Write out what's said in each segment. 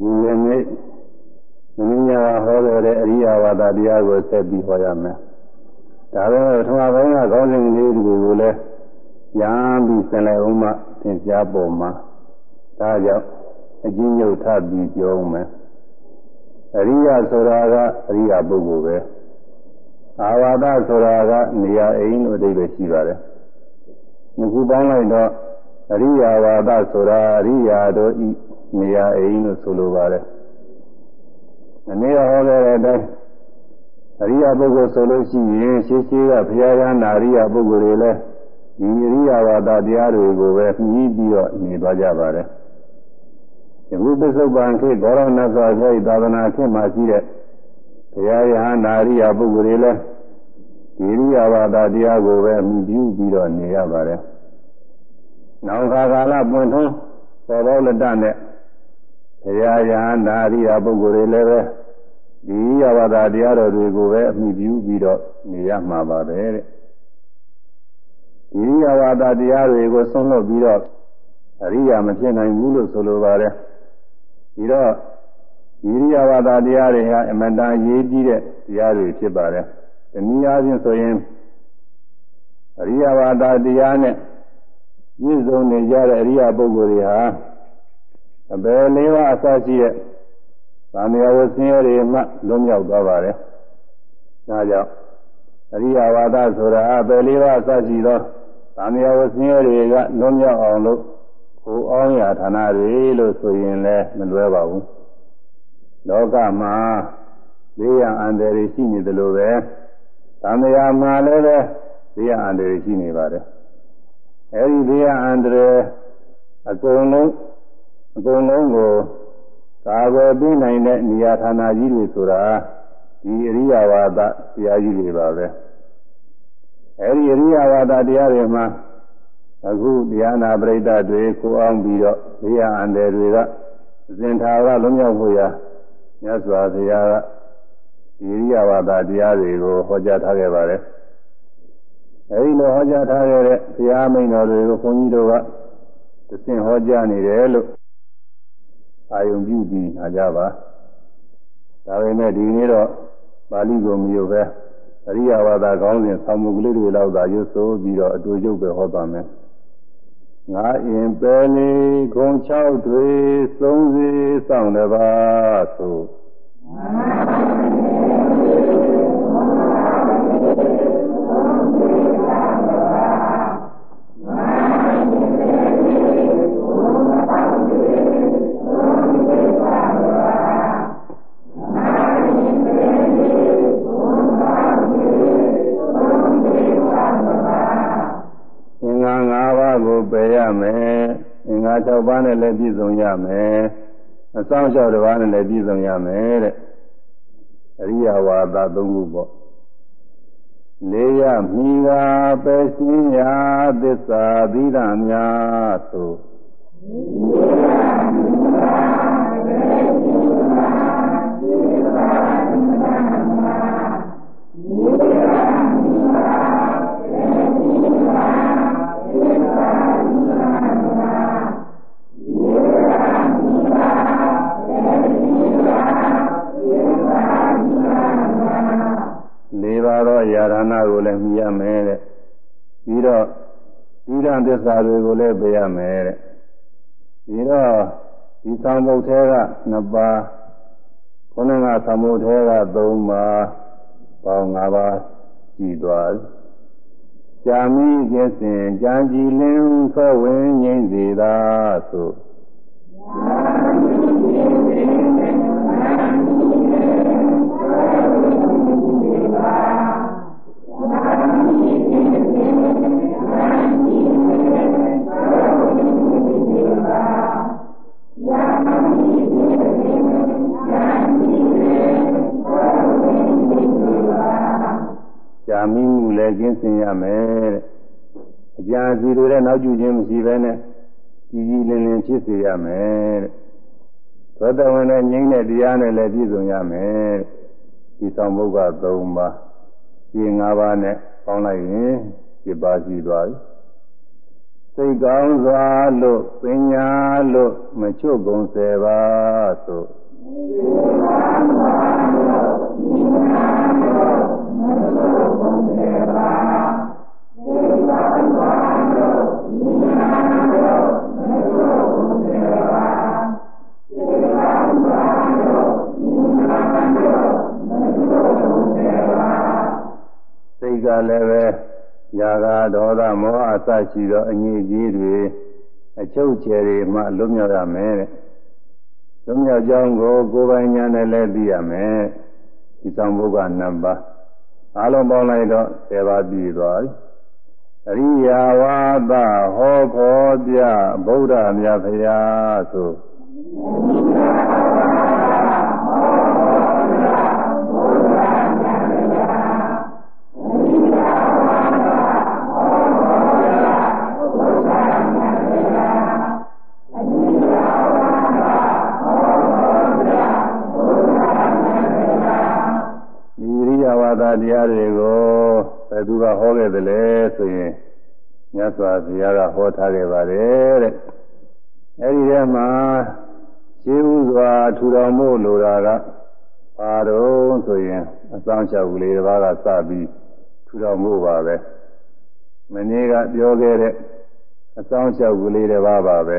ဒီယနေ့မင်းညာဟောတဲ့အရိယာဝါဒတရားကိုဆက်ပြီးဟောရမယ်ဒါပဲပထမပိုင်းကခေါင်းစဉ်ကလေးတွေကိုလည်းရမ်းပြီးဆင်လိုက်အောင်မှသင်ကြားပေါ်မှာဒါကြောင့်အကျဉ်းချုပ်ထပ်ပြီးပြောမယ်အရိယာဆိုတာကအရိယာပုဂ္ဂိုလ်ပဲအာဝါဒဆိုတာကနေရာအိမ်လို့အဓိပ္ပာယ်ရှိပါတယ်။ဒီခုပေါင်းလိုက်တော့အရိယာဝါဒဆိုတာအရိယာတို့ဤ နေရာအိမ်လို့ဆိုလိုပါတယ်။အနည်းဟောခဲ့တဲ့အတိုင်းအရိယာပုဂ္ဂိုလ်ဆိုလို့ရှိရင်ရှင်းရှင်းကဘုရားရဟန္တာအရိယာပုဂ္ဂိုလ်တွေလည်းဒီအရိယာဝါဒတရားတွေကိုပဲမြည်ပြီးတော့နေသွားကြပါတယ်။ယခုပစ္စုပန်ခေတ်ဘောရဏသောဘုရားသာသနာခေတ်မှာရှိတဲ့ဘုရားယဟနာရိယာပုဂ္ဂိုလ်တွေလည်းဒီရိယာဘာသာတရားကိုပဲမြည်ပြီးပြီးတော့နေရပါတယ်။နောက်ခါကာလပွင့်ထွန်းပေါ်တော်လက်တနဲ့ ဘုရားယဟနာရိယာပုဂ္ဂိုလ်တွေလည်းပဲဒီရိယာဘာသာတရားတော်တွေကိုပဲမြည်ပြီးပြီးတော့နေရမှာပါပဲတဲ့။ဒီရိယာဘာသာတရားတွေကိုဆုံးလို့ပြီးတော့အရိယာမဖြစ်နိုင်ဘူးလို့ဆိုလိုပါတယ်။ဒီတော့ဒီရိယဝါဒတရားတွေဟာအမတန်ရေးကြီးတဲ့တရားတွေဖြစ်ပါတယ်။ဒီနည်းအားဖြင့်ဆိုရင်အရိယဝါဒတရားနဲ့ပြည့်စုံနေကြတဲ့အရိယပုဂ္ဂိုလ်တွေဟာ အဘယ်လေးပါးအစရှိတဲ့သံဃာဝဆင်းရဲတွေမှလွတ်မြောက်သွားပါတယ်။ဒါကြောင့်အရိယဝါဒဆိုတာအဘယ်လေးပါးအစရှိသောသံဃာဝဆင်းရဲတွေကလွတ်မြောက်အောင်လို့ကိုအောင်ရဌာနတွေလို့ဆိုရင်လည်းမလွဲပါဘူး။လောကမှာဘေးရန်အန္တရာယ်ရှိနေတယ်လို့ပဲသံဃာမှာလည်းပဲဘေးရန်အန္တရာယ်ရှိနေပါတယ်အဲဒီဘေးရန်အန္တရာယ်အကုန်လုံး အကုန်လုံးကိုကာကွယ်ပေးနိုင်တဲ့နေရာဌာနကြီးတွေဆိုတာဒီအရိယဝါဒတရားကြီးတွေပါပဲအဲဒီအရိယဝါဒတရားတွေမှာအခုတရားနာပရိသတ်တွေကိုအောင်ပြီးတော့ဘေးရန်အန္တရာယ်တွေကဇင်ထာကလုံးရောက်ဖို့ရာမြတ်စွာဘုရားကဒီရိယဝါဒတရားတွေကိုဟောကြားထားခဲ့ပါတယ်။အဲဒီလိုဟောကြားထားခဲ့တဲ့ဘုရားမိန်တော်တွေကိုခွန်ကြီးတို့ကသင်ဟောကြားနေတယ်လို့ အာယုံပြုပြီးနာကြပါ။ဒါပေမဲ့ဒီနေ့တော့ပါဠိကိုမယူပဲအရိယဝါဒကောင်းစဉ်ဆောင်းမှုကလေးတွေလောက်သာရွတ်ဆိုပြီးတော့အတူတူပဲဟောပါမယ်။ငါအင်ပဲလေးခုံ၆တွေသုံးစီဆောင်တပါဆို ၆ပါးနဲ့လည်းပြည့်စုံရမယ်အစောင့်လျှောက်တစ်ပါးနဲ့လည်းပြည့်စုံရမယ်တဲ့အရိယဝါဒ၃ခုပေါ့လေးရမိသာပယ်ရှင်းရာသစ္စာသီရများသို့လေးရမိ ပါးသောယာရဏကိုလည်းမြည်ရမယ်တဲ့ပြီးတော့သီရသစ္စာတွေကိုလည်းပြရမယ်တဲ့ဒီတော့ဒီသံဃုတ်ထဲက2ပါးခုနကသံဃုတ်ထဲက3ပါးပေါင်း5ပါးကြည်သွားကြာမိကျင့်စဉ်ကြံကြည်လင်းသောဝင်ငိမ့်စေသာဆိုကြာမိကျ မိမှုလည်းကျင်းစင်ရမယ်တဲ့အကြာစီတွေလည်းနောက်ကျခြင်းမရှိဘဲနဲ့ကြီးကြီးလင်းလင်းဖြစ်စေရမယ်တဲ့သောတဝင်နဲ့ငြိမ့်တဲ့တရားနဲ့လည်းပြည့်စုံရမယ်ဒီဆောင်ဘုရား၃ပါးဒီ၅ပါးနဲ့ပေါင်းလိုက်ရင်ဒီပါးရှိသွားပြီစိတ်ကောင်းစွာလို့ပညာလို့မချွတ်ကုန်စေပါဆိုစိတ်ကလည်း ပဲຢာကဒေါသမောဟအစရှိသောအငြိကြီးတွေအချုပ်ကျယ်တွေမှလွတ်မြောက်ရမယ်တဲ့လွတ်မြောက်ကြောင်းကိုကိုယ်ပိုင်ဉာဏ်နဲ့လည်းသိရမယ်ဒီဆောင်ဘုရားနံပါတ် အားလုံးပေါင်းလိုက်တော့10ပါးပြည့်သွားပြီအရိယာဝါဒဟောခေါ်ပြဗုဒ္ဓမြတ်ဖရာဆို လဲဆိုရင်မြတ်စွာဘုရားကဟောထားခဲ့ပါတယ်တဲ့အဲဒီထဲမှာရှင်းဥစွာထူတော်မို့လိုတာကပါတော့ဆိုရင်အဆောင်လျှောက်ကလေးတစ်ပါးကစပြီးထူတော်မို့ပါပဲမနေ့ကပြောခဲ့တဲ့အဆောင်လျှောက်ကလေးတစ်ပါးပါပဲ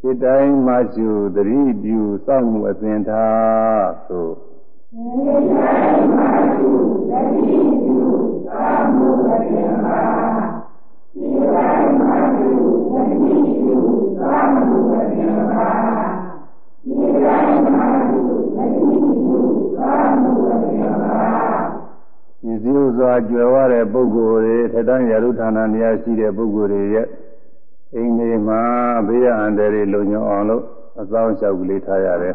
စိတ်တိုင်းမှရှုသတိပြုစောင့်မှုအစဉ်ထားဆိုဒီ စည်းဥစွာကြွယ်ဝတဲ့ပုဂ္ဂိုလ်တွေထက်တန်းရာထုဌာနနေရာရှိတဲ့ပုဂ္ဂိုလ်တွေရဲ့အိမ်တွေမှာဘေးရအန္တရာယ်လုံခြုံအောင်လို့အသောလျှောက်ကလေးထားရတယ်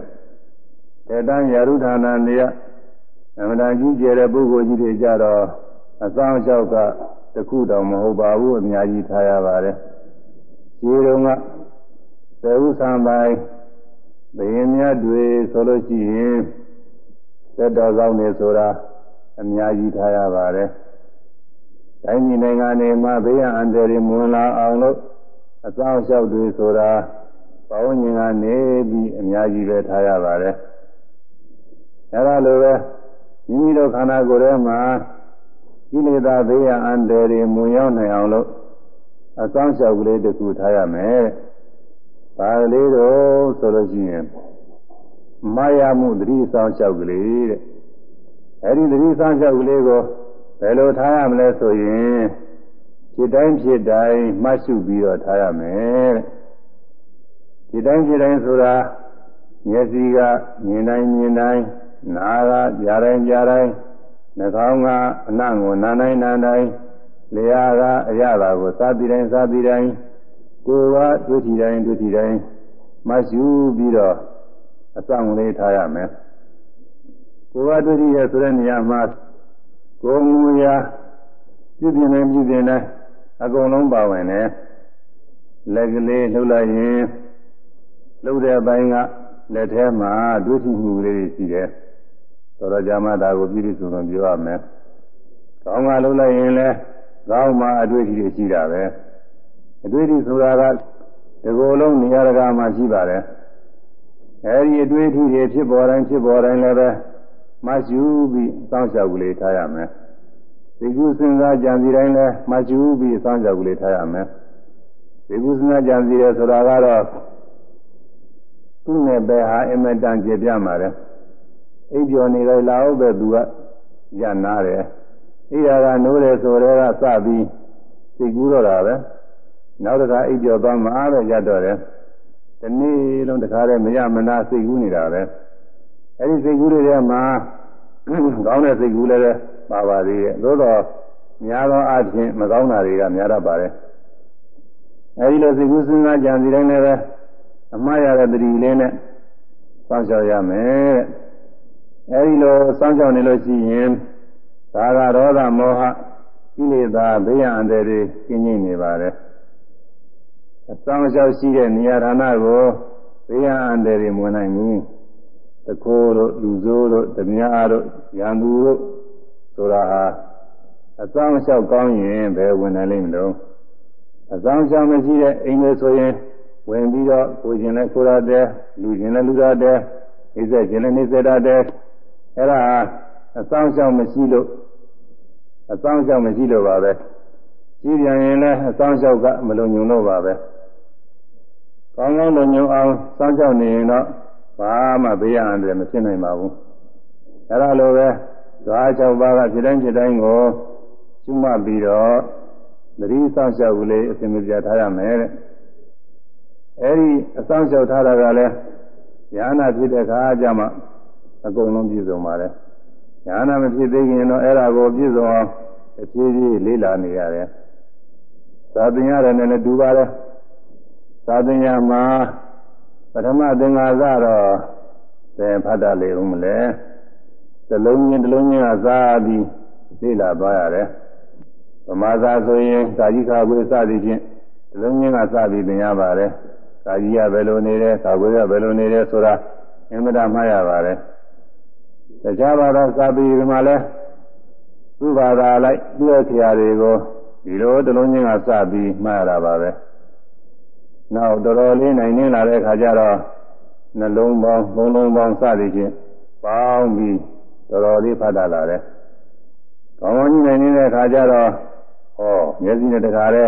။ထက်တန်းရာထုဌာနနေရာအမှန်တန်ကြီးကျယ်တဲ့ပုဂ္ဂိုလ်ကြီးတွေကြတော့အသောလျှောက်ကတခုတော့မဟုတ်ပါဘူးအများကြီးထားရပါတယ်။ဒီတုန်းကသေဥဆံပိုင်းဘယင်းမြတ်တွေဆိုလို့ရှိရင်သက်တော်ကောင်းနေဆိုတာ အများကြီးထားရပါတယ်။တိုင်းပြည်နိုင်ငံတွေမှာဘေးရန်အန္တရာယ်မဝင်လာအောင်လို့အသောလျှောက်တွေဆိုတာပဝဉ္ဉင်ကနေပြီးအများကြီးပဲထားရပါတယ်။အဲဒါလိုပဲမိမိတို့ခန္ဓာကိုယ်ထဲမှာကိလေသာဘေးရန်အန္တရာယ်မဝင်ရောက်နိုင်အောင်လို့အသောလျှောက်ကလေးတစ်ခုထားရမယ်။ဒါလေးတော့ဆိုလို့ရှိရင်မာယာမှုသတိဆောင်လျှောက်ကလေးတဲ့ အဲဒီသတိဆောင်လျှောက်ကလေးကိုဘယ်လိုထားရမလဲဆိုရင်ဖြစ်တိုင်းဖြစ်တိုင်းမှတ်ရှုပြီးတော့ထားရမယ်တဲ့ဖြစ်တိုင်းဖြစ်တိုင်းဆိုတာမျက်စိကမြင်တိုင်းမြင်တိုင်းနားကကြားတိုင်းကြားတိုင်းနှာခေါင်းကအနံ့ကိုနားတိုင်းနားတိုင်းလျှာကအရသာကိုစားပြီးတိုင်းစားပြီးတိုင်းကိုယ်ကတွေ့ထီတိုင်းတွေ့ထီတိုင်းမှတ်ရှုပြီးတော့အဆောင်လေးထားရမယ် ကိုယ်ကတွေ့ထီရဆိုတဲ့နေရာမှာကိုယ်မူရာပြုပြင်နေပြုပြင်နေအကုန်လုံးပါဝင်တယ်လက်ကလေးလှုပ်လိုက်ရင်လှုပ်တဲ့ဘိုင်းကလက်ထဲမှာဒုတိမှုလေးရှိတယ်တော်တော်ကြာမှဒါကိုပြည့်ပြည့်စုံစုံပြောရမယ်ကောင်းကလှုပ်လိုက်ရင်လည်းကောင်းမှအတွေ့အထိရှိတာပဲအတွေ့အထိဆိုတာကဒီကိုယ်လုံးနေရာတကာမှာရှိပါတယ်အဲဒီအတွေ့အထိတွေဖြစ်ပေါ်တိုင်းဖြစ်ပေါ်တိုင်းလည်းပဲ မရှိပြီးစောင့်ရှောက်ကလေးထားရမယ်ဒီကုစဉ်းစားကြံစီတိုင်းလည်းမရှိပြီးစောင့်ရှောက်ကလေးထားရမယ်ဒီကုစဉ်းစားကြံစီတယ်ဆိုတာကတော့သူ့နဲ့ပဲဟာအမတန်ကျေပြမှာတယ်အိပ်ပျော်နေလိုက်လာဟုတ်ပဲသူကရနာတယ်အိယာကနိုးတယ်ဆိုတော့ကစပြီးစိတ်ကူးတော့တာပဲနောက်တစ်ခါအိပ်ပျော်သွားမှအားပဲရတော့တယ်ဒီနေ့လုံးတခါတည်းမရမနာစိတ်ကူးနေတာပဲ အဲဒီစိတ်ကူးတွေထဲမှာကောင်းတဲ့စိတ်ကူးလည်းပါပါသေးရဲ့သို့တော့များသောအားဖြင့်မကောင်းတာတွေကများတတ်ပါတယ်အဲဒီလိုစိတ်ကူးစဉ်းစားကြံစီတိုင်းလည်းပဲအမှားရတဲ့တတိလေးနဲ့စောင့်ရှောက်ရမယ်တဲ့အဲဒီလိုစောင့်ရှောက်နေလို့ရှိရင်သာဂရောဓမောဟကိလေသာဘေးရန်အန္တရာယ်တွေကျင်းကျင်းနေပါတယ်အဆောင်လျှောက်ရှိတဲ့နေရာဌာနကိုဘေးရန်အန္တရာယ်မဝင်နိုင်ဘူး တခိုးတို့လူဆိုးတို့ဓမြတို့ရန်သူတို့ဆိုတာဟာအဆောင်လျှောက်ကောင်းရင်ဘယ်ဝင်နိုင်လိမ့်မလို့အဆောင်လျှောက်မရှိတဲ့အိမ်တွေဆိုရင်ဝင်ပြီးတော့ကိုကျင်လည်းကိုရတဲ့လူကျင်လည်းလူရတဲ့အိစက်ကျင်လည်းနေစက်တဲ့အဲ့ဒါအဆောင်ရှောက်မရှိလို့အဆောင်ရှောက်မရှိလို့ပါပဲကြီးပြန်ရင်လည်းအဆောင်ရှောက်ကမလုံညုံလို့ပါပဲကောင်းကောင်းလုံညုံအောင်စောင့်ရှောက်နေရင်တော့ ဘာမှဘေးရန်တယ်မဖြစ်နိုင်ပါဘူးအဲ့ဒါလိုပဲဓဝါ၆ပါးကဖြစ်တိုင်းဖြစ်တိုင်းကိုကျွမပြီးတော့သတိစောင့်ရှောက်ကလေးအစဉ်မပြထားရမယ်တဲ့အဲဒီအဆောင်လျှောက်ထားတာကလည်းညာနာဖြစ်တဲ့အခါကျမှအကုန်လုံးပြည့်စုံပါတယ်ညာနာမဖြစ်သေးခင်တော့အဲ့ဒါကိုပြည့်စုံအောင်အဖြည်းဖြည်းလေးလာနေရတယ်သာသင်ရတယ်နဲ့လည်းတူပါတယ်သာသင်ရမှာ ပထမသင်္ဃာစတော့သင်ဖတ်တတ်လေဦးမလဲတလုံးချင်းတလုံးချင်းကစားပြီးလေးလာသွားရတယ်ဗမာသာဆိုရင်သာကြီးခါခွေစသည်ဖြင့်တလုံးချင်းကစပြီးသင်ရပါတယ်သာကြီးကဘယ်လိုနေတယ်သာခွေကဘယ်လိုနေတယ်ဆိုတာအင်မတန်မှတ်ရပါတယ်တခြားဘာသာစာပေဒီမှာလဲသူ့ဘာသာလိုက်သူ့ရဲ့ခရာတွေကိုဒီလိုတလုံးချင်းကစပြီးမှတ်ရတာပါပဲ နောက်တော်တော်လေးနိုင်နေလာတဲ့အခါကျတော့နှလုံးပေါင်းသုံးလုံးပေါင်းစသည်ဖြင့်ပေါင်းပြီးတော်တော်လေးဖတ်တာလာတယ်ကောင်းကောင်းကြီးနိုင်နေတဲ့အခါကျတော့ဟောမျက်စိနဲ့တခါလဲ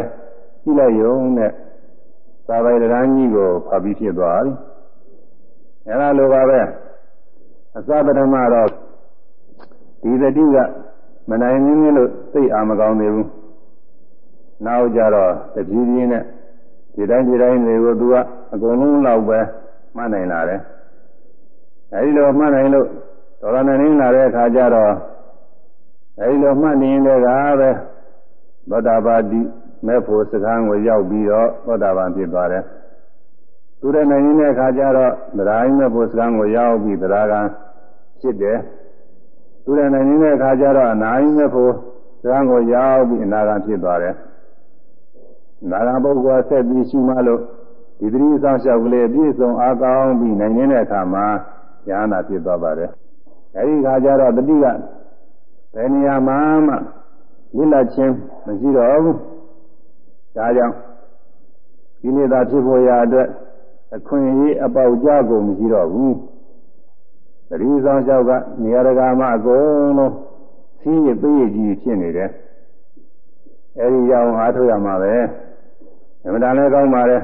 ကြည့်လိုက်ရုံနဲ့သာဝေဒရန်ကြီးကိုဖတ်ပြီးဖြစ်သွားပြီအဲလိုပါပဲအစပထမတော့ဒီတတိကမနိုင်ရင်းရင်းလို့သိအာမကောင်းသေးဘူးနောက်ကြတော့တပြေးပြေးနဲ့ ဒီတိုင်းဒီတိုင်းတွေကိုသူကအကုန်လုံးလောက်ပဲမှတ်နိုင်လာတယ်အဲဒီလိုမှတ်နိုင်လို့တော်တော်နဲ့လာတဲ့အခါကျတော့အဲဒီလိုမှတ်နေရင်လည်းကပဲသောတာပတိမဲ့ဖို့စကားကိုရောက်ပြီးတော့သောတာပန်ဖြစ်သွားတယ်သူတဲ့နိုင်နေတဲ့အခါကျတော့တရားရင်းမဲ့ဖို့စကားကိုရောက်ပြီးတရားကဖြစ်တယ်သူတဲ့နိုင်နေတဲ့အခါကျတော့အနာရင်းမဲ့ဖို့စကားကိုရောက်ပြီးအနာဂံဖြစ်သွားတယ် နာဂံပုဂ္ဂိုလ်ဆက်ပြီးရှိမှလို့ဒီတိဆောင်လျှောက်ကလေးပြည့်စုံအားကောင်းပြီးနိုင်နေတဲ့အခါမှာဉာဏ်နာဖြစ်သွားပါတယ်အဲဒီခါကျတော့တတိကဘယ်နေရာမှာမှလစ်လပ်ခြင်းမရှိတော့ဘူးဒါကြောင့်ဒီနေ့သာဖြစ်ပေါ်ရာအတွက်အခွင့်အရေးအပေါက်ကြားကုန်မရှိတော့ဘူးတတိဆောင်လျှောက်ကနေရာတကာမှာအကုန်လုံးစီးရပေးရကြီးဖြစ်နေတယ်အဲဒီရောက်အားထုတ်ရမှာပဲ အမှန်တန်လည်းကောင်းပါလေ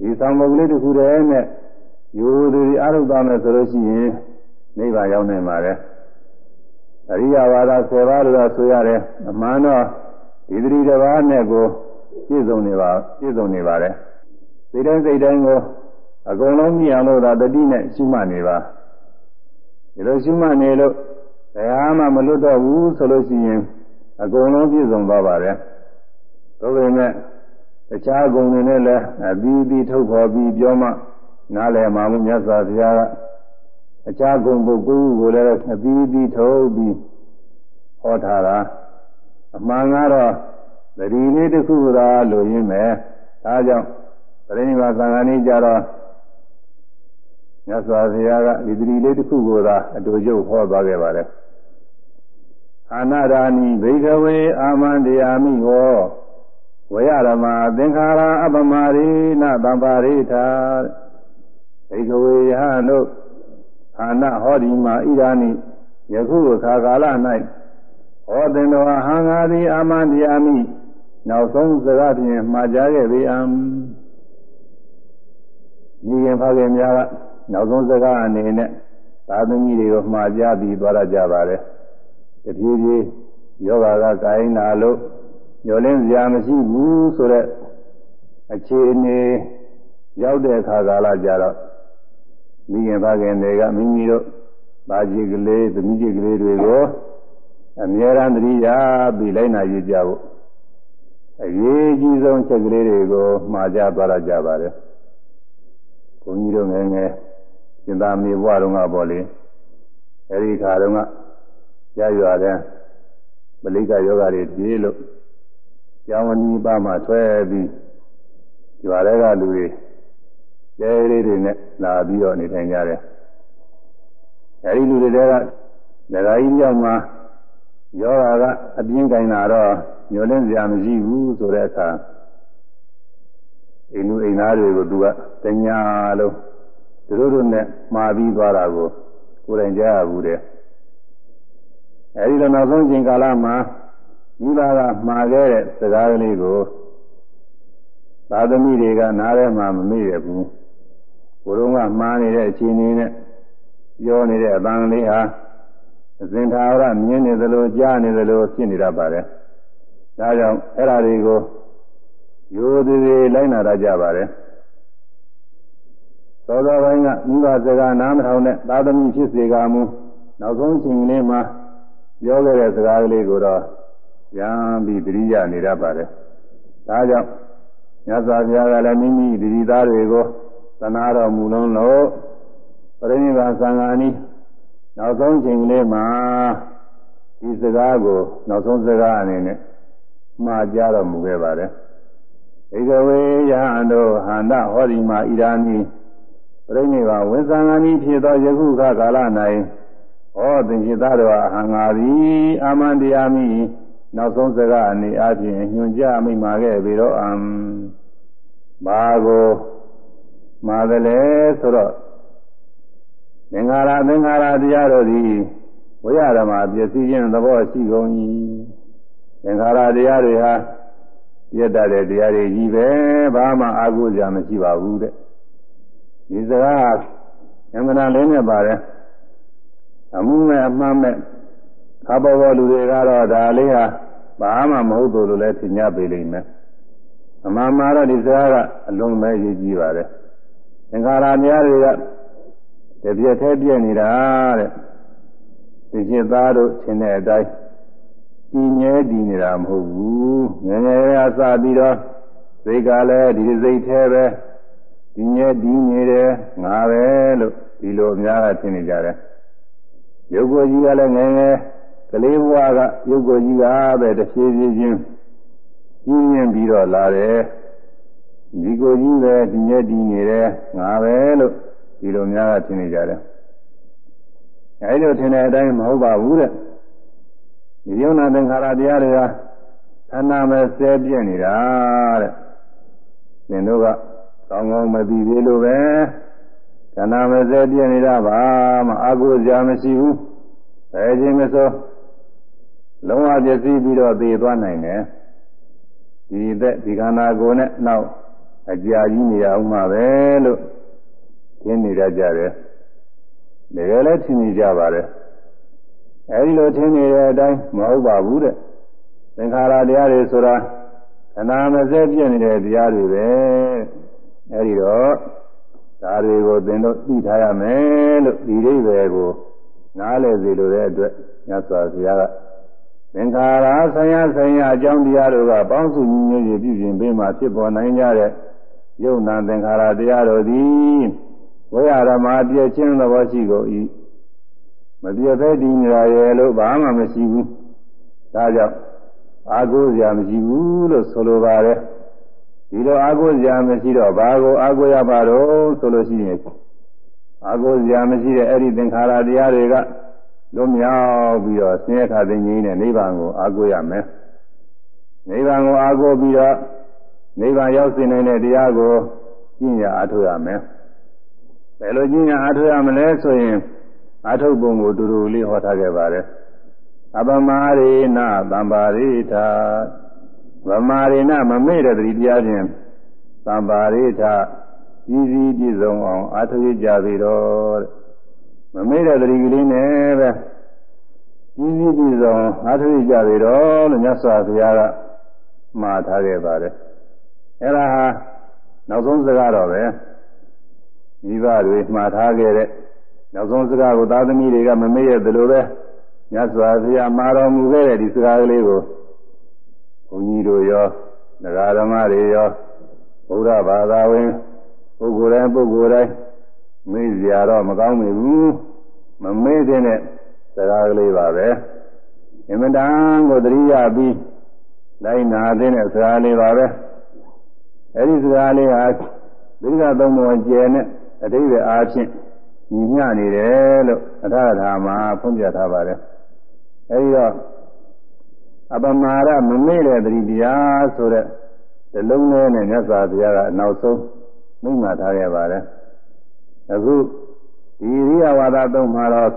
ဒီဆောင်ပုဒ်ကလေးတစ်ခုတည်းနဲ့ယူသူဒီအားထုတ်သွားမယ်ဆိုလို့ရှိရင်နိဗ္ဗာန်ရောက်နိုင်ပါတယ်အရိယဝါဒ10ပါးလို့ဆိုရတယ်အမှန်တော့ဒီတိတစ်ပါးနဲ့ကိုပြည့်စုံနေပါပြည့်စုံနေပါတယ်စိတ်တိုင်းစိတ်တိုင်းကိုအကုန်လုံးမြင်အောင်လို့ဒါတတိနဲ့ရှိမှနေပါဒီလိုရှိမှနေလို့ဘယ်ဟာမှမလွတ်တော့ဘူးဆိုလို့ရှိရင်အကုန်လုံးပြည့်စုံသွားပါတယ်သို့ပေမဲ့ တခြားဂုဏ်တွေနဲ့လည်းအပြီးပြီးထုတ်ဖော်ပြီးပြောမှနားလည်မှာမှုမြတ်စွာဘုရားကအခြားဂုဏ်ပုဂ္ဂိုလ်ကိုလည်းအပြီးပြီးထုတ်ပြီးဟောထားတာအမှန်ကတော့သတိလေးတစ်ခုသာလိုရင်းမယ်ဒါကြောင့်ပရိနိဗ္ဗာန်သံဃာနည်းကြတော့မြတ်စွာဘုရားကဒီသတိလေးတစ်ခုကိုသာအတူတူဟောသွားခဲ့ပါတယ်အာနာရာနိဘိကဝေအာမန္တယာမိဟော ဝေယရမသင်္ခါရအပမာရိနသံပါရိထာဘိကဝေယဟတို့အာနဟောဒီမှာဣရာနိယခုအခါကာလ၌ဟောတင်တော်ဟံငါသည်အာမန္တယာမိနောက်ဆုံးစကားဖြင့်မှာကြားခဲ့ပေအံညီရင်ဖခင်များကနောက်ဆုံးစကားအနေနဲ့သာသမီတွေကိုမှာကြားပြီးသွားရကြပါတယ်တဖြည်းဖြည်းယောဂကကိုင်းလာလို့ ညှော်လင်းစရာမရှိဘူးဆိုတော့အခြေအနေရောက်တဲ့အခါကာလကြတော့မိခင်ဖခင်တွေကမိမိတို့ပါကြီးကလေးသမီးကြီးကလေးတွေကိုအမြဲတမ်းသတိရပြီးလိုက်နာယူကြဖို့အရေးကြီးဆုံးချက်ကလေးတွေကိုမှားကြသွားကြပါတယ်ဘုန်းကြီးတို့ငယ်ငယ်စင်သာမေဘွားတော်ကပေါ့လေအဲဒီခါတုန်းကရရွာတဲ့မလိကယောဂတွေပြေးလို့ ကျောင်းဝနီးပါမှဆွဲပြီးရွာတွေကလူတွေကျဲလေးတွေနဲ့လာပြီးတော့နေထိုင်ကြတယ်အဲဒီလူတွေကဒကာကြီးကြောင့်မှယောဂကအပြင်းကင်လာတော့ညှို့လင်းစရာမရှိဘူးဆိုတဲ့အခါအိမ်လူအိမ်သားတွေကိုသူကတညာလုံးသူတို့တို့နဲ့မှာပြီးသွားတာကိုကိုယ်တိုင်ကြားရဘူးတဲ့အဲဒီတော့နောက်ဆုံးချိန်ကာလမှာ မိဘကမှာခဲ့တဲ့စကားကလေးကိုသာသမီတွေကနားထဲမှာမမေ့ရဘူးကိုယ်တော်ကမှားနေတဲ့အချိန်လေးနဲ့ပြောနေတဲ့အတန်လေးဟာအစဉ်သာရမြင်နေသလိုကြားနေသလိုဖြစ်နေတတ်ပါတယ်ဒါကြောင့်အဲ့ဓာတွေကိုရိုးသေးသေးလိုက်နာကြပါတယ်သောသောပိုင်းကမိဘစကားနားမထောင်တဲ့သာသမီဖြစ်စေကမူနောက်ဆုံးချိန်လေးမှာပြောခဲ့တဲ့စကားကလေးကိုတော့ ရမ်းပြီးတတိယနေတတ်ပါတယ်ဒါကြောင့်မြတ်စွာဘုရားကလည်းမိမိဒီဒီသားတွေကိုသနာတော်မူလုံးလို့ပရိနိဗ္ဗာန်သံဃာနီးနောက်ဆုံးချိန်လေးမှာဒီစကားကိုနောက်ဆုံးစကားအနေနဲ့မှားကြတော်မူခဲ့ပါတယ်ဧကဝေယဟန်တို့ဟန္တဟောဒီမှာဣရာနီပြိဋိဘာဝိသံဃာနီဖြစ်သောယခုခါကာလ၌ဟောသင်္จิตတော်အဟံငါသည်အာမန္တရားမိ နောက်ဆုံးစကားအနေအချင်းညွှန်ကြားမိမှာခဲ့ပြီတော့အံဘာကိုမှာတယ်လေဆိုတော့သင်္ခါရသင်္ခါရတရားတို့သည်ဝိရဓမ္မပစ္စည်းခြင်းသဘောရှိကုန်၏သင်္ခါရတရားတွေဟာပြတ်တတ်တဲ့တရားတွေကြီးပဲဘာမှအာဟုစရာမရှိပါဘူးတဲ့ဒီစကားအမှန်တန်လေးနဲ့ပါတယ်အမှုမဲ့အမှန်မဲ့ခါပေါ်ပေါ်လူတွေကတော့ဒါလေးဟာ ဘာမှမဟုတ်ဘူးလို့လည်းထင်ကြပေလိမ့်မယ်အမှန်မှားတော့ဒီစကားကအလုံးမဲ့ရေးကြည့်ပါတယ်သင်္ခါရများတွေကတပြည့်ထဲပြည့်နေတာတဲ့ဒီจิตသားတို့ထင်တဲ့အတိုင်းတည်မြဲတည်နေတာမဟုတ်ဘူးငယ်ငယ်ကစပြီးတော့စိတ်ကလည်းဒီစိတ်ထဲပဲတည်မြဲတည်နေတယ်ငါပဲလို့ဒီလိုအများကထင်နေကြတယ်ရုပ်ကိုယ်ကြီးကလည်းငယ်ငယ်က လေးဘဝကရုပ်ကိုယ်ကြီးကပဲတစ်ဖြည်းဖြည်းချင်းကြီးရင်ပြီးတော့လာတယ်ဒီကိုယ်ကြီးပဲတည်မြဲတည်နေတယ်ငါပဲလို့ဒီလိုများကထင်နေကြတယ်အဲဒီလိုထင်တဲ့အတိုင်းမဟုတ်ပါဘူးတဲ့ဒီယုံနာသင်္ခါရတရားတွေကခန္ဓာမဲ့ဆဲပြည့်နေတာတဲ့သင်တို့ကကောင်းကောင်းမသိသေးလို့ပဲခန္ဓာမဲ့ဆဲပြည့်နေတာပါမအာကိုစရာမရှိဘူးဘယ်ချင်းမဆို လုံးဝပြည့်စည်ပြီးတော့သိသွားနိုင်တယ်ဒီသက်ဒီခန္ဓာကိုယ်နဲ့နောက်အကြာကြီးနေအောင်မှာပဲလို့ရှင်းနေကြကြတယ်တကယ်လည်းထင်နေကြပါတယ်အဲဒီလိုထင်နေတဲ့အတိုင်းမဟုတ်ပါဘူးတဲ့သင်္ခါရတရားတွေဆိုတာခဏမစဲပြည့်နေတဲ့တရားတွေပဲအဲဒီတော့ဒါတွေကိုသင်တို့သိထားရမယ်လို့ဒီအိဗယ်ကိုနားလည်စေလိုတဲ့အတွက်မြတ်စွာဘုရားက သင်္ခါရဆရာဆရာအကြောင်းတရားတို့ကပေါင်းစုညီညွတ်ရေးပြုပြင်ပေးမှဖြစ်ပေါ်နိုင်ကြတဲ့ယုံနာသင်္ခါရတရားတို့သည်ဝိရဓမ္မပြည့်ချင်းသဘောရှိကုန်၏မပြည့်ဖဲတည်နေတာရဲ့လို့ဘာမှမရှိဘူးဒါကြောင့်အာကိုးစရာမရှိဘူးလို့ဆိုလိုပါတယ်ဒီလိုအာကိုးစရာမရှိတော့ဘာကိုအာကိုးရပါတော့ဆိုလို့ရှိရင်အာကိုးစရာမရှိတဲ့အဲ့ဒီသင်္ခါရတရားတွေက လွတ်မြောက်ပြီးတော့ဆင်းရဲခါသိငြိမ်းတဲ့နိဗ္ဗာန်ကိုအာကိုးရမယ်နိဗ္ဗာန်ကိုအာကိုးပြီးတော့နိဗ္ဗာန်ရောက်စေနိုင်တဲ့တရားကိုကျင့်ရအားထုတ်ရမယ်ဘယ်လိုကျင့်ရအားထုတ်ရမလဲဆိုရင်အာထုတ်ပုံကိုတူတူလေးဟောထားခဲ့ပါတယ်အပမာရိနသံပါရိထာဗမာရိနမမေ့တဲ့တတိတရားဖြင့်သံပါရိထာကြီးစီးပြည့်စုံအောင်အာထုတ်ကြပြီတော့ မမေ့တဲ့တတိကလေးနဲ့ပဲကြီးစီးပြည့်စုံအာထုတ်ကြပြီတော့လို့မြတ်စွာဘုရားကမှာထားခဲ့ပါတယ်အဲ့ဒါဟာနောက်ဆုံးစကားတော့ပဲမိဘတွေမှာထားခဲ့တဲ့နောက်ဆုံးစကားကိုသာသမီတွေကမမေ့ရသလိုပဲမြတ်စွာဘုရားမှာတော်မူခဲ့တဲ့ဒီစကားကလေးကိုဘုန်းကြီးတို့ရောဒကာဓမ္မတွေရောဘုရားဘာသာဝင်ပုဂ္ဂိုလ်တိုင်းပုဂ္ဂိုလ်တိုင်းမေ့စရာတော့မကောင်းပါဘူး မမေ့တဲ့စကားကလေးပါပဲအင်မတန်ကိုတရိယာပြီးလိုက်နာတဲ့စကားလေးပါပဲအဲဒီစကားလေးဟာဒိဋ္ဌိသုံးပုံကျယ်နဲ့အတိတ်ပဲအားဖြင့်ညီမျှနေတယ်လို့အထာထာမှာဖွင့်ပြထားပါတယ်အဲဒီတော့အပမာရမမေ့တဲ့တတိတရားဆိုတဲ့ဒီလုံးနဲ့နဲ့မြတ်စွာဘုရားကအနောက်ဆုံးမိန့်မှာထားခဲ့ပါတယ်အခု ဒီရိယဝါဒသုံးမှာတော့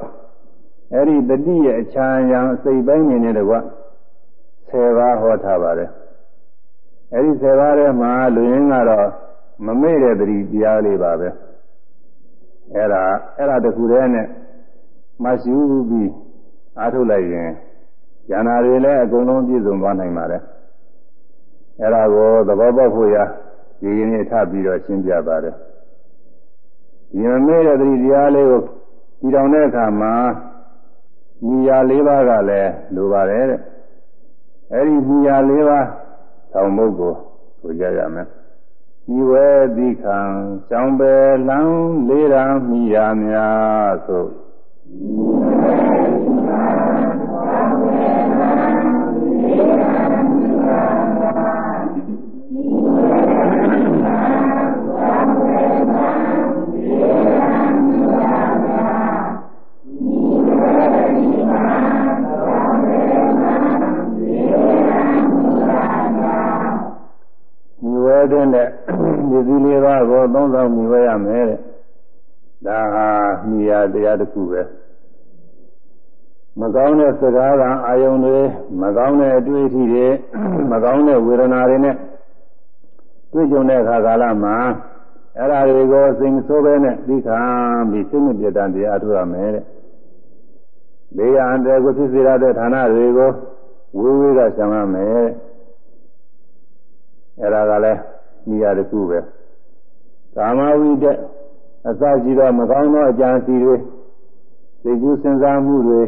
အဲ့ဒီတတိရဲ့အချမ်းရံစိတ်ပိုင်းနေနဲ့တကွ10ပါးဟောထားပါတယ်အဲ့ဒီ10ပါးထဲမှာလူရင်းကတော့မမေ့တဲ့တတိတရားလေးပါပဲအဲ့ဒါအဲ့ဒါတခုတည်းနဲ့မရှိပြီးအားထုတ်လိုက်ရင်ဉာဏ်တွေလည်းအကုန်လုံးပြည့်စုံသွားနိုင်ပါတယ်အဲ့ဒါကိုသဘောပေါက်ဖို့ရဒီကနေ့ထပ်ပြီးတော့ရှင်းပြပါတယ် ဒီမမေ့တဲ့တတိတရားလေးကိုကြည်တော်တဲ့အခါမှာမိယာ၄ပါးကလည်းလိုပါတယ်တဲ့အဲ့ဒီမိယာ၄ပါးဆောင်မှုကိုဆိုကြရမယ်မိဝဲသီခံကြောင်းပဲလန်းလေးရာမိယာများဆိုတဲ့နဲ့ ဒီသီလေးပါးကိုသုံးဆောင်မိဝဲရမယ်တဲ့ဒါဟာမိယာတရားတစ်ခုပဲမကောင်းတဲ့စကားကအာယုန်တွေမကောင်းတဲ့အတွေ့အထိတွေမကောင်းတဲ့ဝေဒနာတွေနဲ့တွေ့ကြုံတဲ့အခါကာလမှာအဲ့ဒါတွေကိုစိတ်ဆိုးပဲနဲ့သိခံပြီးစိတ်မပြတ်တဲ့တရားထုတ်ရမယ်တဲ့ဘေးရန်တဲ့ကိုဖြစ်စေရတဲ့ဌာနတွေကိုဝေးဝေးကရှောင်ရမယ်တဲ့အဲ့ဒါကလည်း မိရတခုပဲကာမဝိတ္တအစရှိသောမကောင်းသောအကြံစီတွေစိတ်ကူးစဉ်းစားမှုတွေ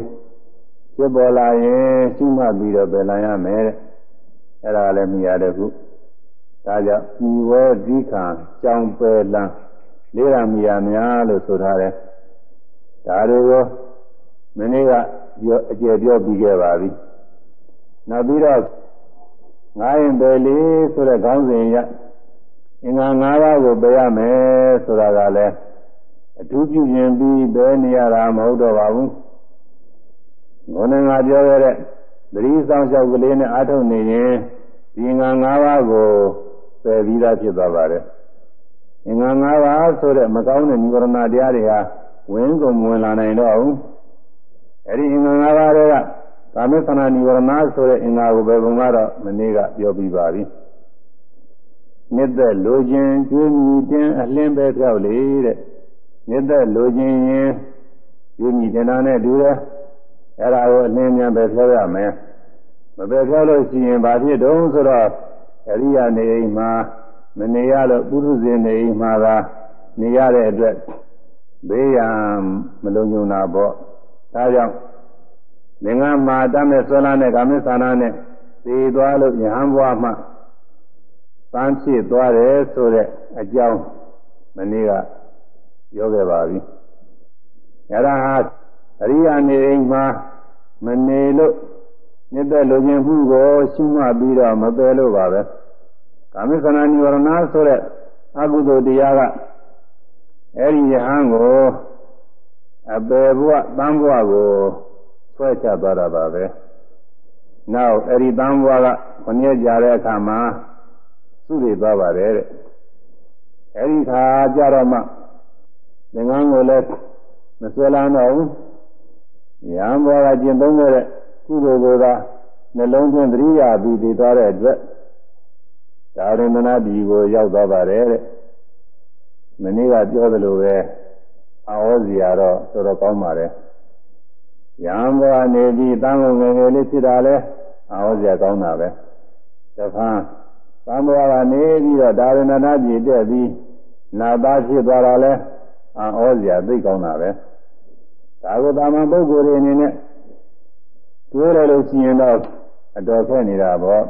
ဖြစ်ပေါ်လာရင်ရှိမှပြီးတော့ပယ်လာရမယ်တဲ့အဲ့ဒါလည်းမိရတခုဒါကြောင့်မိဝဲဒီခံကြောင်ပယ်လန်းလေးရမိရများလို့ဆိုထားတယ်ဒါတွေကိုမနေ့ကပြောအကျေပြောပြီးခဲ့ပါပြီနောက်ပြီးတော့ငါးရင်ပယ်လေးဆိုတဲ့ခေါင်းစဉ်ရ အင်္ဂါ၅ပါးကိုပယ်ရမယ်ဆိုတာကလည်းအထူးပြုရင်ပြီးပယ်နေရတာမဟုတ်တော့ပါဘူး။ဘုန်းငါပြောရတဲ့သတိဆောင်လျှောက်ကလေးနဲ့အားထုတ်နေရင်ဒီအင်္ဂါ၅ပါးကိုပယ်ပြီးသားဖြစ်သွားပါတယ်။အင်္ဂါ၅ပါးဆိုတဲ့မကောင်းတဲ့និဝရဏတရားတွေဟာဝင်ကုန်ဝင်လာနိုင်တော့ဘူး။အဲဒီအင်္ဂါ၅ပါးတွေကကာမေသနာនិဝရဏဆိုတဲ့အင်္ဂါကိုပဲဘုံကတော့မနေ့ကပြောပြီးပါပြီ။ နှစ်သက်လိုခြင်းကျွေးမြီတင်းအလင်းပဲကြောက်လေတဲ့။နှစ်သက်လိုခြင်းရင်ကျွေးမြီတင်တာနဲ့တူတယ်။အဲ့ဒါကိုအလင်းမြန်ပဲပြောရမယ်။မပဲပြောလို့ရှိရင်ဘာဖြစ်တုံးဆိုတော့အရိယာနေအိမ်မှာမနေရလို့ပုရုဇဉ်နေအိမ်မှာသာနေရတဲ့အတွက်ဘေးရန်မလုံခြုံတာပေါ့။ဒါကြောင့်သင်္ကမာတမဲ့ဆွဲလာတဲ့ကာမိသနာနဲ့သိသွားလို့ယဟန်ဘဝမှာ သမ်းဖြစ်သွားတယ်ဆိုတဲ့အကြောင်းမနေ့ကပြောခဲ့ပါပြီ။အဲဒါဟာအရိယာနေအိမ်မှာမနေလို့နှစ်သက်လိုချင်မှုကိုရှုမှတ်ပြီးတော့မပယ်လို့ပါပဲ။ကာမိသနာနိဝရဏဆိုတဲ့အကုသိုလ်တရားကအဲဒီယဟန်ကိုအပေဘဝတန်ဘဝကိုဆွဲချသွားတာပါပဲနောက်အဲ့ဒီတန်ဘွားကခொနည်းကြာတဲ့အခါမှာ စုရသွားပါတယ်တဲ့အဲ့ဒီခါကြတော့မှသင်္ကန်းကိုလည်းမဆွဲလန်းတော့ဘူးရံဘွားကကျင့်သုံးခဲ့တဲ့ကုသိုလ်ကိုသာနှလုံးသွင်းသတိရပြီးတည်သွားတဲ့အတွက်ဒါရမဏပြည်ကိုရောက်သွားပါတယ်တဲ့မနေ့ကပြောသလိုပဲအာဝဇီယာတော့တော်တော်ကောင်းပါတယ်ရံဘောနေပြီးတန်ကုန်ငယ်ငယ်လေးဖြစ်တာလဲအာဟောစရာကောင်းတာပဲတခါ သံဘောကနေပြီးတော့ဒါရဏနာပြည်တက်ပြီးနာသားဖြစ်သွားတာလဲအာဟောစရာသိကောင်းတာပဲဒါကိုတာမန်ပုဂ္ဂိုလ်တွေအနေနဲ့တွေးရလို့ရှိရင်တော့အတော်ခဲ့နေတာပေါ့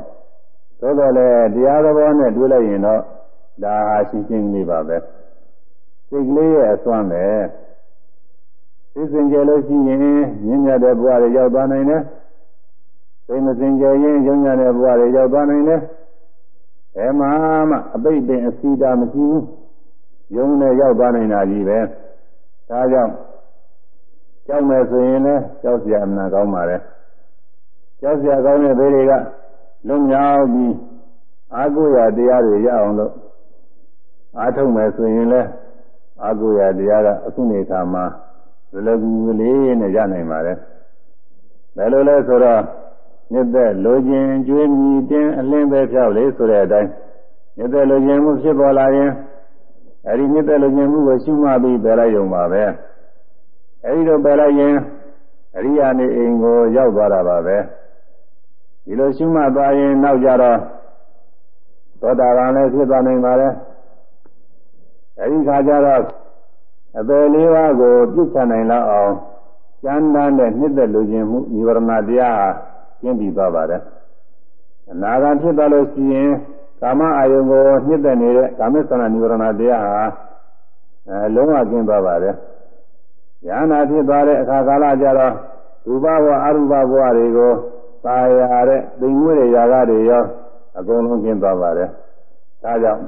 သို့တော်လည်းတရားသဘောနဲ့တွေးလိုက်ရင်တော့ဒါဟာရှင်းရှင်းလေးပါပဲစိတ်ကလေးရဲ့အစွမ်းပဲသိစင်ကြလို့ရှိရင်မြင့်မြတ်တဲ့ဘဝတွေရောက်သွားနိုင်တယ်။သိမစင်ကြရင်ယုံညံ့တဲ့ဘဝတွေရောက်သွားနိုင်တယ်။ အဲမှာမှအပိတ်ပင်အစီတာမရှိဘူး။ယုံနဲ့ရောက်သွားနိုင်တာကြီးပဲ။ဒါကြောင့်ကြောက်မယ်ဆိုရင်လည်းကြောက်စရာအမှန်ကောင်းပါလေ။ကြောက်စရာကောင်းတဲ့ဘေးတွေကလွတ်မြောက်ပြီးအာကိုရတရားတွေရအောင်လို့အားထုတ်မယ်ဆိုရင်လည်းအာကိုရတရားကအခုနေခါမှာလွယ်လွယ်ကူကူလေးနဲ့ရနိုင်ပါတယ်ဘယ်လိုလဲဆိုတော့ မြစ်သက်လိုခြင်းကျွေးမြည်တင်းအလင်းပဲဖြောက်လေဆိုတဲ့အတိုင်းမြစ်သက်လိုခြင်းမှုဖြစ်ပေါ်လာရင်အဲဒီမြစ်သက်လိုခြင်းမှုကိုရှုမှတ်ပြီးပယ်လိုက်ရုံပါပဲအဲဒီတော့ပယ်လိုက်ရင်အရိယာနေအိမ်ကိုရောက်သွားတာပါပဲဒီလိုရှုမှတ်သွားရင်နောက်ကြတော့သောတာပန်လည်းဖြစ်သွားနိုင်ပါတယ်အဲဒီခါကျတော့အပေလေးပါးကိုပြစ်ချနိုင်လောက်အောင်ကျမ်းတမ်းတဲ့နှစ်သက်လူချင်းမှုនិဝရဏတရား ကျင့်ပြီးသွားပါတယ်အနာဂတ်ဖြစ်သွားလို့ရှိရင်ကာမအာယုံကိုနှစ်သက်နေတဲ့ကာမသနာនិဝရဏတရားဟာအဲလုံးဝကျင့်သွားပါတယ်ဉာဏ်နာဖြစ်သွားတဲ့အခါကာလကျတော့ရူပဘဝအရူပဘဝတွေကိုသာယာတဲ့သိမ်မွေးတဲ့ຢာကတွေရောအကုန်လုံးကျင့်သွားပါတယ်ဒါကြောင့်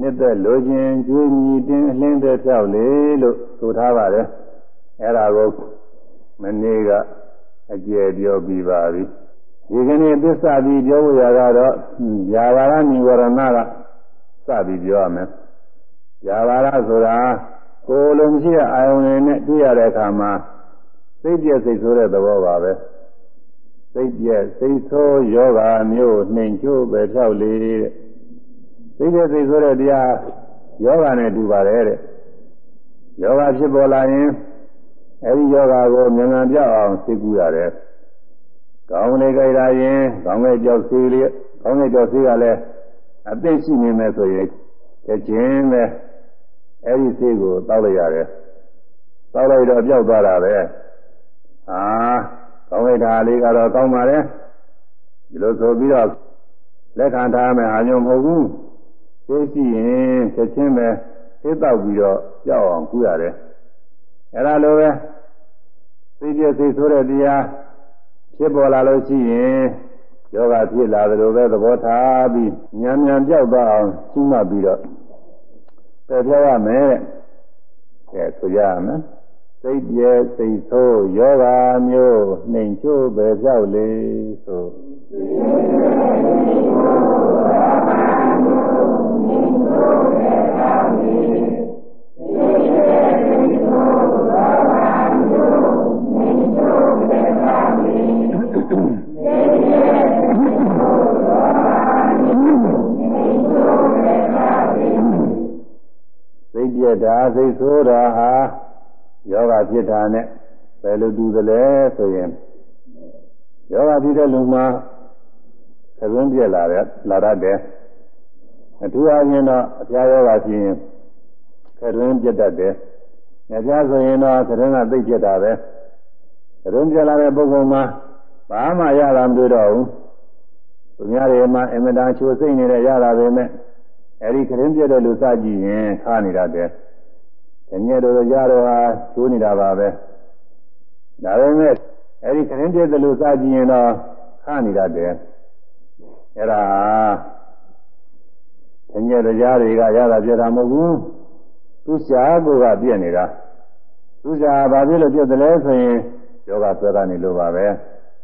နှစ်သက်လိုခြင်းကျွေးမြည်တင်းအလင်းတဲ့ဖြောက်လေလို့ဆိုထားပါတယ်အဲ့ဒါကိုမနေ့က အကျယ်ပြောပြီးပါပြီဒီကနေ့သစ္စာပြီးပြောရတာကတော့ຢာဘာရនិဝရဏကစပြီးပြောရမယ်ຢာဘာရဆိုတာကိုယ်လုံးရှိတဲ့အာယုန်တွေနဲ့တွေ့ရတဲ့အခါမှာစိတ်ပြည့်စိတ်ဆိုးတဲ့သဘောပါပဲစိတ်ပြည့်စိတ်ဆိုးယောဂမျိုးနှိမ်ချိုးပဲဖြောက်လေတဲ့စိတ်ပြည့်စိတ်ဆိုးတဲ့တရားယောဂနဲ့တူပါတယ်တဲ့ယောဂဖြစ်ပေါ်လာရင် အဲဒီယောဂကိုမြန်မြန်ပြောက်အောင်သိကူရတယ်ကောင်းလေကြရရင်ကောင်းတဲ့ကြောက်သေးလေးကောင်းတဲ့ကြောက်သေးကလည်းအသိရှိနေမယ်ဆိုရင်ချက်ချင်းပဲအဲဒီဆေးကိုတောက်လိုက်ရတယ်တောက်လိုက်တော့ပြောက်သွားတာပဲဟာကောင်းလိုက်တာလေးကတော့ကောင်းပါလေဒီလိုဆိုပြီးတော့လက်ခံထားမယ်အာညုံမဟုတ်ဘူးသိရှိရင်ချက်ချင်းပဲသိတော့ပြီးတော့ကြောက်အောင်ကူးရတယ်အဲ့ဒါလိုပဲ သိပြသိဆိုတဲ့တရားဖြစ်ပေါ်လာလို့ရှိရင်ယောဂဖြစ်လာတယ်လို့ပဲသဘောထားပြီးဉာဏ်ဉာဏ်ပြောက်သွားအောင်ရှင်းမှတ်ပြီးတော့ပယ်ပြောရမယ်တဲ့ကဲဆိုရမယ်စိတ်ပြဲစိတ်ဆိုးယောဂမျိုးနှိမ်ချိုးပဲပြောက်လေဆို က်တာစိတ်ဆိုးတာဟာယောဂဖြစ်တာနဲ့ဘယ်လိုတူသလဲဆိုရင်ယောဂဖြစ်တဲ့လူမှာခရွန်းပြက်လာတဲ့လာတတ်တယ်အထူးအားဖြင့်တော့အပြားယောဂဖြစ်ရင်ခရွန်းပြက်တတ်တယ်။အပြားဆိုရင်တော့ခရွန်းကသိပ်ပြက်တာပဲခရွန်းပြက်လာတဲ့ပုဂ္ဂိုလ်မှာဘာမှရတာမတွေ့တော့ဘူး။သူများတွေမှာအင်မတန်ချိုးစိတ်နေတဲ့ရတာပဲမဲ့ အဲဒီခရင်ပြတဲ့လူစကြည့်ရင်ခါနေတတ်တယ်။တညက်တို့ကြတော့ဟာချိုးနေတာပါပဲ။ဒါပေမဲ့အဲဒီခရင်ပြတဲ့လူစကြည့်ရင်တော့ခါနေတတ်တယ်။အဲဒါတညက်တရားတွေကရတာပြတာမဟုတ်ဘူး။သူရှားကိုကပြည့်နေတာ။သူရှားဘာဖြစ်လို့ပြည့်တယ်လဲဆိုရင်ယောဂဆွဲတာနေလို့ပါပဲ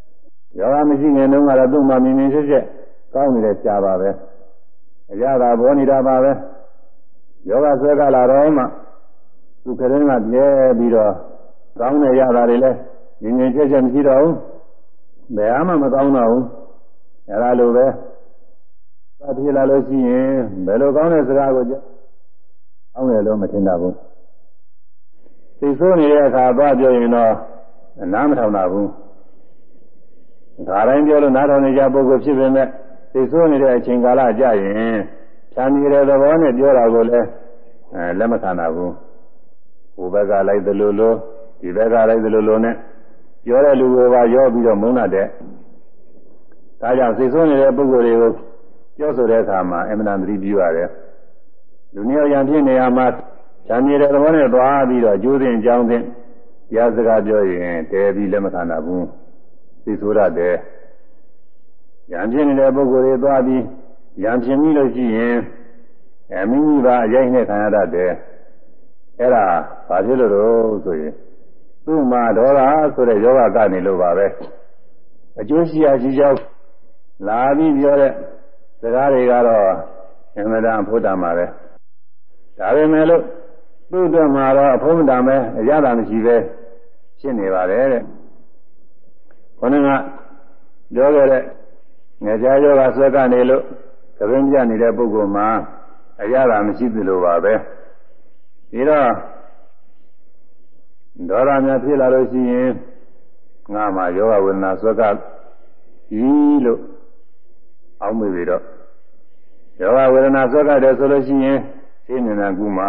။ယောဂမရှိငင်တုန်းကတော့သူ့မှာမြင်မြင်ရှက်ရှက်ကောင်းနေတဲ့ရှားပါပဲ။ အရသာဘောနေတာပါပဲယောဂဆွဲကလာတော့မှသူခရင်ကပြဲပြီးတော့ကောင်းတဲ့ရတာတွေလဲငြင်းငြင်းချက်ချက်မရှိတော့ဘူးဘယ်မှမကောင်းတော့ဘူးအဲလိုပဲသာပြေလာလို့ရှိရင်ဘယ်လိုကောင်းတဲ့စကားကိုကြောက်ကောင်းတယ်လို့မထင်တာဘူးသိဆိုးနေတဲ့အခါသွားပြောရင်တော့နားမထောင်တာဘူးဒါတိုင်းပြောလို့နားထောင်နေကြပုဂ္ဂိုလ်ဖြစ်ပေမဲ့ သိဆိုးနေတဲ့အချိန်ကာလကြရင်ဖြာနေတဲ့သဘောနဲ့ပြောတာကိုလည်းအဲလက်မခံနိုင်ဘူးဟိုဘက်ကလိုက်သလိုလိုဒီဘက်ကလိုက်သလိုလိုနဲ့ပြောတဲ့လူကပါရောပြီးတော့မုန်းတတ်တဲ့ဒါကြောင့်သိဆိုးနေတဲ့ပုဂ္ဂိုလ်တွေကိုပြောဆိုတဲ့အခါမှာအမှန်တန်သတိပြုရတယ်လူမျိုးရံဖြစ်နေရမှာဖြာနေတဲ့သဘောနဲ့သွားပြီးတော့ကျိုးတင်ကြောင်းတင်ရစကားပြောရင်တဲပြီးလက်မခံနိုင်ဘူးသိဆိုးရတယ် ရံဖြစ်နေတဲ့ပုဂ္ဂိုလ်တွေသွားပြီးရံဖြစ်ပြီးလို့ရှိရင်အမိမိပါအရိုက်နဲ့ခံရတတ်တယ်အဲ့ဒါဘာဖြစ်လို့တော့ဆိုရင်သူ့မှာဒေါသဆိုတဲ့ယောဂကနေလို့ပါပဲအကျိုးရှိရာရှိကြောင်းလာပြီးပြောတဲ့စကားတွေကတော့အမှန်တန်ဖို့တန်ပါပဲဒါပေမဲ့လို့သူ့အတွက်မှာတော့အဖို့မတန်ပဲအရသာမရှိပဲဖြစ်နေပါတယ်တဲ့ခொနကပြောခဲ့တဲ့ ငကြယောဂဆွဲကနေလို့သဘင်ပြနေတဲ့ပုဂ္ဂိုလ်မှာအရသာမရှိသလိုပါပဲဒီတော့ဒေါသများဖြစ်လာလို့ရှိရင်ငါမှာယောဂဝေဒနာဆွဲကကြီးလို့အောင်းမိပြီတော့ယောဂဝေဒနာဆွဲကတယ်ဆိုလို့ရှိရင်သိနေတာကူမှ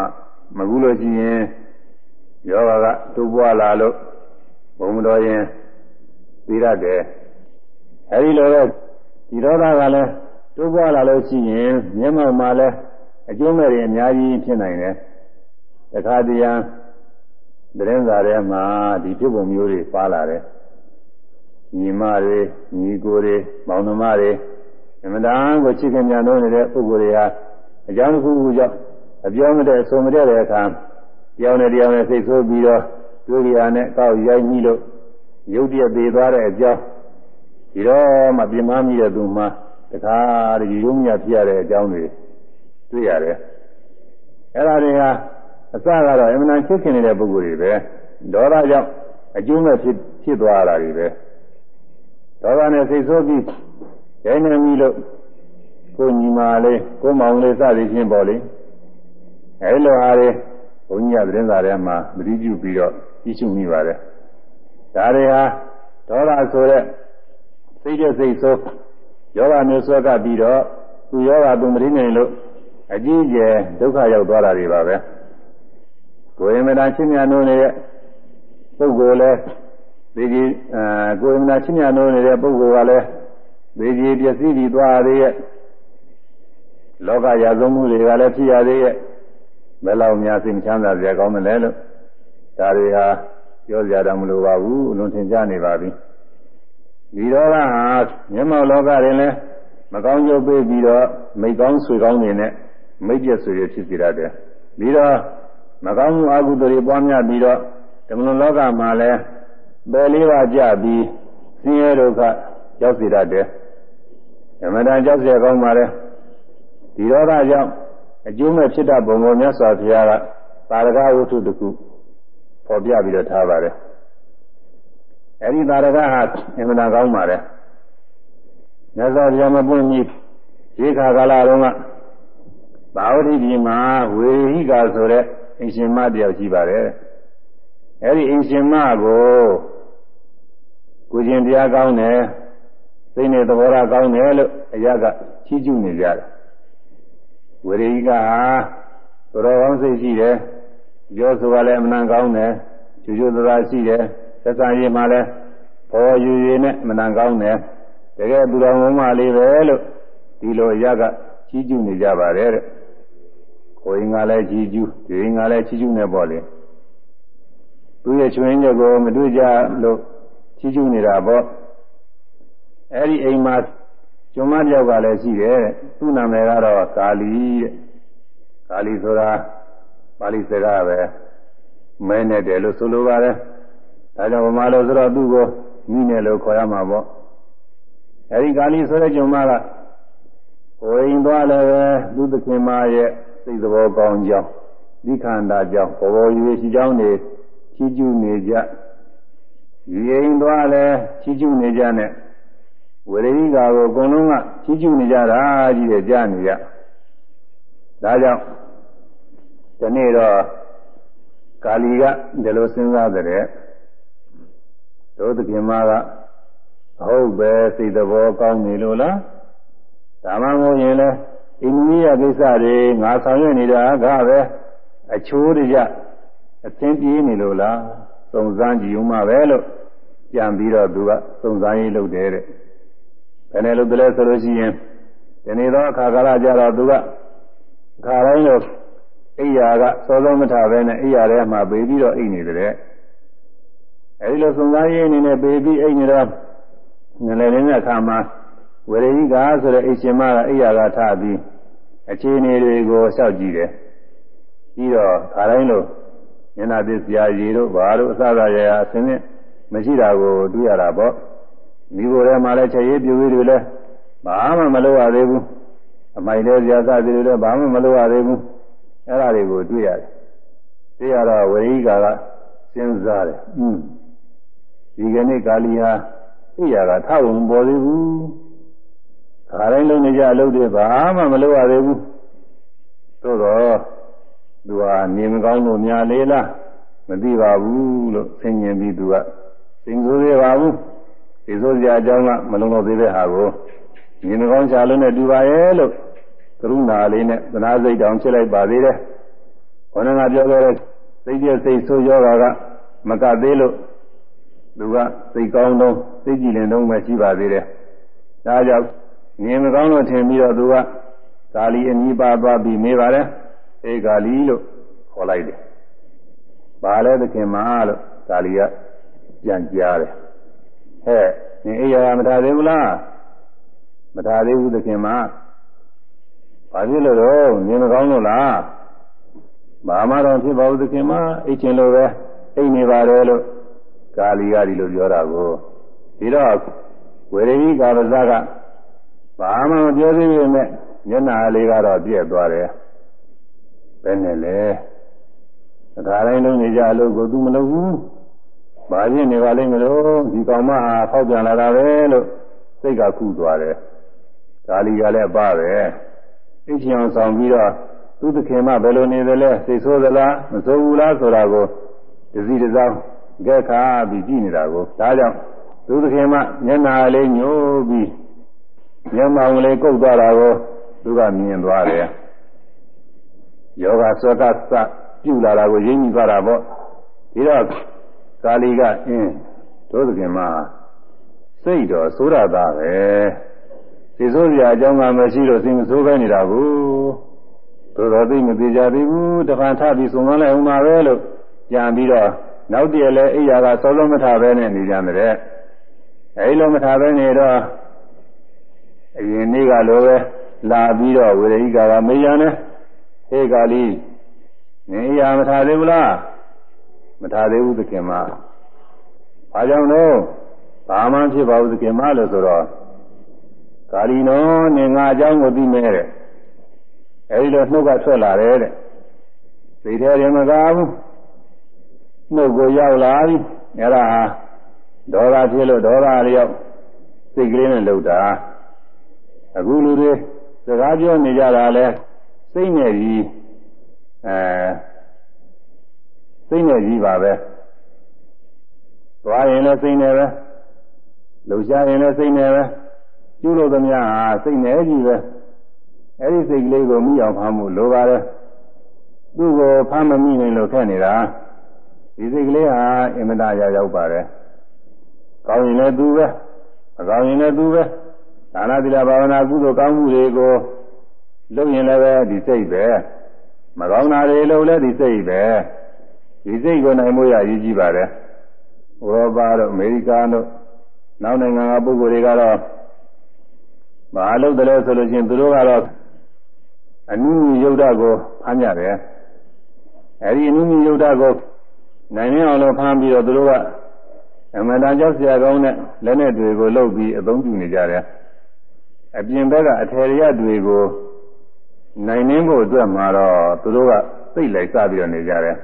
မကူလို့ရှိရင်ယောဂကတိုးပွားလာလို့ဘုံမတော်ရင်သိရတယ်အဲဒီလိုပဲ ဒီဒေါသကလည်းတိုးပွားလာလို့ရှိရင်မျက်မှောက်မှာလည်းအကျိုးမဲ့တွေအများကြီးဖြစ်နိုင်တယ်တခါတည်းရန်သတင်းစာထဲမှာဒီဖြစ်ပုံမျိုးတွေပါလာတယ်ညီမတွေညီကိုတွေမောင်နှမတွေအမှန်တန်ကိုချစ်ခင်ကြလို့နေတဲ့ပုဂ္ဂိုလ်တွေဟာအကြောင်းတစ်ခုခုကြောင့်အပြောမတဲ့ဆုံးမတဲ့တဲ့အခါကြောင်းနဲ့တရားနဲ့စိတ်ဆိုးပြီးတော့တွေ့ရနဲ့ကောက်ရိုက်မိလို့ရုပ်တရက်သေးသွားတဲ့အကြောင်း ဒီတော့မှပြင်မမိတဲ့သူမှတခါတည်းရုံးမြဖြစ်ရတဲ့အကြောင်းတွေတွေ့ရတယ်အဲ့ဒါတွေဟာအစကတော့အမှန်တန်ချစ်ခင်နေတဲ့ပုဂ္ဂိုလ်တွေပဲဒေါသကြောင့်အကျိုးမဲ့ဖြစ်ဖြစ်သွားတာတွေပဲဒေါသနဲ့စိတ်ဆိုးပြီးဒိုင်းနေပြီလို့ကိုညီမလေးကိုမောင်လေးစသည်ချင်းပေါ့လေအဲလိုအားတွေဘုန်းကြီးကသတင်းစာထဲမှာမတိပြုပြီးတော့ကြည့်ရှုမိပါတယ်ဒါတွေဟာဒေါသဆိုတဲ့ စိတ်တဲ့စိတ်ဆိုးယောဂမျိုးဆွဲကပြီးတော့သူယောဂသူမရင်းနိုင်လို့အကြီးကျယ်ဒုက္ခရောက်သွားတာတွေပါပဲကိုယ်ရင်မတန်ချင်းမြတ်နိုးနေတဲ့ပုဂ္ဂိုလ်လဲဒီကြီးအဲကိုယ်ရင်မတန်ချင်းမြတ်နိုးနေတဲ့ပုဂ္ဂိုလ်ကလည်းဒီကြီးပျက်စီးပြီးသွားရရဲ့လောကရာဇုံမှုတွေကလည်းဖြစ်ရသေးရဲ့ဘယ်လောက်များစိတ်ချမ်းသာကြကောင်းမလဲလို့ဒါတွေဟာပြောကြတာမလိုပါဘူးအလွန်ထင်ရှားနေပါပြီ ဒီတော့ကမျက်မှောက်လောကတွေလည်းမကောင်းကျိုးပေးပြီးတော့မိကောင်းဆွေကောင်းနေနဲ့မိတ်ပြဆွေရဖြစ်စီရတယ်ပြီးတော့မကောင်းမှုအကုသိုလ်တွေပွားများပြီးတော့ဓမ္မလောကမှာလည်းပယ်လေးပါးကြပြီးဆင်းရဲဒုက္ခရောက်စေတတ်တယ်ဓမ္မတန်ကြောက်เสียကောင်းပါလေဒီတော့ကကြောင့်အကျိုးမဲ့ဖြစ်တဲ့ဘုံပေါ်မြတ်စွာဘုရားကပါရဂဝတ္ထုတစ်ခုဖော်ပြပြီးတော့ထားပါတယ် အဲဒီပါရဂဟာအမှန်တရားကောင်းပါတယ်မြတ်စွာဘုရားမပွင့်မီဒီခါကာလတုန်းကဘာဝတိပြည်မှာဝေဟိကာဆိုတဲ့အင်ရှင်မတယောက်ရှိပါတယ်အဲဒီအင်ရှင်မကိုကိုကျင်တရားကောင်းတယ်စိတ်နဲ့သဘောထားကောင်းတယ်လို့အရာကချီးကျူးနေကြတယ်ဝေရိကဟာတော်တော်ကောင်းစိတ်ရှိတယ်ပြောဆိုတာလည်းအမှန်ကောင်းတယ်ကျူးကျူးသာရှိတယ် သက်သာရေးမှလည်းပေါ်ယူရည်နဲ့အမှန်ကောင်းတယ်တကယ်သူတော်မမလေးပဲလို့ဒီလိုအရာကချီးကျူးနေကြပါတယ်တဲ့ကိုရင်ကလည်းချီးကျူးဒီရင်ကလည်းချီးကျူးနေပေါ့လေသူရဲ့ချွင်းချက်ကိုမတွေ့ကြလို့ချီးကျူးနေတာပေါ့အဲ့ဒီအိမ်မှာကျွမ်းမတယောက်ကလည်းရှိတယ်သူ့နာမည်ကတော့ကာလီတဲ့ကာလီဆိုတာပါဠိစကားပဲမဲနဲ့တယ်လို့ဆိုလိုပါတယ် ဒါကြောင့်ဗမာလိုဆိုတော့သူ့ကိုမိနဲ့လို့ခေါ်ရမှာပေါ့အဲဒီကာလီဆိုတဲ့ကျွမ်းမကကိုရင်သွားလည်းပဲသူသခင်မရဲ့စိတ်သဘောကောင်းကြောင်းဒီခန္ဓာကြောင့်ဘောဘောရွေရှိကြောင်းနေချီးကျူးနေကြရင်သွားလည်းချီးကျူးနေကြနဲ့ဝေရိကာကိုအကုန်လုံးကချီးကျူးနေကြတာကြီးတယ်ကြားနေကြဒါကြောင့်ဒီနေ့တော့ကာလီကဒီလိုစဉ်းစားတဲ့ တို့သခင်မကဟုတ်ပဲစိတ်သဘောကောင်းနေလို့လားဒါမှမဟုတ်ရင်လည်းအိန္ဒိယကိစ္စတွေငါဆောင်ရွက်နေတာကပဲအချိုးတကြအသင်ပြေးနေလို့လားစုံစမ်းကြည့်ဦးမှာပဲလို့ကြံပြီးတော့သူကစုံစမ်းရေးလုပ်တယ်တဲ့ဘယ်နဲ့လုပ်တယ်လဲဆိုလို့ရှိရင်ဒီနေ့တော့အခါကာလကြတော့သူကခါတိုင်းလို့အိယာကစောစောမထပဲနဲ့အိယာထဲမှာပေပြီးတော့အိနေတယ် အဲဒီလိုစုံစမ်းရေးအနေနဲ့ပေပြီးအိနေတော့ငလယ်ရင်းတဲ့အခါမှာဝေရိကဆိုတဲ့အိရှင်မကအိယာကထပြီးအခြေအနေတွေကိုလျှောက်ကြည့်တယ်ပြီးတော့ခါတိုင်းလို့မျက်နှာပစ္စည်းရေတို့ဘာတို့အစသာရရအစင်းနဲ့မရှိတာကိုတွေ့ရတာပေါ့မိဘထဲမှာလည်းချက်ရေးပြွေးတွေလည်းဘာမှမလုပ်ရသေးဘူးအမိုက်လေးကြာသတိတွေလည်းဘာမှမလုပ်ရသေးဘူးအဲ့ဒါတွေကိုတွေ့ရတယ်တွေ့ရတော့ဝိရိကာကစဉ်းစားတယ်อืม ဒီကနေ့ကာလီဟာဣရာကထဝင်ပေါ်သေးဘူးခါတိုင်းလုံးနေကြအလုပ်တွေဘာမှမလုပ်ရသေးဘူးသို့တော့သူကနေမကောင်းလို့များလေးလားမသိပါဘူးလို့ဆင်ញင်ပြီးသူကသင်ဆိုးသေးပါဘူးဒီဆိုစရာအကြောင်းကမလုံလောက်သေးတဲ့ဟာကိုနေမကောင်းချလို့နဲ့တူပါရဲ့လို့ကရုဏာလေးနဲ့သနာစိတ်တောင်ဖြစ်လိုက်ပါသေးတယ်ခொနကပြောခဲ့တဲ့စိတ်ပြစိတ်ဆိုးယောဂါကမကသေးလို့ သူကစိတ်ကောင်းတော့စိတ်ကြည်လင်တော့မှရှိပါသေးတယ်ဒါကြောင့်နေမကောင်းလို့ထင်ပြီးတော့သူကကာလီအနီးပါသွားပြီးနေပါတယ်အေကာလီလို့ခေါ်လိုက်တယ်ဘာလဲသခင်မလို့ကာလီကပြန်ကြားတယ်ဟဲ့နင်အိယာမထားသေးဘူးလားမထားသေးဘူးသခင်မဘာဖြစ်လို့တော့နင်မကောင်းလို့လားဘာမှတော့ဖြစ်ပါဘူးသခင်မအိတ်ချင်လို့ပဲအိတ်နေပါတယ်လို့ ကာလီကဒီလိုပြောတာကိုဒီတော့ဝေရဏီကာပဇကဘာမှမပြောသေးပေမဲ့မျက်နှာလေးကတော့ပြည့်သွားတယ်ဘယ်နဲ့လဲဒါတိုင်းလုံးနေကြအလုပ်ကိုသူမလုပ်ဘူးဘာဖြစ်နေပါလိမ့်မလို့ဒီကောင်မဟာဖောက်ပြန်လာတာပဲလို့စိတ်ကခုသွားတယ်ကာလီကလည်းပါပဲအိတ်ချင်အောင်ဆောင်ပြီးတော့သူသခင်မဘယ်လိုနေသလဲစိတ်ဆိုးသလားမဆိုးဘူးလားဆိုတာကိုတစည်းတစောင်း ကြက်ခါပြီးကြည့်နေတာကိုဒါကြောင့်သူသခင်မမျက်နာလေးညှိုးပြီးမျက်မှောင်လေးကုတ်သွားတာကိုသူကမြင်သွားတယ်ယောဂဆွတ်ကစပြုလာတာကိုရင်းမိသွားတာပေါ့ဒီတော့ကာလီကအင်းတို့သခင်မစိတ်တော်ဆိုးရတာပဲစိတ်ဆိုးစရာအကြောင်းကမရှိလို့စိတ်မဆိုးပဲနေတာကိုသို့တော်သိမသေးကြသေးဘူးတခါထပြီးစုံစမ်းလိုက်အောင်ပါပဲလို့ကြံပြီးတော့ နောက်တည့်လည်းအိယာကစောစောမထပဲနဲ့နေကြတယ်အဲဒီလိုမထပဲနေတော့အရင်နေ့ကလိုပဲလာပြီးတော့ဝေရိကာကမေးရနဲ့ဟေးကာလီနေအိယာမထသေးဘူးလားမထသေးဘူးသခင်မဘာကြောင့်လဲဘာမှဖြစ်ပါဘူးသခင်မလို့ဆိုတော့ကာလီနော်နေငါအကြောင်းကိုသိမဲတဲ့အဲဒီလိုနှုတ်ကထွက်လာတယ်တဲ့စိတ်ထဲရင်မကားဘူး နှုတ်ကိုရောက်လာပြီအဲ့ဒါဒေါသဖြစ်လို့ဒေါသလျောက်စိတ်ကလေးနဲ့လှုပ်တာအခုလူတွေစကားပြောနေကြတာလဲစိတ်နဲ့ကြီးအဲစိတ်နဲ့ကြီးပါပဲသွားရင်လည်းစိတ်နဲ့ပဲလှုပ်ရှားရင်လည်းစိတ်နဲ့ပဲကျူးလို့သမျှဟာစိတ်နဲ့ကြီးပဲအဲ့ဒီစိတ်ကလေးကိုမိအောင်ဖမ်းမှုလိုပါတယ်သူ့ကိုဖမ်းမမိနိုင်လို့ခက်နေတာ ဒီစိတ်ကလေးဟာအင်မတရာရောက်ပါတယ်ကောင်းရင်လည်းသူပဲမကောင်းရင်လည်းသူပဲဒါနသီလဘာဝနာကုသိုလ်ကောင်းမှုတွေကိုလုပ်ရင်လည်းပဲဒီစိတ်ပဲမကောင်းတာတွေလုပ်လည်းဒီစိတ်ပဲဒီစိတ်ကိုနိုင်မှုရရည်ကြီးပါတယ်ဥရောပတို့အမေရိကန်တို့နောက်နိုင်ငံကပုဂ္ဂိုလ်တွေကတော့မဟာလုပ်တယ်ဆိုလို့ချင်းသူတို့ကတော့အနုညယုတ်တကိုဖမ်းကြတယ်အဲဒီအနုညယုတ်တကို နိုင်နေအောင်လို့ဖမ်းပြီးတော့သူတို့ကအမှန်တန်ကြောက်စရာကောင်းတဲ့လက်နဲ့တွေကိုလှုပ်ပြီးအသုံးပြုနေကြတယ်အပြင်ဘက်ကအထေရရတွေကိုနိုင်နှင်းဖို့အတွက်မှာတော့သူတို့ကစိတ်လိုက်စပြီးတော့နေကြတယ်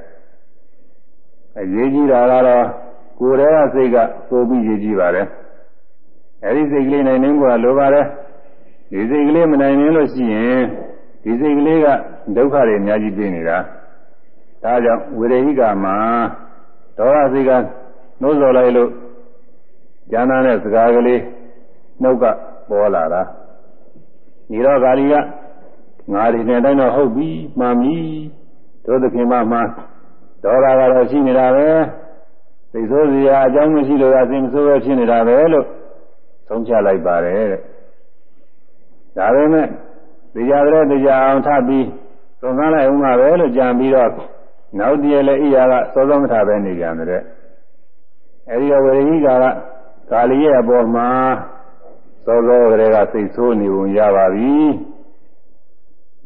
အရေးကြီးတာကတော့ကိုယ်တည်းကစိတ်ကပိုပြီးရေးကြီးပါတယ်အဲဒီစိတ်ကလေးနိုင်နှင်းဖို့လိုပါတယ်ဒီစိတ်ကလေးမနိုင်နှင်းလို့ရှိရင်ဒီစိတ်ကလေးကဒုက္ခတွေအများကြီးပြနေတာ ဒါကြောင့်ဝေရဟိကမှာဒေါသစိတ်ကနှိုးဆော်လိုက်လို့ဉာဏ်နဲ့စကားကလေးနှုတ်ကပေါ်လာတာဒီတော့ဂါလီကငါဒီနဲ့တိုင်းတော့ဟုတ်ပြီမှန်ပြီတို့သခင်မမှဒေါသကတော့ရှိနေတာပဲသိဆိုးစရာအကြောင်းမရှိလို့အစဉ်မဆိုးပဲဖြစ်နေတာပဲလို့သုံးချလိုက်ပါတယ်တဲ့ဒါပေမဲ့တရားကြတဲ့တရားအောင်ထပြီးသုံးသမ်းလိုက်ဦးမှာပဲလို့ကြံပြီးတော့ နောက်တည်းလည်းဣရာကစောစောမထပဲနေကြတယ်အဲဒီတော့ဝေရိကကကာလီရဲ့အပေါ်မှာစောစောကလေးကစိတ်ဆိုးနေပုံရပါပြီ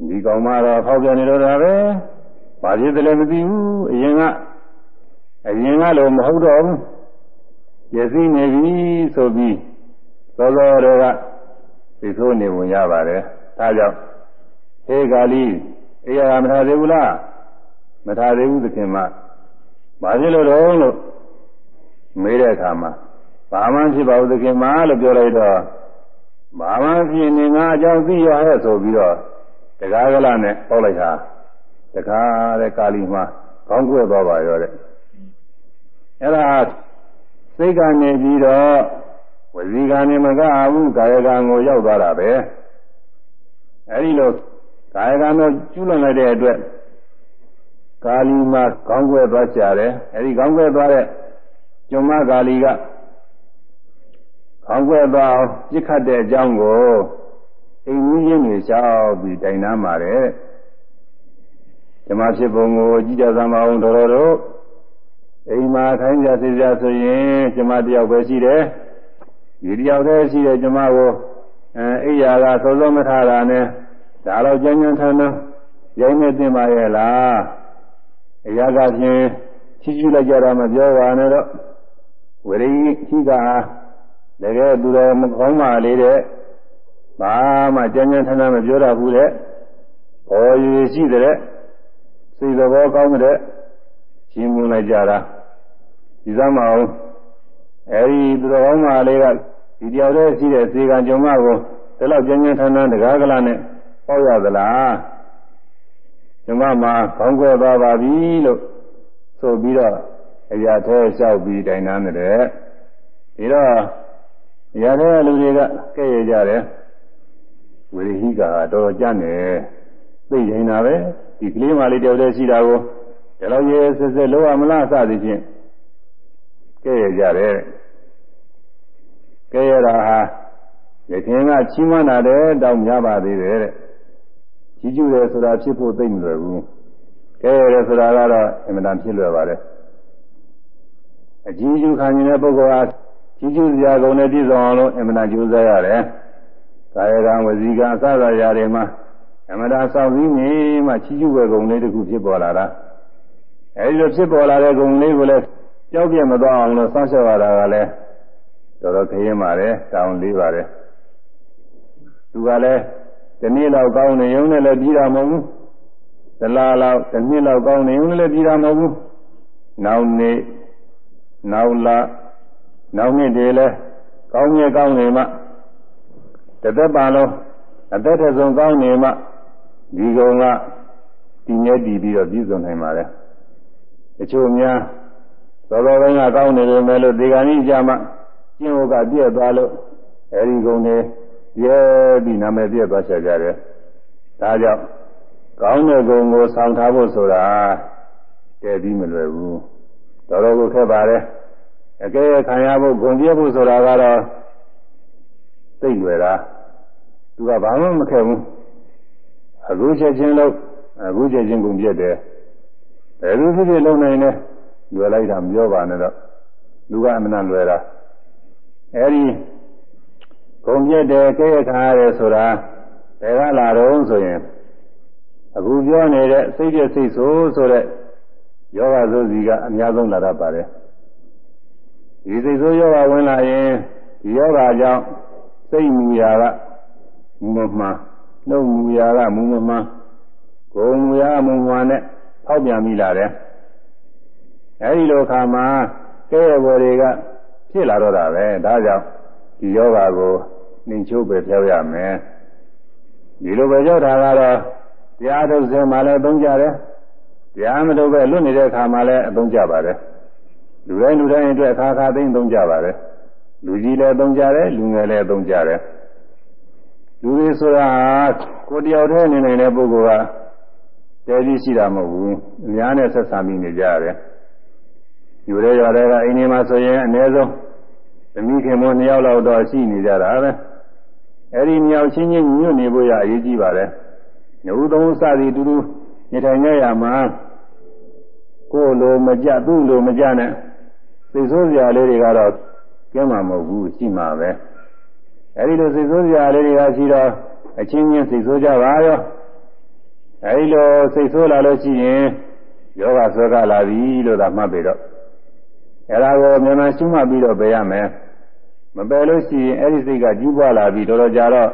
ဒီကောင်မတော့ဖောက်ပြန်နေတော့တာပဲဘာဖြစ်တယ်လဲမသိဘူးအရင်ကအရင်ကလို့မဟုတ်တော့ဘူးရစီနေပြီဆိုပြီးစောစောတွေကစိတ်ဆိုးနေပုံရပါတယ်ဒါကြောင့်ဟေကာလီအေရမထားသေးဘူးလား မထားသေးဘူးသခင်မဘာဖြစ်လို့တော့လို့မေးတဲ့အခါမှာဘာမှဖြစ်ပါဘူးသခင်မလို့ပြောလိုက်တော့ဘာမှဖြစ်နေငါအကြောင်းသိရဟဲ့ဆိုပြီးတော့တကားကလာနဲ့ဟောလိုက်တာတကားတဲ့ကာလီမှာကောင်းကွက်သွားပါရောတဲ့အဲ့ဒါစိတ်ကနေပြီးတော့ဝစီကနေမကဘူးကာယကံကိုရောက်သွားတာပဲအဲဒီလိုကာယကံတော့ကျူးလွန်လိုက်တဲ့အတွက် ကာလီမှာခေါင်းကွဲသွားကြတယ်အဲဒီခေါင်းကွဲသွားတဲ့ကျုံမကာလီကခေါင်းကွဲသွားအောင်ပြစ်ခတ်တဲ့အကြောင်းကိုအိမ်ကြီးချင်းတွေရှောက်ပြီးတိုင်နှမ်းပါတယ်ဓမ္မဖြစ်ပုံကိုကြည်ကြသမာအောင်တော်တော်တို့အိမ်မှာခိုင်းကြစေကြဆိုရင်ကျမတယောက်ပဲရှိတယ်ဒီတယောက်တည်းရှိတဲ့ကျမကိုအဲအိယာကသုံးလုံးမထားတာနဲ့ဒါတော့ကြမ်းကြမ်းထမ်းထမ်းရိုင်းနေတင်ပါရဲ့လား အရာကဖြင့်ချီးကျူးလိုက်ကြတာမပြောပါနဲ့တော့ဝရိခိကတကယ်သူတော်မကောင်းပါလေတဲ့ဘာမှကြမ်းကြမ်းထမ်းထမ်းမပြောတတ်ဘူးတဲ့ဘောရည်ရှိတဲ့စိတ်တော်ကောင်းတဲ့ရှင်းမလိုက်ကြတာဒီသမောင်အဲဒီသူတော်ကောင်းမလေးကဒီတယောက်တည်းရှိတဲ့ဇေကံကြုံမကိုဒီလောက်ကျဉ်းကျဉ်းထန်းထန်းတကားကလာနဲ့ပေါက်ရသလား ကြုံမမှာခေါင်းကွဲသွားပါပြီလို့ဆိုပြီးတော့အရာထဲလျှောက်ပြီးတိုင်တန်းတယ်ဒီတော့အရာထဲလူတွေကကဲ့ရကြတယ်ဝိရိဟိကတော်တော်ကြမ်းတယ်သိရင်တာပဲဒီကလေးမလေးတယောက်တည်းရှိတာကိုဒီလိုရဲစစ်စစ်လောရမလားစသည်ဖြင့်ကဲ့ရကြတယ်ကဲရတာဟာယခင်ကချီးမွမ်းတာတဲ့တောင်းများပါသေးတယ်တဲ့ ကြီးကျူတယ်ဆိုတာဖြစ်ဖို့သိမ့်မလွယ်ဘူးကဲရတယ်ဆိုတာကတော့အင်မတန်ဖြစ်လွယ်ပါတယ်အကြီးကျူခံနေတဲ့ပုဂ္ဂိုလ်ဟာကြီးကျူစရာကုန်နဲ့ပြည့်စုံအောင်လို့အင်မတန်ကြိုးစားရတယ်ကာယကံဝစီကံအစသာရာတွေမှာအမတာဆောင်စည်းနေမှချီးကျူးပဲဂုံလေးတစ်ခုဖြစ်ပေါ်လာတာအဲဒီလိုဖြစ်ပေါ်လာတဲ့ဂုံလေးကိုလည်းကြောက်ပြမသွားအောင်လို့စောင့်ရှောက်ရတာကလည်းတော်တော်ခရင်ပါတယ်တောင်းလေးပါတယ်သူကလည်း ဒီနေ့လောက်ကောင်းနေရုံနဲ့လည်းပြီးတာမဟုတ်ဘူးသလားလောက်ဒီနေ့လောက်ကောင်းနေရုံနဲ့လည်းပြီးတာမဟုတ်ဘူးနောက်နေ့နောက်လနောက်နှစ်တွေလည်းကောင်းမြဲကောင်းနေမှတသက်ပါလုံးအသက်ထဆုံးကောင်းနေမှဒီကောင်ကတည်မြဲတည်ပြီးတော့ပြည့်စုံနိုင်ပါတယ်တချို့များသောတော်ပိုင်းကကောင်းနေတယ်မဲ့လို့ဒီကနေ့ကြာမှကျင့်ဝတ်ကပြည့်သွားလို့အဲဒီကုန်းတွေ ရဲပြီးနာမည်ပြည့်သွားချက်ကြတယ်ဒါကြောင့်ကောင်းတဲ့ကုန်းကိုဆောင်ထားဖို့ဆိုတာတည်ပြီးမလွယ်ဘူးတော်တော်ကိုခက်ပါတယ်အကဲခံရဖို့ဂုံပြည့်ဖို့ဆိုတာကတော့သိလွယ်တာသူကဘာမှမခက်ဘူးအခုချက်ချင်းလို့အခုချက်ချင်းကုန်ပြည့်တယ်ဘယ်လိုဖြစ်ဖြစ်လုပ်နိုင်လဲလွယ်လိုက်တာမပြောပါနဲ့တော့လူကအမှန်လွယ်တာအဲဒီ ကုန်ပြည့်တယ်ကဲရခါရတယ်ဆိုတာဘယ်ကလာတော့ဆိုရင်အခုပြောနေတဲ့စိတ်ပြစိတ်ဆိုးဆိုတဲ့ယောဂဆိုစီကအများဆုံးလာတတ်ပါတယ်ဒီစိတ်ဆိုးယောဂဝင်လာရင်ဒီယောဂကြောင့်စိတ်မူရာကမူမမှန်နှုတ်မူရာကမူမမှန်ကိုယ်မူရာမူမှန်နဲ့ဖောက်ပြန်မိလာတယ်အဲဒီလိုခါမှာကဲရဘော်တွေကဖြစ်လာတော့တာပဲဒါကြောင့် ဒီယောဂါကိုနှင်ချိုးပဲပြောရမယ်ဒီလိုပဲကြောက်တာကတော့တရားထုတ်စဉ်မှာလည်းသုံးကြတယ်တရားမထုတ်ပဲလွတ်နေတဲ့အခါမှာလည်းအသုံးကြပါတယ်လူတိုင်းလူတိုင်းအတွက်အခါခါသိမ့်သုံးကြပါတယ်လူကြီးလည်းသုံးကြတယ်လူငယ်လည်းသုံးကြတယ်လူတွေဆိုတာကိုတယောက်တည်းနေနေတဲ့ပုဂ္ဂိုလ်ကတဲကြီးရှိတာမဟုတ်ဘူးအများနဲ့ဆက်ဆံပြီးနေကြရတယ်ယူရဲရွာတွေကအိမ်ထဲမှာဆိုရင်အနည်းဆုံး သမီးခင်မနှစ်ယောက်လောက်တော့ရှိနေကြတာပဲအဲ့ဒီနှစ်ယောက်ချင်းချင်းညွတ်နေဖို့ရအရေးကြီးပါတယ်နှုတ်သုံးစသည်တူတူနေထိုင်ကြရမှာကိုယ်လိုမကြသူ့လိုမကြနဲ့စိတ်ဆိုးစရာလေးတွေကတော့ကျင်းမှာမဟုတ်ဘူးရှိမှာပဲအဲဒီလိုစိတ်ဆိုးစရာလေးတွေကရှိတော့အချင်းချင်းစိတ်ဆိုးကြပါရောအဲဒီလိုစိတ်ဆိုးလာလို့ရှိရင်ယောဂဆွဲကလာပြီလို့သာမှတ်ပြီတော့ အဲဒါကိုမြန်မာရှုမှတ်ပြီးတော့ပယ်ရမယ်မပယ်လို့ရှိရင်အဲဒီစိတ်ကကြီးပွားလာပြီးတော်တော်ကြာတော့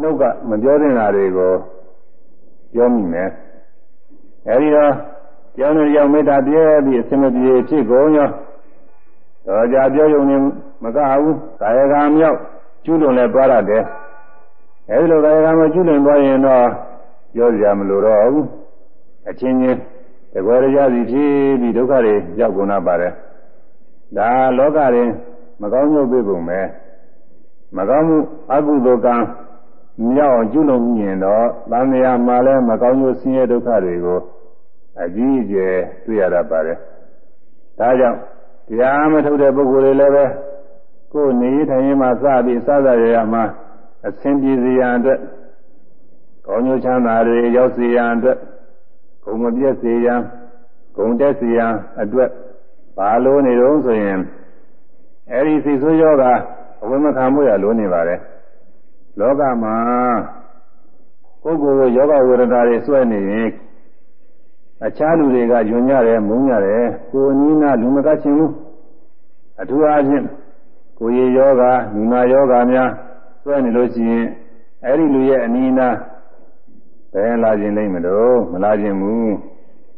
နှုတ်ကမပြောသင့်တာတွေကိုပြောမိမယ်အဲဒီတော့ကျောင်းတော်ရောက်မေတ္တာပြဲပြီးအစမပြေဖြစ်ကုန်ရောတော်ကြပြောရုံနဲ့မကဘူးကာယကံမြောက်ကျွလွန်လဲသွားရတယ်အဲဒီလိုကာယကံမကျွလွန်သွားရင်တော့ပြောစရာမလိုတော့ဘူးအချင်းချင်း တကွယ်ရစီဖြစ်ပြီးဒုက္ခတွေရောက်ကုန်တာပါတယ်ဒါလောကရင်မကောင်းညုတ်ပြပုံပဲမကောင်းမှုအကုသိုလ်ကံမြောက်အောင်ကျွလွန်မြင်တော့သံဃာမှာလည်းမကောင်းကျိုးဆင်းရဲဒုက္ခတွေကိုအကြီးအကျယ်တွေ့ရတတ်ပါတယ်ဒါကြောင့်တရားမထုတ်တဲ့ပုဂ္ဂိုလ်တွေလည်းပဲကိုယ်နေထိုင်ရင်မှစပြီးစသရရမှာအဆင်ပြေစေရန်အတွက်ကောင်းကျိုးချမ်းသာတွေရောက်စေရန်အတွက် ဂုံမပြည့်စေရန်ဂုံတက်စေရန်အတွက်ဘာလို့နေတော့ဆိုရင်အဲဒီစိတ်ဆိုးယောဂအဝိမခံမှုရလို့နေပါတယ်လောကမှာပုဂ္ဂိုလ်ကိုယောဂဝေဒနာတွေစွဲနေရင်အခြားလူတွေကယွံကြတယ်မုန်းကြတယ်ကိုယ်နီးနာလူမကချင်းဘူးအထူးအားဖြင့်ကိုယ်ရယောဂလူနာယောဂများစွဲနေလို့ရှိရင်အဲ့ဒီလူရဲ့အနီးနာ ဘယ်လာခြင်းလိမ့်မလို့မလာခြင်းဘူး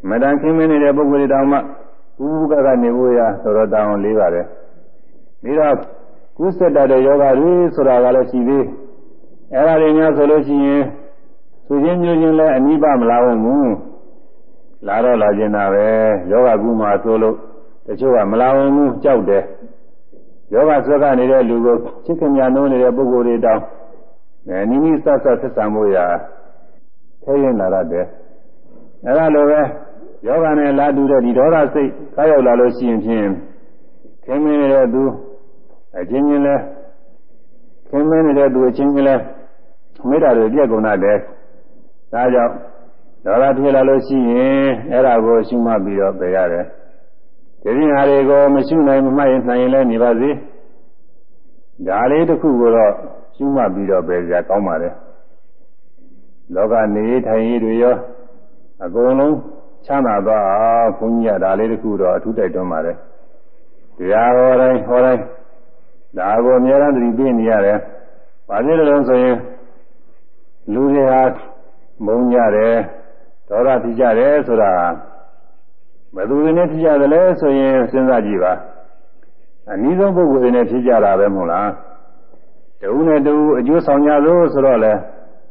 မတန်ခင်းမင်းနေတဲ့ပုဂ္ဂိုလ်တွေတောင်မှဥပကကနေဖို့ရတော်တော်တောင်းလေးပါတယ်ပြီးတော့ကုသတတ်တဲ့ယောဂတွေဆိုတာကလည်းရှိသေးအဲ့ဒါတွေများဆိုလို့ရှိရင်သူချင်းမျိုးချင်းလည်းအနိဗ္ဗာန်မလာဘူးလာတော့လာကျင်တာပဲယောဂကုမှာဆိုလို့တချို့ကမလာဘူးကြောက်တယ်ယောဂဆွဲကနေတဲ့လူကိုချစ်ခင်ညာနိုးနေတဲ့ပုဂ္ဂိုလ်တွေတောင်းအဲနိမိတ်ဆက်ဆက်ဆက်ဆံမှုရာ ထဲရင်လာရတယ်အဲဒါလိုပဲယောဂနဲ့လာတူတဲ့ဒီဒေါသစိတ်ကားရောက်လာလို့ရှိရင်ဖြင့်ခင်မင်းနေတဲ့သူအချင်းချင်းလဲခင်မင်းနေတဲ့သူအချင်းချင်းလဲမေတ္တာတွေပြည့်ကုန်တတ်ဒါကြောင့်ဒေါသဖြစ်လာလို့ရှိရင်အဲ့ဒါကိုရှုမှတ်ပြီးတော့ပယ်ရတယ်ဒီရင်ဟာတွေကိုမရှိနိုင်မမှတ်ရင်နိုင်ရင်လည်းနေပါစေဒါလေးတစ်ခုကိုတော့ရှုမှတ်ပြီးတော့ပယ်ကြကောင်းပါလေ လောကနေထိုင်ရည်တွေရောအကုန်လုံးချမ်းသာသွားအောင်ဘုန်းကြီးကဒါလေးတစ်ခုတော့အထူးတိုက်တွန်းပါတယ်တရားဟောတိုင်းဟောတိုင်းဒါကိုအများအားသတိပေးနေရတယ်။ဘာဖြစ်လို့လဲဆိုရင်လူတွေဟာမုန်းကြတယ်ဒေါသဖြစ်ကြတယ်ဆိုတာဘယ်သူတွေနဲ့ဖြစ်ကြသလဲဆိုရင်စဉ်းစားကြည့်ပါအနည်းဆုံးပုဂ္ဂိုလ်တွေနဲ့ဖြစ်ကြတာပဲမဟုတ်လားတဦးနဲ့တဦးအကျိုးဆောင်ကြလို့ဆိုတော့လေ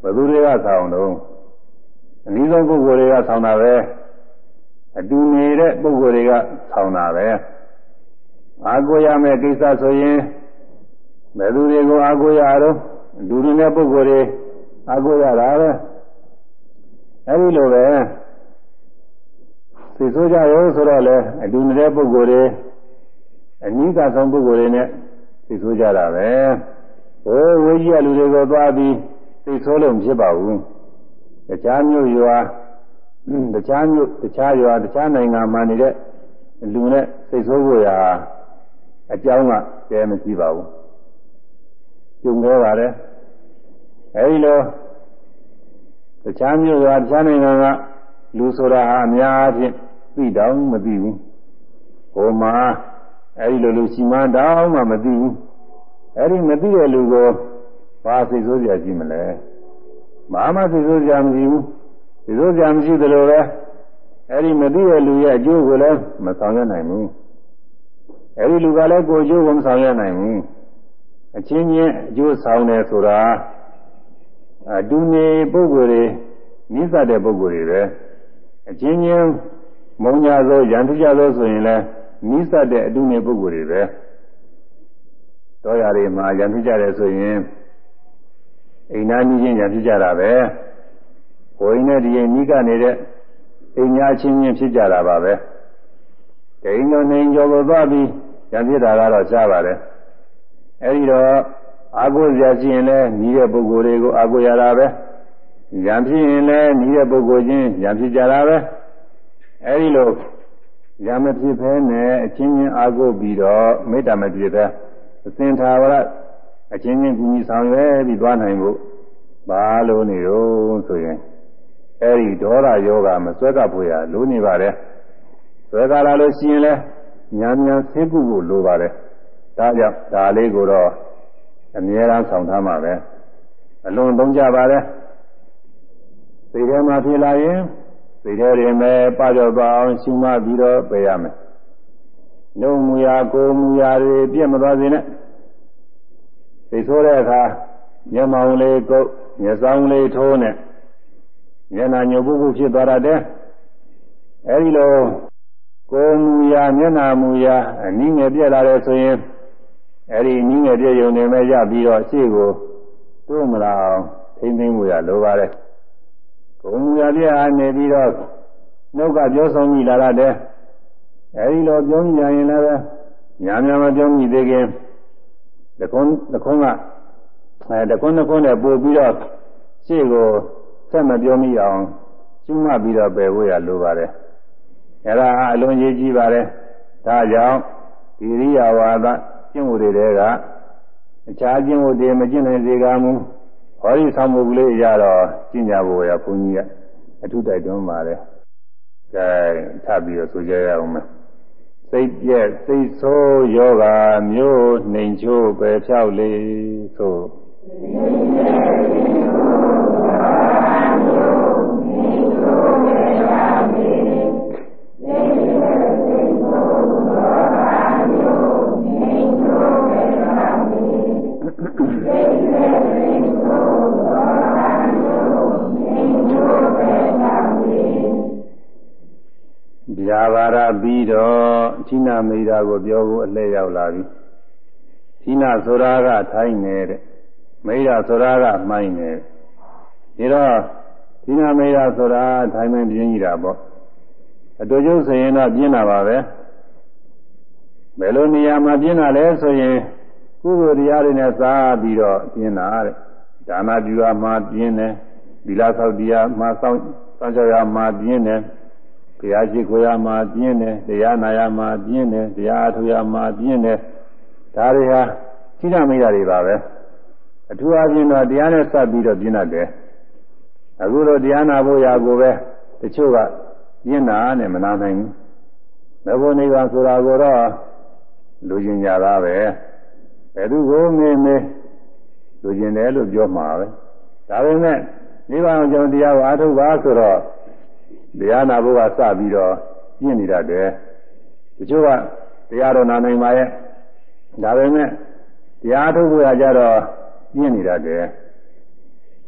ဘယ်သူတွေကဆောင်တော့အနည်းဆုံးပုဂ္ဂိုလ်တွေကဆောင်တာပဲအတူနေတဲ့ပုဂ္ဂိုလ်တွေကဆောင်တာပဲအာကိုရမယ့်ကိစ္စဆိုရင်ဘယ်သူတွေကိုအာကိုရတော့လူတွေနဲ့ပုဂ္ဂိုလ်တွေအာကိုရတာပဲအဲဒီလိုပဲသိဆိုကြရောဆိုတော့လေအတူနေတဲ့ပုဂ္ဂိုလ်တွေအနိကဆုံးပုဂ္ဂိုလ်တွေနဲ့သိဆိုကြတာပဲဟိုဝိကြီးလူတွေကိုသွားပြီး သိဆိုလို့မဖြစ်ပါဘူးတခြားမျိုးရွာတခြားမျိုးတခြားရွာတခြားနိုင်ငံမှာနေတဲ့လူနဲ့သိဆိုဖို့ရာအကြောင်းကတည်းမရှိပါဘူးကျုံခဲ့ပါတယ်အဲဒီလိုတခြားမျိုးကတခြားနိုင်ငံကလူဆိုတာဟာအများအားဖြင့်သိတောင်မသိဘူးဟိုမှာအဲဒီလိုလူရှိမှတောင်မှမသိဘူးအဲဒီမသိတဲ့လူကို ဘာစိတ်ဆိုးကြရှိမလဲဘာမှစိတ်ဆိုးကြမရှိဘူးစိတ်ဆိုးကြမရှိသလိုပဲအဲဒီမသိတဲ့လူရဲ့အကျိုးကိုလည်းမဆောင်ရွက်နိုင်ဘူးအဲဒီလူကလည်းကိုယ်အကျိုးကိုမဆောင်ရွက်နိုင်ဘူးအချင်းချင်းအကျိုးဆောင်တယ်ဆိုတာအတူနေပုဂ္ဂိုလ်တွေနိစ္စတဲ့ပုဂ္ဂိုလ်တွေပဲအချင်းချင်းမုံညာသောရန်ထကြသောဆိုရင်လည်းနိစ္စတဲ့အတူနေပုဂ္ဂိုလ်တွေပဲတော်ရတွေမှာရန်ထကြတယ်ဆိုရင် အိမ်နာနီးချင်းရန်ထကြတာပဲကိုယ်နဲ့ဒီအိမ်နီးကနေတဲ့အိမ်ညာချင်းချင်းဖြစ်ကြတာပါပဲဒိန်တို့နေကြောကိုသွားပြီးရန်ဖြစ်တာကတော့ရှားပါတယ်အဲဒီတော့အာကိုစရာရှိရင်လည်းညီတဲ့ပုဂ္ဂိုလ်တွေကိုအာကိုရတာပဲဉာဏ်ဖြစ်ရင်လည်းညီတဲ့ပုဂ္ဂိုလ်ချင်းဉာဏ်ဖြစ်ကြတာပဲအဲဒီလိုဉာဏ်မဖြစ်ဘဲနဲ့အချင်းချင်းအာကိုပြီးတော့မေတ္တာမဖြစ်ဘဲအစင်သာဝရ အချင်းချင်းကူညီဆောင်ရွက်ပြီးသွားနိုင်ဖို့ဘာလို့နေရောဆိုရင်အဲဒီဒေါသယောဂမဆွဲကပ်ဖို့ရလိုနေပါတယ်ဆွဲကလာလို့ရှိရင်လည်းဉာဏ်ဉာဏ်သိကုဖို့လိုပါတယ်ဒါကြောင့်ဒါလေးကိုတော့အမြဲတမ်းဆောင်ထားမှာပဲအလွန်သုံးကြပါတယ်စိတ်ထဲမှာဖြစ်လာရင်စိတ်ထဲရင်ပဲပကြောက်သွားအောင်ရှုမှတ်ပြီးတော့ပယ်ရမယ်နှုတ်မူရာကိုယ်မူရာတွေပြည့်မသွားစေနဲ့ စိတ်ဆိုးတဲ့အခါမျက်မှောင်လေးကုတ်မျက်စောင်းလေးထိုးနဲ့မျက်နှာညှို့ပုပုဖြစ်သွားတဲ့အဲဒီလိုကိုယ်မူရာမျက်နှာမူရာအနည်းငယ်ပြက်လာတယ်ဆိုရင်အဲဒီနည်းငယ်ပြည့်ရုံနဲ့ပဲရပြီးတော့ရှေ့ကိုတိုးမလာအောင်ထိမ့်သိမ့်မှုရလိုပါတယ်ကိုယ်မူရာပြည့်အားနေပြီးတော့နှုတ်ကပြောဆုံးမိလာတဲ့အဲဒီလိုပြောမိရင်လည်းညာညာမပြောမိသေးခင် တခွန်းတခွန်းကအဲတခွန်းတခွန်းနဲ့ပို့ပြီးတော့ရှေ့ကိုဆက်မပြောမိအောင်ရှင်းမှပြီးတော့ပယ်ဖို့ရလိုပါတယ်အဲဒါအလွန်ကြီးကြီးပါတယ်ဒါကြောင့်ဒီရိယဝါဒကျင့်ဝတ်တွေကအခြားကျင့်ဝတ်တွေမကျင့်နိုင်စေကမူဟောဒီဆောင်မှုကလေးရတော့ကျင့်ကြဖို့ရဘုန်းကြီးကအထုတိုက်တွန်းပါတယ်ကဲထပ်ပြီးတော့ဆိုကြရအောင်မယ် စိတ်ပြက်စိတ်ဆိုးယောဂမျိုးနှိမ်ချိုးပဲဖြောက်လေဆို ဗျာပါရပြီးတော့ဌိနမိရာကိုပြောဖို့အလှည့်ရောက်လာပြီဌိနဆိုတာကထိုင်းနေတဲ့မိရာဆိုတာကမှိုင်းနေဒီတော့ဌိနမိရာဆိုတာထိုင်းမင်းပြင်းကြီးတာပေါ့အတူတူဆိုရင်တော့ပြင်းတာပါပဲဘယ်လိုနေရာမှာပြင်းတာလဲဆိုရင်ကုသိုလ်တရားတွေနဲ့စားပြီးတော့ပြင်းတာတဲ့ဒါနပြုရမှာပြင်းတယ်သီလဆောက်တရားမှာစောင့်စောင့်ကြရမှာပြင်းတယ် ဘုရားရှိခိုးရမှာပြင်းတယ်တရားနာရမှာပြင်းတယ်တရားအထုရမှာပြင်းတယ်ဒါတွေဟာသိရမိတာတွေပါပဲအထူးအပြင်တော့တရားနဲ့စပ်ပြီးတော့ပြင်းတတ်တယ်အခုတော့တရားနာဖို့ရာကိုပဲတချို့ကပြင်းတာနဲ့မနာနိုင်ဘူးမဘုံနိဗ္ဗာန်ဆိုတာကိုတော့လူကျင်ကြတာပဲဘယ်သူကိုမေးမေးလူကျင်တယ်လို့ပြောမှာပဲဒါပေမဲ့နိဗ္ဗာန်ကြောင့်တရားကိုအားထုတ်ပါဆိုတော့ တရားနာဖို့ကစပြီးတော့ပြင့်နေတတ်တယ်တချို့ကတရားတော်နာနိုင်ပါရဲ့ဒါပေမဲ့တရားထုတ်ဖို့ရကြတော့ပြင့်နေတတ်တယ်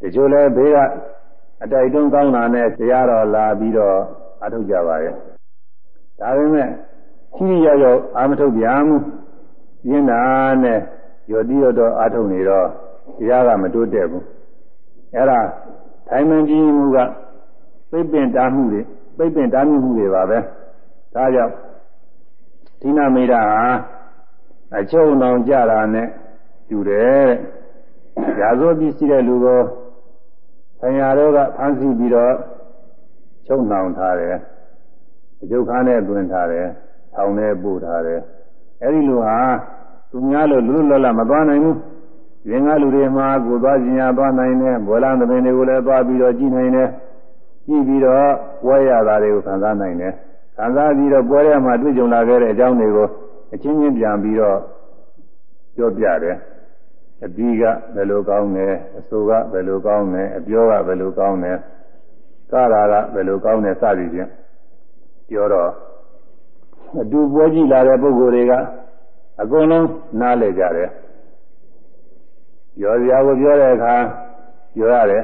တချို့လည်းဘေးကအတိုက်တွန်းကောင်းတာနဲ့တရားတော်လာပြီးတော့အထုတ်ကြပါရဲ့ဒါပေမဲ့ခိရိယာရောအာမထုတ်ပြန်မှုပြင်းတာနဲ့ရောတိရတော့အထုတ်နေတော့တရားကမတိုးတက်ဘူးအဲ့ဒါထိုင်မှန်ကြီးမှုက ပိတ်ပင်တားမှုတွေပိတ်ပင်တားမှုတွေပါပဲဒါကြောင့်ဒီနာမေတာဟာအချုပ်နှောင်ကြတာနဲ့ယူတယ်တဲ့ရာဇဝပစ္စည်းတဲ့လူကိုဆံရတော့ကဖမ်းဆီးပြီးတော့ချုပ်နှောင်ထားတယ်အကျုပ်ခါနဲ့တွင်ထားတယ်ထောင်ထဲပို့ထားတယ်အဲဒီလူဟာသူများလို့လူလွတ်လပ်မသွားနိုင်ဘူးရင်ကလူတွေမှာကိုသွားကျင်ရသွားနိုင်တယ်ဘွယ်လာသမင်တွေကိုလည်းသွားပြီးတော့ကြည့်နိုင်တယ် ကြည့်ပြီးတော့ပွဲရတာတွေကိုခံစားနိုင်တယ်ခံစားပြီးတော့ပွဲရမှာတွေ့ကြုံလာခဲ့တဲ့အကြောင်းတွေကိုအချင်းချင်းပြန်ပြီးတော့ပြောပြတယ်အပြီးကဘယ်လိုကောင်းတယ်အဆိုကဘယ်လိုကောင်းတယ်အပြောကဘယ်လိုကောင်းတယ်ကရာကဘယ်လိုကောင်းတယ်စသည်ဖြင့်ပြောတော့အတူပွဲကြည့်လာတဲ့ပုဂ္ဂိုလ်တွေကအကုန်လုံးနားလည်ကြတယ်ပြောစရာကိုပြောတဲ့အခါပြောရတယ်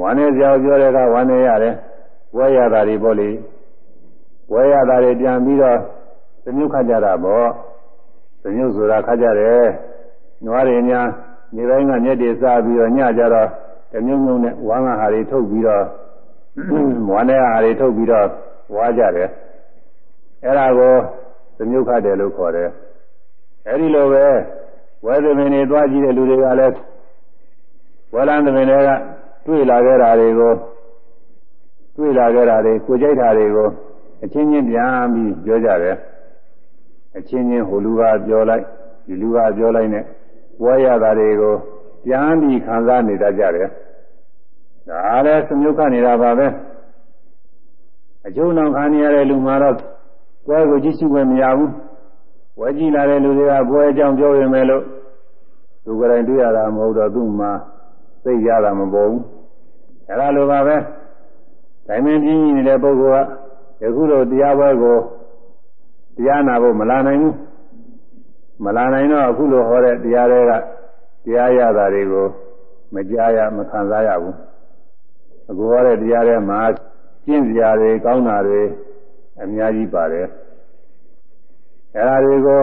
ဝမ်းနေစရာကိုပြောတဲ့အခါဝမ်းနေရတယ်ပွဲရတာတွေပေါ့လေပွဲရတာတွေပြန်ပြီးတော့သမြုပ်ခတ်ကြတာပေါ့သမြုပ်ဆိုတာခတ်ကြတယ်နွားတွေညာနေတိုင်းကမျက်တွေစားပြီးတော့ညကြတော့တမြုံမြုံနဲ့ဝမ်းကဟာတွေထုတ်ပြီးတော့ဝမ်းတဲ့ဟာတွေထုတ်ပြီးတော့ဝါကြတယ်အဲ့ဒါကိုသမြုပ်ခတ်တယ်လို့ခေါ်တယ်အဲ့ဒီလိုပဲဝဲသမင်တွေသွားကြည့်တဲ့လူတွေကလည်းဝဲလန်းသမင်တွေက တွေ့လာခဲ့တာတွေကိုတွေ့လာခဲ့တာတွေကိုကြိုက်တာတွေကိုအချင်းချင်းပြန်ပြီးပြောကြတယ်အချင်းချင်းဟိုလူကပြောလိုက်ဒီလူကပြောလိုက်နဲ့ဝဲရတာတွေကိုပြန်ပြီးခံစားနေတတ်ကြတယ်ဒါလည်းသမြုပ်ခနေတာပါပဲအကျိုးနောက်ခံရတဲ့လူမှာတော့ပွဲကိုကြည့်ရှုခွင့်မရဘူးဝဲကြည့်လာတဲ့လူတွေကပွဲအကြောင်းပြောရမယ်လို့သူကရင်တွေ့ရတာမဟုတ်တော့သူ့မှာသိရတာမပေါ်ဘူး အဲလိုပါပဲတိုင်းမင်းပြင်းကြီးနေတဲ့ပုဂ္ဂိုလ်ကယခုလိုတရားပွဲကိုတရားနာဖို့မလာနိုင်ဘူးမလာနိုင်တော့အခုလိုဟောတဲ့တရားတွေကတရားရတာတွေကိုမကြားရမခံစားရဘူးအခုဟောတဲ့တရားတွေမှာကျင့်စရာတွေကောင်းတာတွေအများကြီးပါတယ်အဲဒါတွေကို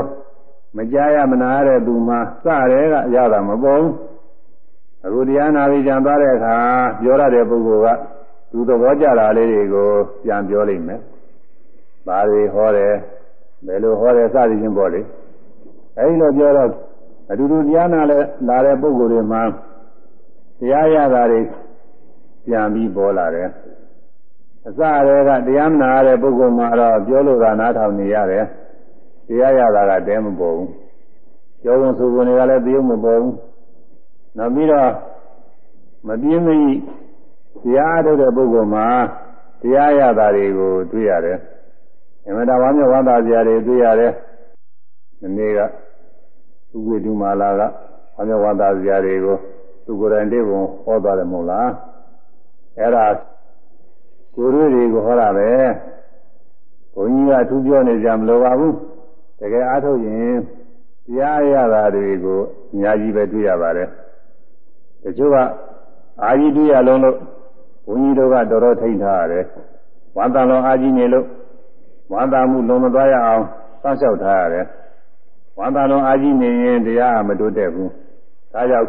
မကြားရမနာရတဲ့သူမှစရဲကအရတာမပေါ်ဘူး အခုတရားနာပြီးကြံသွားတဲ့အခါပြောရတဲ့ပုဂ္ဂိုလ်ကသူသဘောကျတာလေးတွေကိုပြန်ပြောလိမ့်မယ်။ဘာတွေဟောတယ်ဘယ်လိုဟောတယ်စသည်ချင်းပေါ့လေ။အဲဒီလိုပြောတော့အတူတူတရားနာလဲလာတဲ့ပုဂ္ဂိုလ်တွေမှာတရားရတာတွေပြန်ပြီးပေါ်လာတယ်။အစရဲကတရားမနာရတဲ့ပုဂ္ဂိုလ်မှာတော့ပြောလို့ကနားထောင်နေရတယ်။တရားရတာကတဲမပေါ်ဘူး။ပြောဝင်ဆိုဝင်တွေကလည်းတရုပ်မပေါ်ဘူး။ နောက်ပြီးတော့မပြင်းမကြီးတရားထုတ်တဲ့ပုဂ္ဂိုလ်မှာတရားရတာတွေကိုတွေ့ရတယ်။အမှန်တရားဝမ်းမြောက်ဝမ်းသာစရာတွေတွေ့ရတယ်။ဒီနေ့ကဥပ္ပေတုမာလာကဝမ်းမြောက်ဝမ်းသာစရာတွေကိုသူကိုယ်တိုင်သိပုံဟောသွားတယ်မဟုတ်လား။အဲ့ဒါကိုယ်တို့တွေကိုဟောတာပဲ။ဘုန်းကြီးကအထူးပြောနေကြမလိုပါဘူး။တကယ်အားထုတ်ရင်တရားရတာတွေကိုအများကြီးပဲတွေ့ရပါတယ်။ တချို့ကအာကြီးတွေ့ရလုံးလို့ဘုန်းကြီးတို့ကတော်တော်ထိတ်ထားရတယ်ဝါသလုံးအာကြီးနေလို့ဝါသမှုလုံးမသွားရအောင်စောင့်ရှောက်ထားရတယ်ဝါသလုံးအာကြီးနေရင်တရားမတိုးတက်ဘူးဒါကြောင့်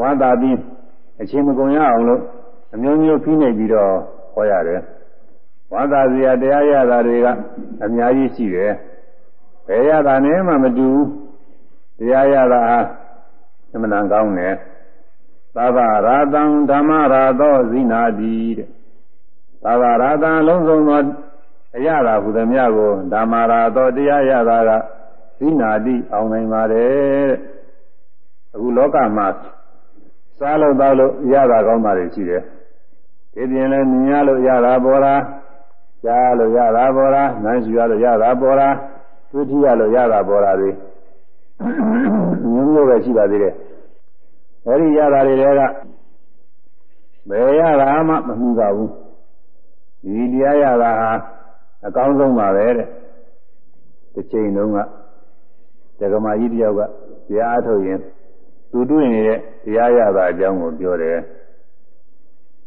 ဝါသပြီးအချင်းမကုန်ရအောင်လို့အမျိုးမျိုးဖိနှိပ်ပြီးတော့ဟောရတယ်ဝါသစရာတရားရတာတွေကအများကြီးရှိတယ်ဘယ်ရတာနဲ့မှမတူဘူးတရားရတာအမှန်တန်ကောင်းတယ် သဗ္ဗရာတံဓမ္မရာသောဇိနာတိတဲ့သဗ္ဗရာတံလုံးစုံသောအရသာဟုသမျှကိုဓမ္မရာသောတရားရတာကဇိနာတိအောင်နိုင်ပါတယ်တဲ့အခုလောကမှာစားလို့တောက်လို့ရတာကောင်းတာတွေရှိတယ်ဒီပြင်လည်းမြင်ရလို့ရတာပေါ်တာကြားလို့ရတာပေါ်တာနားရှိရလို့ရတာပေါ်တာသိထရလို့ရတာပေါ်တာတွေမျိုးမျိုးပဲရှိပါသေးတယ် အဲဒီရတာတွေကဘယ်ရတာမှမမှုပါဘူးဒီတရားရတာဟာအကောင်းဆုံးပါပဲတဲ့တစ်ချိန်လုံးကဇဂမကြီးတယောက်ကတရားအထုတ်ရင်သူတွေ့နေတဲ့တရားရတာအကြောင်းကိုပြောတယ်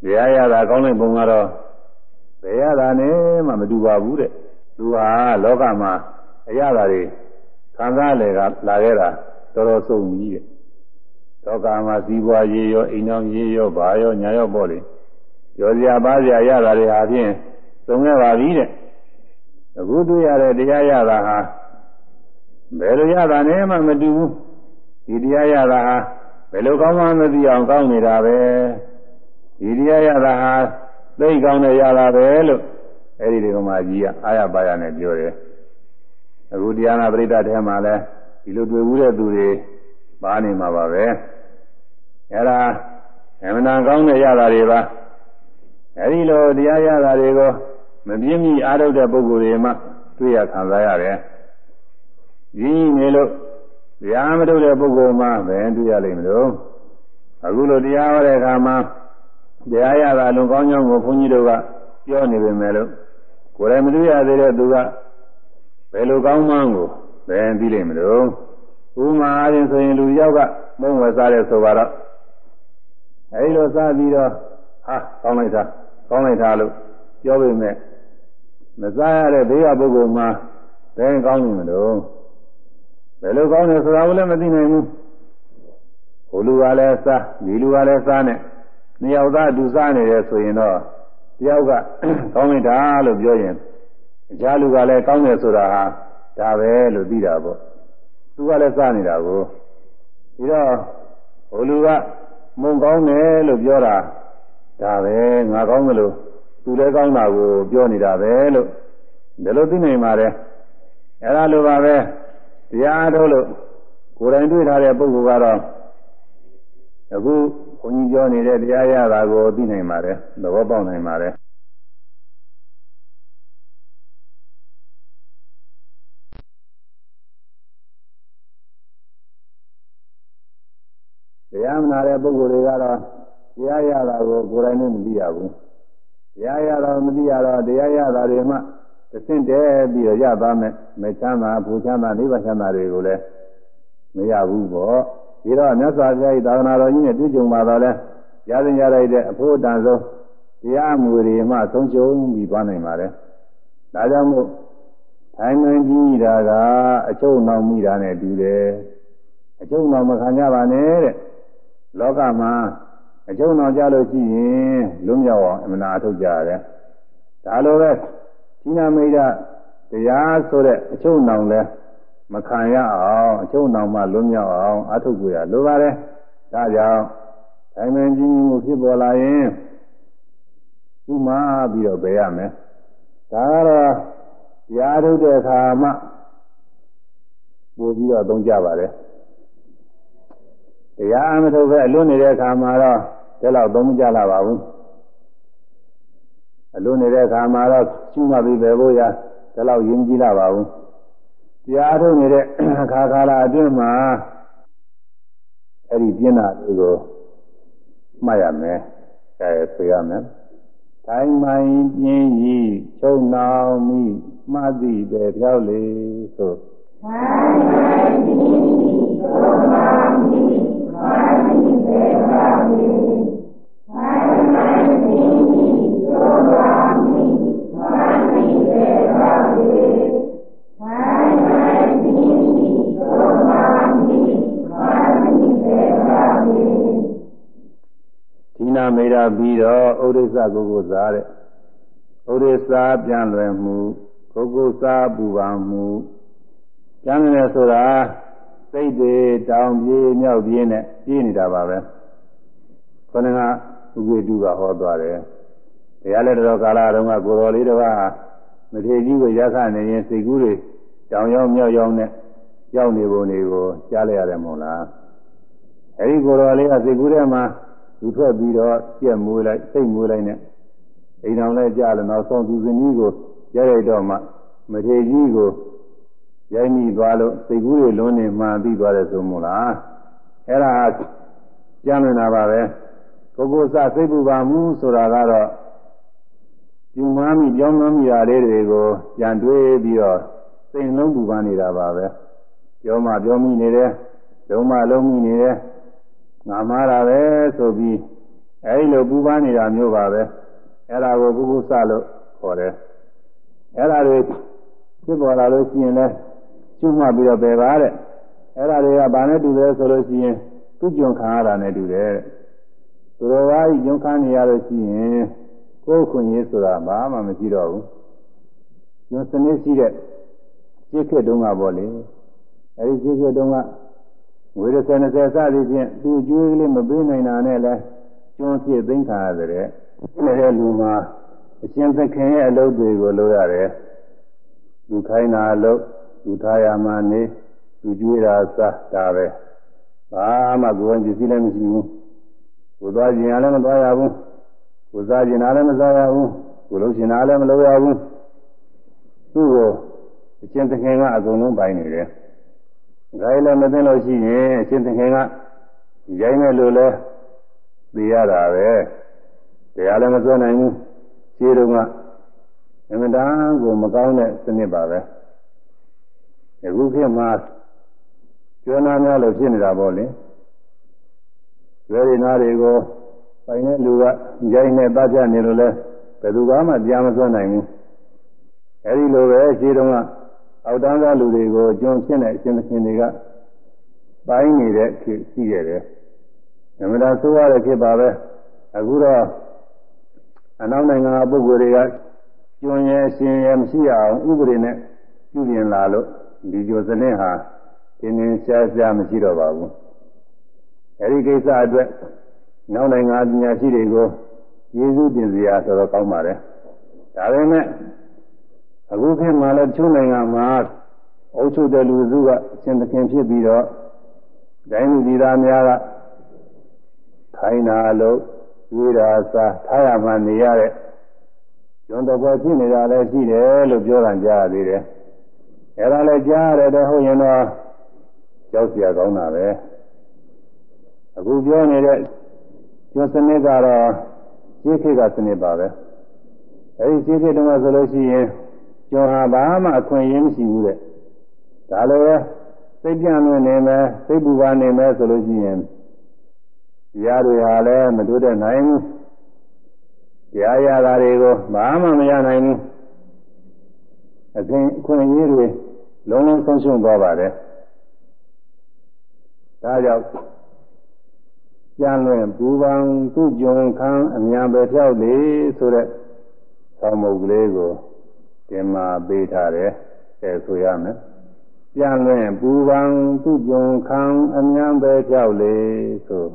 တရားရတာကောင်းတဲ့ပုံကတော့ဘယ်ရတာနဲ့မှမတူပါဘူးတဲ့သူဟာလောကမှာအရတာတွေခံစားလေကလာခဲ့တာတော်တော်စုံကြီးတဲ့ သောကမှာစီးပွားရေးရောအိမ်တော်ရေးရောဘာရောညာရောပေါ့လေကျော်စရာပါစရာရတာတွေဟာဖြင့်သုံးခဲ့ပါပြီတဲ့အခုတွေ့ရတဲ့တရားရတာဟာဘယ်လိုရတာနဲ့မှမတူဘူးဒီတရားရတာဟာဘယ်လိုကောင်းမှမသိအောင်ကောင်းနေတာပဲဒီတရားရတာဟာသိကောင်းတဲ့ရတာပဲလို့အဲ့ဒီဒီကမာကြီးကအာရပါရနဲ့ပြောတယ်အခုတရားနာပရိသတ်ထဲမှာလဲဒီလိုတွေ့ဘူးတဲ့သူတွေ ပါနေမှာပါပဲအဲ့ဒါအမှန်တန်ကောင်းတဲ့ရတာတွေပါအဲ့ဒီလိုတရားရတာတွေကိုမပြင်းမိအားထုတ်တဲ့ပုဂ္ဂိုလ်တွေမှတွေ့ရခံစားရတယ်ရင်းနေလို့တရားမထုတ်တဲ့ပုဂ္ဂိုလ်မှပဲတွေ့ရလိမ့်မလို့အခုလိုတရားဟောတဲ့အခါမှာတရားရတာလုံကောင်းကြောင်းကိုဘုန်းကြီးတို့ကပြောနေပေမဲ့လို့ကိုယ်လည်းမတွေ့ရသေးတဲ့သူကဘယ်လိုကောင်းမှန်းကိုဘယ်သိလိမ့်မလို့ ဥမာအရင်ဆိုရင်လူယောက်ကမုံဝယ်စားတဲ့ဆိုပါတော့အဲဒီလိုစားပြီးတော့ဟာကောင်းလိုက်တာကောင်းလိုက်တာလို့ပြောပေမဲ့မစားရတဲ့ဘေးကပုဂ္ဂိုလ်မှာဘယ်ကောင်းနေမလို့ဘယ်လိုကောင်းလဲဆိုတာကိုလည်းမသိနိုင်ဘူးဟိုလူကလည်းစားဒီလူကလည်းစားနဲ့နှစ်ယောက်သားအတူစားနေတယ်ဆိုရင်တော့တယောက်ကကောင်းလိုက်တာလို့ပြောရင်အခြားလူကလည်းကောင်းတယ်ဆိုတာဟာဒါပဲလို့သိတာပေါ့ သူကလည်းစားနေတာကိုပြီးတော့ဟိုလူကမုံကောင်းတယ်လို့ပြောတာဒါပဲငါကောင်းတယ်လို့သူလည်းကောင်းတာကိုပြောနေတာပဲလို့ဒီလိုသိနိုင်ပါတယ်အဲ့ဒါလိုပါပဲတရားထုတ်လို့ကိုယ်တိုင်တွေ့ထားတဲ့ပုဂ္ဂိုလ်ကတော့အခုဘုန်းကြီးပြောနေတဲ့တရားရတာကိုသိနိုင်ပါတယ်သဘောပေါက်နိုင်ပါတယ် နာတဲ့ပုဂ္ဂိုလ်တွေကတော့တရားရတာကိုကိုယ်တိုင်နဲ့မသိရဘူးတရားရတော့မသိရတော့တရားရတာတွေမှသင့်တယ်ပြီးတော့ရသွားမယ်မချမ်းသာဘူချမ်းသာနိဗ္ဗာန်ချမ်းသာတွေကိုလည်းမရဘူးပေါ့ဒီတော့မြတ်စွာဘုရား၏သာသနာတော်ကြီးနဲ့တွေ့ကြုံပါတော့လဲရသင်ရလိုက်တဲ့အဖို့တန်ဆုံးတရားမူတွေမှဆုံးရှုံးပြီးသွားနိုင်ပါတယ်ဒါကြောင့်မို့ထိုင်မှန်ကြီးတာကအချုပ်နှောင်မိတာနဲ့တူတယ်အချုပ်နှောင်မခံကြပါနဲ့တဲ့ လောကမှာအကျုံတော်ကြလို့ရှိရင်လွတ်မြောက်အောင်အမှန်အထုတ်ကြရတယ်ဒါလိုပဲသီနာမိတ်တရားဆိုတဲ့အကျုံတော်လဲမခံရအောင်အကျုံတော်မှလွတ်မြောက်အောင်အထုတ်ကြရလိုပါတယ်ဒါကြောင့်ထိုင်မင်းကြီးမှုဖြစ်ပေါ်လာရင်သူ့မှာပြီးတော့ပဲရမယ်ဒါကတော့တရားထုတ်တဲ့အခါမှပို့ပြီးတော့သုံးကြပါတယ် တရားအမထုတ်ပဲအလွတ်နေတဲ့အခါမှာတော့ဒါတော့သုံးကြလာပါဘူးအလွတ်နေတဲ့အခါမှာတော့ရှုမှတ်ပြီးပဲဖို့ရဒါတော့ယဉ်ကြည်လာပါဘူးတရားထုတ်နေတဲ့အခါကာလအတွင်းမှာအဲ့ဒီပြင်းတာတွေကိုမှတ်ရမယ်အဲဆိုရမယ်တိုင်းမိုင်းပြင်းကြီးချုံနှောင်မိမှတ်သိပဲပြောက်လေဆိုတိုင်းမိုင်းပြင်းကြီးချုံနှောင်မိနာ မေရာပြီးတော့ဥရိစ္ဆကိုကိုစားတဲ့ဥရိစ္ဆပြန်လွယ်မှုကိုကိုစားပူပါမှုပြန်တယ်ဆိုတာ စိတ်တွေတောင်ပြေးမြောက်ပြေးနဲ့ပြေးနေတာပါပဲခொနကဥပ္ပေတုကဟောသွားတယ်တရားလက်တော်ကာလတုန်းကကိုတော်လေးတစ်ပါးမထေကြီးကိုရခနေရင်စိတ်ကူးတွေတောင်ရောက်မြောက်ရောက်နဲ့ရောက်နေပုံတွေကိုကြားလိုက်ရတယ်မဟုတ်လားအဲဒီကိုတော်လေးကစိတ်ကူးထဲမှာသူထွက်ပြီးတော့ကြက်မွေးလိုက်စိတ်မွေးလိုက်နဲ့အိမ်တော်လည်းကြားလို့နောက်ဆုံးသူဇနီးကိုရရိုက်တော့မှမထေကြီးကို ရိုက်မိသွားလို့စိတ်ကူးတွေလွန်းနေမှပြီးသွားတယ်ဆိုမို့လားအဲ့ဒါကြားနေတာပါပဲကိုကိုစစိတ်ပူပါမှုဆိုတာကတော့ကျူမမိကြောင်းမမိတာလေးတွေကိုကြံတွေးပြီးတော့စိတ်လုံးပူပန်နေတာပါပဲပြောမှပြောမိနေတယ်လုံးမလုံးမိနေတယ်ငါမားတာပဲဆိုပြီးအဲဒီလိုပူပန်နေတာမျိုးပါပဲအဲ့ဒါကိုပုဂ္ဂုစလို့ခေါ်တယ်အဲ့ဒါတွေဖြစ်ပေါ်လာလို့ရှိရင်လည်း ကျွတ်မှတ်ပြီးတော့ပယ်ပါတဲ့အဲ့ဒါတွေကဘာနဲ့တူလဲဆိုလို့ရှိရင်သူ့ကြုံခံရတာနဲ့တူတယ်တဲ့သူတော်ဘာကြီးကြုံခံနေရလို့ရှိရင်ကိုယ်ခွင့်ရေးဆိုတာဘာမှမရှိတော့ဘူးကျွန်းစနစ်ရှိတဲ့ရှစ်ခေတ်တုန်းကပေါ့လေအဲဒီရှစ်ခေတ်တုန်းကဝေရဆယ်20စသည်ဖြင့်သူအကျိုးကလေးမပေးနိုင်တာနဲ့လဲကျွန်းဖြစ်သိမ့်ခါရတဲ့တဲ့လူမှာအရှင်သခင်ရဲ့အလုပ်တွေကိုလုပ်ရတယ်လူခိုင်းတာအလုပ် လူထားရမှနေလူကျွေးတာစားဒါပဲဘာမှကိုယ်ဝင်ကြည့်လည်းမရှိဘူးကိုသွားကျင်ရလည်းမသွားရဘူးကိုစားကျင်တာလည်းမစားရဘူးကိုလုံးကျင်တာလည်းမလုပ်ရဘူးသူ့ကိုအရှင်သခင်ကအကုန်လုံးပိုင်နေတယ်ဒါလည်းမသိလို့ရှိရင်အရှင်သခင်ကရိုင်းမဲ့လို့လဲသိရတာပဲတရားလည်းမစွဲနိုင်ဘူးခြေတုံးကအမှန်တန်ကိုမကောင်းတဲ့စနစ်ပါပဲ အခုခေတ်မှာကျွမ်းနာများလို့ဖြစ်နေတာပေါ့လေရွယ်ရနာတွေကိုပိုင်တဲ့လူကရိုင်းနဲ့တတ်ပြနေလို့လဲဘယ်သူကမှတရားမစွဲနိုင်ဘူးအဲဒီလိုပဲခြေတုံးကအောက်တန်းသားလူတွေကိုကျွန်းဖြစ်တဲ့အရှင်သခင်တွေကပိုင်းနေတဲ့ခေတ်ရှိခဲ့တယ်။ဓမ္မတာဆိုရတဲ့ခေတ်ပါပဲ။အခုတော့အနောက်နိုင်ငံကပုဂ္ဂိုလ်တွေကကျွန်းရဲ့အရှင်ရဲ့မရှိအောင်ဥပဒေနဲ့ပြုပြင်လာလို့ ဒီကြိုစနစ်ဟာတင်းတင်းရှားရှားမရှိတော့ပါဘူး။အဲဒီကိစ္စအတွက်နောက်နိုင်ငံပညာရှိတွေကိုယေရှုတင်စရာဆိုတော့ကောင်းပါတယ်။ဒါပေမဲ့အခုခေတ်မှာလည်းချုံနိုင်ငံမှာအုပ်ချုပ်တဲ့လူစုကအရှင်သခင်ဖြစ်ပြီးတော့ဒိုင်းလူကြီးသားများကခိုင်းတာလို့တွေးတာစားထားရမှနေရတဲ့ကျွန်းတော်ပေါ်ဖြစ်နေတာလည်းရှိတယ်လို့ပြောတာကြားရသေးတယ်။ အဲဒါလည်းကြားရတယ်ဟုတ်ရင်တော့ကြောက်เสียကောင်းတာပဲ။အခုပြောနေတဲ့ကျွန်းစနစ်ကတော့ရှင်းခေတ်ကစနစ်ပါပဲ။ အဲဒီစိတ်ဖြစ်တော့ဆိုလို့ရှိရင်ကျော်ဟာဘာမှအခွင့်အရေးမရှိဘူးတဲ့ဒါလည်းစိတ်ပြန့်လွင်နေမယ်စိတ်ပူပါနေမယ်ဆိုလို့ရှိရင်တရားတွေဟာလည်းမတိုးတက်နိုင်ဘူးတရားရတာတွေကိုဘာမှမရနိုင်ဘူး အခင်အခွင့်အရေးတွေလုံးလုံးဆုံးရှုံးသွားပါတယ်ဒါကြောင့်ကြံလွင်ပူပန်သူ့ကြုံခံအမြန်ပဲဖြောက်လေဆိုတဲ့ဆောင်းမုတ်ကလေးကိုတင်မာပေးထားတယ်အဲဆိုရမယ်ကြံလွင်ပူပန်သူ့ကြုံခံအမြန်ပဲဖြောက်လေဆို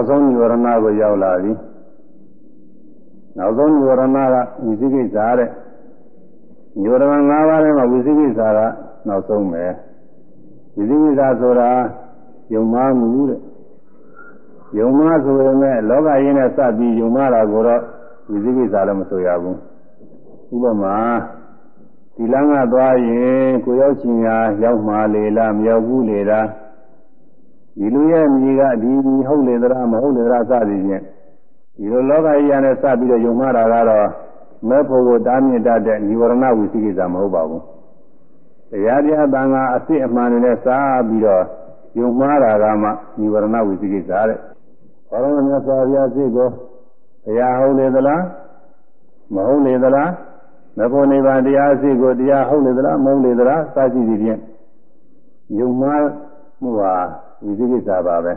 နောက်ဆုံးនិဝရဏကိုရောက်လာပြီနောက်ဆုံးនិဝရဏကဝိသိကိစ္စတဲ့និဝရဏ၅ပါးထဲမှာဝိသိကိစ္စကနောက်ဆုံးပဲဝိသိကိစ္စဆိုတာယုံမှမှုတဲ့ယုံမှဆိုရင်လည်းလောကရင်းနဲ့စပြီးယုံမှတာကိုတော့ဝိသိကိစ္စလည်းမဆိုရဘူးဥပမာဒီလမ်းကသွားရင်ကိုရောက်ချင်ရာရောက်မှလေလားမရောက်ဘူးလေလား ဒီလူရဲ့မြေကဒီဒီဟုတ်လေသလားမဟုတ်လေသလားစသည်ဖြင့်ဒီလိုလောကကြီးရနဲ့စပြီးတော့ယုံမှားတာကတော့မဲ့ဖို့ကိုတားမြစ်တတ်တဲ့និဝရဏဝိသိကိစ္စမဟုတ်ပါဘူးတရားတရားတန်ခါအစစ်အမှန်တွေနဲ့စားပြီးတော့ယုံမှားတာကမှនិဝရဏဝိသိကိစ္စတဲ့ဘာလို့မြတ်စွာဘုရားစိတ်ကိုဘုရားဟုတ်လေသလားမဟုတ်လေသလားမဖို့နိဗ္ဗာန်တရားစိတ်ကိုတရားဟုတ်လေသလားမဟုတ်လေသလားစသဖြင့်ယုံမှားမှုဟာ ဝိသိကိစ္စပါပဲ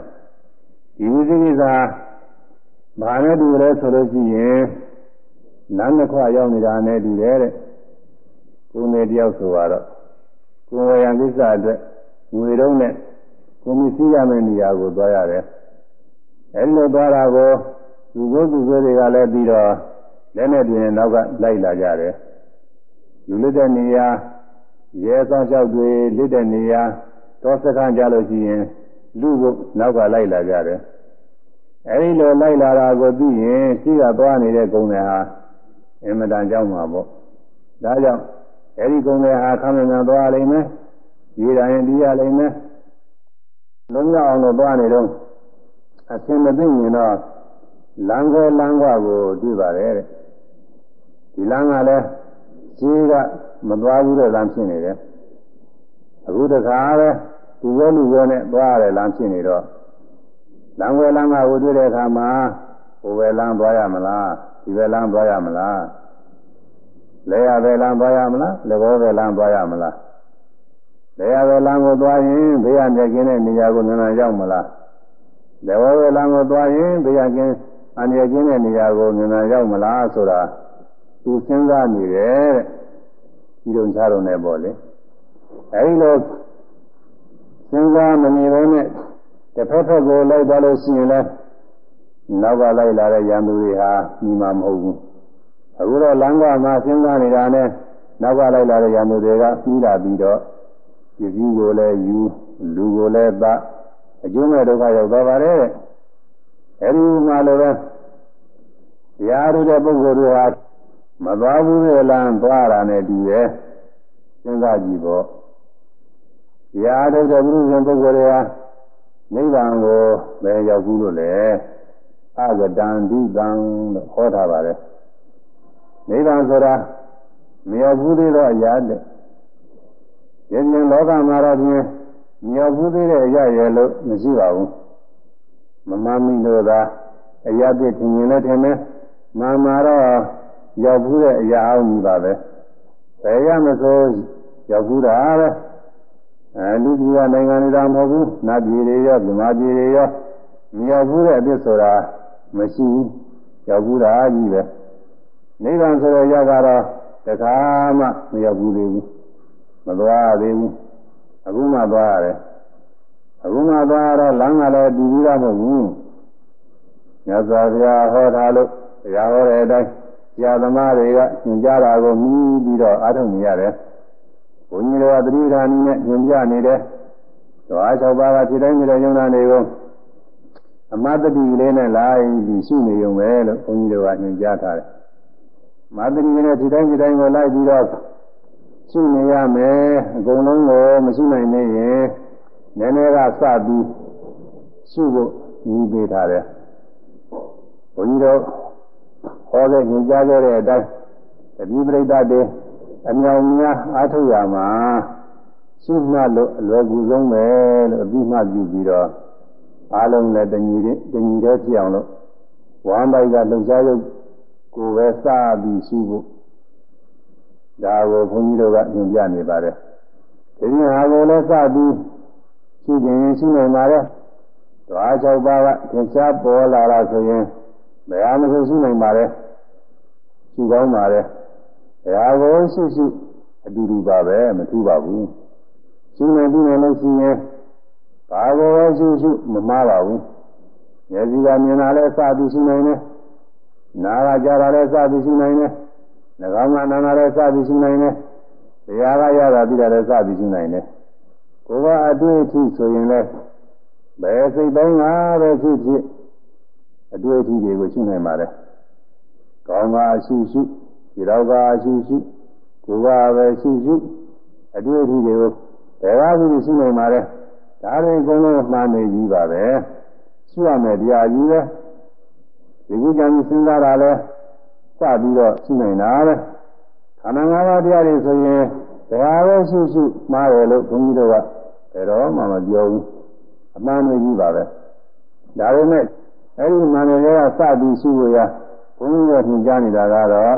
ဒီဝိသိကိစ္စဘာနဲ့တူလဲဆိုလို့ရှိရင်လမ်းတစ်ခွရောက်နေတာနဲ့တူတယ်တဲ့ကိုယ်နဲ့တယောက်ဆိုတော့ကိုယ်ဝေယံကိစ္စအတွက်ငွေတုံးနဲ့ကိုယ်မရှိရမယ့်နေရာကိုသွားရတယ်အဲဒီလိုသွားတာကိုလူကိုသူဆိုတွေကလည်းပြီးတော့လက်နဲ့ပြင်နောက်ကလိုက်လာကြတယ်လူလက်တဲ့နေရာရဲဆောင်လျှောက်တွေလက်တဲ့နေရာတော့စကားကြလို့ရှိရင် လူကိုနောက်ကလိုက်လာကြတယ်အဲဒီလိုလိုက်လာတာကိုသိရင်ရှိကသွားနေတဲ့ဂုံတွေဟာအင်မတန်ကြောက်မှာပေါ့ဒါကြောင့်အဲဒီဂုံတွေဟာခမင်းမြန်သွားလိမ့်မယ်ရေတိုင်းပြီးရလိမ့်မယ်လုံးဝအောင်လို့သွားနေတော့အသင်မသိရင်တော့လမ်းကောလမ်းကွာကိုတွေ့ပါတယ်တဲ့ဒီလမ်းကလည်းရှိကမသွားဘူးတဲ့လမ်းဖြစ်နေတယ်အခုတခါပဲ သူရောလူရောနဲ့သွားရတယ်လမ်းဖြစ်နေတော့လမ်းဝဲလမ်းကဝတွေ့တဲ့အခါမှာဟိုဘယ်လမ်းသွားရမလားဒီဘယ်လမ်းသွားရမလားလဲရဘယ်လမ်းသွားရမလားလက်ဘောဘယ်လမ်းသွားရမလားလဲရဘယ်လမ်းကိုသွားရင်ဘေးရမြက်ကင်းတဲ့နေရာကိုနန်းနန်းရောက်မလားလက်ဘောဘယ်လမ်းကိုသွားရင်ဘေးရကင်းအန္တရာယ်ကင်းတဲ့နေရာကိုနန်းနန်းရောက်မလားဆိုတာသူစဉ်းစားနေတယ်တဲ့ဒီလိုချတော့နေပေါ့လေအဲဒီလို စဉ်းစားမနေဘဲနဲ့တစ်ဖက်ဖက်ကိုလိုက်သွားလို့ရှိရင်လည်းနောက်ကလိုက်လာတဲ့ရန်သူတွေဟာညီမမဟုတ်ဘူးအခုတော့လမ်းကမှာစဉ်းစားနေတာနဲ့နောက်ကလိုက်လာတဲ့ရန်သူတွေကပြီးလာပြီးတော့ပစ္စည်းကိုလည်းယူလူကိုလည်းသအကျိုးမဲ့ဒုက္ခရောက်သွားပါတယ်တဲ့အဲဒီမှာလည်းပဲတရားရတဲ့ပုဂ္ဂိုလ်တွေဟာမသွားဘူးလေလမ်းသွားတာနဲ့တူရဲ့စဉ်းစားကြည့်ပေါ့တ ရားထုတ်တဲ့ဘုရားပုဂ္ဂိုလ်တွေဟာနိဗ္ဗာန်ကိုပဲရောက်ဘူးလို့လေအဂတံဒိတံလို့ဟောထားပါတယ်နိဗ္ဗာန်ဆိုတာမရောက်ဘူးသေးတော့အရာတဲ့ယဉ်ကျေးလောကမှာတော့ပြင်မရောက်ဘူးသေးတဲ့အရာရဲ့လို့မရှိပါဘူးမမမီလို့သာအရာပြည့်ထင်ရင်လည်းထင်မယ်မာမာတော့ရောက်ဘူးတဲ့အရာအောင်ကြီးပါပဲဘယ်ရမဆိုရောက်ဘူးတာပဲ အဲလူကြီးကနိုင်ငံတွေတော့မဟုတ်ဘူးနတ်ပြည်တွေရောဗမာပြည်တွေရောမရောက်ဘူးတဲ့အဖြစ်ဆိုတာမရှိဘူးရောက်ဘူးတာကြီးပဲနိဗ္ဗာန်ဆိုတဲ့ရောက်ကတော့တခါမှမရောက်ဘူးသေးဘူးမသွားသေးဘူးအခုမှသွားရတယ်အခုမှသွားတော့လမ်းကလည်းတူဘူးတော့မဟုတ်ဘူးမြတ်စွာဘုရားဟောထားလို့ဘုရားဟောတဲ့အတိုင်းဆရာသမားတွေကသင်ကြားတာကိုမြည်ပြီးတော့အားထုတ်နေရတယ်ဘု န်းကြီးတွေကသတိဓာနီနဲ့ညွှန်ပြနေတယ်သွား၆ပါးကဖြစ်တိုင်းဖြစ်တဲ့ယုံနာတွေကိုအမတ္တိလေးနဲ့လိုက်ပြီးရှုနေုံပဲလို့ဘုန်းကြီးတို့ကညွှန်ကြားထားတယ်။မတ္တိနဲ့ဖြစ်တိုင်းဖြစ်တိုင်းကိုလိုက်ပြီးတော့ရှုနေရမယ်အကုန်လုံးကိုမရှိနိုင်နေရင်နည်းနည်းကစပြီးရှုဖို့ညီးပေးထားတယ်။ဘုန်းကြီးတို့ဟောတဲ့ညွှန်ကြားခဲ့တဲ့အတိုင်းတတိပရိသတ်တွေ အမြောင်များအားထုတ်ရမှာရှုမှတ်လို့အလွယ်ကူဆုံးပဲလို့အပြီးမှပြုပြီးတော့အားလုံးလည်းတညီတညီတည်းဖြစ်အောင်လို့ဝမ်းပိုက်ကလှုပ်ရှားရုပ်ကိုပဲစပြီးရှုဖို့ဒါကိုဘုန်းကြီးတို့ကညွှန်ပြနေပါတယ်ဒီနေ့ဟာကိုလည်းစပြီးရှုခြင်းရှုနိုင်ပါတယ်ဓဝါ၆ပါးကသင်္ချာပေါ်လာတာဆိုရင်ဘယ်ဟာမဆိုရှုနိုင်ပါတယ်ရှုကောင်းပါတယ် ဘယ်ဟာကိုရှုရှုအတူတူပါပဲမထူးပါဘူးရှုနေပြီးနေလို့ရှိရင်ဘာကိုပဲရှုရှုမမှားပါဘူးမျက်စိကမြင်တာလည်းစပြီးရှုနိုင်တယ်နားကကြားတာလည်းစပြီးရှုနိုင်တယ်နှာခေါင်းကနားတာလည်းစပြီးရှုနိုင်တယ်တရားကရတာပြီးတာလည်းစပြီးရှုနိုင်တယ်ကိုယ်ကအတွေ့အထိဆိုရင်လည်းဘယ်စိတ်တိုင်းကပဲဖြစ်ဖြစ်အတွေ့အထိတွေကိုရှုနိုင်ပါတယ်ကောင်းကအရှုရှု ဒီတော့ကအရှုရှုကိုယ်ကပဲရှုရှုအတွေ့အထိတွေကိုဘယ်ကမှရှုနိုင်ပါလဲဒါတွေအကုန်လုံးမှားနေကြီးပါပဲရှုရမယ်တရားကြီးပဲဒီကုကြံစဉ်းစားတာလဲစပြီးတော့ရှုနိုင်တာပဲခန္ဓာ၅ပါးတရားတွေဆိုရင်ဒါပဲရှုရှုမှားတယ်လို့ဘုန်းကြီးတို့ကဘယ်တော့မှမပြောဘူးအမှန်တွေကြီးပါပဲဒါပေမဲ့အဲ့ဒီမှန်တွေကစပြီးရှုလို့ရဘုန်းကြီးတို့သင်ကြားနေတာကတော့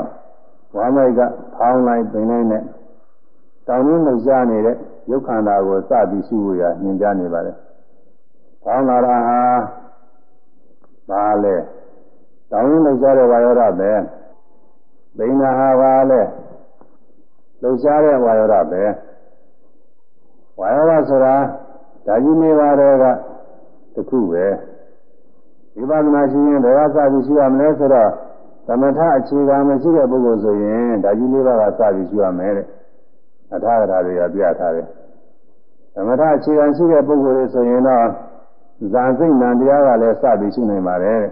ဝါမိုက်ကဖောင်းလိုက်ပင်လိုက်နဲ့တောင်းရင်းလှရှားနေတဲ့ရုပ်ခန္ဓာကိုစပြီးရှုလို့ရညင်ကြားနေပါတယ်။ဖောင်းလာတာဟာဘာလဲတောင်းရင်းလှရှားတဲ့ဝါယောဓပဲ။ဘိညာဟာဘာလဲလှရှားတဲ့ဝါယောဓပဲ။ဝါယောဓဆိုတာဓာကြီးနေပါတဲ့ကတခုပဲ။ဝိပဿနာရှိရင်ဘယ်ကစပြီးရှုရမလဲဆိုတော့ သမထအခြေခံမရှိတဲ့ပုဂ္ဂိုလ်ဆိုရင်ဓာကြီးလေးပါးကစပြီးရှုရမယ်တဲ့အထာဂထာတွေကပြထားတယ်သမထအခြေခံရှိတဲ့ပုဂ္ဂိုလ်တွေဆိုရင်တော့ဇာစိတ်နံတရားကလည်းစပြီးရှုနိုင်ပါတယ်တဲ့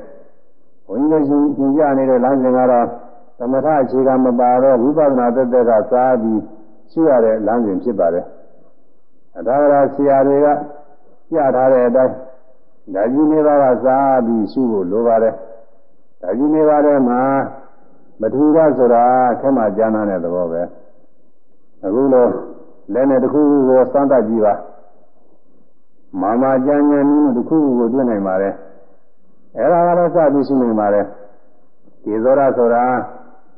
ဘုန်းကြီးတို့ရှင်ပြနေတဲ့လမ်းစဉ်ကတော့သမထအခြေခံမပါတော့ဝိပဿနာသက်သက်ကစားပြီးရှုရတဲ့လမ်းစဉ်ဖြစ်ပါတယ်အထာဂထာဆရာတွေကပြထားတဲ့အတိုင်းဓာကြီးလေးပါးကစားပြီးရှုဖို့လိုပါတယ် ဒါကြီးနေပါတဲ့မှာမထူရဆိုတာခက်မှကျမ်းတဲ့သဘောပဲအခုလိုလည်းနဲ့တစ်ခုခုကိုစမ်းသပ်ကြည့်ပါမာမာကျမ်းဉာဏ်နည်းတစ်ခုခုကိုတွေ့နိုင်ပါတယ်အဲ့ဒါကတော့စပြီးရှိနိုင်ပါတယ်ဒီသောရဆိုတာ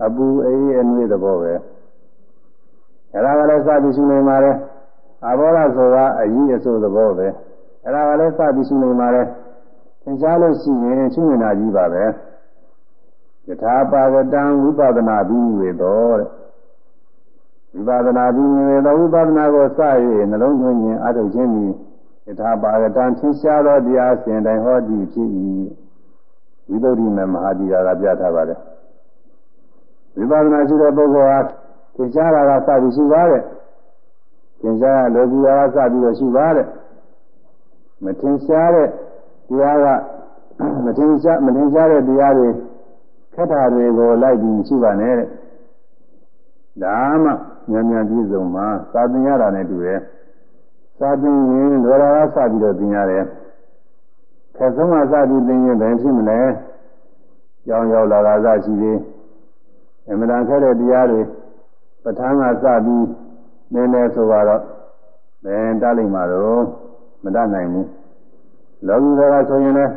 အပူအေးအနွေးသဘောပဲအဲ့ဒါကလည်းစပြီးရှိနိုင်ပါတယ်အဘောရဆိုတာအကြီးအဆိုးသဘောပဲအဲ့ဒါကလည်းစပြီးရှိနိုင်ပါတယ်သင်ကြားလို့ရှိရင်ရှိနေတာကြီးပါပဲ ယထာပါဝတံဝိပဒနာပြီးဝေသောတဲ့ဝိပဒနာပြီးဝေသောဝိပဒနာကိုစ၍နှလုံးသွင်းခြင်းအထုတ်ခြင်းသည်ယထာပါဝတံသင်ရှားသောတရားစဉ်တိုင်းဟောသည်ဖြစ်၏ဝိသုဒ္ဓိမေမဟာဒီယာကပြထားပါတယ်ဝိပဿနာရှိတဲ့ပုဂ္ဂိုလ်ဟာသင်ရှားတာကစပြီးရှိပါတဲ့သင်ရှားရလောကီယာကစပြီးတော့ရှိပါတဲ့မထင်ရှားတဲ့တရားကမထင်ရှားမထင်ရှားတဲ့တရားတွေ ခက်တာတွေကိုလိုက်ပြီးရှိပါနဲ့တဲ့ဒါမှဉာဏ်ဉာဏ်ပြည့်စုံမှာသာသင်ရတာနဲ့တူတယ်သာသင်ရင်ဒေါ်ရာကစပြီးတော့သင်ရတယ်ခက်ဆုံးကစပြီးသင်ရင်ဘယ်ဖြစ်မလဲကြောင်းရောက်လာတာစရှိသေးအမှန်တန်ခဲ့တဲ့တရားတွေပဋ္ဌာန်းကစပြီးနည်းနည်းဆိုတော့ဘယ်တတ်လိမ့်မှာတော့မတတ်နိုင်ဘူးလောကီဘက်ကဆိုရင်လည်း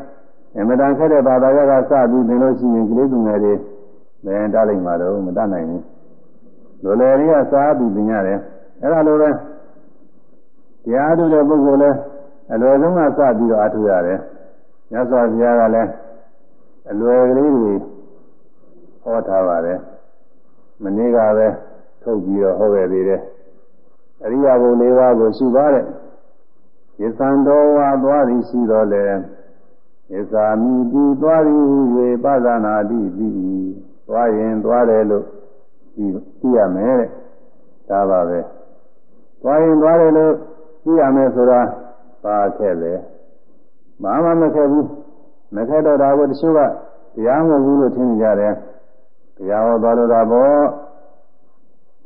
အမတန်ခက်တဲ့ဘာသာရပ်ကစပြီးသင်လို့ရှိရင်ကိလေသာငယ်တွေမင်းတားလိုက်မှာတော့မတတ်နိုင်ဘူးလိုလေတွေကစားပြီးသင်ရတယ်အဲ့ဒါလိုပဲတရားထုတဲ့ပုဂ္ဂိုလ်လဲအလွယ်ဆုံးကစပြီးတော့အထုရတယ်မြတ်စွာဘုရားကလည်းအလွယ်ကလေးတွေဟောထားပါတယ်မနေ့ကပဲထုတ်ပြီးတော့ဟောခဲ့သေးတယ်အရိယာဘုံ၄ပါးကိုရှုပါတဲ့ယသံတော်ဝါသွားပြီးရှိတော်လဲ ဣဇာမိတိသွားပြီးဟူ၍ပသနာတိပြီးသွားရင်သွားတယ်လို့ပြီးသိရမယ်တဲ့ဒါပါပဲသွားရင်သွားတယ်လို့သိရမယ်ဆိုတာပါခဲ့လေဘာမှမခဲ့ဘူးမခဲ့တော့ဒါကိုတချို့ကတရားမဟုတ်ဘူးလို့ထင်ကြတယ်တရားဟောသွားလို့တာပေါ့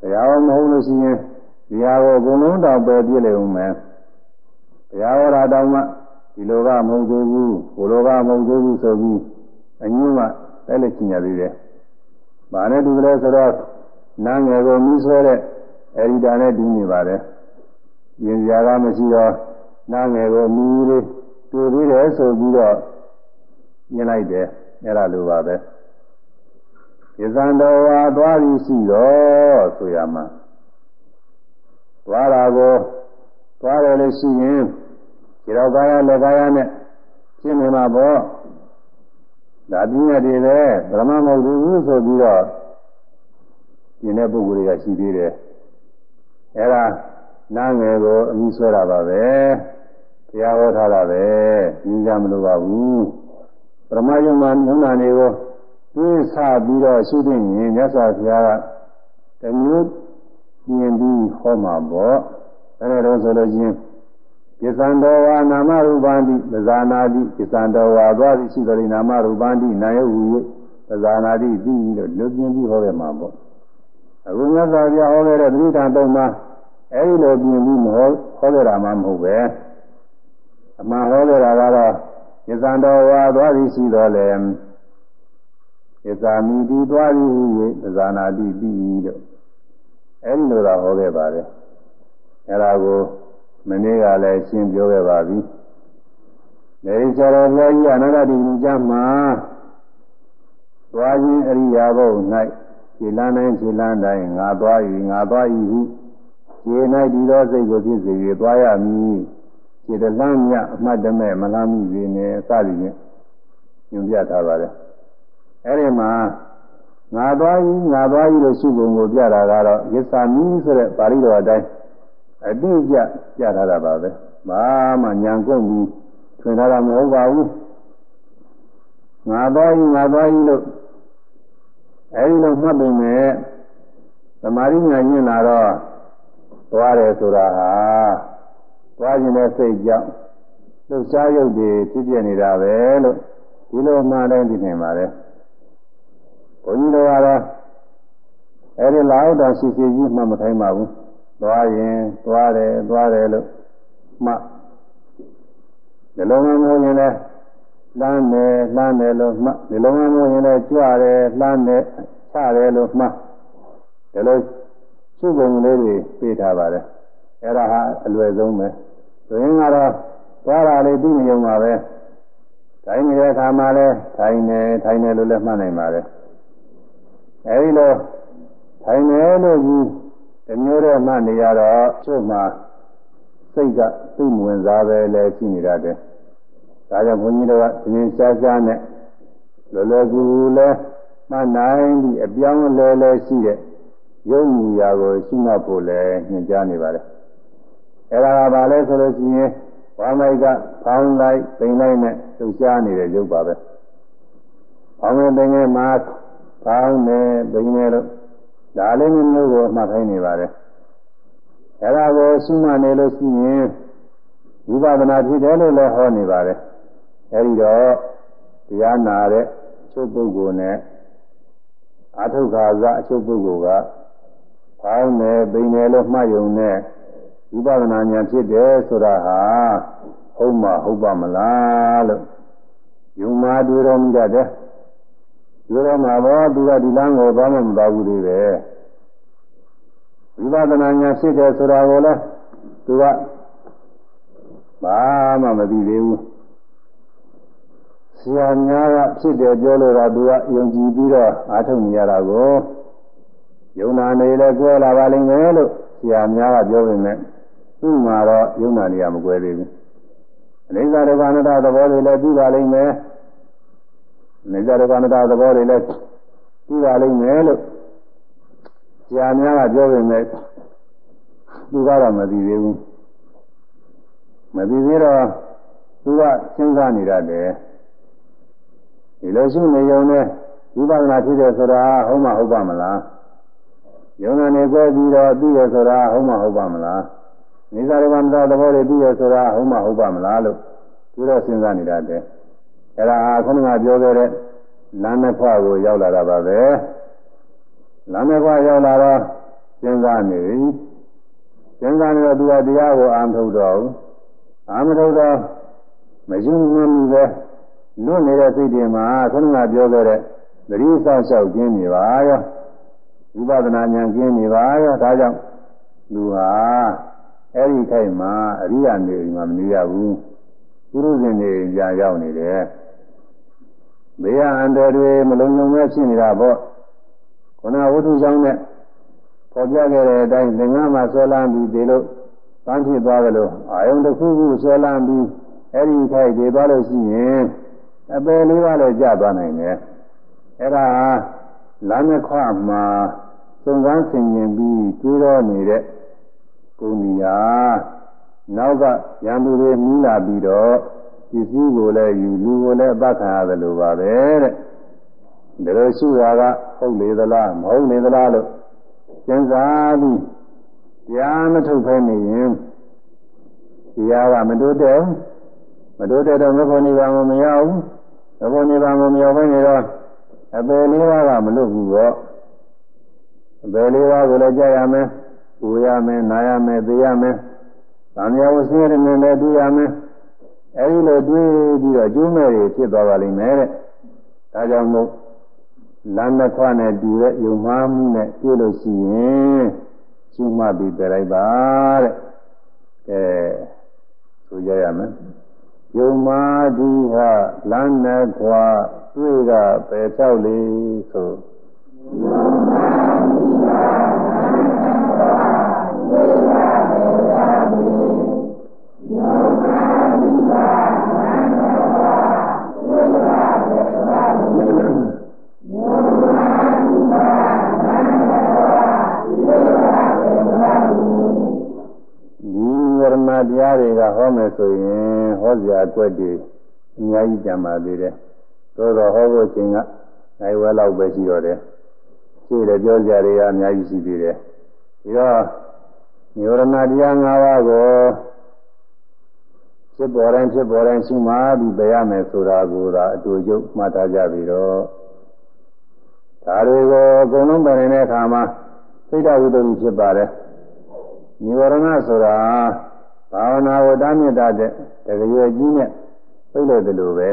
တရားဟောမဟုတ်လို့ရှိရင်တရားကိုအကုန်လုံးတော့ပယ်ပြစ်လိုက်ဦးမယ်တရားဟောတာတောင်မှ ဒီလိုကမဟုတ်သေးဘူးဘိုလိုကမဟုတ်သေးဘူးဆိုပြီးအညွှန်းကအဲ့လိုချင်ရသေးတယ်။ဘာနဲ့တူလဲဆိုတော့နာငယ်ကိုမီးဆွဲတဲ့အဲဒီတာနဲ့တူနေပါတယ်။ရင်ကြားကမရှိတော့နာငယ်ကိုမီးလေးတူသေးတယ်ဆိုပြီးတော့မြင်လိုက်တယ်အဲ့ဒါလိုပါပဲ။ဒီဇံတော်ဝါသွားပြီးရှိတော့ဆိုရမှာသွားတာကိုသွားတယ်လို့ရှိရင် ခြေတော်ကာယလက်ကာယနဲ့ရှင်းနေမှာပေါ့ဒါပြည့်ရတယ်ပဲဗြဟ္မမဟုတ်ဘူးဆိုပြီးတော့ဒီနေ့ပုဂ္ဂိုလ်တွေကရှိသေးတယ်အဲ့ဒါနားငယ်ကိုအမိဆွဲတာပါပဲဘုရားဟောထားတာပဲညီကြမလို့ပါဘူးပရမယုံမှာညုံနာနေကိုတွေးဆပြီးတော့ရှုသိရင်မြတ်စွာဘုရားကတမျိုးပြင်ပြီးဟောမှာပေါ့အဲ့ဒါတော့ဆိုလို့ချင်း ပစ္စံတော်ဝါနာမရူပန္တိပဇာနာတိပစ္စံတော်ဝါသွားပြီးရှိသတိနာမရူပန္တိနာယဝူ၍ပဇာနာတိပြီးလို့လွတ်ပြင်းပြီးဟောခဲ့မှာပေါ့အခုမြတ်စွာဘုရားဟောခဲ့တဲ့သတိဌာန်သုံးပါအဲဒီလိုပြင်ပြီးမဟောဟောခဲ့တာမှမဟုတ်ပဲအမှန်ဟောခဲ့တာကတော့ပစ္စံတော်ဝါသွားပြီးရှိတော်လေပစ္စာမိတိသွားပြီးဟူ၍ပဇာနာတိပြီးလို့အဲဒီလိုသာဟောခဲ့ပါတယ်အဲဒါကို မနေ့ကလည်းရှင်းပြောခဲ့ပါပြီ။လေချတော်ဘုရားကြီးအနာဂတိဉာဏ်မှာသွားခြင်းအရိယာဘု၌ခြေလန်းတိုင်းခြေလန်းတိုင်းငါသွား၏ငါသွား၏ဟုခြေ၌ဒီသောစိတ်ကိုဖြစ်စေ၍သွားရမည်။ခြေတလန်းမြအမှတ်တမဲ့မလားမိစေနဲ့စသည်ဖြင့်ညွှန်ပြထားပါတယ်။အဲဒီမှာငါသွား၏ငါသွား၏လို့ရှိပုံကိုပြတာကတော့ယစ္စာမီဆိုတဲ့ပါဠိတော်အတိုင်း အတိအကျပြထားတာပါပဲဘာမှညံကုန်ပြီးထွင်ထားတာမဟုတ်ပါဘူးငါသွားရင်ငါသွားရင်လို့အဲဒီလိုမှတ်ပေမဲ့သမာဓိညာညင်လာတော့သွားတယ်ဆိုတာဟာသွားခြင်းတဲ့စိတ်ကြောင့်လှုပ်ရှားရုပ်တွေဖြစ်ပြနေတာပဲလို့ဒီလိုမှတိုင်းသိနေပါလေဘုန်းကြီးတို့ကတော့အဲဒီလောက်တော်ရှိရှိကြီးမှမထိုင်ပါဘူး သွားရင်သွားတယ်သွားတယ်လို့မှဒီလိုမှမဟုတ်ရင်လည်းလှမ်းတယ်လှမ်းတယ်လို့မှဒီလိုမှမဟုတ်ရင်လည်းကြွတယ်လှမ်းတယ်ချတယ်လို့မှဒီလိုစုပုံလေးတွေပေးထားပါတယ်အဲ့ဒါဟာအလွယ်ဆုံးပဲဆိုရင်ကတော့သွားတာလေးသိနေုံပါပဲထိုင်နေတဲ့အခါမှာလဲထိုင်နေထိုင်နေလို့လည်းမှတ်နိုင်ပါတယ်အဲဒီလိုထိုင်နေလို့ကြီး တမျိုးတည်းမှနေရတော့သူ့မှာစိတ်ကသိမဝင်စားပဲလဲရှိနေရတယ်။ဒါကြောင့်ဘုန်းကြီးတို့ကသင်ရှားရှားနဲ့လောလောကူကူလဲမှနိုင်ပြီးအပြောင်းလဲလဲရှိတဲ့ရုပ်မူရာကိုရှိမှတ်ဖို့လဲညွှန်ကြားနေပါတယ်။အဲဒါကဘာလဲဆိုလို့ရှိရင်ဝါမိုက်ကဖောင်းလိုက်ပိန်လိုက်နဲ့လှုပ်ရှားနေတဲ့ရုပ်ပါပဲ။ဖောင်းနေပိန်နေမှာဖောင်းနေပိန်နေလို့ ဒါလေးမျိုးကိုအမှတ်ခိုင်းနေပါတယ်အဲဒါကိုရှိမှနေလို့ရှိရင်ဝိပဿနာဖြစ်တယ်လို့လည်းဟောနေပါတယ်အဲဒီတော့တရားနာတဲ့ချုပ်ပုဂ္ဂိုလ်နဲ့အာထုခါဇအချုပ်ပုဂ္ဂိုလ်ကဖောင်းနေပိန်နေလို့မှတ်ယုံနဲ့ဝိပဿနာဉာဏ်ဖြစ်တယ်ဆိုတာဟာဟုတ်မှဟုတ်ပါမလားလို့ယုံမှတွေ့တော်မူတတ်တယ် ပြောရမှာပေါ့သူကဒီလမ်းကိုသွားမှမသွားဘူးသေးပဲဝိပဿနာညာဖြစ်တယ်ဆိုတာကိုလည်းသူကဘာမှမသိသေးဘူးဆရာများကဖြစ်တယ်ပြောလို့တော့သူကယုံကြည်ပြီးတော့အားထုတ်နေရတာကိုယုံနာနေလဲကြွယ်လာပါလိမ့်မယ်လို့ဆရာများကပြောပေမဲ့သူ့မှာတော့ယုံနာနေရမကွယ်သေးဘူးအနိစ္စဒုက္ခအနတ္တသဘောတွေလည်းပြီးပါလိမ့်မယ် နေကြတဲ့ကမ္မတာသဘောတွေလည်းပြီးပါလိမ့်မယ်လို့ဆရာများကပြောပေမဲ့သူကတော့မသိသေးဘူးမသိသေးတော့သူကစဉ်းစားနေရတယ်ဒီလိုရှိနေုံနဲ့ဝိပဿနာဖြစ်တယ်ဆိုတာဟုတ်မှဟုတ်ပါမလားယုံနာနေကြပြီးတော့သိရဆိုတာဟုတ်မှဟုတ်ပါမလားနိစ္စရကမတော်သဘောတွေပြီးရဆိုတာဟုတ်မှဟုတ်ပါမလားလို့သူတော့စဉ်းစားနေတာတဲ့ အဲ့ဒါခုနကပြောခဲ့တဲ့လမ်းတစ်ခွကိုရောက်လာတာပါပဲလမ်းတစ်ခွရောက်လာတော့စဉ်းစားနေပြီစဉ်းစားနေတော့သူကတရားကိုအာမထုတ်တော့ဘူးအာမထုတ်တော့မယုံမှမူပဲလွတ်နေတဲ့စိတ်တွေမှာခုနကပြောခဲ့တဲ့သတိဆောက်ရှောက်ခြင်းနေပါရောဝိပဿနာဉာဏ်ကျင်းနေပါရောဒါကြောင့်လူဟာအဲ့ဒီခိုက်မှာအရိယာနေမှာမနေရဘူးပုရုဇဉ်တွေကြာရောက်နေတယ် ဘေးအန္တရာယ်တွေမလုံလုံမဲ့ဖြစ်နေတာပေါ့ခုနဝိတုကြောင့်နဲ့ပေါ်ပြခဲ့တဲ့အတိုင်းသင်္ကန်းမှာဆွဲလန်းပြီးဒီလိုပန်းဖြစ်သွားကြလို့အာယုံတစ်ခုခုဆွဲလန်းပြီးအဲ့ဒီခိုက်တွေသွားလို့ရှိရင်အပယ်လေးပါးလည်းကျသွားနိုင်တယ်အဲ့ဒါလမ်းတစ်ခွမှာစုံစမ်းဆင်ခြင်ပြီးတွေးတော့နေတဲ့ကုဏီယာနောက်ကရံသူတွေမီးလာပြီးတော့ ပစ္စည်းကိုလည်းယူလူကိုလည်းအပတ်ခံရတယ်လို့ပါပဲတဲ့ဒါလိုရှိတာကဟုတ်လေသလားမဟုတ်လေသလားလို့စဉ်းစားပြီးတရားမထုတ်ဖဲနေရင်တရားကမတိုးတဲ့မတိုးတဲ့တော့မဖို့နေပါမမရဘူးမဖို့နေပါမမရောက်ဘဲနေတော့အပယ်လေးပါးကမလွတ်ဘူးတော့အပယ်လေးပါးကိုလည်းကြားရမယ်၊ကိုရမယ်၊နားရမယ်၊သိရမယ်။သံဃာဝဆင်းရဲနေလည်းတွေ့ရမယ်။ အဲဒီလိုတွေ့ပြီးတော့ကျိုးမဲ့တွေဖြစ်သွားပါလိမ့်မယ်တဲ့။ဒါကြောင့်မို့လမ်းတစ်ခွနဲ့တူတဲ့ယုံမှားမှုနဲ့တွေ့လို့ရှိရင်ကျူးမှပြီးပြလိုက်ပါတဲ့။ကဲဆိုကြရမယ်။ယုံမာဒီဟာလမ်းနဲ့ခွာတွေ့ကပယ်ချောက်လေဆိုယုံမာ တရားတွေကဟောမယ်ဆိုရင်ဟောစရာအတွက်တွေအများကြီးကြံပါသေးတယ်။သို့တော့ဟောဖို့ချိန်ကနိုင်ဝဲလောက်ပဲရှိတော့တယ်။ရှိတယ်ပြောစရာတွေကအများကြီးရှိသေးတယ်။ဒီတော့နိဝရဏတရား၅ပါးကိုဖြစ်ပေါ်တိုင်းဖြစ်ပေါ်တိုင်းရှိမှပြီးပြရမယ်ဆိုတာကိုသာအတူတူမှတ်ထားကြပြီးတော့ဒါတွေကိုအကုန်လုံးပြနေတဲ့အခါမှာစိတ်ဓာတ်ဝိတ္တုဖြစ်ပါတယ်။နိဝရဏဆိုတာ ဘာဝနာကိုတားမြစ်တတ်တဲ့တကယ်ကြီးနဲ့ပြည့်လို့တယ်လို့ပဲ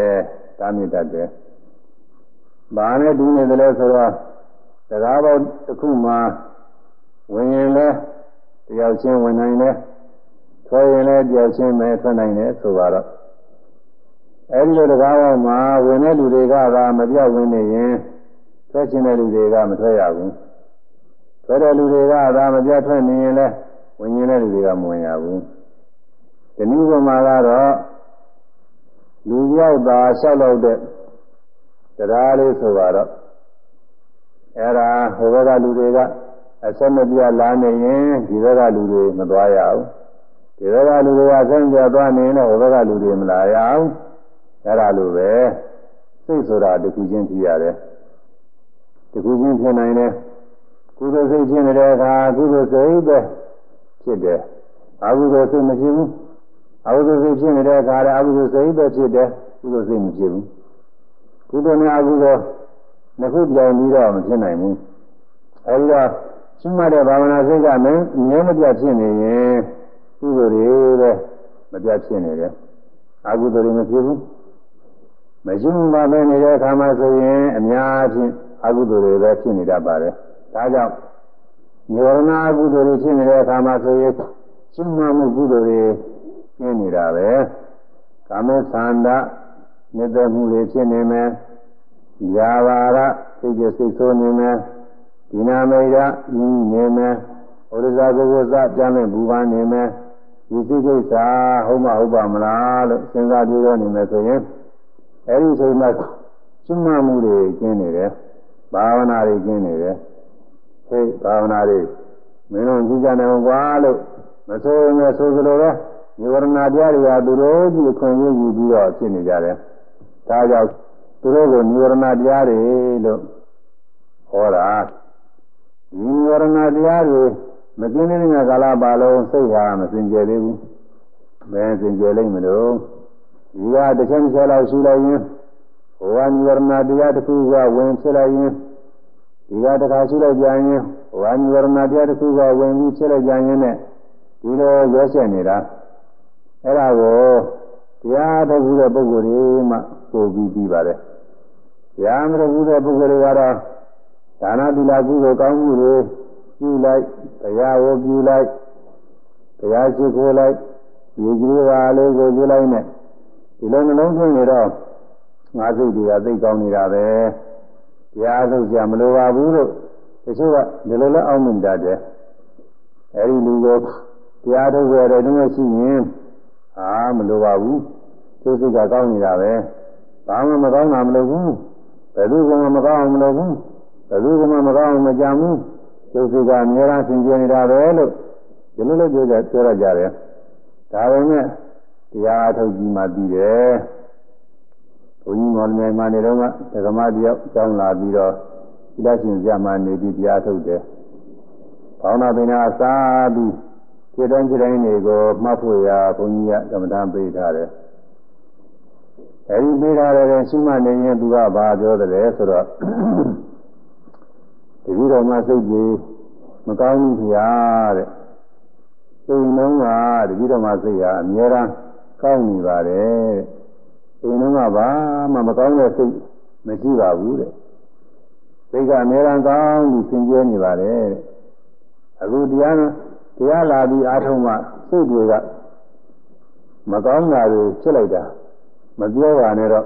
တားမြစ်တတ်တယ်။ဘာနဲ့တူနေတယ်လဲဆိုတော့တရားပေါက်တစ်ခုမှာဝင်ရင်လဲတယောက်ချင်းဝင်နိုင်တယ်ထွက်ရင်လဲတယောက်ချင်းပဲထွက်နိုင်တယ်ဆိုတော့အဲဒီလိုတရားပေါက်မှာဝင်တဲ့လူတွေကသာမပြောက်ဝင်နေရင်ထွက်ခြင်းတဲ့လူတွေကမထွက်ရဘူး။ထွက်တဲ့လူတွေကသာမပြတ်ထွက်နေရင်လဲဝิญဉ်တဲ့လူတွေကမဝင်ရဘူး။ ဒီနည်းပေါ်မှာကတော့လူရောက်တာလျှောက်လို့တဲ့တရားလေးဆိုတော့အဲ့ဒါဟိုဘက်ကလူတွေကအဆက်မပြလာနေရင်ဒီဘက်ကလူတွေမသွားရဘူး။ဒီဘက်ကလူတွေကဆက်ပြသွားနေရင်ဟိုဘက်ကလူတွေမလာရဘူး။အဲ့ဒါလိုပဲစိတ်ဆိုတာတခုချင်းဖြစ်ရတယ်။တခုချင်းဖြစ်နိုင်တယ်။ကုသိုလ်စိတ်ဖြစ်နေတဲ့အခါကုသိုလ်စိတ်ပဲဖြစ်တယ်အကုသိုလ်စိတ်မဖြစ်ဘူး အကုသိုလ်စိတ်ဖြစ်နေတဲ့အခါလည်းအကုသိုလ်စိတ်ပဲဖြစ်တယ်ကုသိုလ်စိတ်မဖြစ်ဘူးကုသိုလ်နဲ့အကုသိုလ်နှစ်ခုပြောင်းပြီးတော့မဖြစ်နိုင်ဘူးအဲဒီတော့ရှိမှတဲ့ဘာဝနာစိတ်ကမင်းငြင်းမပြတ်ဖြစ်နေရင်ကုသိုလ်တွေပဲမပြတ်ဖြစ်နေတယ်အကုသိုလ်တွေမဖြစ်ဘူးမရှိမှမပဲနေတဲ့အခါမှာဆိုရင်အများကြီးအကုသိုလ်တွေပဲဖြစ်နေတတ်ပါတယ်ဒါကြောင့်ညောရဏအကုသိုလ်တွေဖြစ်နေတဲ့အခါမှာဆိုရင်စွန့်မှမှုကုသိုလ်တွေ ကျင်းနေတာပဲကာမသန္တာနေတမှုတွေဖြစ်နေမယ်။ယာဘာရစိတ်ကြစိတ်ဆိုးနေမယ်။ဒီနာမေရဤနေမယ်။ဩရဇာပုဂ္ဂိုလ်စပြန်မဲ့ဘူပန်းနေမယ်။ဒီစိတ်ကိစ္စဟုတ်မဟုတ်ပါမလားလို့စဉ်းစားကြည့်ရနေမယ်ဆိုရင်အဲဒီချိန်မှာစွန့်မှမှုတွေကျင်းနေတယ်။ဘာဝနာတွေကျင်းနေတယ်။ဟေးဘာဝနာတွေမင်းတို့ကြည့်ကြနေကွာလို့မဆိုးနဲ့ဆိုသလိုပဲ ညဝရဏတရားတွေကသူတို့ကြည့်ခွင့်ရယူပြီးတော့ဖြစ်နေကြတယ်။ဒါကြောင့်သူတို့ကိုညဝရဏတရားတွေလို့ဟောတာဒီညဝရဏတရားတွေမกินနေတဲ့ကာလပါလုံးစိတ်ဟာမစင်ကြယ်သေးဘူးဘယ်စင်ကြယ်လိမ့်မလို့ဒီကတစ်ချက်တစ်ချက်လောက်ရှိလိုက်ရင်ဟောနိဝရဏတရားတစ်ခုကဝင်ဖြစ်လိုက်ရင်ဒီကတစ်ခါရှိလိုက်ကြရင်ဟောနိဝရဏတရားတစ်ခုကဝင်ပြီးဖြစ်လိုက်ကြရင်နဲ့ဒီလိုရောဆက်နေတာ အဲ့ဒါကိုတရားထုတ်တဲ့ပုဂ္ဂိုလ်တွေမှပို့ပြီးပြီးပါတယ်တရားမထုတ်တဲ့ပုဂ္ဂိုလ်တွေကတော့ဒါနသီလကုသိုလ်ကောင်းမှုတွေပြုလိုက်တရားဝပြုလိုက်တရားရှိခိုးလိုက်ဒီကြိုးပါလေးကိုပြုလိုက်နဲ့ဒီလိုနှလုံးသွင်းနေတော့ငါစိတ်တွေကသိကောင်းနေတာပဲတရားထုတ်ကြမလိုပါဘူးလို့တချို့ကဒီလိုလဲအောင်းမြင်တတ်တယ်အဲဒီလူကိုတရားထုတ်ရတဲ့တုန်းကရှိရင် အာမလိုပါဘူးသူစိတ်ကကောင်းနေတာပဲဘာမှမကောင်းတာမလိုဘူးဘယ်သူကမှမကောင်းအောင်မလိုဘူးဘယ်သူကမှမကောင်းအောင်မကြံဘူးသူစိတ်ကအများအားဆင်ကျင်နေတာပဲလို့ဒီလိုလိုပြောကြပြောရကြတယ်ဒါပေမဲ့တရားထုတ်ကြည့်မှပြီးတယ်ဘုန်းကြီးမော်လမြိုင်မှာနေတော့ကဓမ္မတယောက်ကြောင်းလာပြီးတော့သီလရှင်ပြမနေပြီးတရားထုတ်တယ်။ဘောင်းနာပင်နာစားပြီး ခြေတိုင်းခြေတိုင်းတွေကိုမှတ်ဖို့ရာဘုန်းကြီးကကမ္မဋ္ဌာန်းပေးထားတယ်။အဲဒီပေးထားတဲ့ရှိမှနေရင်သူကဘာပြောတယ်ဆိုတော့တတိတော်မှစိတ်ကြီးမကောင်းဘူးဗျာတဲ့။စိတ်နှုံးကတတိတော်မှစိတ်ဟာအများအားကောင်းနေပါတယ်တဲ့။စိတ်နှုံးကဘာမှမကောင်းတဲ့စိတ်မရှိပါဘူးတဲ့။စိတ်ကအများအားကောင်းပြီးစင်ကြဲနေပါတယ်တဲ့။အခုတရား တရားလာပြီးအားထုတ်မှစိတ်တွေကမကောင်းတာတွေဖြစ်လိုက်တာမပြောပါနဲ့တော့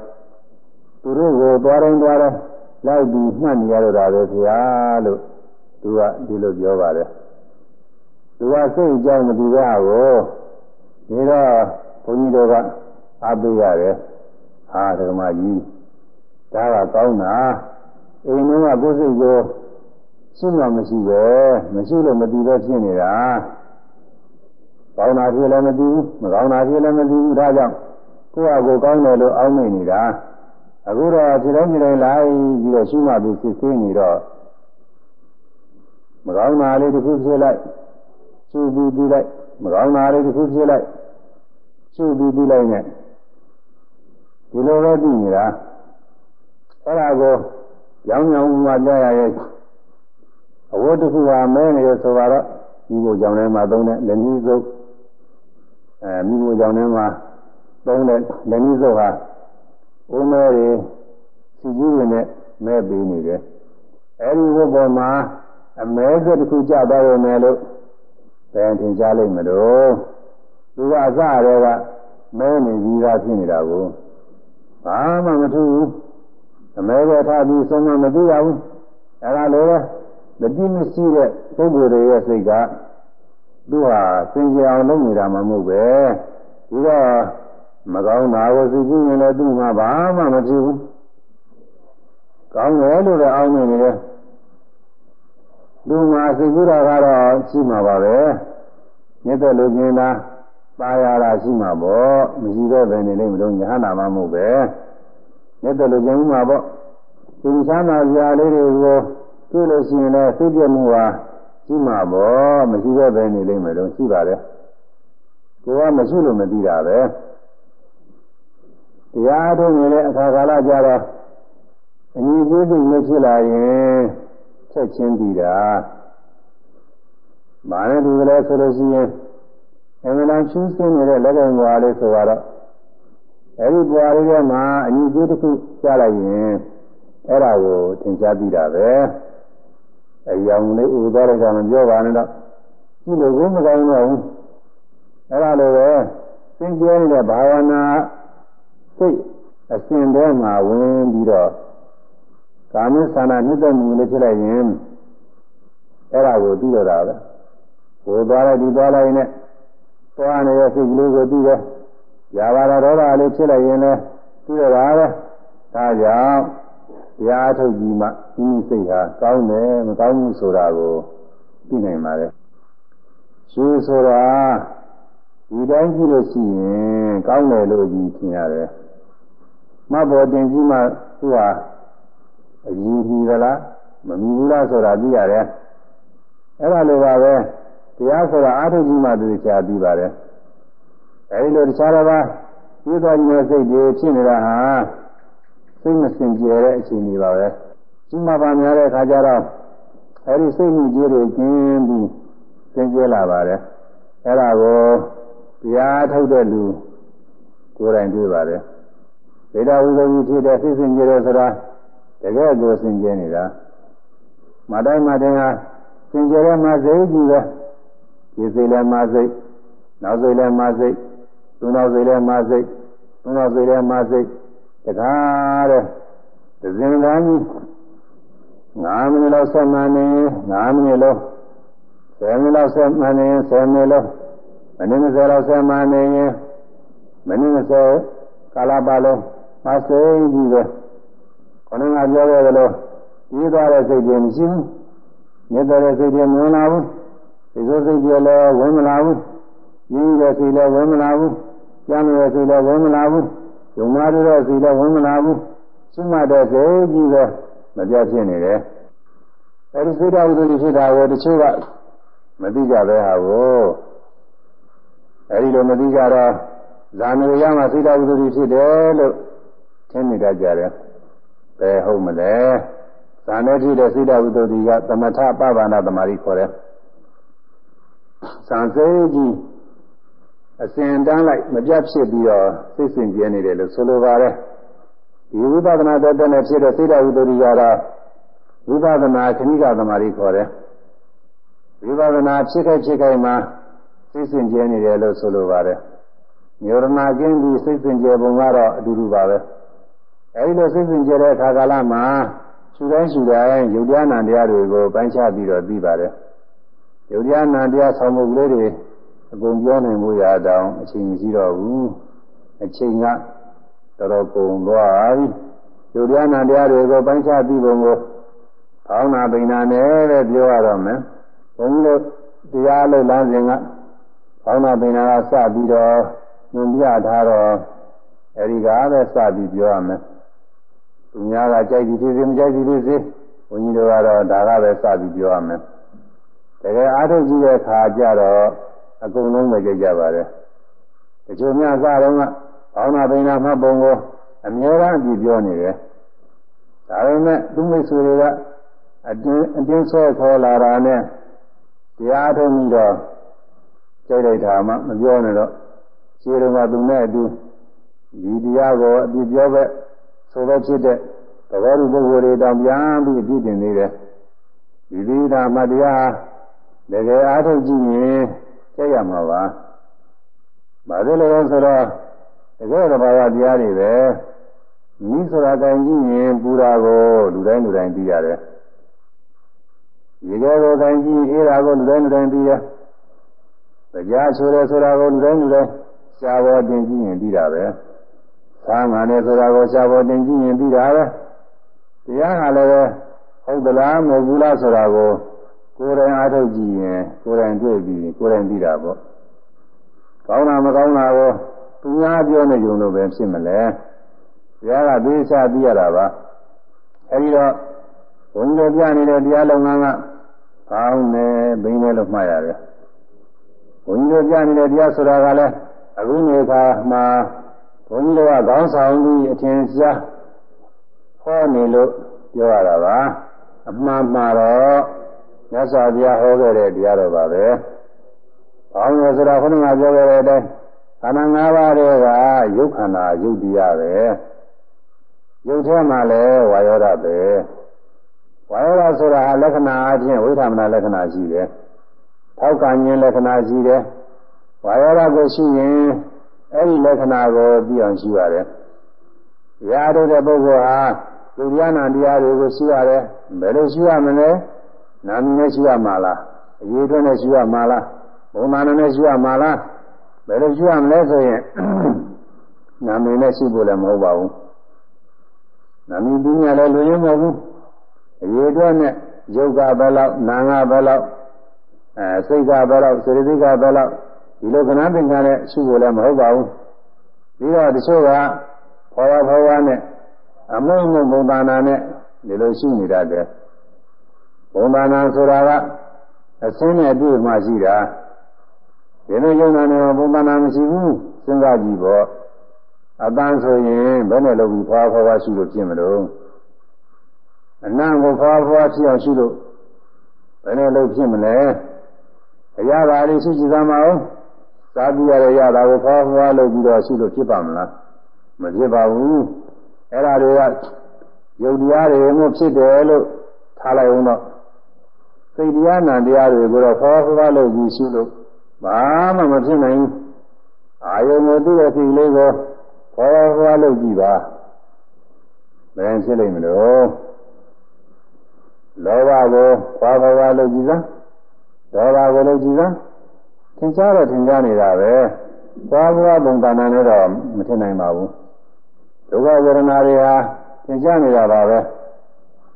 သူတို့ကိုသွားတိုင်းသွားတိုင်းလိုက်ပြီးမှတ်နေရတော့တာပဲခင်ဗျာလို့သူကဒီလိုပြောပါတယ်သူကစိတ်အကြောင်းမတူကြဘူးဒီတော့ဘုန်းကြီးတို့ကအားပေးရတယ်ဟာဓမ္မကြီးဒါကကောင်းတာအိမ်ထဲကကိုယ်စိတ်ကို ရှိမှမရှိပဲမရှိလို့မတည်ပဲဖြစ်နေတာကောင်းတာဖြစ်လည်းမတည်ဘူးမကောင်းတာဖြစ်လည်းမတည်ဘူးဒါကြောင့်ကိုယ့်အကိုကောင်းတယ်လို့အောင်းမိနေတာအခုတော့ခြေတိုင်းခြေတိုင်းလိုက်ပြီးတော့ရှိမှပြီးစစ်ဆေးနေတော့မကောင်းတာလေးတစ်ခုဖြစ်လိုက်ရှုပြီးပြီးလိုက်မကောင်းတာလေးတစ်ခုဖြစ်လိုက်ရှုပြီးပြီးလိုက်နဲ့ဒီလိုပဲသိနေတာအဲ့ဒါကိုရောင်းရောင်းမှကြားရရဲ့ အဝတ်တစ်ခုဟာမဲနေရဆိုတော့ဒီလိုကြောင်ထဲမှာသုံးတဲ့လက်နည်းစုပ်အဲမိဖို့ကြောင်ထဲမှာသုံးတဲ့လက်နည်းစုပ်ဟာဦးမဲတွေစီကြီးတွေနဲ့မဲပေးနေတယ်အဲဒီဝတ်ပေါ်မှာအမဲစက်တစ်ခုကြသွားရုံနဲ့လို့ဘယ်ထင်ရှားလိမ့်မလို့သူကအစရဲကမဲနေပြီးသားဖြစ်နေတာကိုဘာမှမထူးဘူးအမဲပဲထားပြီးဆုံးမမသိရဘူးအဲဒါလိုပဲ မတိမရှိတဲ့ပုဂ္ဂိုလ်တွေရဲ့စိတ်ကသူဟာစင်ကြယ်အောင်လုပ်နေတာမှမဟုတ်ပဲဒီတော့မကောင်းတာကိုစိတ်ကူးရင်လည်းသူ့မှာဘာမှမဖြစ်ဘူးကောင်းတယ်လို့လည်းအောင်းနေတယ်သူ့မှာစိတ်ကူးတာကတော့ရှိမှာပါပဲမြတ်တဲ့လူကျင်တာပါရတာရှိမှာပေါ့မရှိတော့ဘယ်နေလိမ့်မလို့ညာနာမှမဟုတ်ပဲမြတ်တဲ့လူကျင်မှာပေါ့သင်္ချာနာဇာလေးတွေကို တွေ့လို့ရှိရင်လည်းသိပြမှုဟာရှိမှာပေါ့မရှိတော့ဘဲနေလိမ့်မယ်လို့ရှိပါတယ်ကိုကမရှိလို့မသိတာပဲတရားထုတ်နေတဲ့အခါကာလကြတော့အညီကျေးဇူးမဖြစ်လာရင်ချက်ချင်းပြီးတာမာနတူကလေးဆိုလို့ရှိရင်အမှန်တန်ရှင်းစင်းနေတဲ့လက်ကောင်ဘွားလေးဆိုတော့အဲဒီဘွားလေးကမှအညီကျေးတစ်ခုကြားလိုက်ရင်အဲ့ဒါကိုသင်ကြားပြီးတာပဲ အယောင်လေးဥသွားတဲ့ကမပြောပါနဲ့တော့ဒီလိုကိုမကောင်းတော့ဘူးအဲ့ဒါလိုပဲသင်ကျဲနေတဲ့ဘာဝနာစိတ်အစဉ်ထဲမှာဝင်ပြီးတော့ကာမဆန္ဒနှိမ့်သက်မှုလေးဖြစ်လိုက်ရင်အဲ့ဒါကိုသိရတာပဲဟိုသွားလိုက်ဒီသွားလိုက်နဲ့သွားနေတဲ့စိတ်ကလေးကိုသိတယ်။ຢာပါတော့ဒေါသလေးဖြစ်လိုက်ရင်လည်းသိရတာပဲ။ဒါကြောင့် တရားထုတ်ပြီးမှဒီစိတ်ဟာကောင်းတယ်မကောင်းဘူးဆိုတာကိုသိနိုင်ပါလေ။ရှိဆိုတာဒီတိုင်းကြည့်လို့ရှိရင်ကောင်းတယ်လို့ကြီးထင်ရတယ်။မဘောတင်ကြီးမှသူဟာအကြီးကြီးသလားမမီဘူးလားဆိုတာသိရတယ်။အဲ့ဒါလိုပါပဲတရားဆိုတာအာထုကြီးမှသူချာပြီးပါတယ်အဲဒီလိုတခြားတစ်ပါးပြည့်သွားခြင်းစိတ်တွေဖြစ်နေတာဟာ စိတ်မစင်ကြယ်တဲ့အခြေအနေပါပဲဒီမှာပါများတဲ့အခါကျတော့အဲဒီစိတ်ညစ်ကြေးတွေကျင်းပြီးစင်ကြယ်လာပါတယ်အဲ့ဒါကိုတရားထုတ်တဲ့လူကိုယ်တိုင်တွေ့ပါတယ်ဒေတာဝိသုဒ္ဓဖြစ်တဲ့စိတ်စင်ကြယ်တယ်ဆိုတာတကယ်ကိုစင်ကြယ်နေတာမတိုင်းမတိုင်းဟာစင်ကြယ်တဲ့မှာစိတ်ကြီးပဲဒီစိတ်လည်းမှာစိတ်နောက်စိတ်လည်းမှာစိတ်သူနောက်စိတ်လည်းမှာစိတ်သူနောက်စိတ်လည်းမှာစိတ် တကားတဲ့သဇင်ကန်းကြီး9မိနစ်လောက်ဆက်မှန်နေ9မိနစ်လောက်10မိနစ်လောက်ဆက်မှန်နေ10မိနစ်လောက်မိနစ်20လောက်ဆက်မှန်နေရင်မိနစ်20ကာလပတ်လုံးမစိတ်ကြီးပဲခொနကပြောခဲ့သလိုပြီးသွားတဲ့စိတ်တွေမရှိဘူးမြတ်တဲ့စိတ်တွေမဝင်လာဘူးဒီလိုစိတ်တွေလည်းဝင်မလာဘူးရင်းတဲ့စိတ်လည်းဝင်မလာဘူးကျမ်းတဲ့စိတ်လည်းဝင်မလာဘူး ယုံမာတဲ့စိတ်လည်းဝင်မလာဘူးစွမှတ်တဲ့စိတ်ကြီးပဲမပြတ်ဖြစ်နေတယ်အဲဒီစိတ်ဓာတ်ဥဒ္ဒတိဖြစ်တာကိုတချို့ကမသိကြပဲဟာကိုအဲဒီလိုမသိကြတော့ဇာနေရမှာစိတ်ဓာတ်ဥဒ္ဒတိဖြစ်တယ်လို့ထင်နေတတ်ကြတယ်ဘယ်ဟုတ်မလဲဇာနေဖြစ်တဲ့စိတ်ဓာတ်ဥဒ္ဒတိကသမထပဗ္ဗနာသမารိခေါ်တယ်ဇံစေကြီး အစဉ်တန်းလိုက်မပြတ်ဖြစ်ပြီးတော့စိတ်စဉ်ကျဲနေတယ်လို့ဆိုလိုပါတယ်ဒီဝိပဿနာတက်တဲ့နဲ့ဖြစ်တဲ့စိတ်ဓာတ်ဥဒ္ဒတိကတော့ဝိပဿနာခဏိကသမารိခေါ်တယ်ဝိပဿနာဖြစ်ခဲ့ဖြစ်ခဲ့မှာစိတ်စဉ်ကျဲနေတယ်လို့ဆိုလိုပါတယ်ညောရဏကျင်းပြီးစိတ်စဉ်ကျဲပုံကတော့အတူတူပါပဲအဲဒီလိုစိတ်စဉ်ကျဲတဲ့အခါကာလမှာရှုတိုင်းရှုတိုင်းယုတ်တရားနာတရားတွေကိုပိုင်းခြားပြီးတော့ပြီးပါတယ်ယုတ်တရားနာတရားဆောင်မှုကလေးတွေ အကုန်ပြောနိုင်မှုရအောင်အချိန်မရှိတော့ဘူးအချိန်ကတော်တော်ကုန်သွားပြီယုတ်တရားနာတရားတွေကိုပိုင်းခြားပြီးပုံကိုဖောင်းနာပိန်နာနဲ့ပဲပြောရတော့မယ်ဘုန်းကြီးတို့တရားလို့လမ်းစဉ်ကဖောင်းနာပိန်နာကစပြီးတော့ညွန်ပြထားတော့အဲဒီကပဲစပြီးပြောရမယ်သူများကကြိုက်ပြီးဖြစ်စေမကြိုက်ပြီးဖြစ်စေဘုန်းကြီးတို့ကတော့ဒါကပဲစပြီးပြောရမယ်တကယ်အားထုတ်ကြည့်တဲ့အခါကျတော့ အကုန်လုံးပဲကြိုက်ကြပါတယ်တချို့များစတော့ကဖောင်းနာပိန်နာမှပုံကိုအများအားဖြင့်ပြောနေတယ်ဒါပေမဲ့သူမိတ်ဆွေတွေကအတင်းအတင်းဆွဲခေါ်လာတာနဲ့တရားထုတ်ပြီးတော့ကြိုက်လိုက်တာမှမပြောနဲ့တော့ခြေတော်ကသူနဲ့အတူဒီတရားကိုအပြစ်ပြောပဲဆိုပဲဖြစ်တဲ့သဘောတူပုဂ္ဂိုလ်တွေတောင်ပြန်ပြီးအပြစ်တင်နေတယ်ဒီဒီသာမတရားတကယ်အားထုတ်ကြည့်ရင် ကြိုက်ရမှာပါ။ဘာလို့လဲဆိုတော့တကယ်တဘာဝတရားတွေပဲမိဆိုတာတိုင်ကြည့်ရင်ပူတာကိုလူတိုင်းလူတိုင်းသိရတယ်။ဒီကဲကိုတိုင်ကြည့်အေးတာကိုလူတိုင်းလူတိုင်းသိရ။တရားဆိုရဲဆိုတာကိုလူတိုင်းလူတိုင်းရှားပေါ်တင်ကြည့်ရင်သိတာပဲ။သာငါနဲ့ဆိုတာကိုရှားပေါ်တင်ကြည့်ရင်သိတာပဲ။တရားကလည်းပဲဟုတ်သလားမဟုတ်ဘူးလားဆိုတာကို ကိုယ်တိုင်အားထုတ်ကြည့်ရင်ကိုယ်တိုင်တွေ့ပြီးကိုယ်တိုင်သိတာပေါ့။ကောင်းတာမကောင်းတာကိုသူများပြောနေကြလို့ပဲဖြစ်မလဲ။တရားကသိချသိရတာပါ။အဲဒီတော့ဘုန်းကြီးပြနေတဲ့တရားလုပ်ငန်းကကောင်းတယ်ဘိန်းတယ်လို့မှတ်ရတယ်ဘုန်းကြီးတို့ကြားနေတဲ့တရားဆိုတာကလည်းအခုနေခါမှာဘုန်းကြီးတို့ကခေါင်းဆောင်ပြီးအထင်ရှားဟောနေလို့ပြောရတာပါအမှန်မှာတော့ မြတ်စွာဘုရားဟောခဲ့တဲ့တရားတော်ပါပဲဘောင်းရဆိုတာခုနကပြောခဲ့တဲ့အတိုင်းခန္ဓာ၅ပါးတွေကယုတ်ခန္ဓာယုတ်တရားပဲယုတ်ထဲမှာလည်းဝါယောဓပဲဝါယောဓဆိုတာလက္ခဏာအချင်းဝိသမနာလက္ခဏာရှိတယ်။ထောက်ကဉ္ဉလက္ခဏာရှိတယ်။ဝါယောဓကိုရှိရင်အဲ့ဒီလက္ခဏာကိုသိအောင်ရှိရတယ်။ရာတို့တဲ့ပုဂ္ဂိုလ်ဟာလူပြနာတရားတွေကိုရှိရတယ်။ဘယ်လိုရှိရမလဲ။ နာမည်နဲ့ရှိရမှာလား။အရေးအတွက်နဲ့ရှိရမှာလား။ဘုံမာနနဲ့ရှိရမှာလား။ဘယ်လိုရှိရမလဲဆိုရင်နာမည်နဲ့ရှိဖို့လည်းမဟုတ်ပါဘူး။နာမည်ပညာလည်းလူရင်းမဟုတ်ဘူး။အရေအတွက်နဲ့ယုတ်ကဘယ်လောက်နာငါဘယ်လောက်အဲစိတ်ကဘယ်လောက်စေတသိက်ကဘယ်လောက်ဒီလိုကဏ္ဍသင်္ခါနဲ့ရှိဖို့လည်းမဟုတ်ပါဘူးပြီးတော့တချို့ကဖောဝဖောဝနဲ့အမုံမုံဘုံသာနာနဲ့ဒီလိုရှိနေတတ် တယ်ဘုံသာနာဆိုတာကအစင်းနဲ့အတွေ့မှရှိတာဒီလိုယုံနာနေဘုံတနာမရှိဘူးစဉ်းစားကြည့်ပေါ့အတန်းဆိုရင်ဘယ်နဲ့လုပ်ပြီးဖွာဖွာဖွာရှိလို့ဖြစ်မလို့အနံ့ကိုဖွာဖွာဖြစ်အောင်ရှိလို့ဘယ်နဲ့လုပ်ဖြစ်မလဲအရာပါလေးရှိကြည့်သမှာအောင်သာပြီးရတဲ့ရတာကိုဖွာဖွာလုပ်ပြီးတော့ရှိလို့ဖြစ်ပါမလားမဖြစ်ပါဘူးအဲ့ဒါတွေကယုတ်တရားတွေမှဖြစ်တယ်လို့ထားလိုက်အောင်တော့ စိတ်တရားနာတရားတွေကိုတော့ဖွာဖွာလုပ်ပြီးရှိလို့ဘာမှမဖြစ်နိုင်ဘူးအာယုံကိုသိတဲ့စိတ်လေးကိုခေါ်ခေါ်လို့ကြည့်ပါဘယ်ဖြစ်လိမ့်မလို့လောဘကိုခေါ်ခေါ်လို့ကြည့်စမ်းဒေါသကိုလို့ကြည့်စမ်းသင်္ချာတော့သင်္ချာနေတာပဲခေါ်ခေါ်ပုံတဏ္ဍာနဲ့တော့မထင်နိုင်ပါဘူးဒုက္ခဝေဒနာတွေဟာသင်္ချာနေတာပါပဲ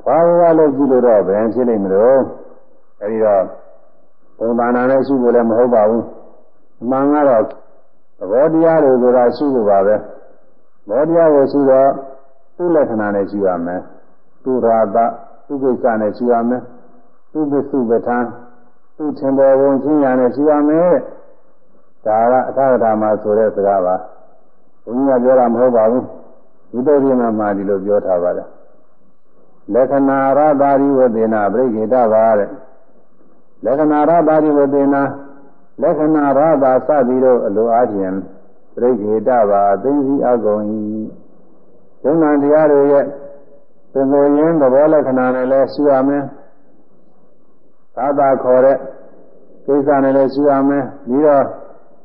ခေါ်ခေါ်လို့ကြည့်လို့တော့ဘယ်ဖြစ်လိမ့်မလို့ အဲဒီတော့ပုံတဏ္ဍာနဲ့ရှိဖို့လည်းမဟုတ်ပါဘူးအမှန်ကတော့သဘောတရားတွေဆိုတာရှိဖို့ပါပဲဘောတရားကိုရှိတော့သူ့လက္ခဏာနဲ့ရှိရမယ်သူရာသသူကိစ္စနဲ့ရှိရမယ်သူပစ္စုပ္ပထံသူထင်ပေါ်ဝင်ချင်းညာနဲ့ရှိရမယ်ဒါကအထာဂတာမှာဆိုတဲ့စကားပါဘုရားပြောတာမဟုတ်ပါဘူးဘုဒ္ဓရှင်မှာဒီလိုပြောထားပါတယ်လက္ခဏာရတာရိဝသေနာပြိခေတပါတဲ့ လက္ခဏာရတာရိဝသေနာလက္ခဏာရတာစပြီးတော့အလိုအားဖြင့်ပြိခေတပါသိသိအကုန်ဤယုံနာတရားတွေရဲ့သင်္ကိုရင်းသဘောလက္ခဏာနဲ့လည်းရှိရမယ်သာသာခေါ်တဲ့ကိစ္စနဲ့လည်းရှိရမယ်ပြီးတော့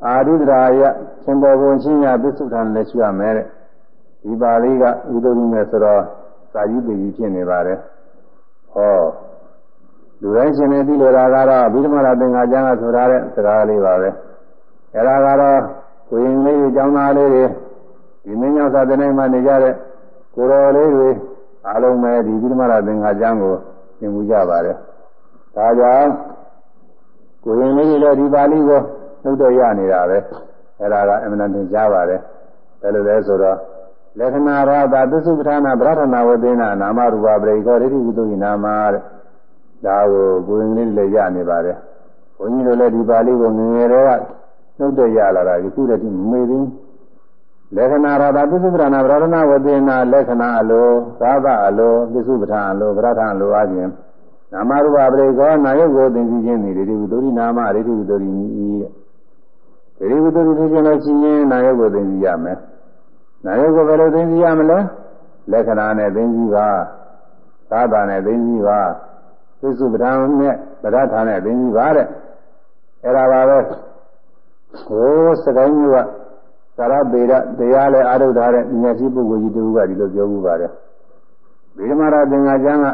အာရုဒရာယသင်္ဘောကုန်ချင်းရပစ္စုထံလည်းရှိရမယ်တဲ့ဒီပါဠိကဥဒုရုနဲ့ဆိုတော့စာကြီးပေကြီးဖြစ်နေပါတယ်ဟော လူတိုင်းရှင်နေပြီလို့တာကတော့ဘုဒ္ဓမရသင်္ဃာကျမ်းကဆိုထားတဲ့စကားလေးပါပဲအဲဒါကတော့ကိုရင်လေးတွေကျောင်းသားလေးတွေဒီမင်းညောင်စာတဲ့နိုင်မှာနေကြတဲ့ကိုတော်လေးတွေအားလုံးပဲဒီဘုဒ္ဓမရသင်္ဃာကျမ်းကိုသင်မှုကြပါတယ်ဒါကြောင့်ကိုရင်လေးတွေလည်းဒီပါဠိကိုနှုတ်တော့ရနေတာပဲအဲဒါကအမှန်တန်ကြားပါတယ်ဘယ်လိုလဲဆိုတော့လက္ခဏာရတာသစ္စုပ္ပထာနာဗရဒနာဝသေနာနာမရူပပရိခောဒိဋ္ဌိကုသိုလ်နာမတဲ့ ဒါကိုကိုရင်လေးလည်းရနေပါတယ်ဘုန်းကြီးတို့လည်းဒီပါဠိကိုငငယ်တွေကနှုတ်တဲ့ရလာတာဒီခုတည်းကမမေ့ဘူးလက္ခဏာရတာပစ္စုပ္ပဒါနာဗရဒနာဝသေနာလက္ခဏာအလိုသာသအလိုပစ္စုပ္ပထာအလိုဗရဒနာအလိုအချင်းနာမရူပပရိခောနာယုတ်ကိုသင်ကြည့်ခြင်းနေဒီကုသိုလ်နာမအရိတုကုသိုလ်ဤတဲ့ဒီကုသိုလ်ဖြစ်ခြင်းလို့ရှိရင်နာယုတ်ကိုသင်ကြည့်ရမယ်နာယုတ်ကိုဘယ်လိုသင်ကြည့်ရမလဲလက္ခဏာနဲ့သင်ကြည့်ပါသာသနဲ့သင်ကြည့်ပါ သစ္စုပ္ပံနဲ့ဗဒထာနဲ့သင်ကြီးပါတဲ့အဲ့ဒါပါပဲဟိုးစကိုင်းမျိုးကသာရပေရတရားလည်းအာရုဒ္ဓတဲ့ဉာဏ်ရှိပုဂ္ဂိုလ်ကြီးတူကဒီလိုပြောမှုပါတယ်ဗေဒမာရသင်္ဃာကျမ်းက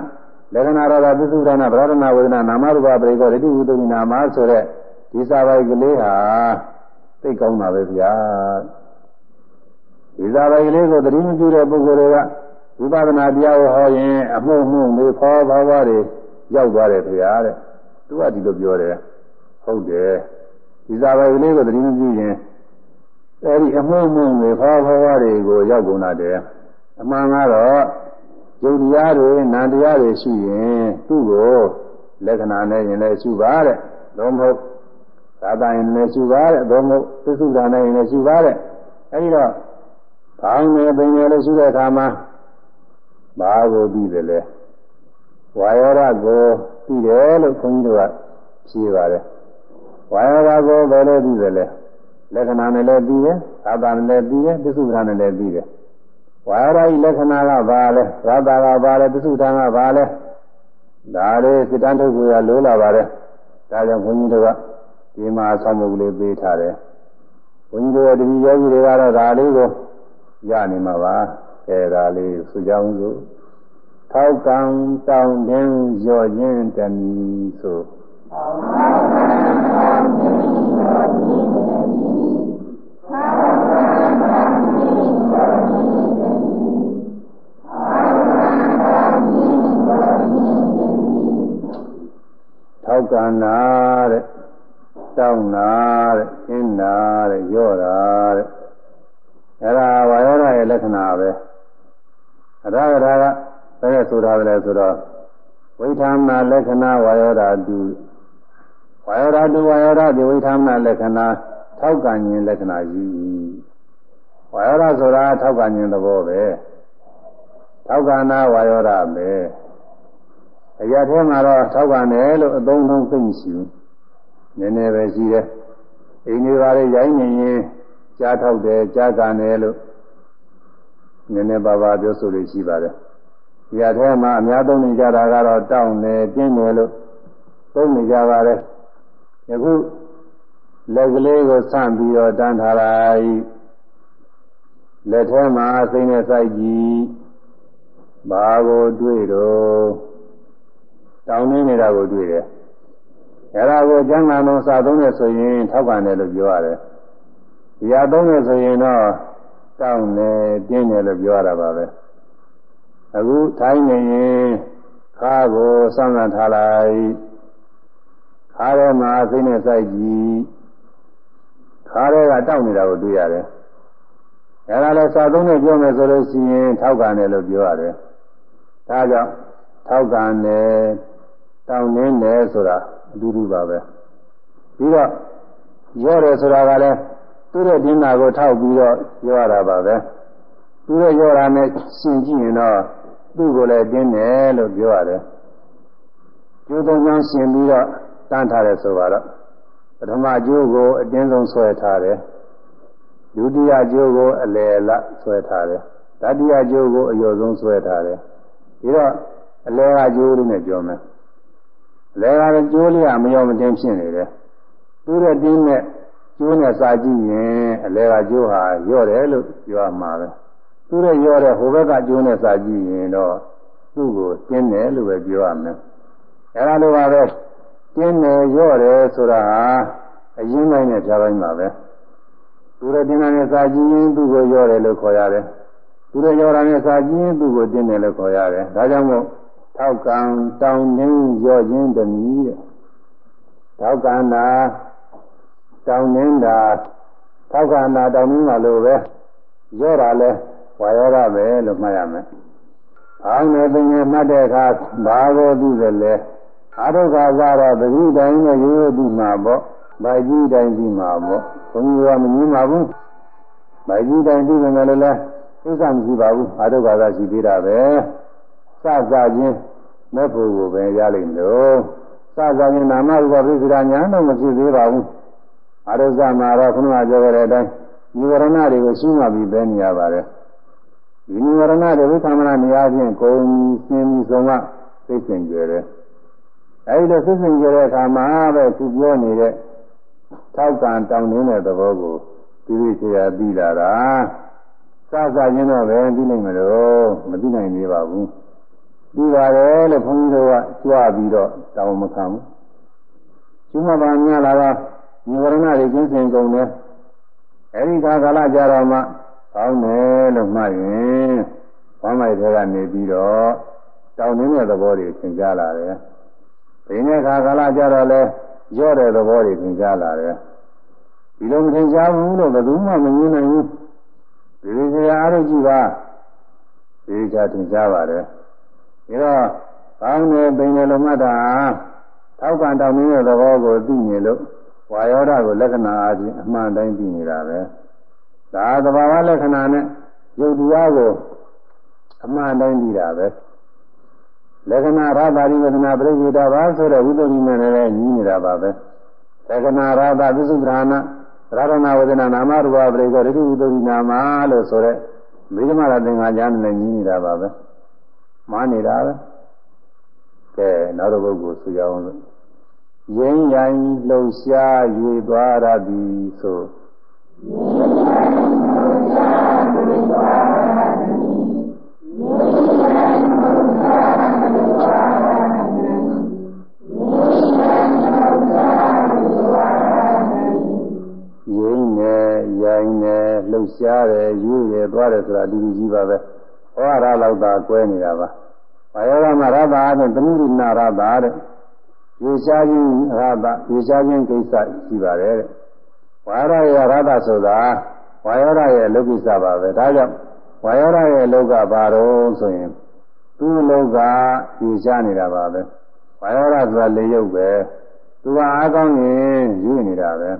လက္ခဏာရတာသစ္စုပ္ပံဗရဒနာဝေဒနာနာမရူပပရိကောဒိဋ္ဌိဝုတ္တမိနာမဆိုတဲ့ဒီစာပိုက်ကလေးဟာသိကောင်းပါပဲဗျာဒီစာပိုက်ကလေးကိုသတိမပြုတဲ့ပုဂ္ဂိုလ်တွေကဝိပဿနာတရားကိုဟောရင်အမှုမှုမေဖောဘာဝတွေ ရောက်သွားတယ်ခင်ဗျာတဲ့သူကဒီလိုပြောတယ်ဟုတ်တယ်ဒီစာပိုက်ကလေးကိုသတိမပြုရင်အဲဒီအမှုမှုတွေဘာဘာဝတွေကိုရောက်ကုန်တာတယ်အမှန်ကတော့ယုတ်တရားတွေနာတရားတွေရှိရင်သူ့ကိုလက္ခဏာနဲ့ရင်လည်းရှိပါတဲ့လုံးမဟုတ်သာသာရင်လည်းရှိပါတဲ့လုံးမဟုတ်သစ္စုဒါနဲ့ရင်လည်းရှိပါတဲ့အဲဒီတော့ခေါင်းနဲ့ပင်နဲ့လည်းရှိတဲ့အခါမှာဘာကိုပြီးတယ်လဲ ဝါယောဓကိုသိတယ်လို့ခွန်ကြီးတို့ကဖြေပါတယ်ဝါယောဓကိုဘယ်လိုသိတယ်လဲလက္ခဏာနဲ့လည်းသိတယ်သာသာနဲ့လည်းသိတယ်သစ္စုပ္ပန်နဲ့လည်းသိတယ်ဝါယောဓဤလက္ခဏာကဘာလဲသာသာကဘာလဲသစ္စုပ္ပန်ကဘာလဲဒါလေးစိတ္တန်ထုတ်ကိုရလိုးလာပါတယ်ဒါကြောင့်ခွန်ကြီးတို့ကဒီမှာဆောင်းမှုလေးပေးထားတယ်ခွန်ကြီးတို့ရဲ့တတိယောဂီတွေကတော့ဒါလေးကိုရနေမှာပါအဲဒါလေးစကြောင်းစို့ ထောက်ကံတောင်းတင်းရော့ခြင်းတမီဆိုထောက်ကံတောင်းတင်းရော့ခြင်းတမီထောက်ကံတောင်းတင်းရော့ခြင်းတမီထောက်ကံနာတဲ့တောင်းနာတဲ့သင်နာတဲ့ရော့တာတဲ့အဲ့ဒါဝါယောဓာရဲ့လက္ခဏာပဲအထာဂတာက ဘယ်နဲ့ဆိုထားတယ်ဆိုတော့ဝိထာမလက္ခဏာဝါယောဓာတုဝါယောဓာတုဝါယောဓာဒီဝိธမနာလက္ခဏာထောက်ကံခြင်းလက္ခဏာယူဝါယောဓာဆိုတာထောက်ကံခြင်းသဘောပဲထောက်ကံနာဝါယောဓာပဲအရာထဲမှာတော့ထောက်ကံတယ်လို့အသုံးလုံးသိမရှိဘူးနည်းနည်းပဲရှိတယ်အိမ်တွေပါလေရိုင်းနေရင်ကြားထောက်တယ်ကြားကန်တယ်လို့နည်းနည်းပါးပါးပြောဆိုလို့ရှိပါတယ် ဒီအထဲမှာအများသုံးနေကြတာကတော့တောင်းတယ်ပြင်းတယ်လို့သုံးနေကြပါတယ်ယခုလက်ကလေးကိုဆန့်ပြီးတော့တန်းထားလိုက်လက်ထဲမှာစိမ့်နဲ့စိုက်ကြည့်ဘာကိုတွေ့တော့တောင်းနေနေတာကိုတွေ့တယ်အဲ့ဒါကိုကျမ်းဂန်လုံးစာသုံးနေဆိုရင်ထောက်ပံ့တယ်လို့ပြောရတယ်ဒီဟာသုံးနေဆိုရင်တော့တောင်းတယ်ပြင်းတယ်လို့ပြောရတာပါပဲ အခုထိုင်းနေရင်ခါကိုစောင့်စမ်းထားလိုက်ခါထဲမှာစိတ်နဲ့စိုက်ကြည့်ခါထဲကတောက်နေတာကိုတွေ့ရတယ်အဲဒါလည်းစာသုံးနဲ့ပြောမယ်ဆိုလို့ရှိရင်ထောက်ကန်တယ်လို့ပြောရတယ်ဒါကြောင့်ထောက်ကန်တယ်တောင်းနေတယ်ဆိုတာအတူတူပါပဲပြီးတော့ရောတယ်ဆိုတာကလည်းသူ့ရဲ့ဒင်းနာကိုထောက်ပြီးတော့ပြောရတာပါပဲသူ့ရဲ့ရောတာနဲ့ရှင်ကြည့်ရင်တော့ သူ့ကိုလည်းတင်းတယ်လို့ပြောရတယ်ကျိုးသုံးချောင်းရှင်ပြီးတော့တန်းထားတယ်ဆိုတော့ပထမကျိုးကိုအတင်းဆုံးဆွဲထားတယ်ဒုတိယကျိုးကိုအလယ်လဆွဲထားတယ်တတိယကျိုးကိုအယောဆုံးဆွဲထားတယ်ပြီးတော့အလယ်ကကျိုးလေးနဲ့ပြောမယ်အလယ်ကကျိုးလေးကမရောမတင်းဖြစ်နေတယ်သူ့ရဲ့တင်းနဲ့ကျိုးနဲ့စာကြည့်ရင်အလယ်ကကျိုးဟာရော့တယ်လို့ပြောရမှာပဲ သူ့ရဲ့ရော့တဲ့ဟိုဘက်ကကျိုးနဲ့စာကြည့်ရင်တော့သူ့ကိုတင်းတယ်လို့ပဲပြောရမယ်အဲဒါလိုပါပဲတင်းတယ်ရော့တယ်ဆိုတာဟာအရင်းပိုင်းနဲ့ဖြားပိုင်းပါပဲသူရဲ့တင်းတယ်နဲ့စာကြည့်ရင်သူ့ကိုရော့တယ်လို့ခေါ်ရတယ်သူရဲ့ရော့တာနဲ့စာကြည့်ရင်သူ့ကိုတင်းတယ်လို့ခေါ်ရတယ်ဒါကြောင့်မို့ထောက်ကံတောင်းနှင်းရော့ခြင်းတနည်းတဲ့ထောက်ကံတာတောင်းနေတာထောက်ကနာတောင်းနေတာလို့ပဲရောတာလဲ ဝါရောရပဲလို့မှတ်ရမယ်။အောင်းနေပင်နဲ့မှတ်တဲ့အခါဘာကိုသိတယ်လဲ။အာရုခါကတော့တတိတိုင်းနဲ့ရိုးရိုးပြီးမှာပေါ့။ဗိုက်ကြီးတိုင်းပြီးမှာပေါ့။ဘုန်းကြီးကမငင်းပါဘူး။ဗိုက်ကြီးတိုင်းပြီးမယ်လို့လဲသိစ္စာမရှိပါဘူး။အာရုခါကရှိသေးတာပဲ။စစချင်းမဲ့ဖို့ကိုပဲရလိမ့်လို့စစချင်းနာမရူပပိစ္ဆရာညာတော့မဖြစ်သေးပါဘူး။အရုဇမှာတော့ခုနကပြောခဲ့တဲ့အတိုင်းនិဝရဏတွေကိုရှင်းမှပြီးပဲနေရပါတယ် ဒီនិဝရဏတွေဝိသမနာနေရာချင်းကိုယ်ရှင်းပြီးဆုံးမသိစင်ကြတယ်အဲဒီလိုသိစင်ကြတဲ့အခါမှာပဲသူပြောနေတဲ့ထောက်ကံတောင်းနေတဲ့သဘောကိုဒီလိုဆရာပြီးလာတာစစချင်းတော့ပဲပြီးနိုင်မလို့မပြီးနိုင်သေးပါဘူးပြီးပါတယ်လို့ဘုန်းကြီးတို့ကကြွားပြီးတော့တောင်းမခံဘူးကျွမ်းမပါများလာတော့နိဝရဏတွေကျင်းစင်ကုန်တယ်အဲဒီခါကာလကြတော့မှ ကောင်းတယ်လို့မှတ်ရင်ဘာမိုက်တွေကနေပြီးတော့တောင်းနေတဲ့သဘောတွေသင်ကြားလာတယ်ဒီနေ့ခါကာလကြတော့လဲရော့တဲ့သဘောတွေသင်ကြားလာတယ်ဒီလိုမသင်ကြားဘူးလို့ဘယ်သူမှမမြင်နိုင်ဘူးဒီလိုစရာအားထုတ်ကြည့်ပါဒီကြသင်ကြားပါတယ်ဒါတော့ကောင်းတယ်ပင်တယ်လို့မှတ်တာထောက်ကံတောင်းနေတဲ့သဘောကိုသိနေလို့ဝါယောဓကိုလက္ခဏာအချင်းအမှန်တိုင်းသိနေတာပဲ ဒါသဘာဝလက္ခဏာနဲ့ယုတ်တရားကိုအမှန်တိုင်းသိတာပဲလက္ခဏာရတာဒီဝေဒနာပရိစ္ဆေတာပါဆိုတဲ့ဝိသုဒ္ဓိနဲ့လည်းညီးနေတာပါပဲလက္ခဏာရတာသစ္စုဒ္ဓနာရတနာဝေဒနာနာမရူပပရိစ္ဆေဒိဋ္ဌိဝိသုဒ္ဓိနာမလို့ဆိုတဲ့မိဓမရသင်္ဃာကျမ်းနဲ့ညီးနေတာပါပဲမားနေတာပဲကဲနောက်တစ်ပုဂ္ဂိုလ်ဆိုကြအောင်လို့ရင်းရိုင်းလှုပ်ရှား၍သွားရသည်ဆို ရင်းနဲ့ရိုင်းနဲ့လှုပ်ရှားတယ်ယူရသွားတယ်ဆိုတာဒီလိုကြီးပါပဲဟောရလောက်သာကွဲနေတာပါဘာယောဂမှာရတာအပြင်သမှုရိနာရတာတဲ့ယူရှားခြင်းရတာယူရှားခြင်းကိစ္စရှိပါတယ်တဲ့ ဝါရရဲ့ရတာဆိုတာဝါရရဲ့အလုပ်ကိစ္စပါပဲဒါကြောင့်ဝါရရဲ့အလုပ်ကဘာတော့ဆိုရင်သူ့အလုပ်ကယူရှားနေတာပါပဲဝါရဆိုတာလေရုပ်ပဲသူကအားကောင်းရင်ယူနေတာပဲ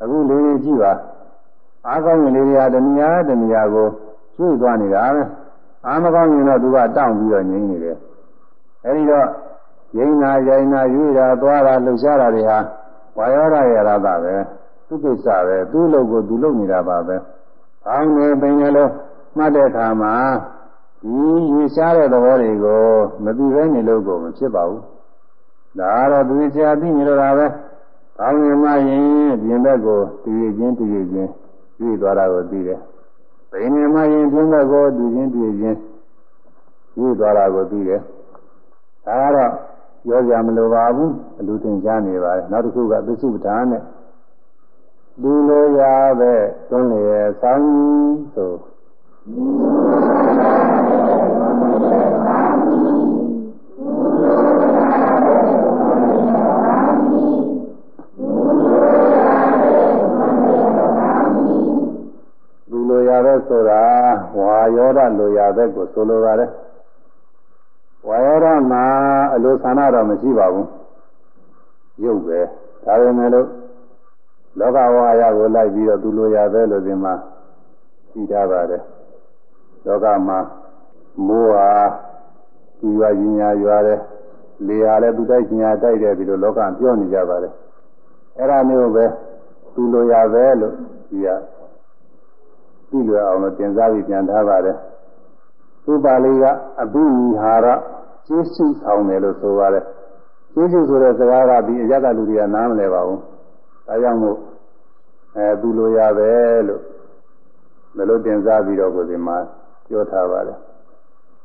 အခုလေးလေးကြည့်ပါအားကောင်းရင်လေးတွေကတဏှာတဏှာကိုကျွေးသွားနေတာပဲအားမကောင်းရင်တော့သူကတောင့်ပြီးတော့ငြိမ့်နေတယ်အဲဒီတော့ငြိမ့်နာရိုင်းနာယူတာသွားတာလှုပ်ရှားတာတွေဟာဝါယောရရတာပဲ သူကိစ္စပဲသူ့လုပ်ကိုသူလုပ်နေတာပါပဲအောင်းနေပင်လည်းမှတ်တဲ့အခါမှာဒီရေရှားတဲ့သဘောတွေကိုမသိဘဲနေလို့ကိုမဖြစ်ပါဘူးဒါကတော့သူဆရာသိနေလို့တာပဲကောင်းရင်မှရင်ပြင်ဘက်ကိုတည်ရခြင်းတည်ရခြင်းပြည့်သွားတာကိုသိတယ်ဘယ်နေမှရင်ပြင်ဘက်ကိုတည်ခြင်းတည်ခြင်းပြည့်သွားတာကိုသိတယ်ဒါကတော့ပြောကြမလိုပါဘူးအလူတင်ကြားနေပါတယ်နောက်တစ်ခုကသစ္စုပ္ပန်နဲ့ လူလိုရပဲတွန်းလေဆောင်းဆိုလူလိုရပဲဆိုတာဝါယောဒလိုရပဲကိုဆိုလိုပါတယ်ဝါယောဒမှာအလိုဆန္ဒတော့မရှိပါဘူးရုပ်ပဲဒါပေမဲ့လို့ လောကဝါယကိုလိုက်ပြီးတော့သူလိုရပဲလို့ဒီမှာသိထားပါတယ်လောကမှာမိုးဟာသူရွာကြီးညာရွာတယ်လေဟာလည်းသူတိုက်ညာတိုက်တယ်ဒီလိုလောကပြောနေကြပါတယ်အဲ့ဒါမျိုးပဲသူလိုရပဲလို့ဒီကသိလွယ်အောင်လို့တင်စားပြီးပြန်ထားပါတယ်ဥပါလိကအဘိဝိဟာရကျေးဇူးဆောင်တယ်လို့ဆိုပါတယ်ကျေးဇူးဆိုတဲ့စကားကဒီအရကလူတွေကနားမလည်ပါဘူး ဒါကြောင့်မို့အဲသူလိုရပဲလို့မလို့တင်စားပြီးတော့ကိုဒီမှာပြောထားပါတယ်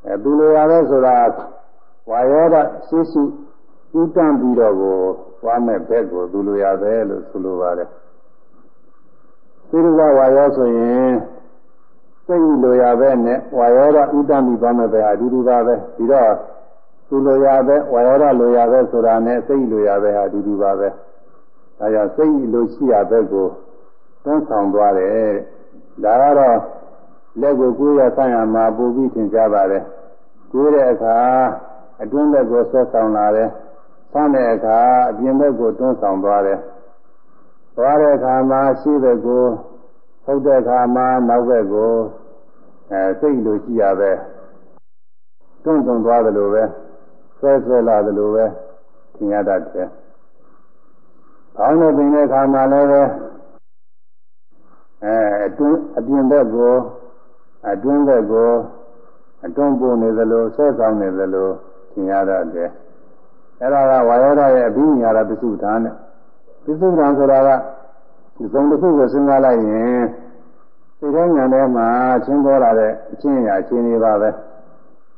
အဲသူလိုရပဲဆိုတာဝါယောဒရှိရှိဥတန့်ပြီးတော့ကိုသွားမဲ့ဘက်ကိုသူလိုရပဲလို့ဆိုလိုပါတယ်သိရကဝါယောဆိုရင်စိတ်လိုရပဲနဲ့ဝါယောဒဥတ္တမိပါမဲ့ပဲအတူတူပါပဲဒီတော့သူလိုရပဲဝါယောဒလိုရပဲဆိုတာနဲ့စိတ်လိုရပဲဟာအတူတူပါပဲ ဒါကြောင့်စိတ်လိုရှိရပဲကိုသွန်းဆောင်သွားတယ်ဒါကတော့လက်ကိုကိုယ်ရဆန့်ရမှာပူပြီးသင်ကြပါတယ်ကိုယ်တဲ့အခါအတွင်းဘက်ကိုဆွဲဆောင်လာတယ်ဆန့်တဲ့အခါအပြင်ဘက်ကိုတွန်းဆောင်သွားတယ်သွားတဲ့အခါမှာရှိဘက်ကိုထုတ်တဲ့အခါမှာနောက်ဘက်ကိုအဲစိတ်လိုရှိရပဲတွန်းတွန်းသွားတယ်လို့ပဲဆွဲဆွဲလာတယ်လို့ပဲသင်ရတတ်တယ်။ ဘောင်းနဲ့ပင်တဲ့အခါမှာလည်းပဲအဲအတွင်းအပြင်ဘက်ကိုအတွင်းဘက်ကိုအတွန်းပို့နေသလိုဆွဲဆောင်နေသလိုသင်ရတတ်တယ်။အဲဒါကဝါယောဓာရဲ့အဘိညာရပစ္စုပ္ပန်နဲ့ပစ္စုပ္ပန်ဆိုတာကဒီသုံးတစ်ခုကိုစဉ်းစားလိုက်ရင်စိတ်ထဲဉာဏ်ထဲမှာချင်းပေါ်လာတဲ့အချင်းရာချင်းတွေပါပဲ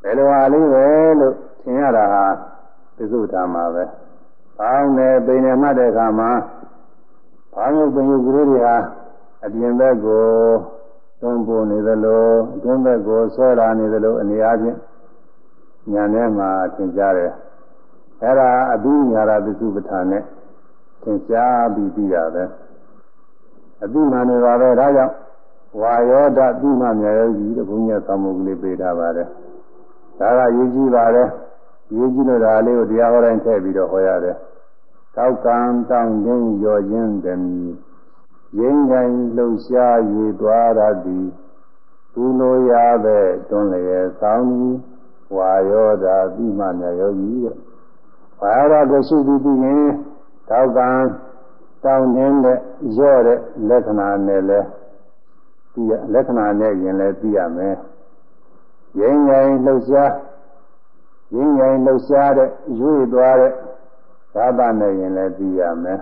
ဘယ်လိုဟာလေးပဲလို့ထင်ရတာဟာပြစုထာမှာပဲ ဘောင်းနဲ့ပိန်နဲ့မှတ်တဲ့အခါမှာဘောင်းရုပ်ပိန်ရုပ်ကလေးတွေဟာအပြင်ဘက်ကိုသွန်းပို့နေသလိုအတွင်းဘက်ကိုဆွဲလာနေသလိုအနေအားဖြင့်ဉာဏ်ထဲမှာသင်ကြားတယ်အဲ့ဒါအဘိညာရပြစုပဋ္ဌာန်နဲ့သင်ကြားပြီးပြီးရပဲအတိမှန်နေပါပဲဒါကြောင့်ဝါယောဒတိမှမြယောကြီးတဘုညသံမှုကလေးပေးထားပါတယ်ဒါကရေးကြည့်ပါတယ်ရေးကြည့်လို့ဒါလေးကိုတရားဟောတိုင်းထည့်ပြီးတော့ဟောရတယ် တောက်ကံတောင်းခြင်းရော်ခြင်းတမီရင်းငိုင်လှုပ်ရှား၍သွားရသည်သူလိုရပဲတွန်းလျက်ဆောင်းကြီးဝါယောဒတိမှမြယောကြီးတဲ့ဝါယောဒကိုရှိပြီးပြီးရင်တောက်ကံတောင်းနေတဲ့ရော့တဲ့လက္ခဏာနဲ့လဲသိရလက္ခဏာနဲ့ရင်လဲသိရမယ်ရင်းငိုင်လှုပ်ရှားရင်းငိုင်လှုပ်ရှားတဲ့ရွေ့သွားတဲ့ သာသနဲ့ရင်လဲသိရမယ်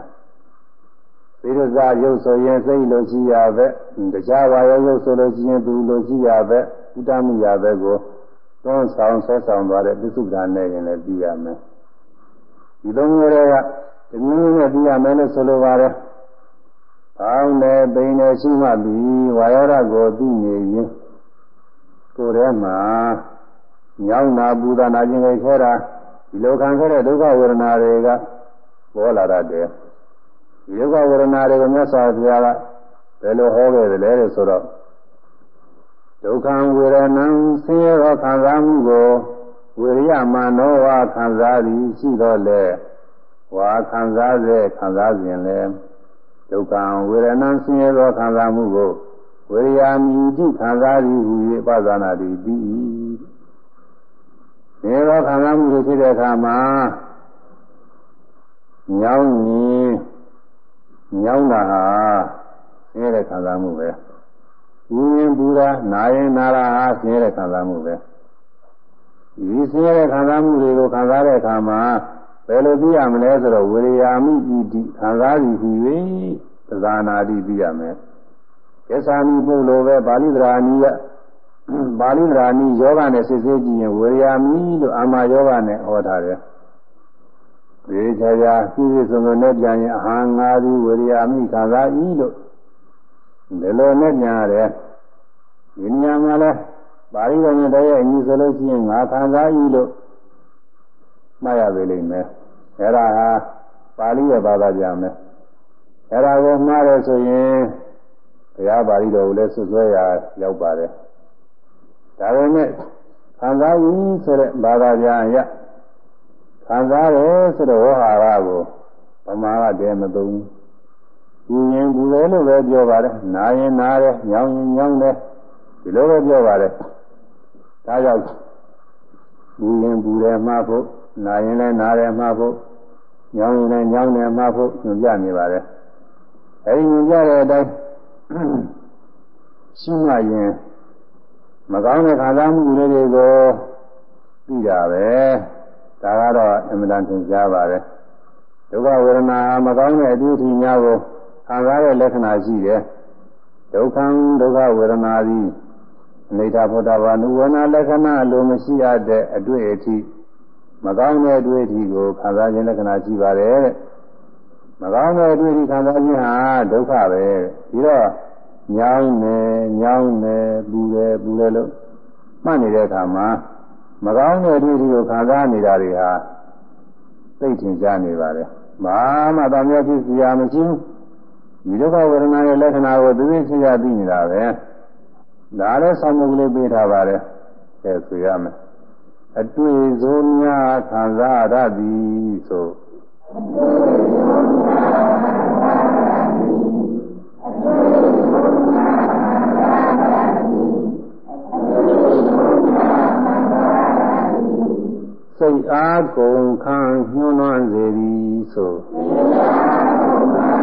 သေရဇရုပ်ဆိုရင်စိတ်လိုရှိရပဲတရားဝါရောရုပ်ဆိုလို့ရှိရင်သူလိုရှိရပဲဥဒ္ဒမိရပဲကိုတွန်းဆောင်ဆွဲဆောင်သွားတဲ့ပစ္စုပ္ပန်နဲ့ရင်လဲသိရမယ်ဒီသုံးမျိုးတွေကတမျိုးမျိုးနဲ့သိရမယ်လို့ဆိုလိုပါတယ်။အောင်းနဲ့ပိန်နဲ့ရှိမှပြီးဝါယောဓာကိုသိနေရင်ကိုယ်ထဲမှာညောင်းနာပူဇာနာခြင်းတွေခဲတာ ဒီလိုခံခဲ့တဲ့ဒုက္ခဝေဒနာတွေကပေါ်လာတတ်တယ်။ဒီဒုက္ခဝေဒနာတွေကိုမြတ်စွာဘုရားကဘယ်လိုဟောခဲ့တယ်လဲဆိုတော့ဒုက္ခဝေဒနာဆင်းရဲသောခံစားမှုကိုဝိရိယမနောဝခံစားသည်ရှိတော့လေဝါခံစားစေခံစားစဉ်လဲဒုက္ခဝေဒနာဆင်းရဲသောခံစားမှုကိုဝေယာမိတိခံစားသည်ဟူ၍ပဇာနာတိပြီး ဒီသောခံစားမှုတွေဖြစ်တဲ့အခါမှာညောင်းရင်ညောင်းတာဟာဆင်းရဲတဲ့ခံစားမှုပဲ။ဘူးရင်ဘူးတာနာရင်နာတာဟာဆင်းရဲတဲ့ခံစားမှုပဲ။ဒီဆင်းရဲတဲ့ခံစားမှုတွေကိုခံစားတဲ့အခါမှာဘယ်လိုသိရမလဲဆိုတော့ဝေရယာမိဤတိခံစားသည်ဟူ၍သဇာနာတိသိရမယ်။ကျစ္စာမိပုလိုပဲပါဠိသရာနိယ ပါဠိသရာနိယောဂနဲ့စစ်ဆေးကြည့်ရင်ဝေရယာမိလို့အာမယောဂနဲ့ဟောထားတယ်။ဒီချာချာပြည့်စုံစုံနဲ့ပြန်ရင်အဟံငါသည်ဝေရယာမိခံစားဤလို့ဒီလိုနဲ့ညာရတယ်ဒီညာမှာလဲပါဠိတော်နဲ့တည်းရဲ့အညီဆိုလို့ရှိရင်ငါခံစားဤလို့မှတ်ရပေလိမ့်မယ်အဲ့ဒါဟာပါဠိရဲ့ဘာသာပြန်မယ်အဲ့ဒါကိုမှားတယ်ဆိုရင်ဘုရားပါဠိတော်ကိုလည်းဆွဆွဲရရောက်ပါတယ် ဒါပေမဲ့ခံစားဤဆိုတဲ့ဘာသာပြန်ရခံစားတယ်ဆိုတဲ့ဝေဟာရကိုဗမာကတည်းမသုံးဘူးဘူးရင်ဘူးတယ်လို့ပဲပြောပါတယ်နာရင်နာတယ်ညောင်းရင်ညောင်းတယ်ဒီလိုပဲပြောပါတယ်ဒါကြောင့်ဘူးရင်ဘူးတယ်မှားဖို့နာရင်လည်းနာတယ်မှားဖို့ညောင်းရင်လည်းညောင်းတယ်မှားဖို့ညွှန်ပြနေပါတယ်အဲဒီညွှန်ပြတဲ့အတိုင်းရှိမှရင် မကောင်းတဲ့ခံစားမှုလေးတွေကိုသိတာပဲဒါကတော့အမှန်တန်သင်ကြားပါတယ်ဒုက္ခဝေဒနာမကောင်းတဲ့အတွေ့အထိများကိုခံစားတဲ့လက္ခဏာရှိတယ်ဒုက္ခံဒုက္ခဝေဒနာသည်အနိဋ္ဌဘုဒ္ဓဘာနုဝနာလက္ခဏာလိုမရှိရတဲ့အတွေ့အထိမကောင်းတဲ့အတွေ့အထိကိုခံစားခြင်းလက္ခဏာရှိပါတယ်တဲ့မကောင်းတဲ့အတွေ့အထိခံစားခြင်းဟာဒုက္ခပဲပြီးတော့ ညောင်းနေညောင်းနေပူတယ်ပူတယ်လို့မှတ်နေတဲ့အခါမှာမကောင်းတဲ့အတွေ့အထိကိုခံစားနေတာတွေဟာသိထင်ရှားနေပါတယ်ဘာမှတမျိုးဖြစ်စီရမရှိဘူးဒီဒုက္ခဝေဒနာရဲ့လက္ခဏာကိုသိသိချင်းရသိနေတာပဲဒါလည်းဆောင်းမုတ်ကလေးပေးထားပါတယ်အဲဆိုရမယ်အတွေ့ဆိုများခံစားရသည်ဆိုအတွေ့ဆိုများခံစားရသည်အတွေ့ဆိုများခံစားရသည်အတွေ့ဆိုများခံစားရသည် စိတ်အားကုန်ခံညှိုးနှွမ်းစေသည်ဆိုစိတ်အားကုန်ခံ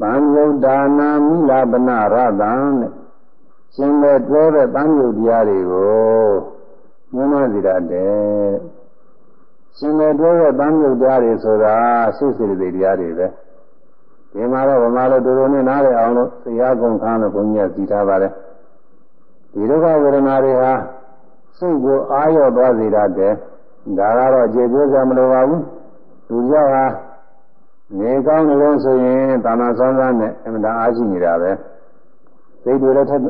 ဗံယုတ်ဒါနာမိလာပနရတံတဲ့ရှင်မဲ့တွဲတဲ့တန်ယုတ်တရားတွေကိုမြင်မစီရတဲ့ရှင်မဲ့တွဲတဲ့တန်ယုတ်တရားတွေဆိုတာစိတ်စိတ်တွေတရားတွေပဲ ဒီမှာတော့ဗမာလိုတူတူနဲ့နားလည်အောင်လို့တရားကုန်ခန်းလို့ဘုန်းကြီးကစီထားပါတယ်ဒီဒုက္ခဝေဒနာတွေဟာစိတ်ကိုအာရော့သွားစေတတ်တယ်ဒါကတော့ကျေကျိုးစရာမလိုပါဘူးသူကြောင့်ဟာနေကောင်းနေလို့ဆိုရင်တာနာဆောင်းစားနဲ့အမှန်တရားအားရှိနေတာပဲစိတ်တွေလည်းထက်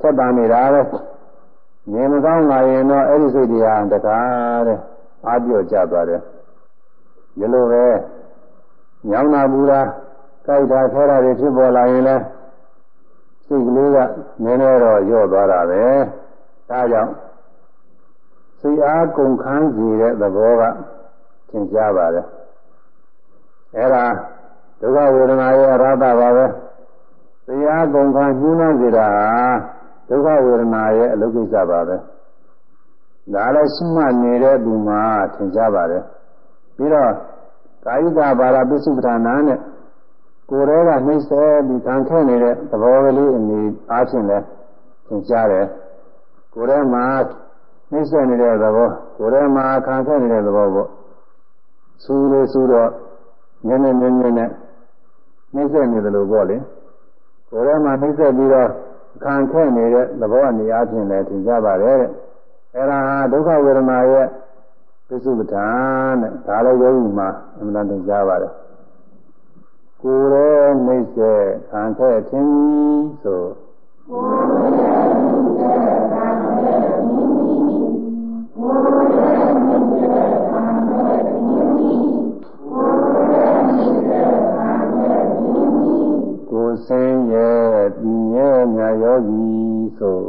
ထက်ပါနေတာပဲနေမကောင်းလာရင်တော့အဲ့ဒီစိတ်တွေဟာတကားတဲ့အားပြော့ကျသွားတယ်ဒီလိုပဲညောင်းတာဘူးလား ကြိုက်တာခဲတာတွေဖြစ်ပေါ်လာရင်လည်းစိတ်ကလေးကနည်းနည်းတော့ညော့သွားတာပဲဒါကြောင့်စိတ်အားကုန်ခန်းစေတဲ့သဘောကသင်ကြားပါတယ်အဲ့ဒါဒုက္ခဝေဒနာရဲ့ရတပါပဲစိတ်အားကုန်ခန်းညှိနှံစေတာဒုက္ခဝေဒနာရဲ့အလုပ်ကိစ္စပါပဲဒါလည်းရှိမှနေတဲ့သူမှာသင်ကြားပါတယ်ပြီးတော့ကာယကဘာရပိစုပ္ပဌာနာနဲ့ ကိုယ်တည်းကနှိမ့်ဆက်ပြီးခံခဲ့နေတဲ့သဘောကလေးအနေအားဖြင့်လည်းသင်ကြားတယ်ကိုယ်တည်းမှာနှိမ့်ဆက်နေတဲ့သဘောကိုယ်ထဲမှာခံခဲ့နေတဲ့သဘောပေါ့စူးလို့စူးတော့နည်းနည်းနည်းနည်းနဲ့နှိမ့်ဆက်နေတယ်လို့ပေါ့လေကိုယ်ထဲမှာနှိမ့်ဆက်ပြီးတော့ခံခဲ့နေတဲ့သဘောအနေအချင်းလည်းသင်ကြပါတယ်တဲ့အဲဒါဟာဒုက္ခဝေဒနာရဲ့ပစ္စုပ္ပန်တဲ့ဒါလည်းယောဂီမှာအမှန်တန်သင်ကြပါတယ် ကိုယ်ရဲ့နှိမ့်ဆက်ခံခဲ့ခြင်းဆိုကိုယ်ရဲ့နှိမ့်ဆက်ခံခဲ့ခြင်းကိုယ်ဆင်းရဲပြင်းရဲမြတ်ယောဂီဆို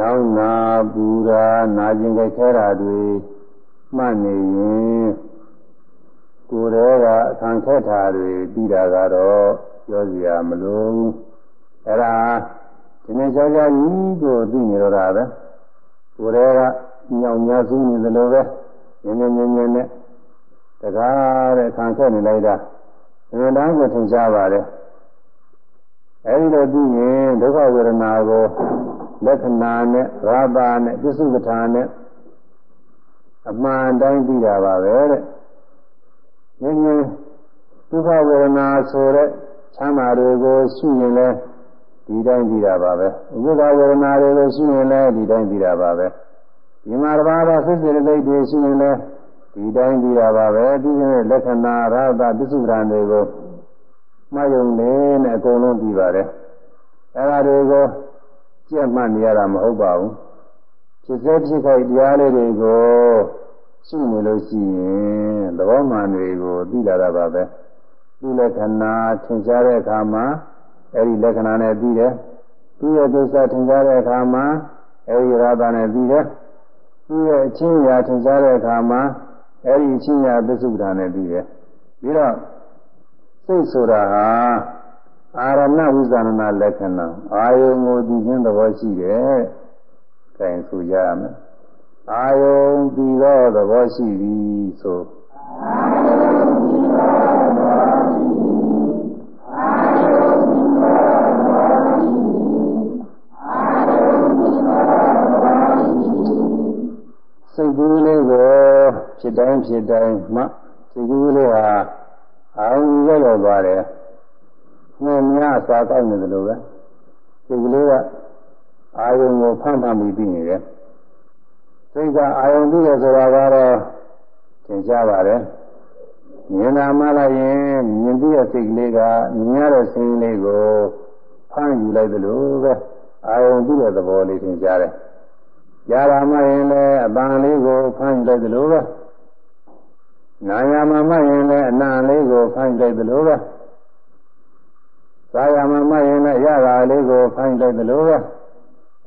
ညောင်းနာပူရာနာကျင်ကြခဲတာတွေမှတ်နေရင်ကိုယ်တော်ကအခံခက်တာတွေပြီးတာကတော့ပြောစရာမလိုဘူးအဲ့ဒါဒီနေ့ကြောက်ကြကြီးကိုသိနေတော့တာပဲကိုယ်တော်ကညောင်ညာစူးနေသလိုပဲငင်းငင်းငင်းငင်းနဲ့တကားတဲ့ခံခက်နေလိုက်တာအမှန်တမ်းကိုထင်ရှားပါတယ်အဲဒီလိုသိရင်ဒုက္ခဝေဒနာကို လက္ခဏာနဲ့ရာဘာနဲ့ပစ္စုပ္ပထာနဲ့အမှန်တိုင်းသိတာပါပဲတဲ့။ငင်းငင်းဒုက္ခဝေဒနာဆိုတဲ့ချမ်းသာတွေကိုရှိရင်လည်းဒီတိုင်းသိတာပါပဲ။ဥပ္ပခဝေဒနာတွေကိုရှိရင်လည်းဒီတိုင်းသိတာပါပဲ။ဒီမှာတစ်ပါးသောစိတ်စေတသိက်တွေရှိရင်လည်းဒီတိုင်းသိတာပါပဲ။ဒီကျတဲ့လက္ခဏာရာသပစ္စုပ္ပန်တွေကိုမှတ်ယုံနေနဲ့အကုန်လုံးပြီးပါတယ်။အဲဒါတွေကို ကြက်မှတ်နေရတာမဟုတ်ပါဘူး။ဖြစ်စေဖြစ်ခိုက်တရားလေးတွေကိုရှိနေလို့ရှိရင်သဘောမှန်တွေကိုသိလာတာပါပဲ။သူ့လက္ခဏာသင်ကြားတဲ့အခါမှာအဲဒီလက္ခဏာနဲ့ပြီးတယ်။သူ့ရဲ့ကိစ္စသင်ကြားတဲ့အခါမှာအဲဒီရာသနဲ့ပြီးတယ်။သူ့ရဲ့အချင်းရာသင်ကြားတဲ့အခါမှာအဲဒီအချင်းရာပစ္စုပ္ပန်နဲ့ပြီးတယ်။ပြီးတော့စိတ်ဆိုတာဟာ အာရဏဝိဇာဏလက္ခဏာအာယုံကိုသိခြင်းသဘောရှိတယ်။အဲဒါဆိုကြရမယ်။အာယုံပြီးတော့သဘောရှိပြီဆိုအာယုံပြီးတော့သဘောရှိပြီအာယုံပြီးတော့သဘောရှိပြီအာယုံပြီးတော့သဘောရှိပြီစိတ်ကူးလေးကိုဖြစ်တိုင်းဖြစ်တိုင်းမှစိတ်ကူးလေးဟာအောင်ရောက်ရောက်သွားတယ်။ ငွေများစာကောက်နေတယ်လို့ပဲ။ဒီကလေးကအာယုံကိုဖမ်းဖမ်းပြီးပြီးနေတယ်။စိတ်ကအာယုံပြီးရဆိုတာကတော့သင်ကြားပါတယ်။မြင်တာမှလိုက်ရင်မြင်ပြီးရစိတ်ကလေးကမြင်ရတဲ့စိတ်လေးကိုဖမ်းယူလိုက်တယ်လို့ပဲ။အာယုံပြီးတဲ့သဘောလေးသင်ကြားတယ်။ကြားတာမှရင်လည်းအပန်းလေးကိုဖမ်းယူလိုက်တယ်လို့ပဲ။နာယမမရင်လည်းအနံလေးကိုဖိုင်းလိုက်သလိုပဲ သာယမမရင်လည်းရတာလေးကိုဖိုင်းလိုက်သလိုပဲ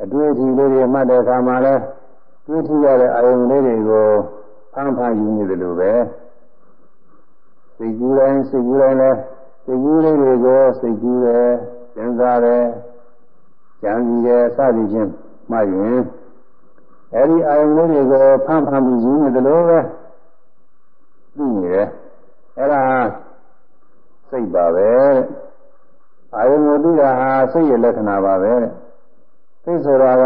အတွေ့အထိလေးတွေမှတ်တဲ့အခါမှာလည်းတွေ့ထရတဲ့အာယုံလေးတွေကိုဖမ်းဖမ်းယူနေသလိုပဲစိတ်ကူးတိုင်းစိတ်ကူးတိုင်းလည်းစိတ်ကူးလေးတွေကိုစိတ်ကူးတယ်စဉ်းစားတယ်ကြံစည်တယ်စသည်ဖြင့်မှတ်ရင်အဲဒီအာယုံလေးတွေကိုဖမ်းဖမ်းပြီးယူနေသလိုပဲသိနေတယ်အဲ့ဒါစိတ်ပါပဲတဲ့ အာယုံကိုသိတာဟာစိတ်ရဲ့လက္ခဏာပါပဲတဲ့စိတ်ဆိုတာက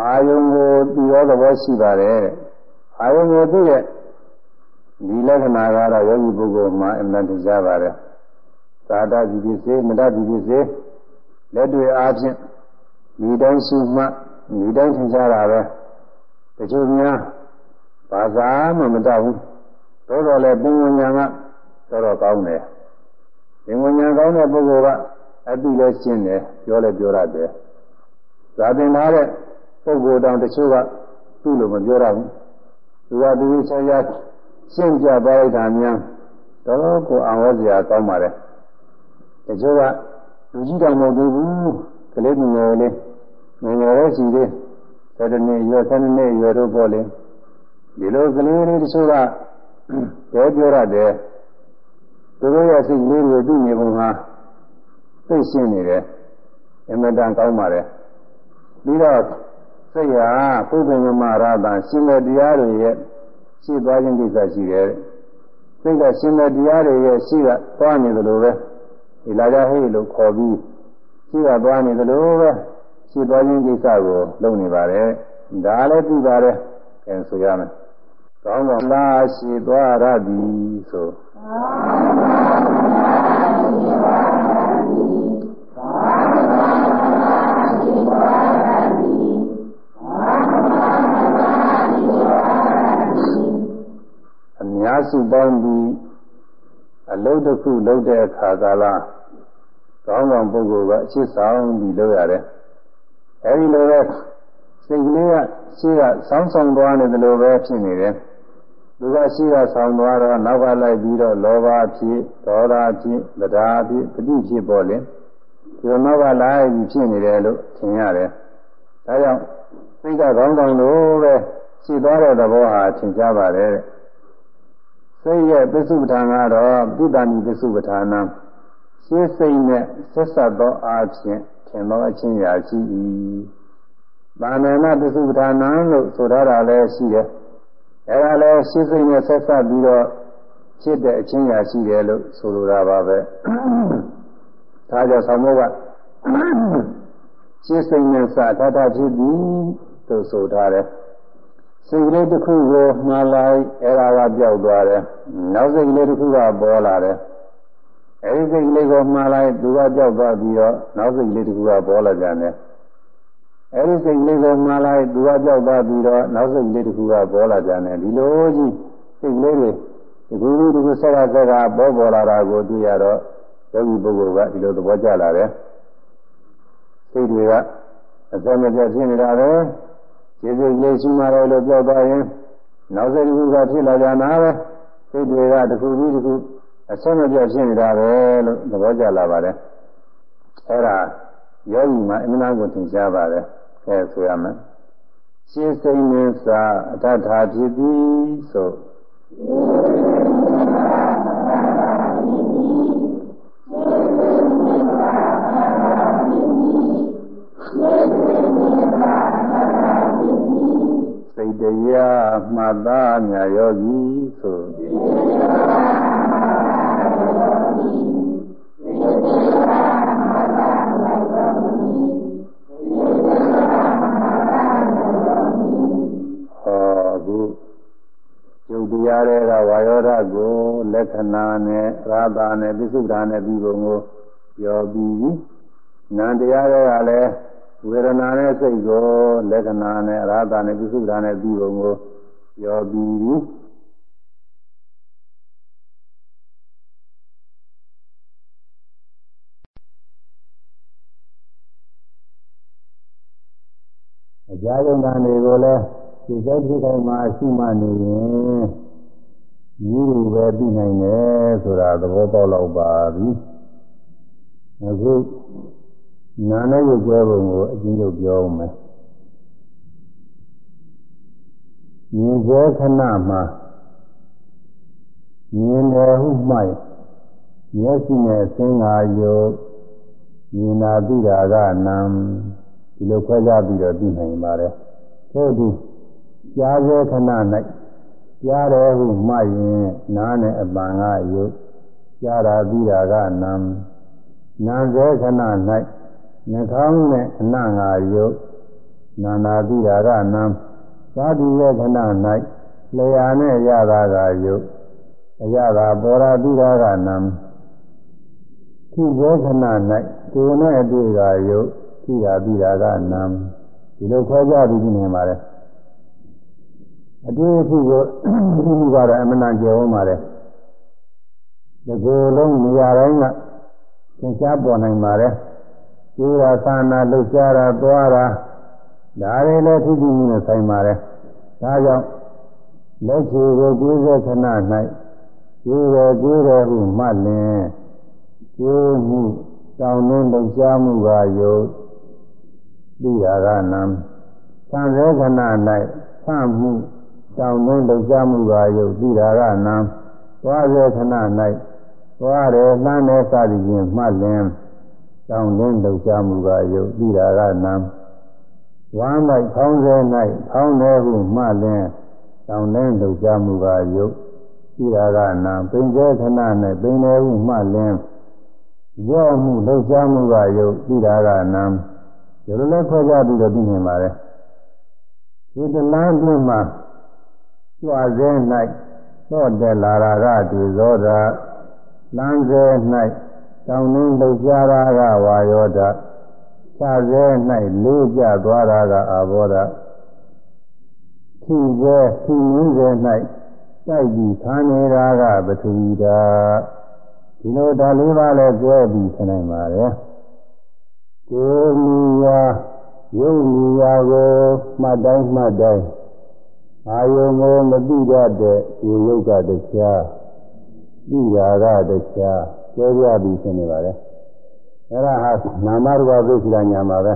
အာယုံကိုသိရောသဘောရှိပါတယ်တဲ့အာယုံကိုသိတဲ့ဒီလက္ခဏာကတော့ယောဂီပုဂ္ဂိုလ်မှာအမှန်တရားပါတယ်သာတကြည်ဖြစ်စေမတကြည်ဖြစ်စေလက်တွေအားဖြင့်ဒီတိုင်းရှိမှဒီတိုင်းသင်ကြားတာပဲတချို့များဘာသာမှမတတ်ဘူးသို့တော်လည်းပင်ဝဉာဏ်ကတော်တော်ကောင်းတယ် ပင်ဝဉာဏ်ကောင်းတဲ့ပုဂ္ဂိုလ်ကအတိလည်းရှင်းတယ်ပြောလည်းပြောရတယ်ဇာတင်လာတဲ့ပုဂ္ဂိုလ်တောင်တချို့ကသူ့လိုမပြောရဘူးသူကဒီဆရာရှင်းပြသွားလိုက်တာများတော့ကိုအောင်ဝစရာကောင်းပါတယ်တချို့ကလူကြီးတောင်မဟုတ်သေးဘူးကလေးငယ်လေးငယ်ငယ်လေးရှိသေး၁၇နှစ်ရွယ်၁၂နှစ်ရွယ်တို့ပေါ့လေဒီလိုကလေးလေးတချို့ကပြောပြောရတယ် သူတို့ရဲ့စိတ်လေးတွေသိနေပုံဟာသိရှင်းနေတယ်အမတန်ကောင်းပါတယ်ပြီးတော့စိတ်ဟာပုဗ္ဗညမရတာရှင်တဲ့တရားတွေရဲ့ရှင်းသွားခြင်းကိစ္စရှိတယ်စိတ်ကရှင်တဲ့တရားတွေရဲ့ရှိကသွားနေသလိုပဲဒီလာကြဟိလို့ခေါ်ပြီးရှိကသွားနေသလိုပဲရှိသွားခြင်းကိစ္စကိုလုပ်နေပါတယ်ဒါလည်းပြီးပါတယ်အဲဆိုရမယ်ကောင်းကောင်းလားရှိသွားရသည်ဆို အများစုပေါင်းပြီးအလုံးတစ်ခုလုပ်တဲ့အခါကာလကောင်းကောင်းပုဂ္ဂိုလ်ကအချစ်ဆောင်ပြီးလုပ်ရတယ်အဲဒီလိုပဲစိတ်ကလေးကရှိကဆောင်းဆောင်သွားနေတယ်လို့ပဲဖြစ်နေတယ် သူကရှိကဆောင်းသွားတော့နောက်ကလိုက်ပြီးတော့လောဘဖြစ်ဒေါသဖြစ်တရားဖြစ်ပဋိဖြစ်ပေါ်လေဒီနောက်ကလိုက်ပြီးဖြစ်နေတယ်လို့ထင်ရတယ်ဒါကြောင့်စိတ်ကကောင်းကောင်းလို့ပဲရှိသွားတဲ့သဘောဟာထင်ရှားပါတယ်တဲ့စိတ်ရဲ့ပစ္စုပ္ပန်ကတော့ပုဒ္ဒဏီပစ္စုပ္ပန်နာရှင်းစိတ်နဲ့ဆက်ဆက်သောအားဖြင့်ထင်သောအချင်းရာရှိ၏။ဗာမဏပစ္စုပ္ပန်နာလို့ဆိုထားတာလည်းရှိတယ်။ အဲဒါလည်းရှင်းစိတ်နဲ့ဆက်ဆက်ပြီးတော့ဖြစ်တဲ့အချင်းရာရှိတယ်လို့ဆိုလိုတာပါပဲ။ဒါကြောင့်ဆောင်းမိုးကရှင်းစိတ်နဲ့စထထဖြစ်သည်လို့ဆိုထားတယ်။စိတ်ကလေးတစ်ခုကိုမှားလိုက်အဲ့ဒါကပြောက်သွားတယ်နောက်စိတ်ကလေးတစ်ခုကပေါ်လာတယ်အဲ့ဒီစိတ်ကလေးကိုမှားလိုက်သူကပြောက်သွားပြီးတော့နောက်စိတ်ကလေးတစ်ခုကပေါ်လာကြတယ် အဲ့ဒီစိတ်ကလေးကိုမှားလိုက်သူကပြောက်သွားပြီးတော့နောက်စိတ်ကလေးတစ်ခုကပေါ်လာကြတယ်ဒီလိုကြီးစိတ်ကလေးတွေဒီကူလူဒီကူဆက်ကဆက်ကပေါ်ပေါ်လာတာကိုတွေ့ရတော့ယောဂီပုဂ္ဂိုလ်ကဒီလိုသဘောကျလာတယ်စိတ်တွေကအစမပြတ်ဖြစ်နေတာပဲခြေစိတ်လေးရှိမှလည်းလို့ပြောသွားရင်နောက်စိတ်တစ်ခုကဖြစ်လာကြတာပဲစိတ်တွေကတစ်ခုပြီးတစ်ခုအဆက်မပြတ်ဖြစ်နေတာပဲလို့သဘောကျလာပါတယ်အဲ့ဒါယောဂီမှာအမှန်တရားကိုသင်ကြားပါတယ် အဲဆိုရမယ်ရှင်းစိတ်နဲ့စာအတ္ထာဖြစ်သည်ဆိုစိတ်တရားမှတ်သားမြတ်ယောဂီဆို ခုကျုပ်တရားတွေကဝါယောဓကိုလက္ခဏာနဲ့ရာသာနဲ့ပိစုဒ္ဓာနဲ့ပြီးပုံကိုပြောပြီးနန္တရားတွေကလည်းဝေဒနာနဲ့စိတ်ကိုလက္ခဏာနဲ့အရဟတာနဲ့ပြစ္ဆုတ်တာနဲ့ပြီးပုံကိုပြောပြီးအကြာယုံတာတွေကိုလည်းဒီ စိတ်ဖြစ်တိုင်းမှာရှိမှနေရင်ယူရပဲပြီးနိုင်တယ်ဆိုတာသဘောပေါက်တော့ပါပြီအခုနာနဲ့ရုပ်ပြောပုံကိုအကျဉ်းချုပ်ပြောအောင်မယ်မြင်စေခဏမှာမြင်တယ်ဟုမှတ်မျက်စိနဲ့သင်္ဃာယုတ်မြင်တာသိတာကနာဒီလိုခွဲခြားပြီးတော့သိနိုင်ပါတယ်ထို့သူ ကြားစေခဏ၌ကြားတယ်ဟုမှတ်ရင်နားနဲ့အပံကယုတ်ကြားတာသိတာကနာနာစေခဏ၌နှာခေါင်းနဲ့အနငါယုတ်နာနာတိရာကနံသာတိရဲ့ခဏ၌လျာနဲ့ရတာကယုတ်အရသာပေါ်ရာတိရာကနံခိဘောခဏ၌ကိုယ်နဲ့အတွေ့ကယုတ်ခိရာတိရာကနံဒီလိုခွဲကြပြီးနေပါလေ အတွေ့အထိကိုဒီလိုကတော့အမှန်တန်ကြောင်းပါလေဒီကိုယ်လုံးနေရာတိုင်းကသင်ရှားပေါ်နိုင်ပါတယ်ကျိုးတာသာနာလှုပ်ရှားတာသွားတာဒါတွေလည်းဖြစ်ပြီးမှုနဲ့ဆိုင်ပါတယ်ဒါကြောင့်လက်ချေကိုကိုယ်စေခဏ၌ကျိုးရကျိုးရဟုမှတ်လင်ကျိုးမှုတောင်းနှင်းလှုပ်ရှားမှုကယုတ်သိတာကနံသံဃေခဏ၌သံမှု တောင်းနှင်းလှုပ်ရှားမှုကယုတ်သိတာကနံသွားစေခဏ၌သွားတယ်လှမ်းတယ်စသည်ဖြင့်မှတ်လင်တောင်းလင်းလှုပ်ရှားမှုကယုတ်တိရာကနံဝမ်းလိုက်ဖောင်းစေ၌ဖောင်းတယ်ဟုမှလင်းတောင်းလင်းလှုပ်ရှားမှုကယုတ်တိရာကနံပိန်စေခဏ၌ပိန်တယ်ဟုမှလင်းရော့မှုလှုပ်ရှားမှုကယုတ်တိရာကနံဒီလိုလဲခွဲခြားပြီးတော့သိနေပါလေဒီတလန်းပြမှာ ကြွားစေ၌သော့တက်လာတာကဒီဇောတာလမ်းစေ၌တောင်းနှင်းလှုပ်ရှားတာကဝါယောဓာခြားစဲ၌လေးကျသွားတာကအာဘောဓာထိစဲထိနင်းစဲ၌စိုက်ပြီးခန်းနေတာကပထဝီဓာဒီလိုဓာလေးပါးလဲကျဲပြီးဆနိုင်ပါရဲ့ကိုမူဝါယုံမူရာကိုမှတ်တိုင်းမှတ်တိုင်း အာယုံကိုမသိတတ်တဲ့ဒီယုတ်ကတရားသိရာကတရားပြောပြပြီးရှင်းနေပါလေအဲ့ဒါဟာနာမရူပသိက္ခာညာမှာပဲ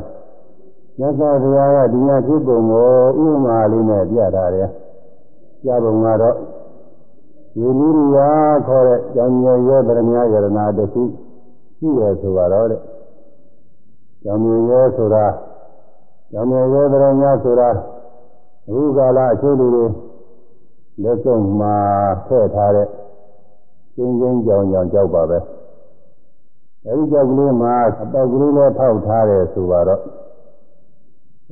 မြတ်စွာဘုရားကဒီညာဖြစ်ပုံကိုဥပမာလေးနဲ့ပြထားတယ်ပြပုံကတော့ဝိနည်းရိယာခေါ်တဲ့ဉာဏ်ဉာဏ်ရဲ့ဗရမယယရနာတခုရှိတယ်ဆိုတော့တဲ့ဉာဏ်ဉာဏ်ရဲ့ဆိုတာဉာဏ်ဉာဏ်ရဲ့ဗရမယဆိုတာ အခုကာလအချို့လူတွေလက်စုံမှာထည့်ထားတဲ့ကျင်းချင်းကြောင်ကြောင်ကြောက်ပါပဲအဲဒီကြောက်ကလေးမှာအပေါက်ကလေးလည်းဖောက်ထားတယ်ဆိုတော့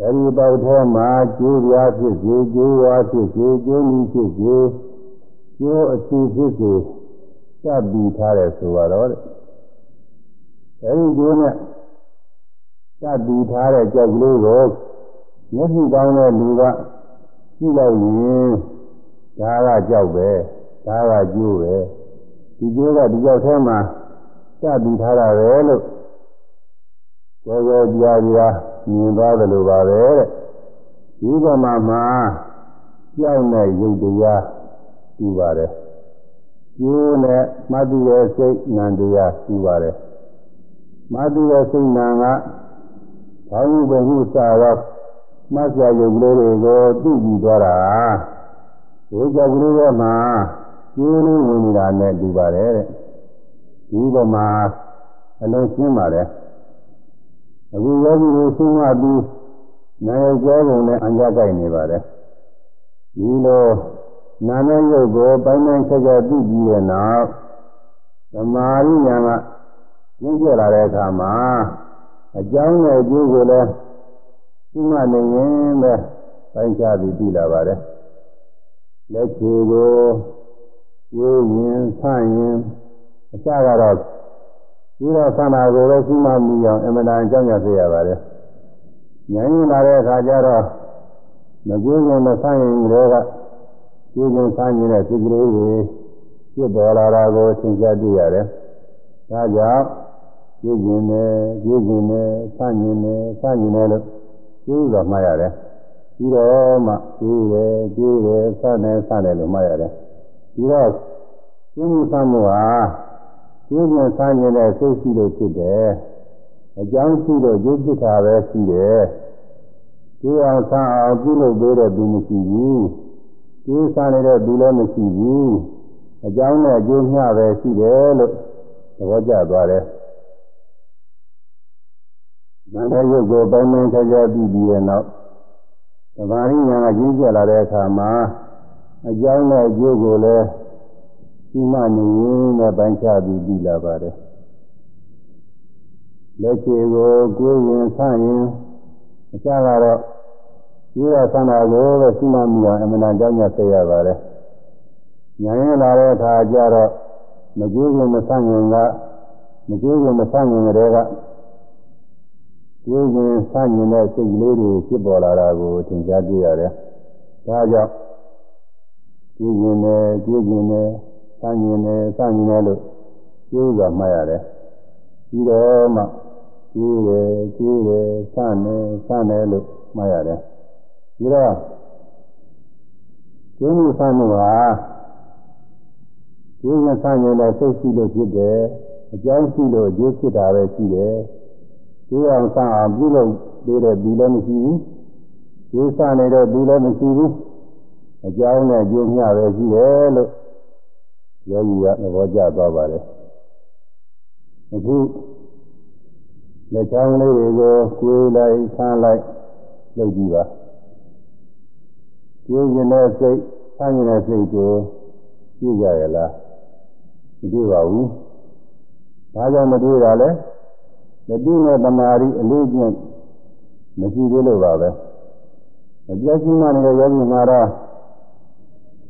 အဲဒီပေါက်ထဲမှာကျိုးပြားဖြစ်စေကျိုးဝါဖြစ်စေကျိုးမီဖြစ်စေကျိုးအစီဖြစ်စေစပ်ပြီးထားတယ်ဆိုတော့အဲဒီကျိုးနဲ့စပ်ပြီးထားတဲ့ကြောက်ကလေးကိုမျက်စိကောင်းတဲ့လူက ကြည့်လိုက်ရင်ဒါကကြောက်ပဲဒါကကျိုးပဲဒီကျိုးကဒီကြောက်ထဲမှာစပ်ပြီးထားတာပဲလို့ကြောကြောပြာပြာမြင်သွားတယ်လို့ပါပဲတဲ့ဒီကမှာမှာကြောက်တဲ့ရုပ်တရားရှိပါတယ်ကျိုးနဲ့မသိရဲ့စိတ်နံတရားရှိပါတယ်မသိရဲ့စိတ်နံကဘာဝုဘဟုစာရော မှတ်စရာရုပ်ကလေးတွေကိုသိပြီးသွားတာဒီကြောက်ကလေးရဲ့မှာကျိုးလေးဝင်နေတာနဲ့တူပါတယ်တဲ့ဒီကမှာအလုံးရှင်းပါတယ်အခုယောဂီတွေရှင်းမှပြီးနိုင်ကြောပုံနဲ့အံကြကြိုက်နေပါတယ်ဒီလိုနာမည်ရုပ်ကိုပိုင်းပိုင်းချက်ချက်သိပြီးတဲ့နောက်သမာဓိဉာဏ်ကကျင်းကျလာတဲ့အခါမှာအကြောင်းနဲ့အကျိုးကိုလည်း ရှင်းမှနေရင်ပဲပိုင်းခြားပြီးသိလာပါတယ်လက်ခြေကိုဝေးရင်ဆန့်ရင်အစကတော့ဒီတော့ခန္ဓာကိုယ်ပဲရှင်းမှမိအောင်အမှန်တန်အကြောင်းရစေရပါတယ်ဉာဏ်ရလာတဲ့အခါကျတော့မကြည့်ရင်မဆန့်ရင်တွေကကျိုးချင်းဆန်းနေတဲ့စိတ်ကလေးတွေဖြစ်ပေါ်လာတာကိုသင်ကြားတွေ့ရတယ်။ဒါကြောင့်ကျိုးချင်းနဲ့ကျိုးချင်းနဲ့ဆန်းရင်နဲ့ဆန်းရင်နဲ့လို့ ကျိုးတော်မှတ်ရတယ်။ပြီးတော့မှကျိုးတယ်ကျိုးတယ်ဆန်းတယ်ဆန်းတယ်လို့မှတ်ရတယ်။ပြီးတော့ကျိုးမှုဆန်းမှုဟာကျိုးချင်းဆန်းရင်နဲ့စိတ်ရှိလို့ဖြစ်တယ်။အကြောင်းရှိလို့ကျိုးဖြစ်တာပဲရှိတယ်။ကျိုးအောင်ဆန်းအောင်ပြုလုပ်ပေးတဲ့သူမရှိဘူး။ကျိုးစားနေတဲ့သူလည်းမရှိဘူးအကြောင်းနဲ့အကျိုးမျှပဲရှိတယ်လို့သဘောကျသွားတယ်။ နာမယုတ်ကိုပိုင်းပိုင်းခြားခြားပြီးပြီးရဲ့နောက်သမာဓိဉာဏ်ကကြီးကျယ်လာတဲ့အခါမှာအကြောင်းနဲ့အကျိုးကိုလည်းရှိမှနေရင်နဲ့ပိုင်းခြားပြီးပြီးလာပါတယ်။လက်ချေကိုကိုယ်ရင်ဆန့်ရင်အစကတော့ဒီရသနာကိုပဲရှိမှမိအောင်အမှန်တန်ကြောင်းညဆက်ရပါတယ်။ညာရင်လာတဲ့အခါကျတော့မကြည့်ရင်မဆန့်ရင်ကမကြည့်ရင်မဆန့်ရင်တွေက ကြည့်ရင်ဆန့်ရင်တဲ့စိတ်ကလေးတွေဖြစ်ပေါ်လာတာကိုသင်ကြားကြည့်ရတယ်။ဒါကြောင့်ကြည့်ရင်လည်းကြည့်ရင်လည်းဆန့်ရင်လည်းဆန့်ရင်လည်းလို့ကျိုးစွာမှတ်ရတယ်။ပြီးတော့မှကြည့်တယ်ကြည့်တယ်ဆန့်တယ်ဆန့်တယ်လို့မှတ်ရတယ်။ဒီတော့ကျင်းမှုဆန်းမှုဟာကျင်းရင်ဆန်းရင်လည်းစိတ်ရှိလို့ဖြစ်တယ်အကြောင်းရှိလို့ကျိုးဖြစ်တာပဲရှိတယ် ကျိုးအောင်ဆန်းအောင်ပြုလုပ်သေးတဲ့ဒီလည်းမရှိဘူးကျိုးဆန်းနေတဲ့ဒီလည်းမရှိဘူးအကြောင်းနဲ့ကျိုးမျှပဲရှိတယ်လို့ယောဂီကသဘောကျသွားပါတယ်အခုလက်ချောင်းလေးတွေကိုကိုယ်လိုက်ဆန်းလိုက်လုပ်ကြည့်ပါကျိုးကျင်တဲ့စိတ်ဆန်းကျင်တဲ့စိတ်ကိုကြည့်ကြရလားမကြည့်ပါဘူးဒါကြောင့်မတွေ့တာလဲ မတွေ့တဲ့တမာရီအလေးကျင့်မရှိသေးလို့ပါပဲမပြတ်ရှိမှနေတဲ့ယောဂီမှာတော့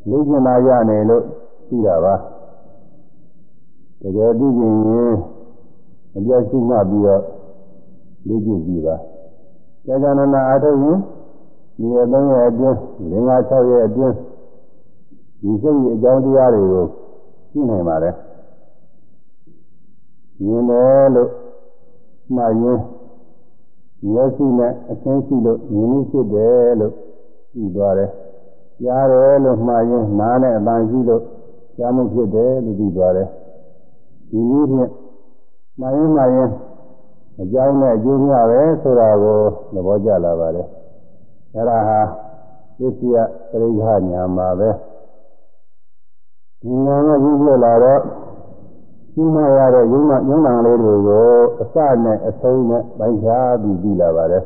လေးကျင့်လာရနေလို့ရှိတာပါတကယ်သိကျင်ရင်မပြတ်ရှိမှပြီးတော့လေးကျင့်ကြည့်ပါကြာကြာနာနာအားထုတ်ရင်ဒီအသုံးရဲ့အတွင်းလင်္ကာ6ရဲ့အတွင်းဒီစိတ်ရဲ့အကြောင်းတရားတွေကိုသိနိုင်ပါတယ်မြင်တယ်လို့ မှရင်မျက်စိနဲ့အသိရှိလို့မြင်မှုဖြစ်တယ်လို့ပြီးသွားတယ်ကြားတယ်လို့မှားရင်နားနဲ့အပန်းရှိလို့ကြားမှုဖြစ်တယ်လို့ပြီးသွားတယ်ဒီနည်းဖြင့်မှားရင်မှားရင်အကြောင်းနဲ့အကျိုးများပဲဆိုတာကိုသဘောကျလာပါတယ်အဲဒါဟာသစ္စယပရိက္ခညာမှာပဲဒီနာကကြီးပြလာတော့ ရှင်းမရတဲ့ယုံမယုံနာလေးတွေကိုအစနဲ့အဆုံးနဲ့ပိုင်းခြားပြီးပြီးလာပါတယ်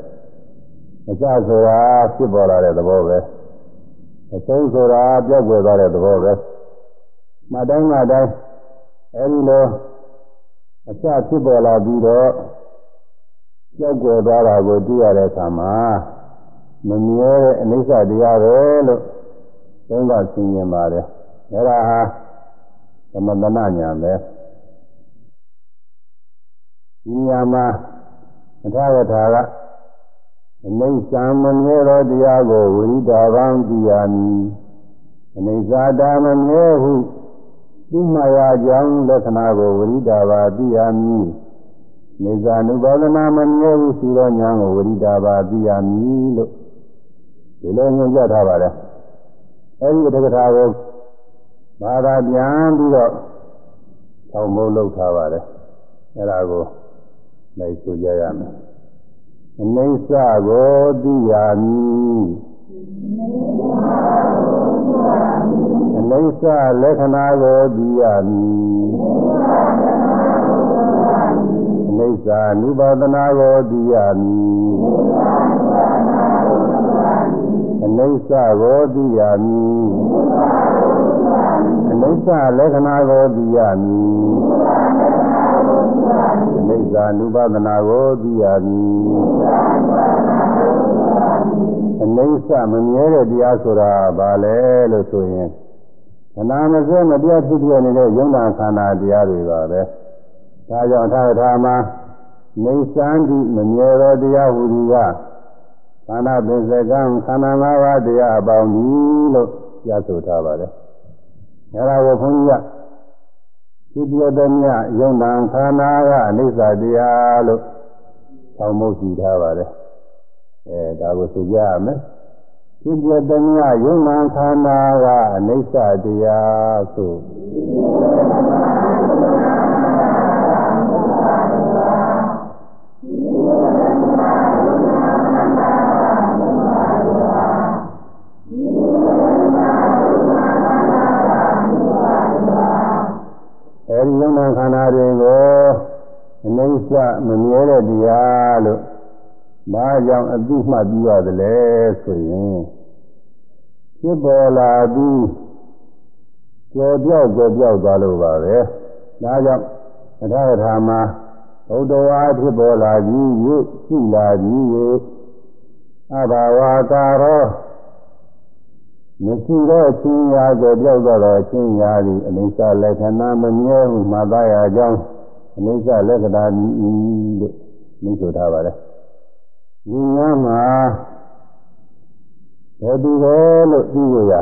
အစဆိုတာဖြစ်ပေါ်လာတဲ့သဘောပဲအဆုံးဆိုတာပြောက်ွယ်သွားတဲ့သဘောပဲမတိုင်းမတိုင်းအဲဒီလိုအစဖြစ်ပေါ်လာပြီးတော့ပြောက်ွယ်သွားတာကိုတွေ့ရတဲ့အခါမှာမမြဲတဲ့အနိစ္စတရားပဲလို့သုံးသပ်ဆင်ခြင်ပါတယ်အဲဒါဟာသမတနာညာပဲ ဒီညမှာအထာဝထာကအနိစ္စမမြဲသောတရားကိုဝိရိဒဗံပြာမည်အနိစ္စတာမမြဲဟုသိမှရကြောင်းလက္ခဏာကိုဝိရိဒဘာပြာမည်နေဇာနုပါဒနာမမြဲဟုရှိသောညာကိုဝိရိဒဘာပြာမည်လို့ဒီလိုညွှန်ပြထားပါတယ်အဲဒီတက္ကထာကိုဘာသာပြန်ပြီးတော့ဆောင်းမိုးလုပ်ထားပါတယ်အဲဒါကို လိုက်ဆိုကြရမယ်အနိစ္စကိုသိရမည်အနိစ္စလက္ခဏာကိုသိရမည်အနိစ္စနုပါဒနာကိုသိရမည်အနိစ္စကိုသိရမည်အနိစ္စလက္ခဏာကိုသိရမည် အနိစ္စ ानु ပါဒနာကိုသိရမည်အနိစ္စမမြဲတဲ့တရားဆိုတာဘာလဲလို့ဆိုရင်ခန္ဓာမစဲမပြတ်ဖြစ်ပြနေတဲ့ယုံနာခန္ဓာတရားတွေပါပဲဒါကြောင့်ထာဝထာမှာနေသံတိမမြဲသောတရားဟူဒီကခန္ဓာပင်စကံခန္ဓာ၅ပါးတရားအပေါင်းကြီးလို့ပြဆိုထားပါတယ်အဲဒါကိုဘုန်းကြီးက ဖြစ်ပြတဲ့မြယုံနာခန္ဓာကအနိစ္စတရားလို့ဆောင်းမုတ်ကြည့်ထားပါတယ်အဲဒါကိုသိကြရမယ်ဖြစ်ပြတဲ့မြယုံနာခန္ဓာကအနိစ္စတရားဆို အနိစ္စမမြဲတဲ့တရားလို့ဘာကြောင့်အသိမှတ်ပြီးရသလဲဆိုရင်ဖြစ်ပေါ်လာပြီးကြော်ပြောက်ကြော်ပြောက်သွားလို့ပါပဲဒါကြောင့်အထာဝထာမှာဘုဒ္ဓဝါဖြစ်ပေါ်လာပြီးရရှိလာပြီးရအဘာဝကာရောမရှိတော့ချင်းရာကိုပြောက်တော့ချင်းရာသည်အနိစ္စလက္ခဏာမမြဲဟုမှတ်သားရကြောင်း အနိစ္စလက္ခဏာဤလို့မိဆိုထားပါတယ်။ဒီညာမှာဘယ်သူပဲလို့သိရရ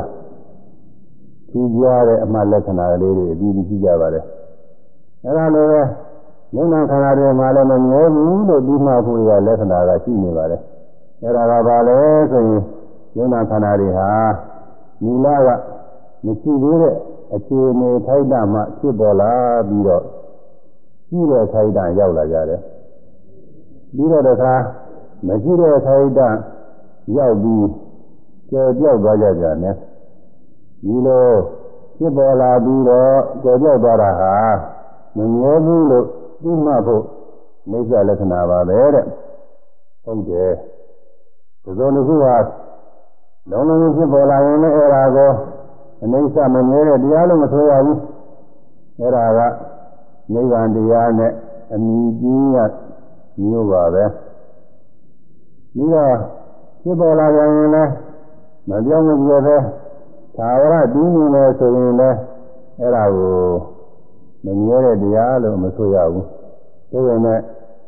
ထူးခြားတဲ့အမှလက္ခဏာလေးတွေအပြီးပြီးကြည့်ကြပါတယ်။အဲဒါလိုပဲဉာဏ်ခန္ဓာတွေမှာလည်းမမြဲဘူးလို့ပြီးမှဖို့ရလက္ခဏာကရှိနေပါတယ်။အဲဒါကဘာလဲဆိုရင်ဉာဏ်ခန္ဓာတွေဟာမူလကမရှိသေးတဲ့အခြေအနေထိုက်တာမှဖြစ်ပေါ်လာပြီးတော့ ရှိတဲ့ထိုက်တာရောက်လာကြတယ်ပြီးတော့တခါမရှိတဲ့ထိုက်တာရောက်ပြီးကြော်ပြောက်သွားကြကြတယ်ဒီလိုဖြစ်ပေါ်လာပြီးတော့ကြော်ပြောက်သွားတာဟာမမြဲဘူးလို့သိမှဖို့နေကြလက္ခဏာပါပဲတဲ့ဟုတ်တယ်ဒီလိုတစ်ခုဟာလုံးလုံးဖြစ်ပေါ်လာရင်လည်းအဲ့ဒါကိုအနိစ္စမမြဲတဲ့တရားလို့မဆိုရဘူးအဲ့ဒါက နိဗ္ဗာန်တရားနဲ့အမိကြီးရမျိုးပါပဲပြီးတော့ဖြစ်ပေါ်လာရင်လည်းမပြောင်းမပြောပဲသာဝရတည်နေတယ်ဆိုရင်လည်းအဲ့ဒါကိုမမြဲတဲ့တရားလို့မဆိုရဘူးဒါပေမဲ့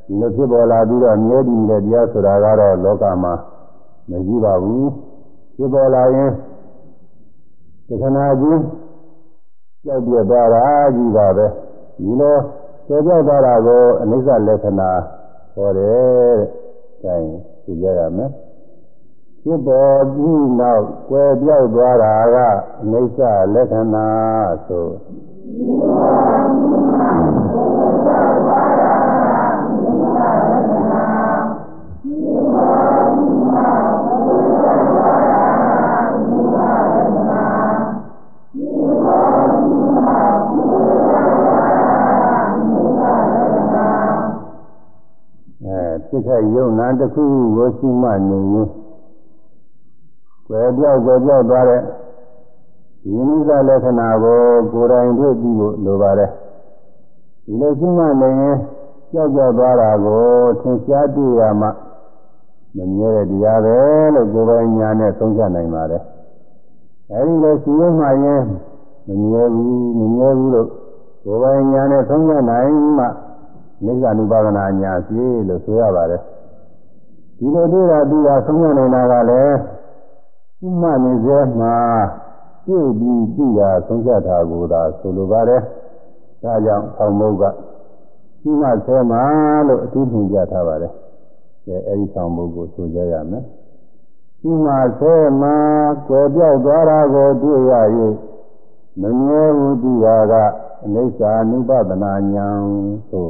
ဒီလိုဖြစ်ပေါ်လာပြီးတော့မြဲတည်နေတဲ့တရားဆိုတာကတော့လောကမှာမရှိပါဘူးဖြစ်ပေါ်လာရင်သက္ကနာကြီးကြောက်ပြသွားတာကြီးပါပဲ ဒီလိုကြောက်ပြသွားတာကိုအနိစ္စလက္ခဏာဟောတယ်တဲ့တိုင်းသိကြရမယ်ဖြစ်ပေါ်ပြီးနောက်ကွယ်ပြောက်သွားတာကအနိစ္စလက္ခဏာဆိုဖြစ် ခဲ့ယုံနာတစ်ခုကိုရှိမှနေရင်ကွယ်ပြောက်ကွယ်ပြောက်သွားတဲ့ဒီနိစ္စလက္ခဏာကိုကိုယ်တိုင်တွေ့ပြီးလို့လိုပါတယ်ဒီလိုရှိမှနေရင်ကြောက်ကြောက်သွားတာကိုသင်ရှားတွေ့ရမှမမြဲတဲ့တရားပဲလို့ကိုယ်ပိုင်ညာနဲ့သုံးချနိုင်ပါတယ်အဲဒီလိုရှိရမှရင်မမြဲဘူးမမြဲဘူးလို့ကိုယ်ပိုင်ညာနဲ့သုံးချနိုင်မှ နိစ္စ ानु ပါဒနာညာရှိလို့ဆိုရပါတယ်ဒီလိုတွေ့တာပြီးတာဆုံးမနေတာကလည်းဥမနေစေမှာပြုပြီးကြည့်တာဆုံးဖြတ်တာကိုသာဆိုလိုပါတယ်ဒါကြောင့်ဆောင်းမုတ်ကဥမဆဲမှာလို့အထူးထင်ကြထားပါတယ်အဲအဲဒီဆောင်းမုတ်ကိုဆိုကြရမယ်ဥမဆဲမှာကြွယ်ပြောက်သွားတာကိုတွေ့ရ၍မမြဲဘူးတရားကအနိစ္စ ानु ပဒနာညာဆို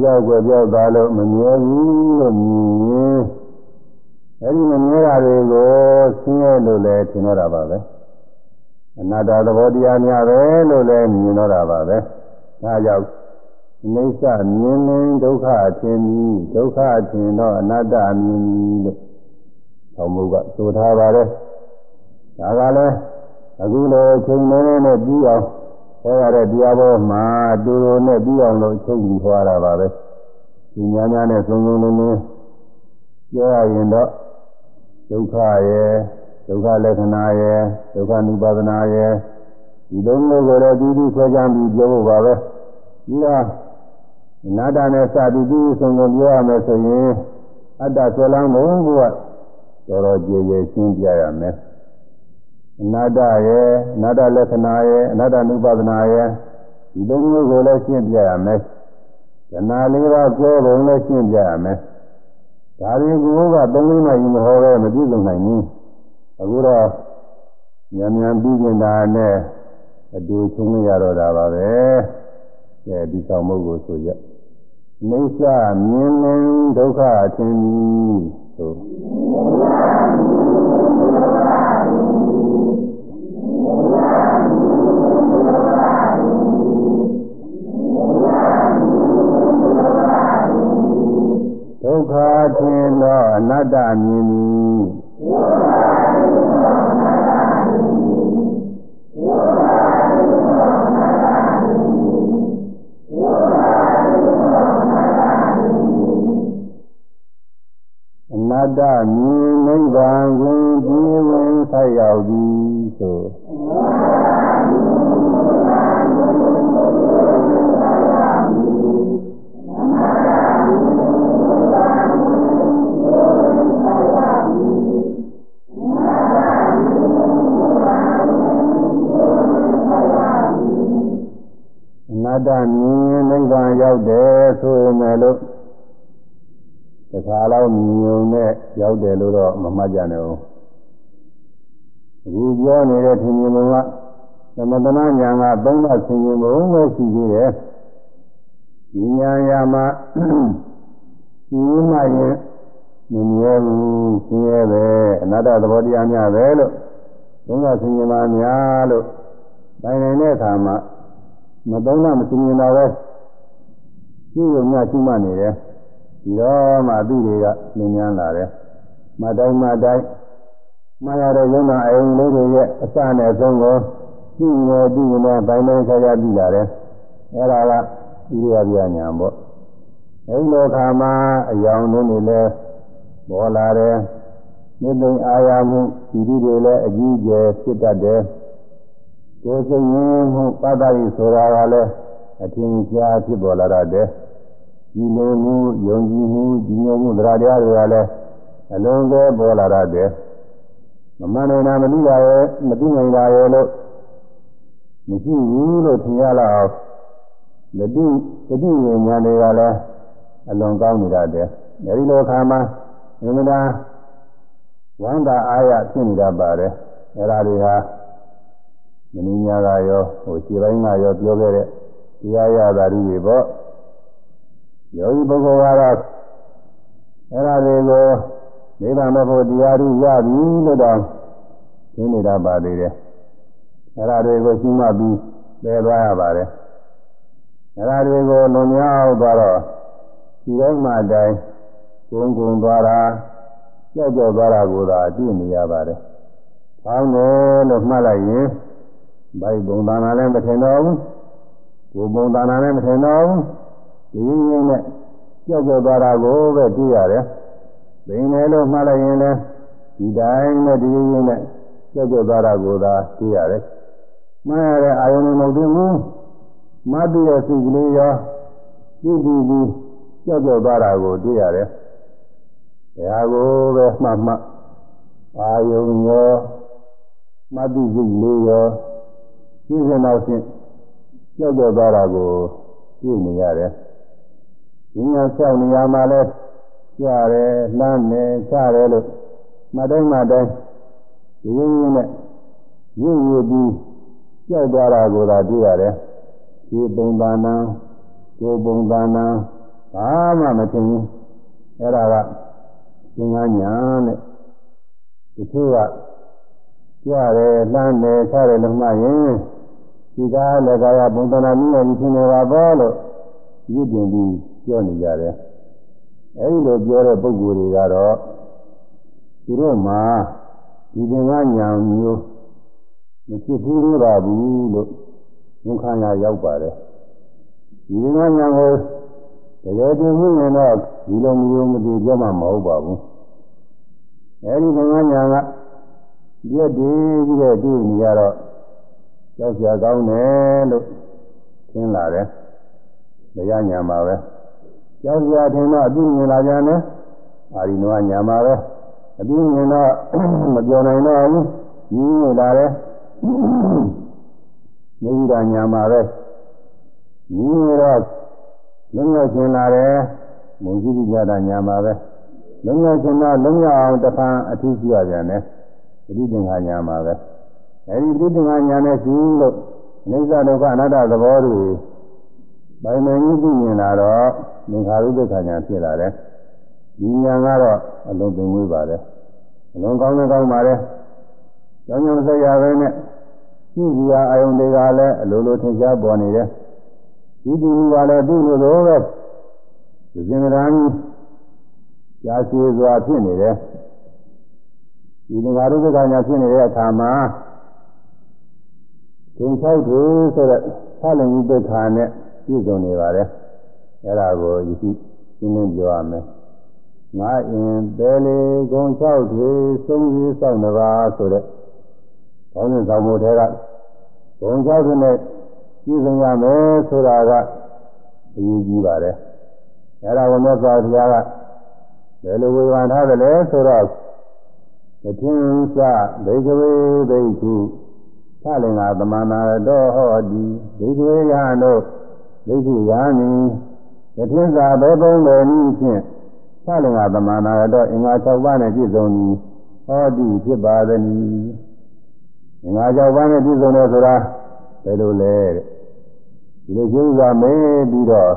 ပြောက်ွယ်ပြောက်သွားလို့မမြဲဘူးလို့မြင်ရင်အဲဒီမမြဲတာတွေကိုဆင်းရဲလို့လည်းထင်တော့တာပါပဲအနာတ္တသဘောတရားများပဲလို့လည်းမြင်တော့တာပါပဲဒါကြောင့်အိဋ္ဌမြင်နေဒုက္ခအထင်ကြီးဒုက္ခအထင်တော့အနတ္တမြင်ကြီးလို့သောမုကဆိုထားပါတယ်ဒါကလည်းအခုလိုချိန်နေနဲ့ပြီးအောင် ဟောရတဲ့တရားပေါ်မှာတူတူနဲ့ပြီးအောင်လို့ချုပ်ပြီးဟောရတာပါပဲဒီညာညာနဲ့သုံးသုံးလုံးလုံးပြောရရင်တော့ဒုက္ခရဲ့ဒုက္ခလက္ခဏာရဲ့ဒုက္ခ ानु ပါဒနာရဲ့ဒီသုံးမျိုးကိုလည်းပြီးပြီးဆွဲကြမ်းပြီးပြောဖို့ပါပဲဒီကအနာတ္တနဲ့စပြီးပြီးဆုံးကိုပြောရမယ်ဆိုရင်အတ္တဆွဲလန်းဖို့ကတော်တော်ကြည်ကြည်ရှင်းပြရမယ် အနာတ္တရဲ့အနာတ္တလက္ခဏာရဲ့အနာတ္တနုပါဒနာရဲ့ဒီသုံးမျိုးကိုလည်းရှင်းပြရမယ်။ဇနာလေးပါးပြောပုံလည်းရှင်းပြရမယ်။ဒါရင်ကိုကသုံးလေးမှယူမဟောပဲမပြည့်စုံနိုင်ဘူး။အခုတော့ဉာဏ်ဉာဏ်ပြီးကျင်တာနဲ့အတူချုံးရတော့တာပါပဲ။အဲဒီဆောင်မှုကိုဆိုရ။မိစ္ဆာမြင်လင်ဒုက္ခအချင်းကြီးဆို ခထင်သောအနတ္တမြင်သည်အနတ္တမြင်နိဗ္ဗာန်ကိုကြည်ဝင်ဆက်ရောက်သည်ဆိုတ္တမြင်နိဗ္ဗာန် ရောက်တယ်ဆိုရင်လည်းတခါတော့မြင်ုံနဲ့ရောက်တယ်လို့တော့မမှတ်ကြနဲ့ဘူးအခုပြောနေတဲ့ထင်မြင်ပုံကသမထနာညာကသုံးပါးဆင်ញင်ပုံပဲရှိသေးတယ်ဒီညာယာမှာဒီမှရင် မမြဲဘူးဆင်းရဲပဲအနတ္တသဘောတရားများပဲလို့သုံးပါးဆင်ញင်ပါများလို့တိုင်နေတဲ့အခါမှာမသုံးတာမသိမြင်တော့ပဲရှိရုံညရှိမှနေတယ်ဒီတော့မှအသူတွေကမြင်များလာတယ်မတိုင်းမတိုင်းမှားရတဲ့ရုံနာအိမ်လေးတွေရဲ့အစနဲ့အဆုံးကိုရှိနေပြီးနေပိုင်းပိုင်းခြားခြားပြီးလာတယ်အဲ့ဒါကဣရိယာပြညာပေါ့အဲဒီလိုခါမှာအယောင်တွေလည်း ပေါ်လာတယ်မြင့်သိအာရမှုဒီဒီတွေလည်းအကြီးကျယ်ဖြစ်တတ်တယ်ကိုယ်စိတ်ရင်းမှုပတ္တရီဆိုတာကလည်းအထင်ရှားဖြစ်ပေါ်လာတတ်တယ်ဒီလိုမှုယုံကြည်မှုဒီလိုမှုတရားတရားတွေကလည်းအလုံးစုံပေါ်လာတတ်တယ်မမှန်နိုင်တာမသိတာရဲ့မသိနိုင်တာရဲ့လို့မရှိဘူးလို့ထင်ရလောက်မတိတတိဉာဏ်တွေကလည်းအလွန်ကောင်းနေတတ်တယ်အဲဒီလိုအခါမှာ မြင်မလားဝန္တာအာရဖြစ်နေတတ်ပါတယ်အဲဒါတွေဟာမင်းညာကရောဟိုခြေပိုင်းကရောပြောခဲ့တဲ့တရားရတာတွေပေါ့ယောဂီပုဂ္ဂိုလ်ကတော့အဲဒါတွေကိုနိဗ္ဗာန်မဲ့ဖို့တရားဓုရပြီလို့တော့ရှင်းနေတာပါသေးတယ်အဲဒါတွေကိုရှင်းမှပြီးပယ်သွားရပါတယ်အဲဒါတွေကိုလွန်မြောက်သွားတော့ဒီတော့မှအတိုင်း ကုန်းကုန်းသွားတာကြောက်ကြောက်သွားတာကိုသာအကြည့်နေရပါတယ်။ဖောင်းတယ်လို့မှတ်လိုက်ရင်ဘိုက်ဘုံသာနာလည်းမထင်တော့ဘူး။ကိုယ်ဘုံသာနာလည်းမထင်တော့ဘူး။ဒီရင်းနဲ့ကြောက်ကြောက်သွားတာကိုပဲကြည့်ရတယ်။ဘိနေလို့မှတ်လိုက်ရင်လည်းဒီတိုင်းနဲ့ဒီရင်းနဲ့ကြောက်ကြောက်သွားတာကိုသာကြည့်ရတယ်။မှန်ရတဲ့အာယုံမဟုတ်ဘူး။မတ်တူရဲ့စိတ်ကလေးရောပြုပြီးပြီးကြောက်ကြောက်သွားတာကိုတွေ့ရတယ်။ ဒါကိုပဲမှတ်မှတ်အာယုံရောမတ်တိစိတ်လေးရောရှင်းစင်တော့ရှင်းကြောက်ကြောက်သွားတာကိုတွေ့နေရတယ်။ဒီညာဆောက်နေရမှာလဲကြားတယ်လှမ်းတယ်ချတယ်လို့မှတ်တိုင်းမှတ်တိုင်းဒီရင်းရင်းနဲ့ရင့်ရပြီးကြောက်သွားတာကိုသာတွေ့ရတယ်။ဒီပုံသဏ္ဍာန်ကိုပုံသဏ္ဍာန်ဘာမှမထင်ဘူးအဲ့ဒါက သင်္ကညာနဲ့တချို့ကကြရတယ်လှမ်းတယ်ချတယ်လို့မှရင်ဒီကားလည်းကာယပုံသဏ္ဍာန်မျိုးကြီးဖြစ်နေပါဘောလို့ရည်တင်ပြီးပြောနေကြတယ်အဲဒီလိုပြောတဲ့ပုဂ္ဂိုလ်တွေကတော့သူတို့မှာဒီသင်္ကညာမျိုးမဖြစ်ဘူးလို့ပါဘူးလို့ဝန်ခံရရောက်ပါတယ်ဒီသင်္ကညာကိုတကယ်တင်မှုရင်တော့ဒီလိုမျိုးမသိကြမှာမဟုတ်ပါဘူး အဲဒီသင်္ကညာကရက်တည်ပြီးတော့တွေ့နေရတော့ကြောက်စရာကောင်းတယ်လို့ထင်လာတယ်တရားညာမှာပဲကြောက်စရာထင်တော့အပြည့်မြင်လာကြတယ်အာရီနောညာမှာပဲအပြည့်မြင်တော့မပြောနိုင်တော့ဘူးကြီးနေလာတယ်မိဂိတာညာမှာပဲကြီးနေတော့လုံးရောက်ခြင်းလာတယ်မုံကြီးကြီးကြတာညာမှာပဲ လုံးရောက်ခြင်းတော့လုံးရောက်အောင်တဖန်အထူးရှိရပြန်တယ်ပဋိသင်္ခါညာမှာပဲအဲဒီပဋိသင်္ခါညာနဲ့ရှိလို့အိစ္ဆဒုက္ခအနတ္တသဘောတွေပိုင်နိုင်ကြီးသိမြင်လာတော့သင်္ခါရုပ္ပခါညာဖြစ်လာတယ်ဒီညာကတော့အလုံးပင်ဝေးပါတယ်အလုံးကောင်းလည်းကောင်းပါတယ်ကျောင်းကျောင်းဆက်ရပဲနဲ့ရှိစရာအယုံတွေကလည်းအလိုလိုထင်ရှားပေါ်နေတယ်ဒီဒီကလည်းသူ့လိုလိုပဲဒီသင်္ကရာကြီး ကြာရှည်စွာဖြစ်နေတယ်ဒီသင်္ကာရုပ္ပကညာဖြစ်နေတဲ့အခါမှာသင်္ချောက်တွေဆိုတဲ့သလင်ဥပ္ပခါနဲ့ပြည့်စုံနေပါတယ်အဲ့ဒါကိုယခုရှင်းလင်းပြောရမယ်ငါအင်ပဲလေဂုံချောက်တွေသုံးစည်းဆောင်တပါးဆိုတဲ့ဘောင်းစဉ်ဆောင်မှုတွေကဂုံချောက်တွေနဲ့ပြည့်စုံရမယ်ဆိုတာကအရေးကြီးပါတယ်အဲ့ဒါကိုမြတ်စွာဘုရားက ဘယ်လိုဝေဖန်ထားသလဲဆိုတော့သတိစဒိဋ္ဌဝေဒိဋ္ဌုသလင်္ကာသမနာတော်ဟောတိဒိဋ္ဌဝေယတို့ဒိဋ္ဌုယာနိသတိစာဘေဘုံတော်နည်းဖြင့်သလင်္ကာသမနာတော်အင်္ဂါ၆ပါးနဲ့ပြည့်စုံသည်ဟောတိဖြစ်ပါသည်အင်္ဂါ၆ပါးနဲ့ပြည့်စုံတယ်ဆိုတာဘယ်လိုလဲတဲ့ဒီလိုကျိုးစားမဲပြီးတော့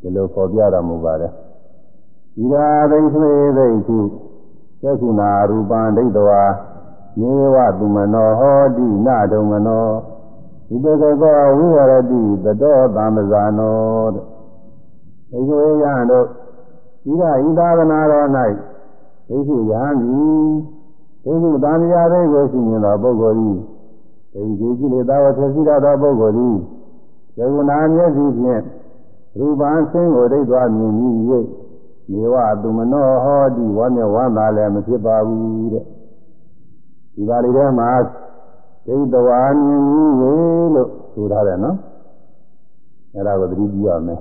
ဒီလိုပေါ်ပြတော်မူပါတယ် ဤသာသိသွေသိသူသက္ကုဏရူပံဒိဋ္ဌဝါနေဝသူမနောဟောတိနဒုံမနောဥပကကောဝိဟရတိတတောသံမဇာနောတဲ့ဒီလိုရဟန်းတို့ဤသာဤသာသနာတော်၌ဒိဋ္ဌိယဟန်သည်ဒိဋ္ဌိသာမယာရိကိုရှိမြင်သောပုဂ္ဂိုလ်သည်တဒီဒီကိလေသာဝဖြစ်စီရသောပုဂ္ဂိုလ်သည်ယကုဏမျက်စိဖြင့်ရူပံဆင်းကိုဒိဋ္ဌာမြင်ပြီး၍ နေဝသူမနောဟောတိဝါမျက်ဝါသာလည်းမဖြစ်ပါဘူးတဲ့ဒီပါဠိထဲမှာဒိဋ္ဌဝါမြင်ပြီး၍လို့ဆိုထားတယ်နော်အဲ့ဒါကိုသတိပြုရမယ်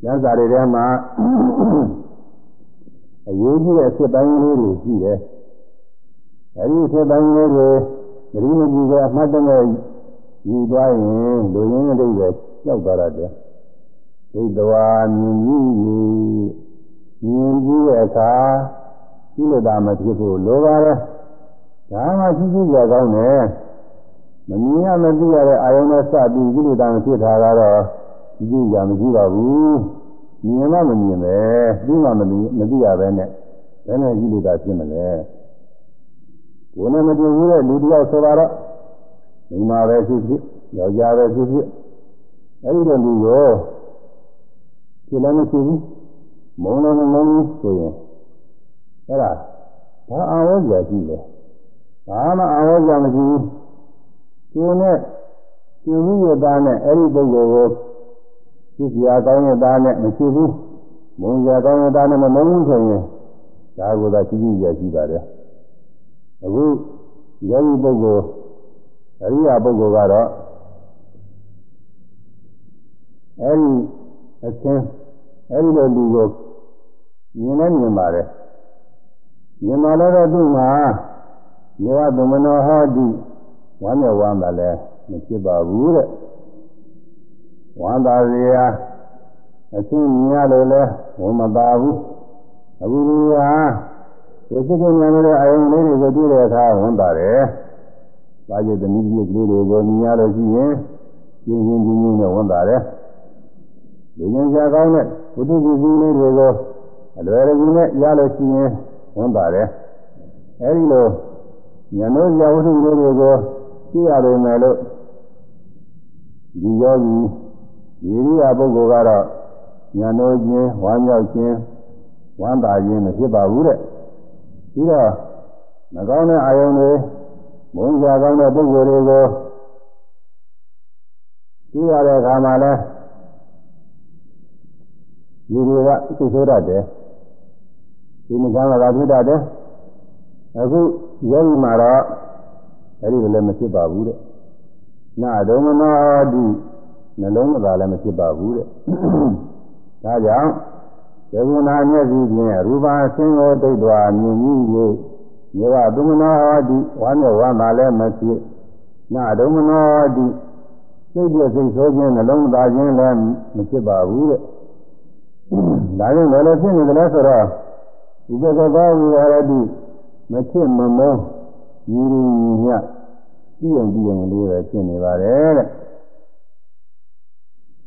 ကျမ်းစာတွေထဲမှာအရေးကြီးတဲ့အဖြစ်ပိုင်းလေးတွေရှိတယ်အဲဒီအဖြစ်ပိုင်းလေးတွေသတိမပြုကအမှတ်တမဲ့ယူသွားရင်လူရင်းအိဗယ်ကြောက်သွားရတယ် ဒိဋ္ဌဝါမြင်ကြီးမြင်ကြီးတဲ့အခါကိလေသာမဖြစ်ဖို့လိုပါတယ်ဒါမှရှိရှိကြကောင်းတယ်မမြင်ရမသိရတဲ့အာယုံနဲ့စပြီးကိလေသာမဖြစ်တာကတော့ရှိရှိကြမရှိပါဘူးမြင်မှမမြင်ပဲသိမှမသိမသိရပဲနဲ့ဘယ်နဲ့ကိလေသာဖြစ်မလဲကိုယ်နဲ့မတူဘူးတဲ့လူတယောက်ဆိုတော့မိန်းမပဲဖြစ်ဖြစ်ယောက်ျားပဲဖြစ်ဖြစ်အဲဒီလိုလူကို ဖြစ်လည်းမရှိဘူးမုန်းလည်းမမုန်းဘူးဆိုရင်အဲ့ဒါဘာအာဝေါ်ကြရှိလဲဘာမှအာဝေါ်ကြမရှိဘူးကိုယ်နဲ့ရှင်ကြီးရဲ့သားနဲ့အဲ့ဒီပုဂ္ဂိုလ်ကိုဖြစ်စရာကောင်းတဲ့သားနဲ့မရှိဘူးမုန်းစရာကောင်းတဲ့သားနဲ့မမုန်းဘူးဆိုရင်ဒါကိုသာရှိကြရရှိပါတယ်အခုယောဂီပုဂ္ဂိုလ်အရိယာပုဂ္ဂိုလ်ကတော့အဲဒီအချင်း အဲဒီလိုလူကိုမြင်လည်းမြင်ပါတယ်မြင်ပါတော့သူ့မှာယေဝသမနောဟောတိဝမ်းမြောက်ဝမ်းသာလည်းမဖြစ်ပါဘူးတဲ့ဝမ်းသာစရာအချင်းမြင်ရလို့လည်းဝန်မပါဘူးအခုလူကကိုယ်စိတ်ကဉာဏ်နဲ့အယုံလေးတွေကိုတွေ့တဲ့အခါဝန်ပါတယ်။ဘာကြောင့်သမီးကြီးကလေးတွေကိုမြင်ရလို့ရှိရင်ပြင်းပြင်းပြင်းပြင်းနဲ့ဝန်ပါတယ်။လူငယ်ကြကောင်းတဲ့ ဘုသူကူကူလေးတွေကိုအလွယ်တကူနဲ့ရလို့ရှိရင်ဝန်ပါတယ်။အဲဒီလိုဉာဏ်တို့ရဝတ္ထုလေးတွေကိုသိရတယ်မယ်လို့ဒီယောဂီဒီရိယာပုဂ္ဂိုလ်ကတော့ဉာဏ်တို့ချင်းဝမ်းမြောက်ခြင်းဝမ်းသာခြင်းမဖြစ်ပါဘူးတဲ့။ပြီးတော့မကောင်းတဲ့အာယုံတွေမုန်းကြကောင်းတဲ့ပုဂ္ဂိုလ်တွေကိုကြည့်ရတဲ့အခါမှာလဲ ဒီတွေကသိဆိုးတတ်တယ်ဒီမကမ်းကဖြစ်တတ်တယ်အခုယောဂီမှာတော့အဲ့ဒီလိုလည်းမဖြစ်ပါဘူးတဲ့နာဒုမနောတိနှလုံးမသာလည်းမဖြစ်ပါဘူးတဲ့ဒါကြောင့်သေဝနာမျက်စိဖြင့်ရူပါဆင်းကိုတိတ်တော်မြင်ကြီး၍မြေဝသုမနောတိဝါနဲ့ဝါမှလည်းမဖြစ်နာဒုမနောတိစိတ်ပြစိတ်ဆိုးခြင်းနှလုံးသားခြင်းလည်းမဖြစ်ပါဘူးတဲ့ ဒါကြောင့်လည်းလည်းဖြစ်နေတယ်ဆိုတော့ဥပကကောဝိရတိမဖြစ်မမောညီရင်းညပြည့်ုံပြည့်ုံလေးပဲဖြစ်နေပါတယ်တဲ့။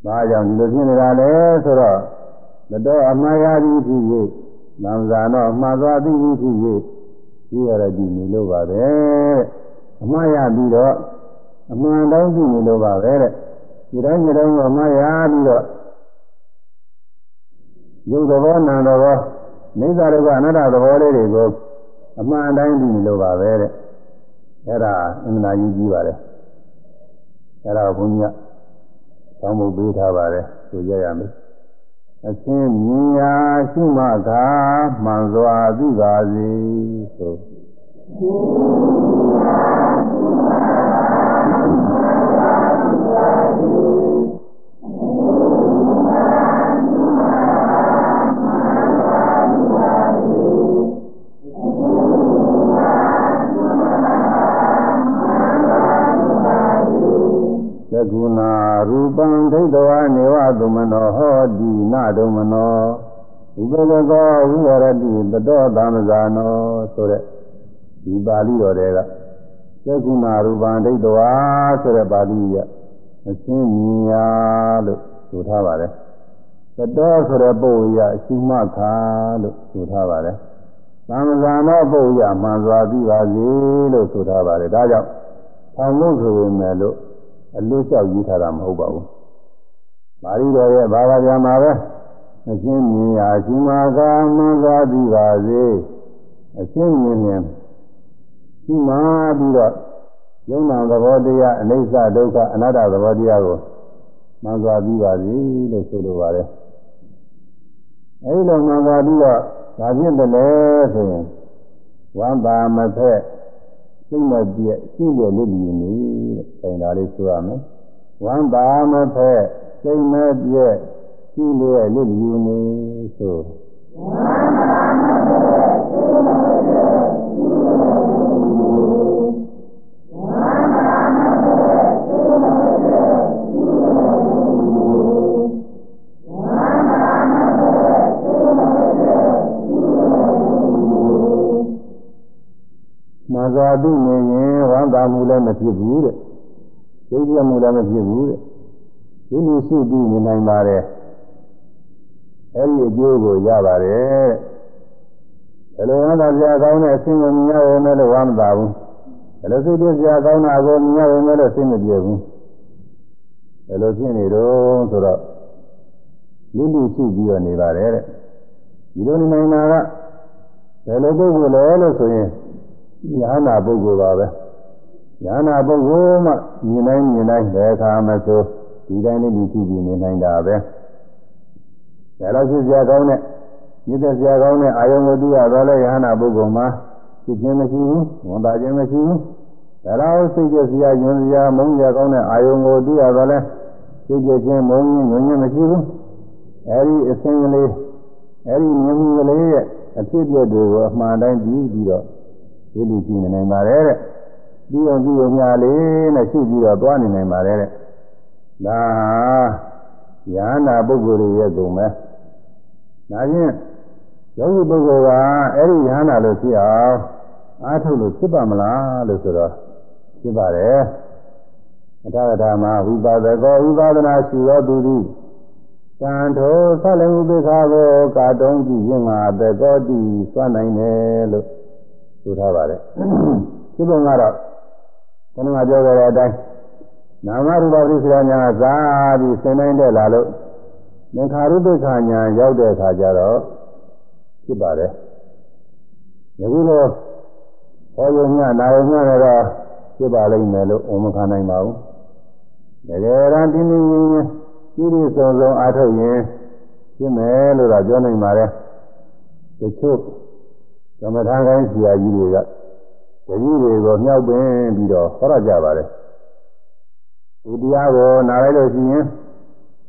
ဒါကြောင့်ဒီလိုဖြစ်နေတာလဲဆိုတော့မတော်အမှားရသည်ဖြစ်၍နံဇာတော့မှားသွားသည်ဖြစ်၍ဒီရတိနေလို့ပါပဲအမှားရပြီးတော့အမှန်တိုင်းသိနေလို့ပါပဲတဲ့ဒီတိုင်းဒီတိုင်းကအမှားရပြီးတော့ ယုတ်သဘောနာသဘောနေသာရုပ်ကအနတ္တသဘောလေးတွေကိုအမှန်တိုင်းသိနေလို့ပါပဲတဲ့အဲ့ဒါအမှန်တရားကြီးပါတယ်အဲ့ဒါဘုန်းကြီးကတောင်းဖို့ပေးထားပါတယ်ဆိုကြရမယ်အချင်းမြင်ရာရှိမှသာမှန်စွာသိပါစေဆို ရူပံဒိဋ္ဌဝနေဝသုမနောဟောတိနဒုမနောဥပကကောဝိရတိတတောသမဇာနောဆိုတဲ့ဒီပါဠိတော်တွေကသကုဏရူပံဒိဋ္ဌဝဆိုတဲ့ပါဠိရအရှင်းမြင်ရလို့ဆိုထားပါတယ်တတောဆိုတဲ့ပုဂ္ဂိုလ်ရအရှိမခါလို့ဆိုထားပါတယ်သမဇာနောပုဂ္ဂိုလ်ရမှန်စွာသိပါစေလို့ဆိုထားပါတယ်ဒါကြောင့်ဆောင်းလို့ဆိုရင်လည်းလို့ အလွတ်လျှောက်ရေးထားတာမဟုတ်ပါဘူး။မာရီတော်ရဲ့ဘာသာပြန်မှာပဲအရှင်းမြင်ရာရှင်မာကာမန်သာသိပါစေ။အရှင်းမြင်ရင်ရှင်မာပြီးတော့ယုံနာသဘောတရားအနိစ္စဒုက္ခအနတ္တသဘောတရားကိုမှန်စွာပြီးပါပြီလို့ဆိုလိုပါတယ်အဲဒီလိုမှန်စွာပြီးတော့ဒါဖြင့်တည်းဆိုရင်ဝမ်းပါမဖက်စိတ်မပြည့်ရှိရလိမ့်မည်နေ တဲ့ဆိုင်တာလေးဆိုရမယ်ဝမ်းပါမဖက်စိတ်မပြည့်ရှိရလိမ့်မည်နေဆိုဝမ်းပါမဖက်စိတ်မပြည့်ရှိရလိမ့်မည်မှန်စွာသိနေရင်ဝမ်းသာမှုလည်းမဖြစ်ဘူးတဲ့ ဒိဋ္ဌိမှုလည်းမဖြစ်ဘူးတဲ့ဒီလိုရှိပြီးနေနိုင်ပါတယ်အဲ့ဒီအကျိုးကိုရပါတယ်ဘယ်လိုဝမ်းသာကြကောင်းတဲ့အဆင်းကိုမြင်ရဝင်လို့ဝမ်းမသာဘူးဘယ်လိုစိတ်ပြကြကောင်းတာကိုမြင်ရဝင်လို့စိတ်မပြေဘူးဘယ်လိုဖြစ်နေတော့ဆိုတော့လူလူရှိပြီးတော့နေပါတယ်တဲ့ဒီလိုနေနိုင်တာကဘယ်လိုပုဂ္ဂိုလ်လဲလို့ဆိုရင်ညာနာပုဂ္ဂိုလ်ပါပဲ ညာနာပုဂ္ဂိုလ်မှမြင်တိုင်းမြင်တိုင်းဘယ်ခါမှဆိုဒီတိုင်းလေးဒီကြည့်ပြီးနေနိုင်တာပဲဒါတော့ရှိစရာကောင်းတဲ့မြစ်သက်စရာကောင်းတဲ့အာယုံကိုတွေ့ရတော့လဲယဟနာပုဂ္ဂိုလ်မှာဖြစ်ခြင်းမရှိဘူးဝန်တာခြင်းမရှိဘူးဒါတော့စိတ်ကြစရာယွန်းစရာမုန်းစရာကောင်းတဲ့အာယုံကိုတွေ့ရတော့လဲစိတ်ကြခြင်းမုန်းခြင်းယွန်းခြင်းမရှိဘူးအဲဒီအစဉ်ကလေးအဲဒီမြင်မှုကလေးရဲ့အဖြစ်အပျက်တွေကိုအမှန်တိုင်းပြီးပြီးတော့ဒီလိုကြည့်နေနိုင်ပါတယ်တဲ့ ပြီးအောင်ပြီးအောင်များလေးနဲ့ရှိပြီးတော့သွားနေနိုင်ပါတယ်တဲ့ဒါယန္တာပုဂ္ဂိုလ်တွေရဲ့ဂုံပဲဒါချင်းယောဂီပုဂ္ဂိုလ်ကအဲ့ဒီယန္တာလို့ဖြစ်အောင်အားထုတ်လို့ဖြစ်ပါမလားလို့ဆိုတော့ဖြစ်ပါတယ်အထာဂတာမှာဝိပါဒကောဝိပါဒနာရှိသောသူသည်တန်ထိုဆက်လည်းဥပိ္ပခာကိုကာတုံးကြည့်ခြင်းမှာသကောတိစွမ်းနိုင်တယ်လို့ဆိုထားပါတယ်ဒီပုံကတော့ ဘုရားပြောခဲ့တဲ့အတိုင်းနာမရူပပရိစ္ဆေညာသာပြီးစဉ်းနိုင်တဲ့လာလို့သင်္ခါရုပ္ပခာညာရောက်တဲ့အခါကျတော့ဖြစ်ပါတယ်ယခုလိုဟောယုံညနာယုံညလည်းတော့ဖြစ်ပါလိမ့်မယ်လို့ဝန်မခံနိုင်ပါဘူးတကယ်တမ်းတင်းတင်းရင်းရင်းပြည်ပြည်စုံစုံအားထုတ်ရင်ဖြစ်မယ်လို့တော့ပြောနိုင်ပါတယ်တချို့သမထကိုင်းဆရာကြီးတွေက တတိတွေကိုမြောက်ပင်ပြီးတော့ဟောရကြပါတယ်ဒီတရားကိုနားလိုက်လို့ရှိရင်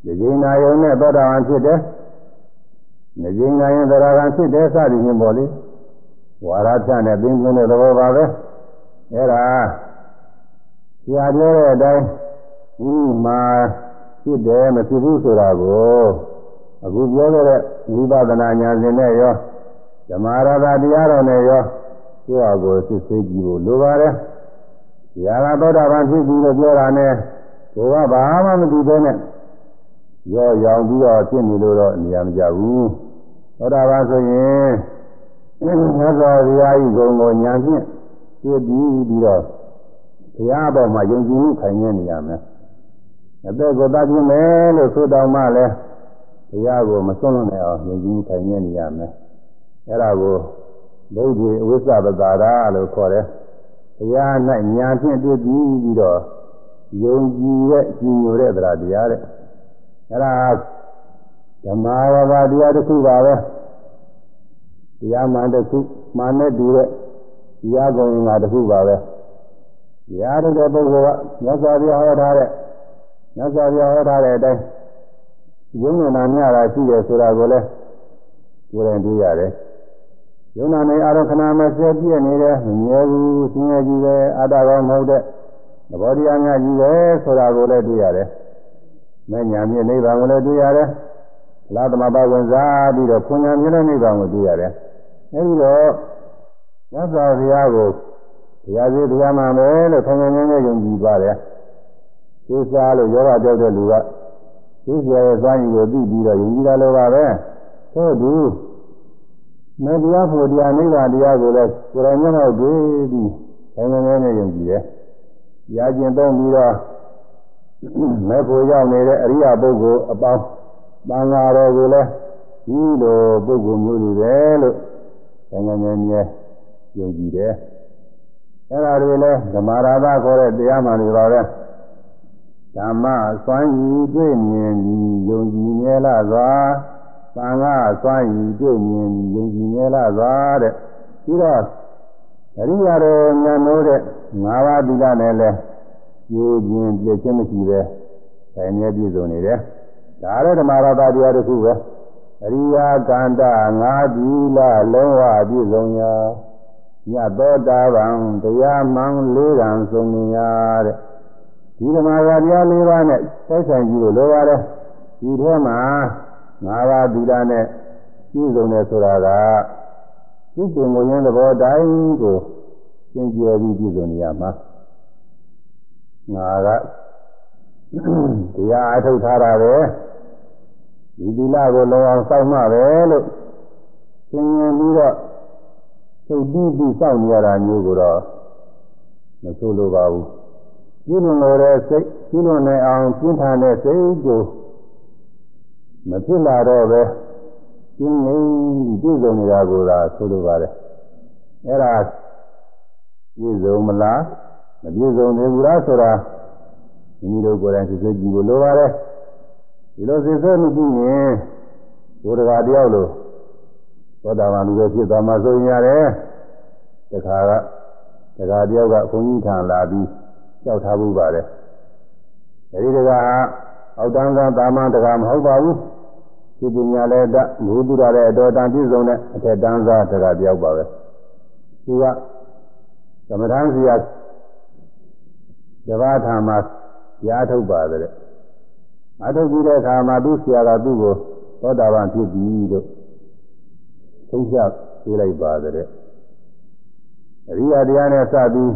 ဒီကြိမ်နာယုံနဲ့သောတာပန်ဖြစ်တယ်။ဒီကြိမ်နာရင်သရဂံဖြစ်တယ်စသည်ဖြင့်ပေါ့လေ။ဝါရဖြတ်နဲ့ပင်ကုန်းတဲ့သဘောပါပဲ။အဲဒါဆရာပြောတဲ့အတိုင်းဒီမှာဖြစ်တယ်မဖြစ်ဘူးဆိုတာကိုအခုပြောခဲ့တဲ့ဝိပဿနာဉာဏ်ရှင်နဲ့ရောဓမ္မရတာတရားတော်နဲ့ရော ကိုယ့်အကိုစစ်ဆေးကြည့်ဖို့လိုပါတယ်။ရာဂသောတာပန်ဖြစ်ပြီးလို့ပြောတာနဲ့ကိုယ်ကဘာမှမသိသေးနဲ့ရောရောင်ပြီးတော့ဖြစ်နေလို့တော့နေရာမကျဘူး။သောတာပန်ဆိုရင်မြတ်စွာဘုရားကြီးကုံကိုညာဖြင့်သိပြီးပြီးတော့ဘုရားပေါ်မှာယုံကြည်မှုခိုင်နေနေရမယ်။အသက်ကိုတတ်ခြင်းမယ်လို့ဆိုတော်မှလည်းဘုရားကိုမစွန့်လွတ်နိုင်အောင်ယုံကြည်မှုခိုင်နေနေရမယ်။အဲ့ဒါကို ဘုဒ္ဓအဝိစ္စပတာရလို့ခေါ်တယ်။တရား၌ညာဖြင့်တွေ့ပြီးပြီးတော့ယုံကြည်ရဲ့ကြည်ညိုတဲ့တရားတရားတဲ့။အဲ့ဒါဓမ္မဝါဒတရားတစ်ခုပါပဲ။တရားမှန်တစ်ခုမှန်တဲ့တူတဲ့တရားကုံငါတစ်ခုပါပဲ။တရားတဲ့ပုဂ္ဂိုလ်ကမြတ်စွာဘုရားဟောထားတဲ့မြတ်စွာဘုရားဟောထားတဲ့အတိုင်းယုံနာမြတာရှိတယ်ဆိုတာကိုလည်းကိုယ်တိုင်တွေ့ရတယ်။ ယုံနာနေအာရခဏမဆဲပြည့်နေတယ်မမြဲဘူးဆင်းရဲကြီးပဲအတ္တကောမဟုတ်တဲ့သဘောတရားများကြီးပဲဆိုတာကိုလည်းတွေ့ရတယ်။မညာမြင့်နိဗ္ဗာန်ကိုလည်းတွေ့ရတယ်။လာသမဘဝင်စားပြီးတော့ခွန်ညာမြင့်တဲ့နိဗ္ဗာန်ကိုတွေ့ရတယ်။အဲဒီတော့ရသော်ဘုရားကိုဘုရားကြီးတရားမှန်ပဲလို့ခွန်ညာမြင့်နဲ့ယုံကြည်ပါတယ်။သိစားလို့ယောဂကြောက်တဲ့လူကသိစရာရဲ့သွားရင်ကိုသိပြီးတော့ယုံကြည်တာလိုပါပဲ။သို့တူ မေတ္တာဖို့တရားနိဗ္ဗာန်တရားကိုလည်းကိုယ်တိုင်မျက်မှောက်တွေ့ပြီးဆိုင်ငယ်ငယ်နဲ့ယုံကြည်တယ်။ရာကျင်သုံးပြီးတော့မဲ့ဖို့ရောက်နေတဲ့အရိယာပုဂ္ဂိုလ်အပေါင်းတန်ဃာတော်ကိုလည်းဒီလိုပုဂ္ဂိုလ်မျိုးတွေပဲလို့ဆိုင်ငယ်ငယ်နဲ့ယုံကြည်တယ်။အဲ့ဒါတွေလဲဓမ္မရာသခေါ်တဲ့တရားမှန်တွေပါပဲဓမ္မစွမ်းရည်တွေ့မြင်ပြီးယုံကြည်မြဲလာစွာ သံဃာစွမ်းရည်တွေ့မြင်ပြီးယုံကြည်မြဲလာစွာတဲ့ပြီးတော့အရိယာတော်ဉာဏ်လို့တဲ့ငါးပါးသီလနဲ့လဲယူခြင်းပြည့်ချင်းမရှိပဲဆိုင်မြဲပြည့်စုံနေတယ်ဒါလည်းဓမ္မရာသတရားတစ်ခုပဲအရိယာကန္တငါးသီလလုံးဝပြည့်စုံရာညသောတာပန်တရားမှန်လေးကံစုံနေရတဲ့ဒီဓမ္မရာတရားလေးပါးနဲ့ဆက်ဆံကြည့်လို့လိုပါတယ်ဒီထဲမှာ ငါးပါးသီလနဲ့ပြည့်စုံတယ်ဆိုတာကသူ့ပင်ကိုရင်းသဘောတိုင်းကိုသင်ကျဲပြီးပြည့်စုံနေရမှာငါကတရားအထုတ်ထားတာပဲဒီသီလကိုလောအောင်စောင့်မှပဲလို့သင်ရင်ပြီးတော့ထုတ်ပြီးပြီးစောင့်နေရတာမျိုးကိုတော့မဆိုလိုပါဘူးပြုလွန်လို့တဲ့စိတ်ပြုလွန်နေအောင်ပြင်းထန်တဲ့စိတ်ကို မဖြစ်လာတော့ပဲပြင်းနေပြည့်စုံနေတာကိုသာဆိုလိုပါတယ်အဲ့ဒါပြည့်စုံမလားမပြည့်စုံသေးဘူးလားဆိုတာမိမိတို့ကိုယ်တိုင်သိသိကြည့်ဖို့လိုပါတယ်ဒီလိုသိသိမှုကြည့်ရင်ဘုရားတယောက်လို့သောတာပန်လူတွေဖြစ်သွားမှဆိုရင်ရတယ်တခါကတခါတယောက်ကဘုန်းကြီးထံလာပြီးကြောက်ထားမှုပါတယ်အဲဒီတခါ အောက်တန်းကသာမန်တခါမဟုတ်ပါဘူးဒီပညာလည်းတမူပုရတဲ့အတော်တန်ပြည့်စုံတဲ့အထက်တန်းသားတခါတယောက်ပါပဲသူကသမထမ်းစီယာတဘာထာမှာရားထုတ်ပါတယ်အထုတ်ပြီးတဲ့အခါမှာသူ့ဆရာကသူ့ကိုသောတာပန်ဖြစ်ပြီလို့သုံးချပေးလိုက်ပါတယ်အရိယာတရားနဲ့စပြီး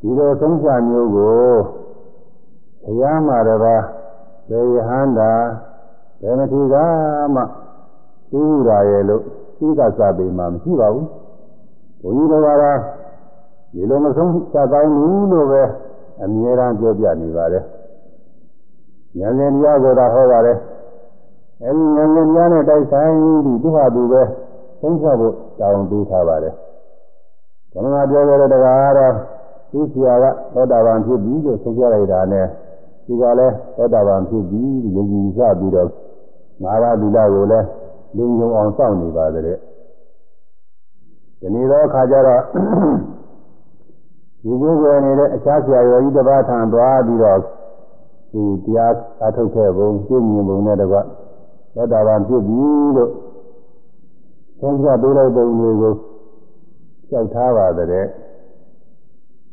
ဒီလိုသုံးချမျိုးကိုဘုရားမှာတပါး ဘေယဟန္တာဘယ်မထီကမှသိရရဲ့လို့သိကစပေမှာမရှိပါဘူးဘုန်းကြီးတော်ကဒီလိုမဆုံးချကောင်းဘူးလို့ပဲအမြဲတမ်းပြောပြနေပါတယ်ဉာဏ်ဉာဏ်တရားကိုသာဟောပါတယ်အဲဒီဉာဏ်ဉာဏ်တရားနဲ့တိုက်ဆိုင်ပြီးသူဟာသူပဲသုံးချဖို့တောင်းပေးထားပါတယ်။ဘုရားပြောခဲ့တဲ့တရားကတော့သူဆရာကသောတာပန်ဖြစ်ပြီလို့ဆိုကြလိုက်တာနဲ့ သူကလည်းသောတာပန်ဖြစ်ပြီယုံကြည်စပြီးတော့ငါးပါးသီလကိုလည်းလုံုံအောင်စောင့်နေပါတယ်တဲ့။ဒီနေ့တော့အခါကျတော့ဒီကိုယ်ကိုယ်နေတဲ့အခြားဆရာတော်ကြီးတစ်ပါးထံသွားပြီးတော့ဒီတရားအထုတ်ခဲ့ပုံပြည့်မြင်ပုံနဲ့တကွသောတာပန်ဖြစ်ပြီလို့သုံးချပေးလိုက်တဲ့ဦးလေးကိုကြောက်ထားပါတဲ့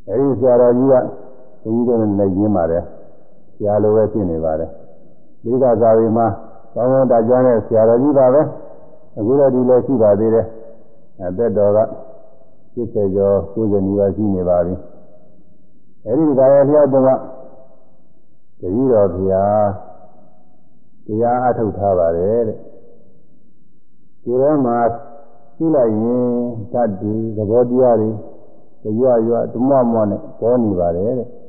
အဲဒီဆရာတော်ကြီးကဘုန်းကြီးတို့နဲ့လည်းရင်းပါတယ် ဆရာလိုပဲဖြစ်နေပါတယ်ဒီကသာဝီမှာကောင်းကောင်းတာကြွတဲ့ဆရာတော်ကြီးပါပဲအခုတော့ဒီလိုရှိပါသေးတယ်အသက်တော်က80ကျော်90နီးပါးရှိနေပါပြီအဲဒီကရဲ့လျှောက်တော့တတိတော်ဘုရားတရားအထုတ်ထားပါတယ်တဲ့ဒီထဲမှာရှိလိုက်ရင်ဓာတ်ဒီသဘောတရားတွေကြွရွဓမ္မမောနဲ့ပေါ်နေပါတယ်တဲ့။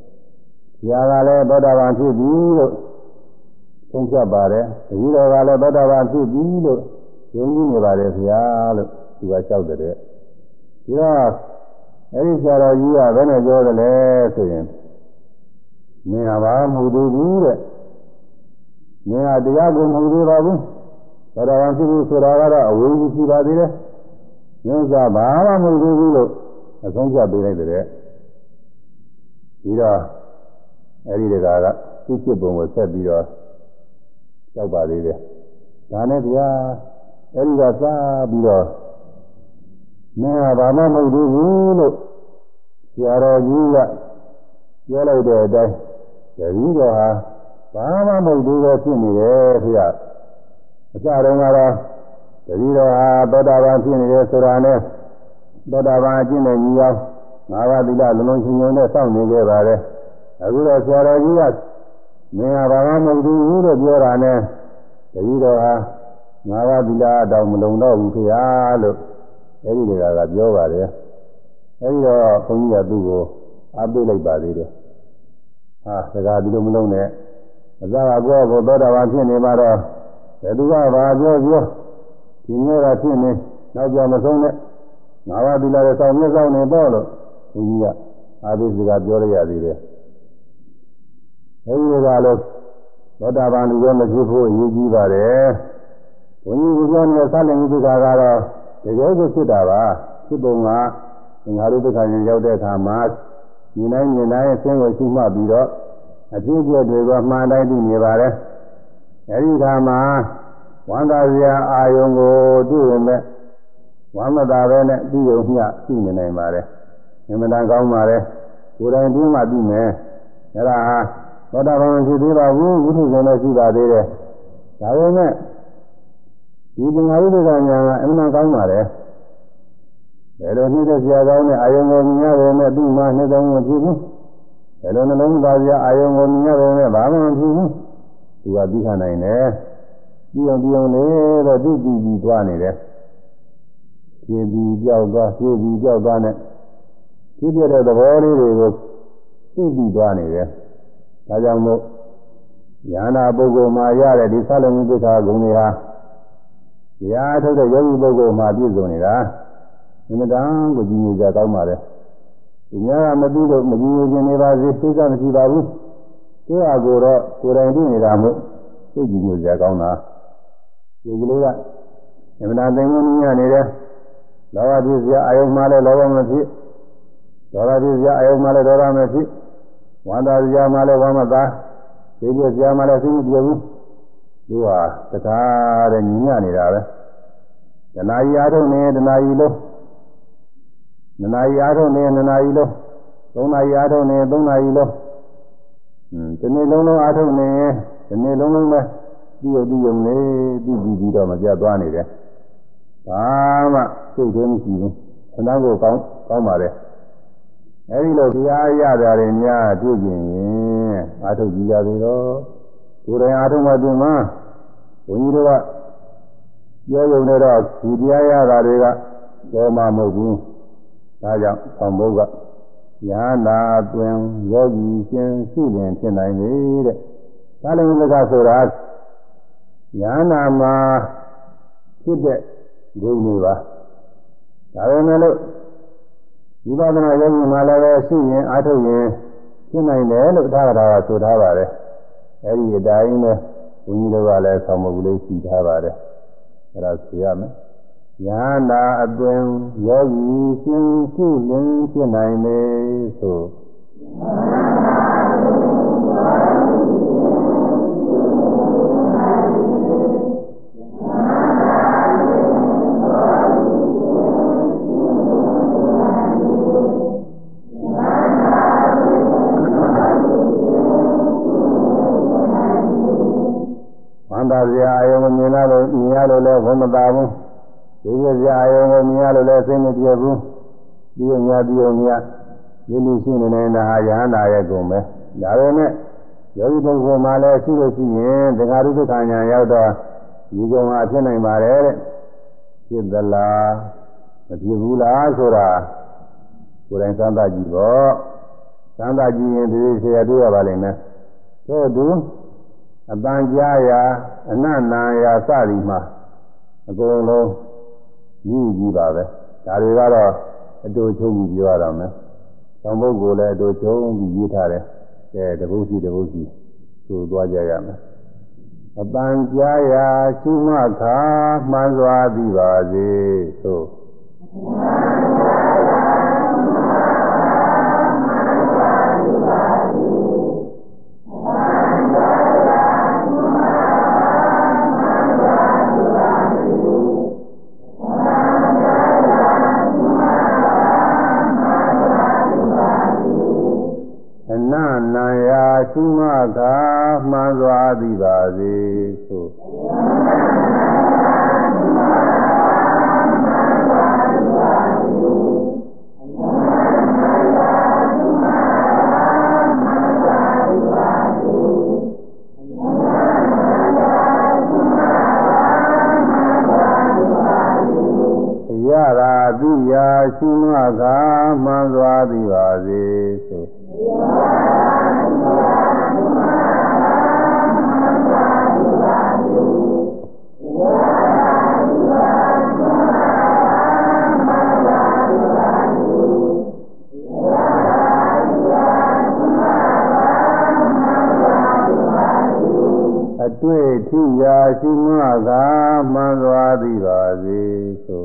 ညာကလည်းသောတာပန်ဖြစ်ပြီလို့သုံးချက်ပါတယ်။ဒီတော်ကလည်းသောတာပန်ဖြစ်ပြီလို့ယုံကြည်နေပါတယ်ခင်ဗျာလို့သူကလျှောက်တဲ့။ဒီတော့အဲ့ဒီဆရာတော်ကြီးကဘယ်နဲ့ပြောတယ်လဲဆိုရင်မင်းဟာဘာမဟုတ်ဘူးတဲ့။မင်းဟာတရားကိုမဟုတ်သေးပါဘူး။သရဝံရှိဘူးဆိုတာကတော့အဝေးကြီးရှိပါသေးတယ်။ညွှန်စာဘာမှမဟုတ်ဘူးလို့အဆုံးဖြတ်ပေးလိုက်တဲ့။ဒီတော့ အဲဒီတကာကသူ့ဖြစ်ပုံကိုဆက်ပြီးတော့ကြောက်ပါသေးတယ်။ဒါနဲ့တရားအဲဒီကစားပြီးတော့မင်းကဘာမှမဟုတ်ဘူးလို့ဆရာတော်ကြီးကပြောလိုက်တဲ့အတိုင်းတပည့်တော်ဟာဘာမှမဟုတ်ဘူးပဲဖြစ်နေတယ်ဖေ။အစတုန်းကတော့တတိတော်ဟာသောတာပန်ဖြစ်နေတယ်ဆိုတာနဲ့သောတာပန်အကျင့်နဲ့ညီအောင်ငါးပါးသီလလုံးလုံးချင်းချင်းနဲ့စောင့်နေခဲ့ပါတယ် အခုတော့ဆရာတော်ကြီးကမင်းဟာဘာမှမဟုတ်ဘူးလို့ပြောတာနဲ့တတိတော်ဟာငါးပါးသီလတောင်မလုံတော့ဘူးခင်ဗျာလို့အဲဒီတကကပြောပါတယ်အဲဒီတော့ဘုန်းကြီးကသူ့ကိုအားပေးလိုက်ပါသေးတယ်ဟာစကားဒီလိုမလုံးနဲ့အစကကိုယ့်ကိုသောတာပန်ဖြစ်နေမှတော့ဘယ်သူကဘာပြောပြောဒီမျိုးကဖြစ်နေနောက်ကြမဆုံးနဲ့ငါးပါးသီလရဲ့ဆောင်မြတ်ဆောင်နေတော့လို့ဘုရားကအာဘိစကပြောရရသေးတယ် အဲဒီကလည်းသောတာပန်လူရောမဖြစ်ဖို့အရေးကြီးပါတယ်ဘုန်းကြီးကပြောနေတဲ့သလင်ဥပ္ပဒါကတော့တကယ်ကိုဖြစ်တာပါဖြစ်ပုံကငါတို့ဒုက္ခရင်ရောက်တဲ့အခါမှာမြင်တိုင်းမြင်တိုင်းအဆင်းကိုရှုမှတ်ပြီးတော့အကျိုးကျတွေကမှန်တိုင်းသိနေပါတယ်အဲဒီအခါမှာဝန္တာစရာအာယုံကိုတွေ့ရင်ပဲဝမ်းမသာပဲနဲ့ပြီးုံမျှသိနေနိုင်ပါတယ်အမှန်တန်ကောင်းပါတယ်ကိုယ်တိုင်တွင်းမှသိမယ်အဲဒါ သောတာပန်ရှိသေးပါဘူးဝိသုဇဉ်လည်းရှိပါသေးတယ်ဒါပေမဲ့ဒီပင်္ဂါဝိသုဇဉာဏ်ကအမှန်ကောင်းပါတယ်ဘယ်လိုနှိမ့်တဲ့ဆရာကောင်းနဲ့အာယုံကိုမြင်ရတယ်နဲ့သူ့မှာနှိမ့်တဲ့မဖြစ်ဘူးဘယ်လိုနှလုံးသားဆရာအာယုံကိုမြင်ရတယ်နဲ့ဘာမှမဖြစ်ဘူးသူကပြီးခနိုင်တယ်ပြီးအောင်ပြီးအောင်လေတော့သူ့ပြီးပြီးသွားနေတယ်ဖြည့်ပြီးကြောက်သွားဖြည့်ပြီးကြောက်သွားနဲ့ဖြစ်ပြတဲ့သဘောလေးတွေကိုသိပြီးသွားနေတယ် ဒါကြောင့်မို့ဉာဏပုဂ္ဂိုလ်မှာရတဲ့ဒီသလုံးသစ္စာဂုဏ်တွေဟာတရားထုတ်တဲ့ယောဂီပုဂ္ဂိုလ်မှာပြည့်စုံနေတာအင်မတန်ကိုကြည်ညိုကြကောင်းပါလေဒီများကမသိလို့မကြည်ညိုခြင်းနေပါစေသိစ္စာမရှိပါဘူးကိုယ့်အကိုတော့ကိုယ်တိုင်သိနေတာမို့သိကြည်ညိုကြကောင်းတာဒီကလေးကအင်မတန်သိငုံညံ့နေတယ်လောဘဖြစ်စရာအာယုံမှလည်းလောဘမဖြစ်ဒေါသဖြစ်စရာအာယုံမှလည်းဒေါသမဖြစ် ဝန္တာစရာမှလည်းဝမ်းမသာသိပြစရာမှလည်းသိမပြေဘူးသူဟာတခါတည်းညံ့နေတာပဲတဏှာကြီးအားထုတ်နေတဏှာကြီးလုံးနနာရီအားထုတ်နေနနာရီလုံးသုံးနာရီအားထုတ်နေသုံးနာရီလုံးอืมဒီနေ့လုံးလုံးအားထုတ်နေဒီနေ့လုံးလုံးပဲပြီးရပြီးရုံနဲ့ပြီးပြီးပြီးတော့မပြတ်သွားနေတယ်ဘာမှစိတ်ထဲမရှိဘူးခဏကိုကောင်းကောင်းပါတယ် အဲဒီလိုတရားရတာတွေများတွေ့ကျင်ရင်အားထုတ်ကြည့်ကြသေးတော့ကိုယ်တိုင်အားထုတ်မှပြင်မှာဘုန်းကြီးတို့ကပြောရုံနဲ့တော့ဒီတရားရတာတွေကဘောမှမဟုတ်ဘူးဒါကြောင့်ဆောင်ဘုတ်ကညာနာတွင်ယောဂီရှင်ရှိလင်ဖြစ်နိုင်လေတဲ့သာလဝိကဆိုတာညာနာမှာဖြစ်တဲ့ဂုဏ်တွေပါဒါပေမဲ့လို့ ဝိပဿနာယောဂီမှာလည်းပဲရှိရင်အားထုတ်ရင်ဖြစ်နိုင်တယ်လို့သာရတာကဆိုထားပါတယ်အဲဒီအတိုင်းပဲဘုန်းကြီးတို့ကလည်းဆောင်မုတ်ကလေးရှိထားပါတယ်အဲဒါသိရမယ်ညာနာအသွင်ယောဂီရှင်ရှိလင်းဖြစ်နိုင်လေဆိုမ လာလို့မြင်ရလို့လည်းဘုမတာဘူးဒီကကြအာယုံကိုမြင်ရလို့လည်းစိတ်မပြေဘူးဒီကညာဒီကညာဒီလိုရှိနေနေတာဟာယဟန္တာရဲ့ကုန်ပဲဒါပေမဲ့ယောဂီပုဂ္ဂိုလ်မှလည်းရှိလို့ရှိရင်ဒကာရုဒ္ဓခာညာရောက်တော့ဒီကောင်ဟာဖြစ်နိုင်ပါတယ်တဲ့ဖြစ်သလားမဖြစ်ဘူးလားဆိုတာကိုယ်တိုင်စမ်းသပ်ကြည့်တော့စမ်းသပ်ကြည့်ရင်ဒီဆရာတွေ့ရပါလိမ့်မယ်သို့သူ အပန်းကြားရာအနန္နာရာစသည်မှာအကုန်လုံးကြီးကြီးပါပဲဒါတွေကတော့အတူချုပ်ပြီးပြောရတော့မယ်။သောပုဂ္ဂိုလ်လည်းအတူချုပ်ပြီးရေးထားတယ်။အဲတပုတ်စီတပုတ်စီဆိုသွားကြရမယ်။အပန်းကြားရာရှိမှခါမှန်စွာသည်ပါစေသို့ သည်ပါစေသို့ရတာသိရာရှိမှသာမှန်စွာသည်ပါစေ အတွေ့အထိရာရှိမှသာမှန်သွားသည်ပါစေဆို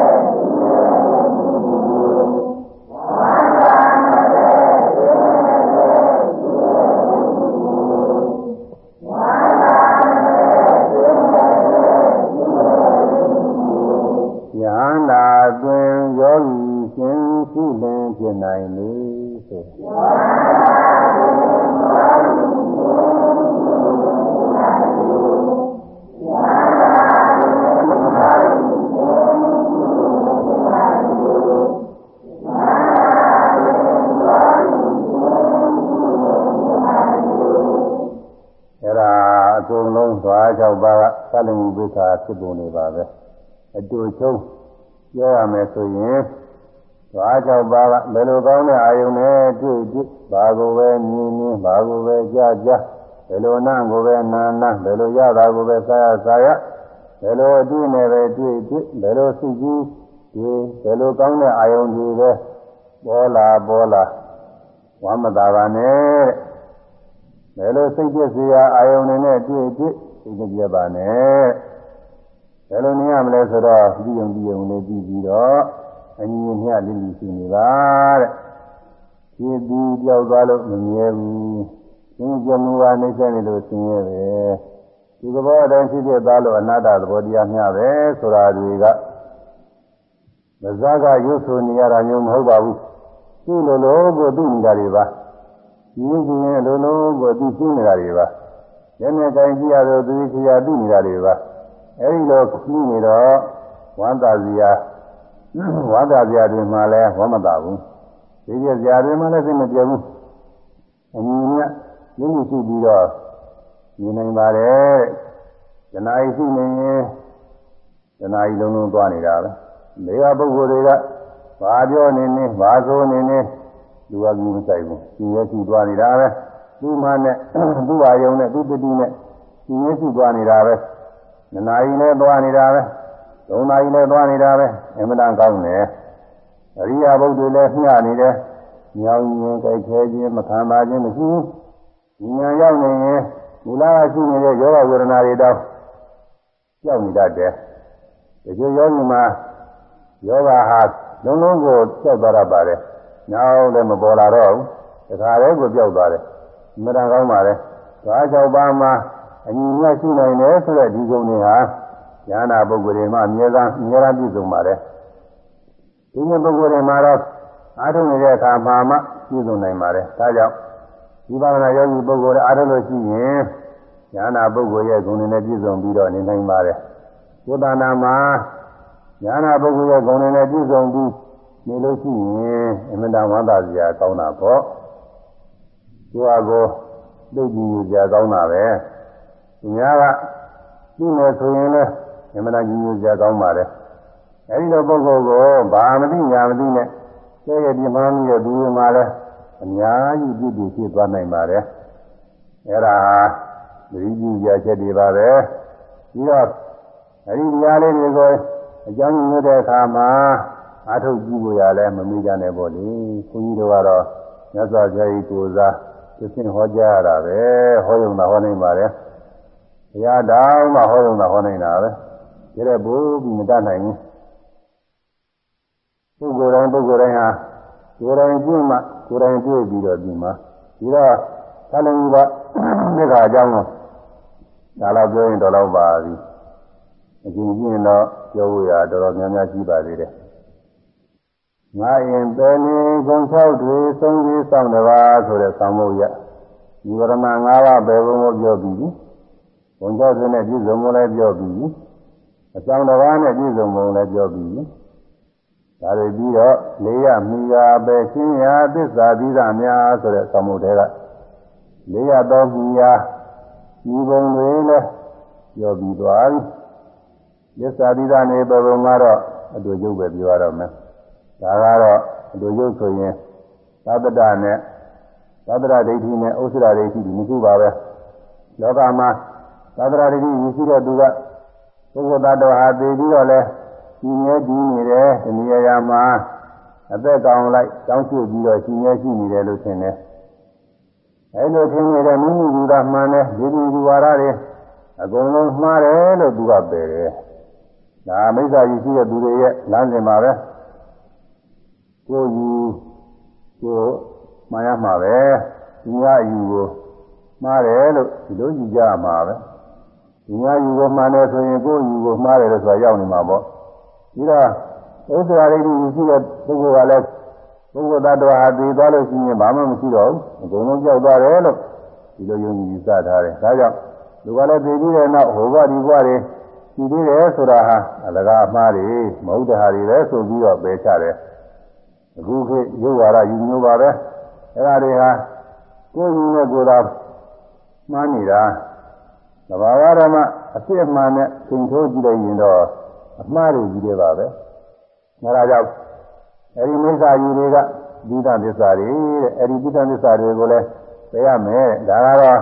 ၆ပါးကဘယ်လိုကောင်းတဲ့အာယုန်နဲ့တွေ့တွေ့ဘာကိုပဲမြင်မြင်ဘာကိုပဲကြားကြားဘယ်လိုနာကိုပဲနာနာဘယ်လိုရတာကိုပဲစားရစားရဘယ်လိုအတွေ့နဲ့ပဲတွေ့တွေ့ဘယ်လိုစုကြည့်ဒီဘယ်လိုကောင်းတဲ့အာယုန်တွေပဲပေါ်လာပေါ်လာဝမ်းမသာပါနဲ့ဘယ်လိုစိတ်ပြည့်စရာအာယုန်တွေနဲ့တွေ့တွေ့စိတ်မပြတ်ပါနဲ့ဘယ်လိုနေရမလဲဆိုတော့ဒီယုံဒီယုံလေးပြီးပြီးတော့ အညီအမျှလေးလေးရှိနေပါတဲ့ဖြစ်ပြီးကြောက်သွားလို့မမြဲဘူးသင်ကြမှုကနေစနေလို့ဆင်းရဲပဲဒီသဘောတိုင်းဖြစ်ဖြစ်သားလို့အနာတ္တသဘောတရားမျှပဲဆိုတာတွေကမဇ္ဇကရုပ်ဆိုနေရတာမျိုးမဟုတ်ပါဘူးသူ့လိုလိုကိုသိနေတာတွေပါဒီကျင်းရဲ့လိုလိုကိုသိသိနေတာတွေပါညနေတိုင်းကြည့်ရတော့သူချရာသိနေတာတွေပါအဲဒီလိုသိနေတော့ဝမ်းသာစရာ ဝါဒပြတွေမှာလည်းဝမတာဘူးဒီပြပြတွေမှာလည်းစိတ်မပြေဘူးအညီနဲ့ရင်းနှီးရှိပြီးတော့နေနိုင်ပါတယ်ဇနာယီရှိနေရင်ဇနာယီလုံးလုံးသွားနေတာပဲနေကပုဂ္ဂိုလ်တွေကဘာပြောနေနေဘာဆိုနေနေလူကလူမဆိုင်ဘူးရှင်ရဲ့ရှိသွားနေတာပဲသူ့မနဲ့သူ့အာယုံနဲ့သူ့တတိနဲ့ရှင်ရဲ့ရှိသွားနေတာပဲနနာယီနဲ့သွားနေတာပဲ သုံးနာရီနဲ့သွားနေတာပဲအမှန်တန်ကောင်းတယ်အရိယာဘုဒ္ဓလည်းမျှနေတယ်ညောင်းရင်ကြိုက်ခဲခြင်းမခံပါခြင်းမရှိဘူးဉာဏ်ရောက်နေရင်မူလကရှိနေတဲ့ယောဂဝေဒနာတွေတော့ကြောက်နေတတ်တယ်ဒီလိုယောဂီမှာယောဂဟာလုံးလုံးကိုကြောက်သွားရပါတယ်နောက်လည်းမပေါ်လာတော့ဘူးတခါတည်းကိုကြောက်သွားတယ်အမှန်တန်ကောင်းပါတယ်သွား၆ပါးမှာအညီမြတ်ရှိနိုင်တယ်ဆိုတဲ့ဒီကုံတွေဟာ ဉာဏပုဂ္ဂိုလ်တွေမှာအမြဲတမ်းအမြဲတမ်းပြည့်စုံပါတယ်ဒီနေ့ပုဂ္ဂိုလ်တွေမှာတော့အားထုတ်နေတဲ့အခါမှာမှပြည့်စုံနိုင်ပါတယ်ဒါကြောင့်ဒီပါဒနာယောဂီပုဂ္ဂိုလ်တွေအားထုတ်လို့ရှိရင်ဉာဏပုဂ္ဂိုလ်ရဲ့ဂုဏ်တွေနဲ့ပြည့်စုံပြီးတော့နေနိုင်ပါတယ်သုတနာမှာဉာဏပုဂ္ဂိုလ်ရဲ့ဂုဏ်တွေနဲ့ပြည့်စုံပြီးနေလို့ရှိရင်အမှန်တန်ဝမ်းသာစရာကောင်းတာပေါ့သူကကိုသိကြည့်ကြကောင်းတာပဲသူများကသိမယ်ဆိုရင်လည်း အမှန်တရားကြီးကြကောင်းပါတယ်အဲဒီလိုပုဂ္ဂိုလ်ကိုဘာမသိညာမသိနဲ့ကျဲရဲ့ပြမန်းကြီးတဲ့သူတွေမှာလည်းအများကြီးပြည့်ပြည့်ဖြစ်သွားနိုင်ပါတယ်အဲဒါသတိပြုကြချက်တွေပါပဲပြီးတော့အဲဒီတရားလေးတွေကိုအကြောင်းညွှန်တဲ့အခါမှာအထုတ်ကြည့်လို့ရလဲမမေ့ကြနဲ့ပေါ့လေခွန်ကြီးတို့ကတော့မြတ်စွာဘုရားကြီးကိုယ်စားသိစင်ဟောကြားရတာပဲဟောရုံသာဟောနိုင်ပါတယ်ဘုရားတောင်းမှဟောရုံသာဟောနိုင်တာပဲ ဒါတဲ့ဘိုးပြီးမတတ်နိုင်ဘူးပုဂ္ဂိုလ်တိုင်းပုဂ္ဂိုလ်တိုင်းဟာကိုယ်တိုင်ကျင့်မှကိုယ်တိုင်တွေ့ပြီးတော့ဒီမှာဒီတော့သလင်ကြီးကမြစ်ခါအကြောင်းကိုဒါတော့ပြောရင်တော့တော့ပါပြီအကျဉ်းကျင့်တော့ပြောဖို့ရတော်တော်များများရှိပါသေးတယ်ငါရင်ပယ်နေကုံ၆တွေသုံးပြီးစောင့်တပါးဆိုတဲ့ဆောင်းဖို့ရဒီဝရမ၅ပါးပဲဘုံကိုပြောပြီးပြီဘုံ၆တွေနဲ့ပြည့်စုံမလဲပြောပြီးပြီ အကြောင်းတစ်ပါးနဲ့ပြည့်စုံပုံလည်းပြောပြီးပြီဒါတွေပြီးတော့လေးရမိကပဲရှင်းရာသစ္စာသီးသာများဆိုတဲ့သမုဒ္ဒေကလေးရတော်မိယာဒီပုံတွေလည်းပြောပြီးသွားပြီသစ္စာသီးသာနေပုံကတော့အတူရုပ်ပဲပြောရတော့မယ်ဒါကတော့အတူရုပ်ဆိုရင်သတ္တတနဲ့သတ္တရဒိဋ္ဌိနဲ့ဥစ္စရာဒိဋ္ဌိဒီနှစ်ခုပါပဲလောကမှာသတ္တရဒိဋ္ဌိရှိတဲ့သူက ပုဂ္ဂိုလ်သားတော်ဟာသိပြီးတော့လဲရှင်ရဲကြည့်နေတယ်ဒီနေရာမှာအသက်ကောင်လိုက်တောင်းချပြီးတော့ရှင်ရဲရှိနေတယ်လို့ထင်တယ်အဲလိုထင်နေတဲ့မိမိလူသားမှန်တယ်ဒီဒီလူဝါဒတွေအကုန်လုံးမှားတယ်လို့သူကပယ်တယ်ဒါမိစ္ဆာကြီးရှိတဲ့သူတွေရဲ့လမ်းစဉ်ပါပဲကိုယူကိုမှားရမှာပဲဒီငါယူကိုမှားတယ်လို့ဒီလိုယူကြမှာပဲ ဒီငါယူကိုမှားတယ်ဆိုရင်ကိုယူကိုမှားတယ်လို့ဆိုတာရောက်နေမှာပေါ့ပြီးတော့ဥစ္စာရိတိရှိတဲ့ပုဂ္ဂိုလ်ကလည်းပုဂ္ဂိုလ်သတ္တဝါဟာသိသွားလို့ရှိရင်ဘာမှမရှိတော့ဘူးအကုန်လုံးကြောက်သွားတယ်လို့ဒီလိုယုံကြည်ယူဆထားတယ်ဒါကြောင့်လူကလည်းသိပြီးတဲ့နောက်ဟိုဘဒီဘတွေရှိသေးတယ်ဆိုတာဟာအလကားအမှားတွေမဟုတ်တဲ့ဟာတွေပဲဆိုပြီးတော့ပယ်ချတယ်အခုခေတ်ရုပ်ဝါဒယူမျိုးပါပဲအဲ့ဒါတွေဟာကိုယ်ကြီးနဲ့ကိုယ်သာမှားနေတာ သဘာဝဓမ္မအဖြစ်အမှန်နဲ့သင်ထိုးကြည့်လိုက်ရင်တော့အမှားတွေကြီးတွေပါပဲ။ဒါကြောင့်အဲဒီမိစ္ဆာကြီးတွေကဒီသသစ္စာတွေတဲ့အဲဒီဒီသသစ္စာတွေကိုလည်းသိရမယ်။ဒါကတော့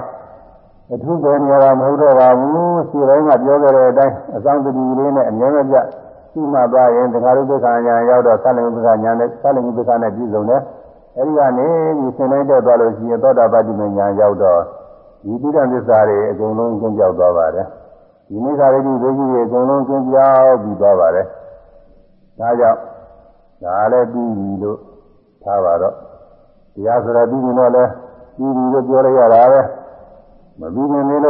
အထူးပဲနေရာမဟုတ်တော့ပါဘူး။ဒီတိုင်းကပြောကြတဲ့အတိုင်းအဆောင်တတိလေးနဲ့အမြဲမပြတ်ရှိမှသွားရင်တခါလို့ဒုက္ခညာရောက်တော့သလင်ဥပ္ပခညာနဲ့သလင်ဥပ္ပခနဲ့ပြည့်စုံတယ်။အဲဒီကနေဒီဆင်းလိုက်တဲ့သွားလို့ရှိရင်သောတာပတ္တိမညာရောက်တော့ ဒီတိရသစ္စာတွေအကုန်လုံးကျင်းပြောက်သွားပါတယ်။ဒီမိစ္ဆာရိတိဒိဋ္ဌိတွေအကုန်လုံးကျင်းပြောက်ပြီးသွားပါတယ်။ဒါကြောင့်ဒါလည်းပြီးပြီလို့ထားပါတော့တရားဆိုတော့ပြီးပြီတော့လည်းပြီးပြီလို့ပြောရရတာပဲ။မပြီးရင်လည်း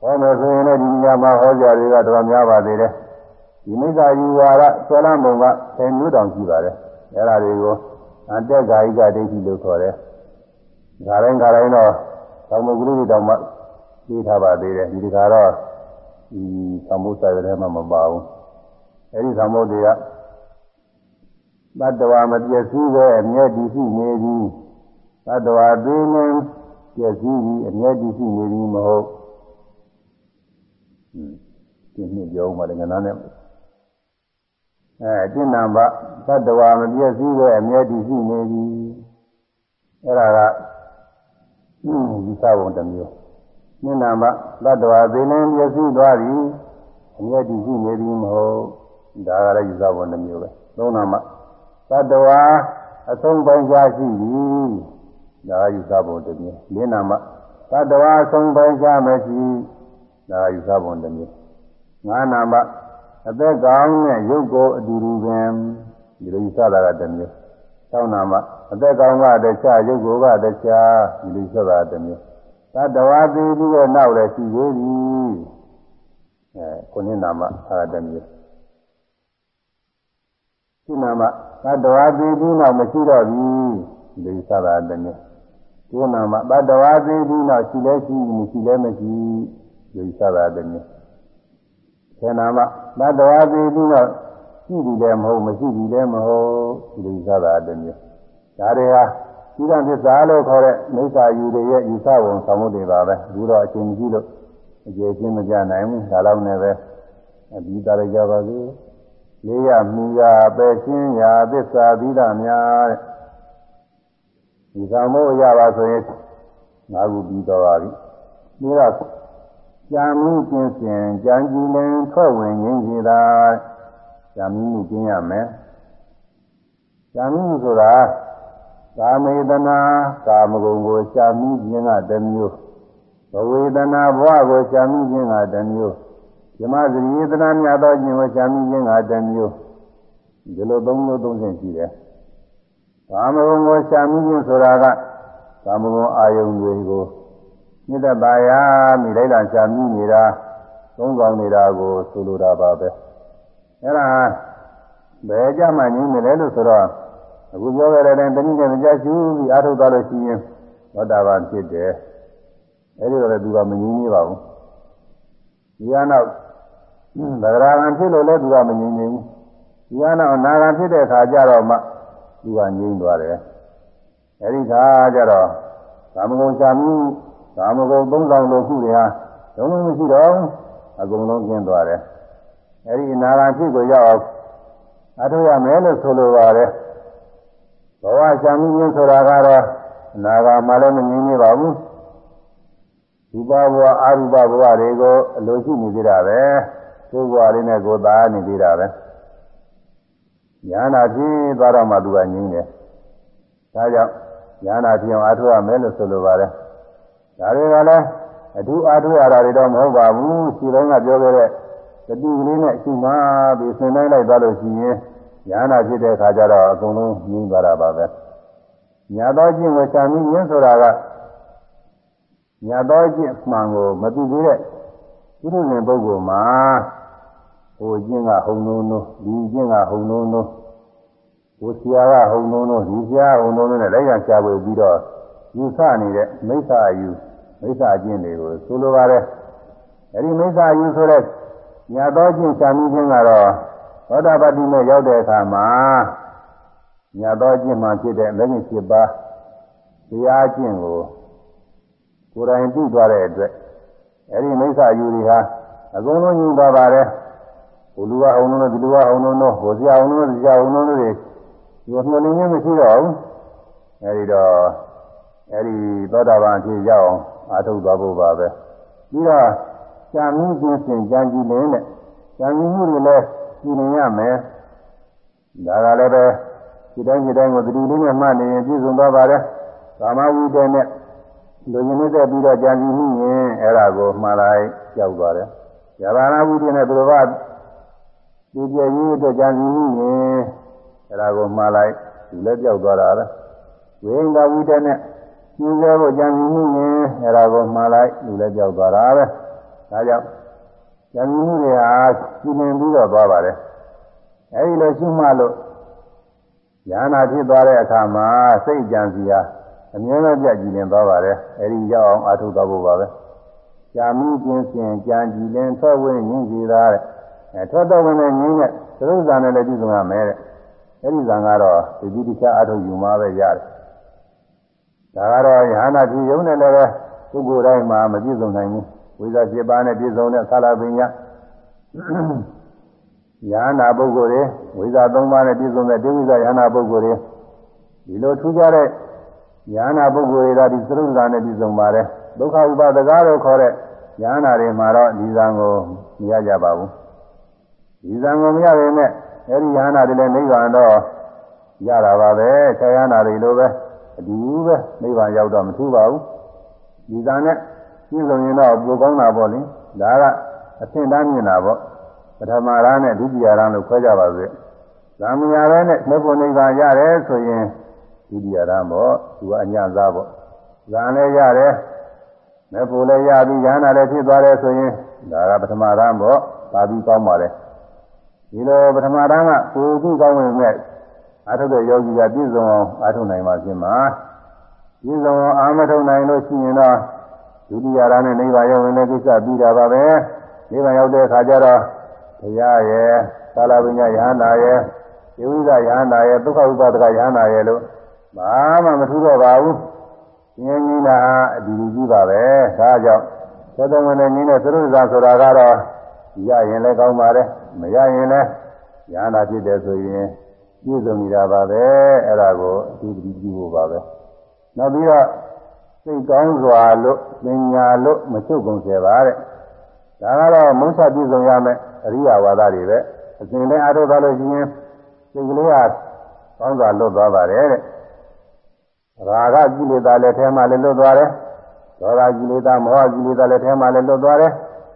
ဟောမယ်ဆိုရင်လည်းဒီညမှာဟောကြတွေကတော်များပါသေးတယ်။ဒီမိစ္ဆာယူဝါဒဆွဲလမ်းပုံက10မျိုးတောင်ရှိပါတယ်။အဲဒါတွေကိုအတ္တဂါယိကဒိဋ္ဌိလို့ခေါ်တယ်။ဒါတိုင်းဒါတိုင်းတော့ သောမဂုရုတောင်မှပြီးထားပါသေးတယ်။ဒီကကတော့ဒီသံဃုစာရထဲမှာမပါဘူးအဲဒီသံဃုတွေကတတ္တဝါမပြည့်စုံပဲအမြဲတည်ရှိနေသည်တတ္တဝါသိနေပြည့်စုံပြီးအမြဲတည်ရှိနေသည်မဟုတ်ဒီနှစ်ပြောမှလည်းငနာနဲ့အဲအကျဉ်းနံပါတတ္တဝါမပြည့်စုံပဲအမြဲတည်ရှိနေသည်အဲ့ဒါက ဒီသဘောတစ်မျိုးမျက်နာမှာတတ္တဝါသိနေပြည့်စုံသွားပြီအမြဲတည်ရှိနေသည်မဟုတ်ဒါကလည်းယူဆဖို့နှမျိုးပဲသုံးနာမှာတတ္တဝါအဆုံးပိုင်းခြားရှိပြီဒါကယူဆဖို့တစ်မျိုးမျက်နာမှာတတ္တဝါအဆုံးပိုင်းခြားမရှိဒါကယူဆဖို့တစ်မျိုးငါးနာမှာအသက်ကောင်းတဲ့ရုပ်ကိုအတူတူပင်ဒီလိုယူဆတာကတစ်မျိုး သောနာမှာအသက်ကောင်းကတခြားရုပ်ကိုကတခြားဒီလိုယူဆတာတစ်မျိုးသတ္တဝါသေးပြီးတော့နောက်လည်းရှိသေးသည်အဲခုနှစ်နာမအာရတမျိုးခုနာမသတ္တဝါသေးပြီးနောက်မရှိတော့ဘူးဒီသဘာတမျိုးခုနာမသတ္တဝါသေးပြီးနောက်ရှိလဲရှိမရှိလဲမရှိဒီသဘာတမျိုးခေနာမသတ္တဝါသေးပြီးနောက် ရှိပြီလည်းမဟုတ်မရှိပြီလည်းမဟုတ်ဒီသဘာတမျိုးဒါတွေဟာဒီကသစ္စာလို့ခေါ်တဲ့မိစ္ဆာယူတွေရဲ့ယူဆပုံဆောင်မှုတွေပါပဲအခုတော့အချိန်ကြီးလို့အကျေချင်းမကြနိုင်ဘူးဒါတော့လည်းပဲအပြီးသားကြပါစေလေးရမူရာပဲရှင်းရာသစ္စာသီလများတဲ့ဒီဆောင်မှုရပါဆိုရင်ငါးခုပြီးတော့ပါပြီပြီးတော့ကြံမှုကျင်းစဉ်ကြံကြည်လင်ထွက်ဝင်ရင်းစီတာ ကြံမှုကျင်းရမယ်ကြံမှုဆိုတာကာမေတနာကာမဂုဏ်ကိုရှာမိခြင်းကတစ်မျိုးဘဝေဒနာဘဝကိုရှာမိခြင်းကတစ်မျိုးဇမဇရိယတနာမြတ်သောခြင်းကိုရှာမိခြင်းကတစ်မျိုးဒီလိုသုံးမျိုးသုံးခြင်းရှိတယ်ကာမဂုဏ်ကိုရှာမိခြင်းဆိုတာကကာမဂုဏ်အာယုန်တွေကိုမြစ်တပါရမိလိုက်လာရှာမိနေတာသုံးဆောင်နေတာကိုဆိုလိုတာပါပဲ အဲ့ဒါဘယ်ကြမှငြင်းနေလဲလို့ဆိုတော့အခုပြောခဲ့တဲ့အတိုင်းတနည်းနဲ့မကြရှုပြီးအားထုတ်သွားလို့ရှိရင်သောတာပန်ဖြစ်တယ်အဲဒီတော့လည်းသူကမငြင်းသေးပါဘူးဒီကနောက်သဂရာဂံဖြစ်လို့လည်းသူကမငြင်းသေးဘူးဒီကနောက်နာဂံဖြစ်တဲ့အခါကျတော့မှသူကငြိမ့်သွားတယ်အဲဒီခါကျတော့ကာမဂုဏ်ရှာမှုကာမဂုဏ်သုံးဆောင်လို့ခုတွေဟာလုံးဝမရှိတော့အကုန်လုံးကျင်းသွားတယ် အဲဒီနာဂံဖြစ်ကိုရောက်အောင်အထုရမယ်လို့ဆိုလိုပါတယ်ဘဝရှာမှုရင်းဆိုတာကတော့နာဂံမှလည်းမငြိမ့်နေပါဘူးရူပဘဝအရူပဘဝတွေကိုအလိုရှိနေသေးတာပဲကိုယ်ဘဝလေးနဲ့ကိုယ်သားနေသေးတာပဲညာနာဖြစ်သွားတော့မှသူကငြင်းတယ်ဒါကြောင့်ညာနာဖြစ်အောင်အားထုတ်ရမယ်လို့ဆိုလိုပါတယ်ဒါတွေကလည်းအထူးအားထုတ်ရတာတွေတော့မဟုတ်ပါဘူးရှိတိုင်းကပြောခဲ့တဲ့ တတိကလေးနဲ့ရှိမှပြီးဆင်တိုင်းလိုက်သွားလို့ရှိရင်ညာနာဖြစ်တဲ့အခါကျတော့အကုန်လုံးငြင်းသွားတာပါပဲညာတော်ချင်းကိုရှာမိရင်းဆိုတာကညာတော်ချင်းမှန်ကိုမသိသေးတဲ့ပုထုဇဉ်ပုဂ္ဂိုလ်မှာဟိုကျင့်ကဟုံလုံးလုံးဒီကျင့်ကဟုံလုံးလုံးဟိုဆရာကဟုံလုံးလုံးဒီဆရာဟုံလုံးလုံးနဲ့လိုက်ရရှာပွေပြီးတော့ယူဆနေတဲ့မိစ္ဆာယူမိစ္ဆာကျင့်တွေကိုဆိုလိုပါတယ်အဲဒီမိစ္ဆာယူဆိုတဲ့ ညာတော်ကျင့်ရှာမိခြင်းကတော့သောတာပတိနဲ့ရောက်တဲ့အခါမှာညာတော်ကျင့်မှဖြစ်တဲ့မဂ္ဂင်7ပါးတရားကျင့်ကိုကိုယ်တိုင်သိသွားတဲ့အတွက်အဲဒီမိစ္ဆာယူတွေဟာအကုန်လုံးညှိသွားပါတယ်ဟိုလူကအောင်လုံးဒီလူကအောင်လုံးတော့ဟိုဆရာအောင်လုံးဒီဆရာအောင်လုံးတွေဒီမျောလင်းခြင်းမရှိတော့ဘူးအဲဒီတော့အဲဒီသောတာပန်အဖြစ်ရောက်အောင်အားထုတ်သွားဖို့ပါပဲပြီးတော့ ရှားမှုချင်းစဉ်ကြံကြည့်နေနဲ့ကြံကြည့်မှုတွေလည်းကြည့်နေရမယ်ဒါကလည်းပဲဒီတိုင်းဒီတိုင်းကိုသတိလေးနဲ့မှတ်နေရင်ပြည့်စုံသွားပါတယ်ကာမဝိတ္တနဲ့လူရင်းနေတဲ့ပြီးတော့ကြံကြည့်မှုရင်အဲ့ဒါကိုမှားလိုက်ကြောက်သွားတယ်။ယာဘာနာဝိတ္တနဲ့ဘုရားဒီပြည့်ရေးအတွက်ကြံစည်မှုရင်အဲ့ဒါကိုမှားလိုက်ဒီလည်းကြောက်သွားတာပဲ။ဝိင်္ဂဝိတ္တနဲ့ကျူးစေဖို့ကြံစည်မှုရင်အဲ့ဒါကိုမှားလိုက်ဒီလည်းကြောက်သွားတာပဲ။ ဒါကြောင့်ကြံစည်မှုတွေဟာရှင်နေပြီးတော့သွားပါတယ်။အဲဒီလိုရှိမှလို့ဉာဏ်နာဖြစ်သွားတဲ့အခါမှာစိတ်ကြံစည်ဟာအမြဲတမ်းပြကြည်လင်သွားပါတယ်အဲဒီရောက်အောင်အားထုတ်သွားဖို့ပါပဲကြာမှုကျင်းစင်ကြံကြည်လင်ထွက်ဝင်ရင်းစီသားတဲ့အဲထွက်တော့ဝင်တဲ့ရင်းနဲ့သရုပ်ဇာနဲ့လည်းပြည့်စုံရမယ်တဲ့အဲဒီဇာကတော့ဒီတိတိကျအားထုတ်ယူမှာပဲရတယ်ဒါကတော့ယ ahanan ဖြစ်ရုံနဲ့လည်းပဲပုဂ္ဂိုလ်တိုင်းမှာမပြည့်စုံနိုင်ဘူး ဝိဇ္ဇာ7ပါးနဲ့ပြည့်စုံတဲ့သာလပညာယ ahanan ပုဂ္ဂိုလ်တွေဝိဇ္ဇာ3ပါးနဲ့ပြည့်စုံတဲ့ဒိဝိဇ္ဇာယ ahanan ပုဂ္ဂိုလ်တွေဒီလိုထူးခြားတဲ့ညာနာပုဂ္ဂိုလ်တွေကဒီသရုပ်ဇာနဲ့ပြည်စုံပါတယ်ဒုက္ခဥပါဒကာလို့ခေါ်တဲ့ညာနာတွေမှာတော့ဒီဇံကိုမရကြပါဘူးဒီဇံကိုမရပေမဲ့အဲဒီညာနာတွေလည်းနိဗ္ဗာန်တော့ရတာပါပဲဆရာနာတွေလိုပဲအတူပဲနိဗ္ဗာန်ရောက်တော့မထူးပါဘူးဒီဇံနဲ့ ပြည့်စုံရင်တော့ပိုကောင်းတာပေါ့လေဒါကအသင်တန်းမြင်တာပေါ့ပထမရာနဲ့ဒုတိယရာလို့ခွဲကြပါစေဇာမညာပဲနဲ့မေဖို့နိဗ္ဗာန်ရတယ်ဆိုရင်ဒုတိယရမ်းပေါ့သူကအညသားပေါ့ဇာလည်းရတယ်မေဖို့လည်းရပြီးရဟနာလည်းဖြစ်သွားတယ်ဆိုရင်ဒါကပထမရမ်းပေါ့ပါပြီးကောင်းပါလေဒီလိုပထမရမ်းကကိုယ်ခုကောင်းဝင်မဲ့အာထုတဲ့ယောဂီကပြည့်စုံအောင်အာထုနိုင်ပါခြင်းမှာပြည့်စုံအောင်အာမထုနိုင်လို့ရှိရင်တော့ ဒုတိယရမ်းနဲ့နိဗ္ဗာန်ရောက်ဝင်တဲ့ကိစ္စပြီးတာပါပဲနိဗ္ဗာန်ရောက်တဲ့အခါကျတော့ဘုရားရဲ့သာလပညာယဟနာရဲ့ဒီဝိဇ္ဇယဟနာရဲ့ဒုက္ခဥပါဒကယဟနာရဲ့လို့ဘာမှမထူးတော့ပါဘူးငင်းကြီးတာအဒီကြီးပါပဲဒါကြောင့်သက်တော်ဝင်နေငင်းတဲ့သရုပ်စာဆိုတာကတော့ရရင်လည်းကောင်းပါတယ်မရရင်လည်းရဟနာဖြစ်တယ်ဆိုရင်ပြည့်စုံနေတာပါပဲအဲ့ဒါကိုအထူးတတိပြုဖို့ပါပဲနောက်ပြီးတော့ စိတ်ကောင်းစွာလို့ပညာလို့မချုပ်ကုန်စေပါတဲ့ဒါကတော့မုန်းချပြည့်စုံရမယ်အရိယာဝါဒတွေပဲအစဉ်နဲ့အားထုတ်သွားလို့ရှိရင်စိတ်ကလေးကကောင်းစွာလွတ်သွားပါတယ်တဲ့ရာဂကိလေသာလည်းထဲမှာလည်းလွတ်သွားတယ်ဒေါသကိလေသာမောဟကိလေသာလည်းထဲမှာလည်းလွတ်သွားတယ်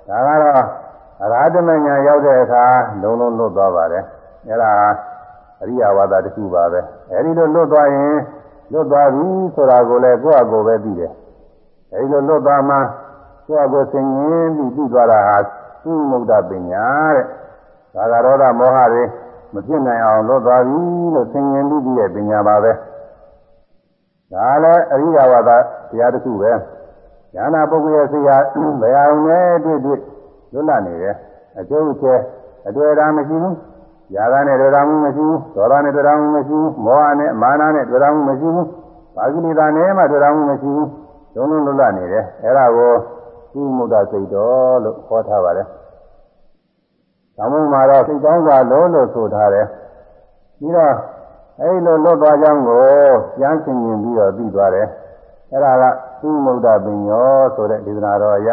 ဒါကတော့အရာဓမညာရောက်တဲ့အခါလုံးလုံးလွတ်သွားပါတယ်အဲဒါအရိယဝါဒတစ်ခုပါပဲအဲဒီလိုလွတ်သွားရင် လွတ်သွားပြီဆိုတာကိုလည်းကိုယ့်အကိုပဲသိတယ်အဲဒီလိုလွတ်သွားမှကိုယ့်အကိုဆင်ញင်းပြီးသိသွားတာဟာသုမုဒ္ဒပညာတဲ့ဒါကရောဒမောဟတွေမဖြစ်နိုင်အောင်လွတ်သွားပြီလို့ဆင်ញင်းပြီးပြီးတဲ့ပညာပါပဲဒါလည်းအရိယဝါဒတရားတစ်ခုပဲဉာဏပုဂ္ဂိုလ်ရဲ့စိတ်ဟာဘယ်အောင်နဲ့တွေ့တွေ့လွတ်လပ်နေတယ်အကျိုးချဲအတွေ့အတာမရှိဘူး ຢာကနဲ့တွေ့တာမှုမရှိဘူးဒေါသနဲ့တွေ့တာမှုမရှိဘူးမောဟနဲ့မာနနဲ့တွေ့တာမှုမရှိဘူးဘာကိလေသာနဲ့မှတွေ့တာမှုမရှိဘူးလုံးလုံးလွတ်လပ်နေတယ်အဲ့ဒါကိုသုမုဒ္ဒစိတ်တော်လို့ခေါ်ထားပါတယ်။သမုမာတော့စိတ်ကောင်းစွာလုံးလို့ဆိုထားတယ်။ပြီးတော့အဲဒီလိုလွတ်သွားကြောင်းကိုကျမ်းဆင်ရင်ပြီးတော့ပြီးသွားတယ်။အဲ့ဒါကသုမုဒ္ဒပင်ရောဆိုတဲ့ဒေသနာတော်ရ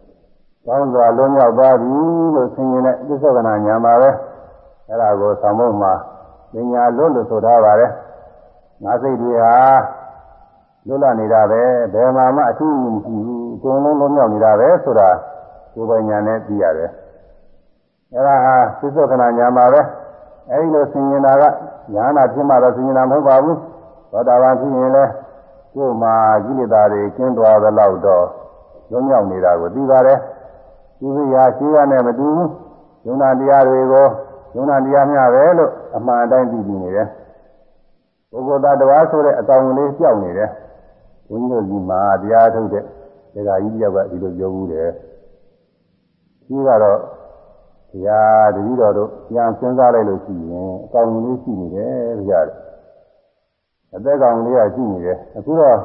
။ကောင်းစွာလုံးရောက်သွားပြီလို့ဆင်ရင်တဲ့သစ္စာကနာညာပါပဲ။ အဲ့ဒါကိုသမုမှာပညာလွတ်လို့ဆိုထားပါတယ်။ငါစိတ်တွေဟာလွတ်လပ်နေတာပဲဘယ်မှာမှအထူးမရှိဘူးအကုန်လုံးလုံးမြောက်နေတာပဲဆိုတာကိုယ်ပိုင်ညာနဲ့သိရတယ်အဲဒါဟာသစ္စာကနာညာမှာပဲအဲဒီလိုဆင်ញင်တာကညာနာဖြစ်မှတော့ဆင်ញင်တာမဟုတ်ပါဘူးသောတာပန်ဖြစ်ရင်လည်းကိုယ်မှာကိလေသာတွေကျင်းသွားသလောက်တော့လုံးမြောက်နေတာကိုသိပါတယ်သူစရာရှိရနဲ့မတူဘူးယုံနာတရားတွေကို ယုံနာတရားများပဲလို့အမှန်အတိုင်းသိပြီးနေတယ်ပုဂ္ဂိုလ်သားတော်ဆိုတဲ့အကောင်လေးကြောက်နေတယ်ဘုန်းကြီးတို့ဒီမှာတရားထုတ်တဲ့ဒကာကြီးတယောက်ကဒီလိုပြောဘူးတယ်ကြီးကတော့တရားတတိတော်တို့ပြန်စဉ်းစားလိုက်လို့ရှိရင်အကောင်လေးရှိနေတယ်ဗျာအသက်ကောင်လေးကရှိနေတယ်အခုတော့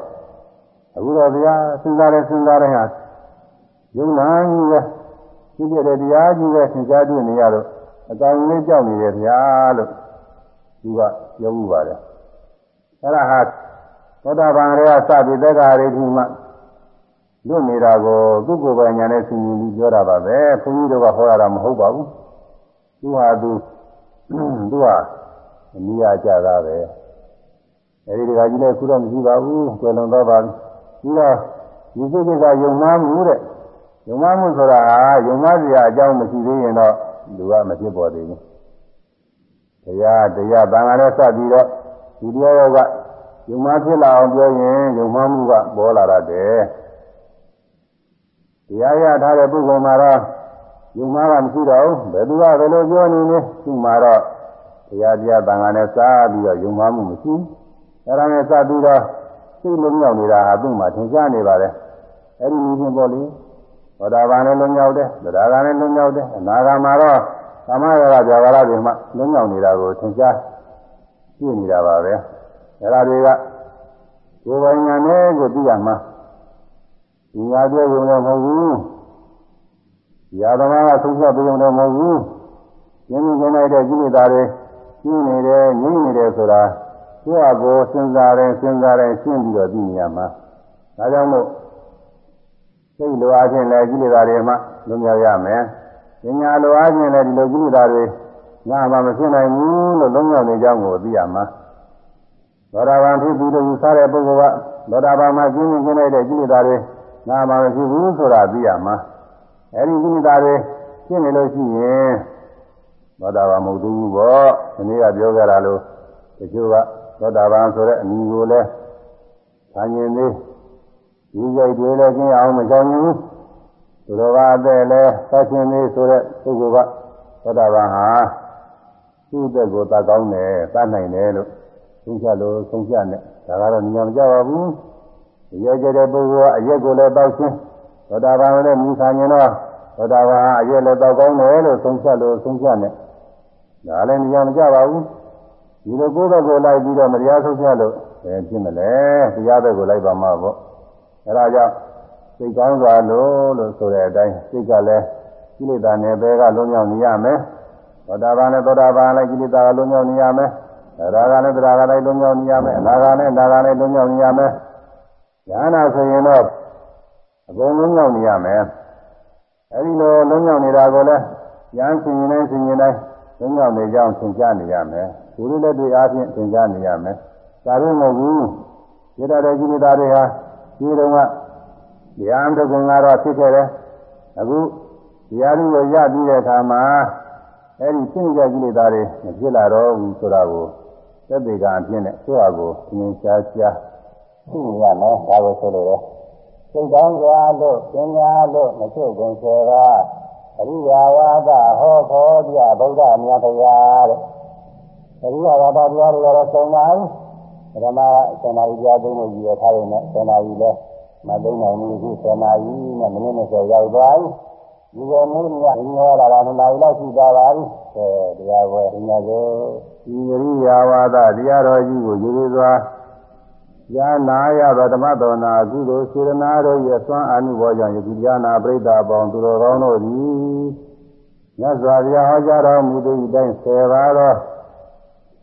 အခုတော့ဗျာစဉ်းစားတယ်စဉ်းစားတယ်ဟာယုံနာကြီးပဲရှိပြတဲ့တရားကြီးပဲသင်ကြားတွေ့နေရတော့ အကောင်လေးကြောက်နေတယ်ဗျာလို့သူကပြောမှုပါတယ်အဲ့ဒါဟာသောတာပန်ရေကစပြီးသက်္ကာရိတိမှလွတ်နေတာကိုသူ့ကိုယ်ပိုင်ညာနဲ့ဆင်ញင်ပြီးပြောတာပါပဲဘုန်းကြီးတို့ကဟောရတာမဟုတ်ပါဘူးသူဟာသူသူဟာအမိယာကြတာပဲအဲဒီတခါကြီးလည်းခုတော့မရှိပါဘူးကျွယ်လွန်တော့ပါပြီပြီးတော့ဒီစိတ်ကယုံမှမှုတဲ့ယုံမှမှုဆိုတာဟာယုံမှစရာအကြောင်းမရှိသေးရင်တော့ လူကမဖြစ်ပေါ်သေးဘူးတရားတရားဘာသာနဲ့စပြီးတော့ဒီတရားရောကယုံမှဖြစ်လာအောင်ပြောရင်ယုံမှမှုကပေါ်လာတတ်တယ်တရားရထားတဲ့ပုဂ္ဂိုလ်မှာတော့ယုံမှကမရှိတော့ဘူးဘယ်သူကဘယ်လိုပြောနေလဲသူ့မှာတော့တရားတရားတန်ခါနဲ့စားပြီးတော့ယုံမှမှုမရှိအဲဒါနဲ့စပြီးတော့စိတ်လုံးရောက်နေတာဟာသူ့မှာသင်ရှားနေပါတယ်အဲဒီနည်းချင်းပေါ့လေ သောတာပန်လည်းလုံးရောက်တယ်သဒ္ဒါကလည်းလုံးရောက်တယ်အနာဂါမှာတော့ကာမရာဂကြာကာလတွေမှာလုံးရောက်နေတာကိုသင်ရှားပြနေတာပါပဲအဲဒါတွေကကိုယ်ပိုင်ညာနဲ့ကိုသိရမှာဒီညာပြောရုံလည်းမဟုတ်ဘူး။ရာသမားကသုံးဖြတ်ပြုံလည်းမဟုတ်ဘူး။ရင်းနှီးနေလိုက်တဲ့ကိလေသာတွေရှင်းနေတယ်ငြိမ့်နေတယ်ဆိုတာကိုယ့်အကိုစဉ်းစားတယ်စဉ်းစားတယ်ရှင်းပြီးတော့သိနေရမှာ။ဒါကြောင့်မို့ စိတ်လိုအားဖြင့်လည်းကိလေသာတွေမှလွန်မြောက်ရမယ်။ဉာဏ်လိုအားဖြင့်လည်းဒီလိုကိလေသာတွေငါမှမဖြစ်နိုင်ဘူးလို့လုံးဝနေကြောင်းကိုသိရမှာ။သောတာပန်ဖြစ်ပြီးတော့ယူဆတဲ့ပုဂ္ဂိုလ်ကသောတာပန်မှာကျင်းကျင်းနေတဲ့ကိလေသာတွေငါမှမရှိဘူးဆိုတာသိရမှာအဲဒီကိလေသာတွေရှင်းနေလို့ရှိရင်သောတာပန်မဟုတ်ဘူးပေါ့ဒီနေ့ကပြောကြတာလို့တချို့ကသောတာပန်ဆိုတဲ့အမည်ကိုလည်းဆံရင်သေး ဒီကြိုက်တွေလည်းကျင်းအောင်မကြောက်ဘူးသူတော်ကအသက်လည်းသက်ရှင်သေးဆိုတဲ့ပုဂ္ဂိုလ်ကသောတာပန်ဟာသူ့အသက်ကိုတတ်ကောင်းတယ်တတ်နိုင်တယ်လို့သုံးဖြတ်လို့သုံးဖြတ်နဲ့ဒါကတော့ဉာဏ်မကြပါဘူးရဲကြတဲ့ပုဂ္ဂိုလ်ကအရက်ကိုလည်းတောက်ချင်းသောတာပန်လည်းမြည်ခံရင်တော့သောတာပန်အရက်လည်းတောက်ကောင်းတယ်လို့သုံးဖြတ်လို့သုံးဖြတ်နဲ့ဒါလည်းဉာဏ်မကြပါဘူးဒီလိုကိုယ်ဘက်ကိုလိုက်ပြီးတော့မတရားဆုံးဖြတ်လို့ဘယ်ဖြစ်မလဲတရားဘက်ကိုလိုက်ပါမှာပေါ့ အဲဒါကြောင့်စိတ်ကောင်းစွာလို့လို့ဆိုတဲ့အတိုင်းစိတ်ကလည်းကိလေသာနယ်ပယ်ကလွန်မြောက်နေရမယ်သောတာပန်လည်းသောတာပန်လည်းကိလေသာကလွန်မြောက်နေရမယ်ရာဂလည်းတရားကလည်းလွန်မြောက်နေရမယ်အနာဂလည်းအနာဂလည်းလွန်မြောက်နေရမယ်ဉာဏ်ဆိုရင်တော့အကုန်လုံးမြောက်နေရမယ်အဲဒီလိုလုံးမြောက်နေတာကိုလည်းဉာဏ်ဆင်ရင်တိုင်းဆင်ရင်တိုင်းလုံးမြောက်နေကြောင်းသင်ကြားနေရမယ်ဒီလိုလက်တွေအားဖြင့်သင်ကြားနေရမယ်ဒါရင်မဟုတ်ဘူးရတဲ့ကိလေသာတွေဟာ ဒီတုန်းကတရားမထုတ်ခင်ကတော့ဖြစ်ခဲ့တယ်အခုတရားလူကိုရပြီးတဲ့အခါမှာအဲဒီဖြစ်နေတဲ့ကိလေသာတွေမဖြစ်လာတော့ဘူးဆိုတာကိုသက်သေကအဖြစ်နဲ့သူ့အကိုသင်ရှားရှားသိရမယ်ဒါကိုဆိုလို့စိတ်ကောင်းစွာလို့ပညာလို့မချုပ်ကုန်စေပါအရိယာဝါဒဟောခေါ်ပြဗုဒ္ဓမြတ်ဗျာတဲ့အရိယာဝါဒတရားတွေကတော့သုံးပါဘူး ပထမဆန္ဒကြီးကြားသုံးလို့ရည်ထားရုံနဲ့ဆန္ဒကြီးလဲမသုံးနိုင်ဘူးခုဆန္ဒကြီးနဲ့မိနစ်20ရောက်သွားပြီဒီကနေ့ညညောလာတာနှစ်နာရီလောက်ရှိသွားပါပြီအဲတရားပွဲညကိုဒီရိယာဝါဒတရားတော်ကြီးကိုယူရစွာယာနာရသောဓမ္မတော်နာကုသိုလ်စေရနာတို့ရဲ့သွမ်းအာနုဘောကြောင့်ယခုတရားနာပရိသတ်ပေါင်းသူတော်ကောင်းတို့သည်မြတ်စွာဘုရားဟောကြားတော်မူသည့်အတိုင်းဆယ်ပါးသော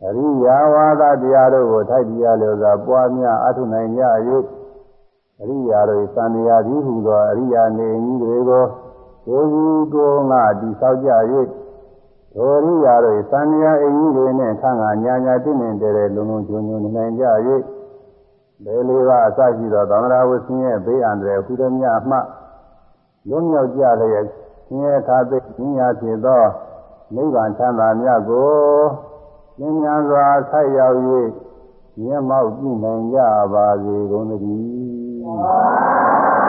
အရိယာဝါဒတရားတို့ကိုထိုက်တရားလျော်စွာပွားများအထုနိုင်ကြ၍အရိယာတို့သံဃာသည်ဟူသောအရိယာနေကြီးတွေကိုကိုယ်ကြီးကိုယ်ငါတိဆောက်ကြ၍ဒိုရိယာတို့သံဃာအင်ကြီးတွေနဲ့ခန့်ငါညာညာတည်နေတဲ့လုံလုံချုံချုံနိုင်ကြ၍ဘယ်လေးပါအစရှိသောသံဃာဝဆင်းရဲ့ဘေးအန္တရာယ်ခုတည်းများမှလွတ်မြောက်ကြလျက်ဆင်းရဲခါသိဉာဏ်ဖြစ်သောနိဗ္ဗာန်ချမ်းသာမြတ်ကို ဉာဏ်ဉာဏ်စွာဆိုက်ရောက်၍မျက်မှောက်ပြုနိုင်ကြပါစေကုန်သတည်း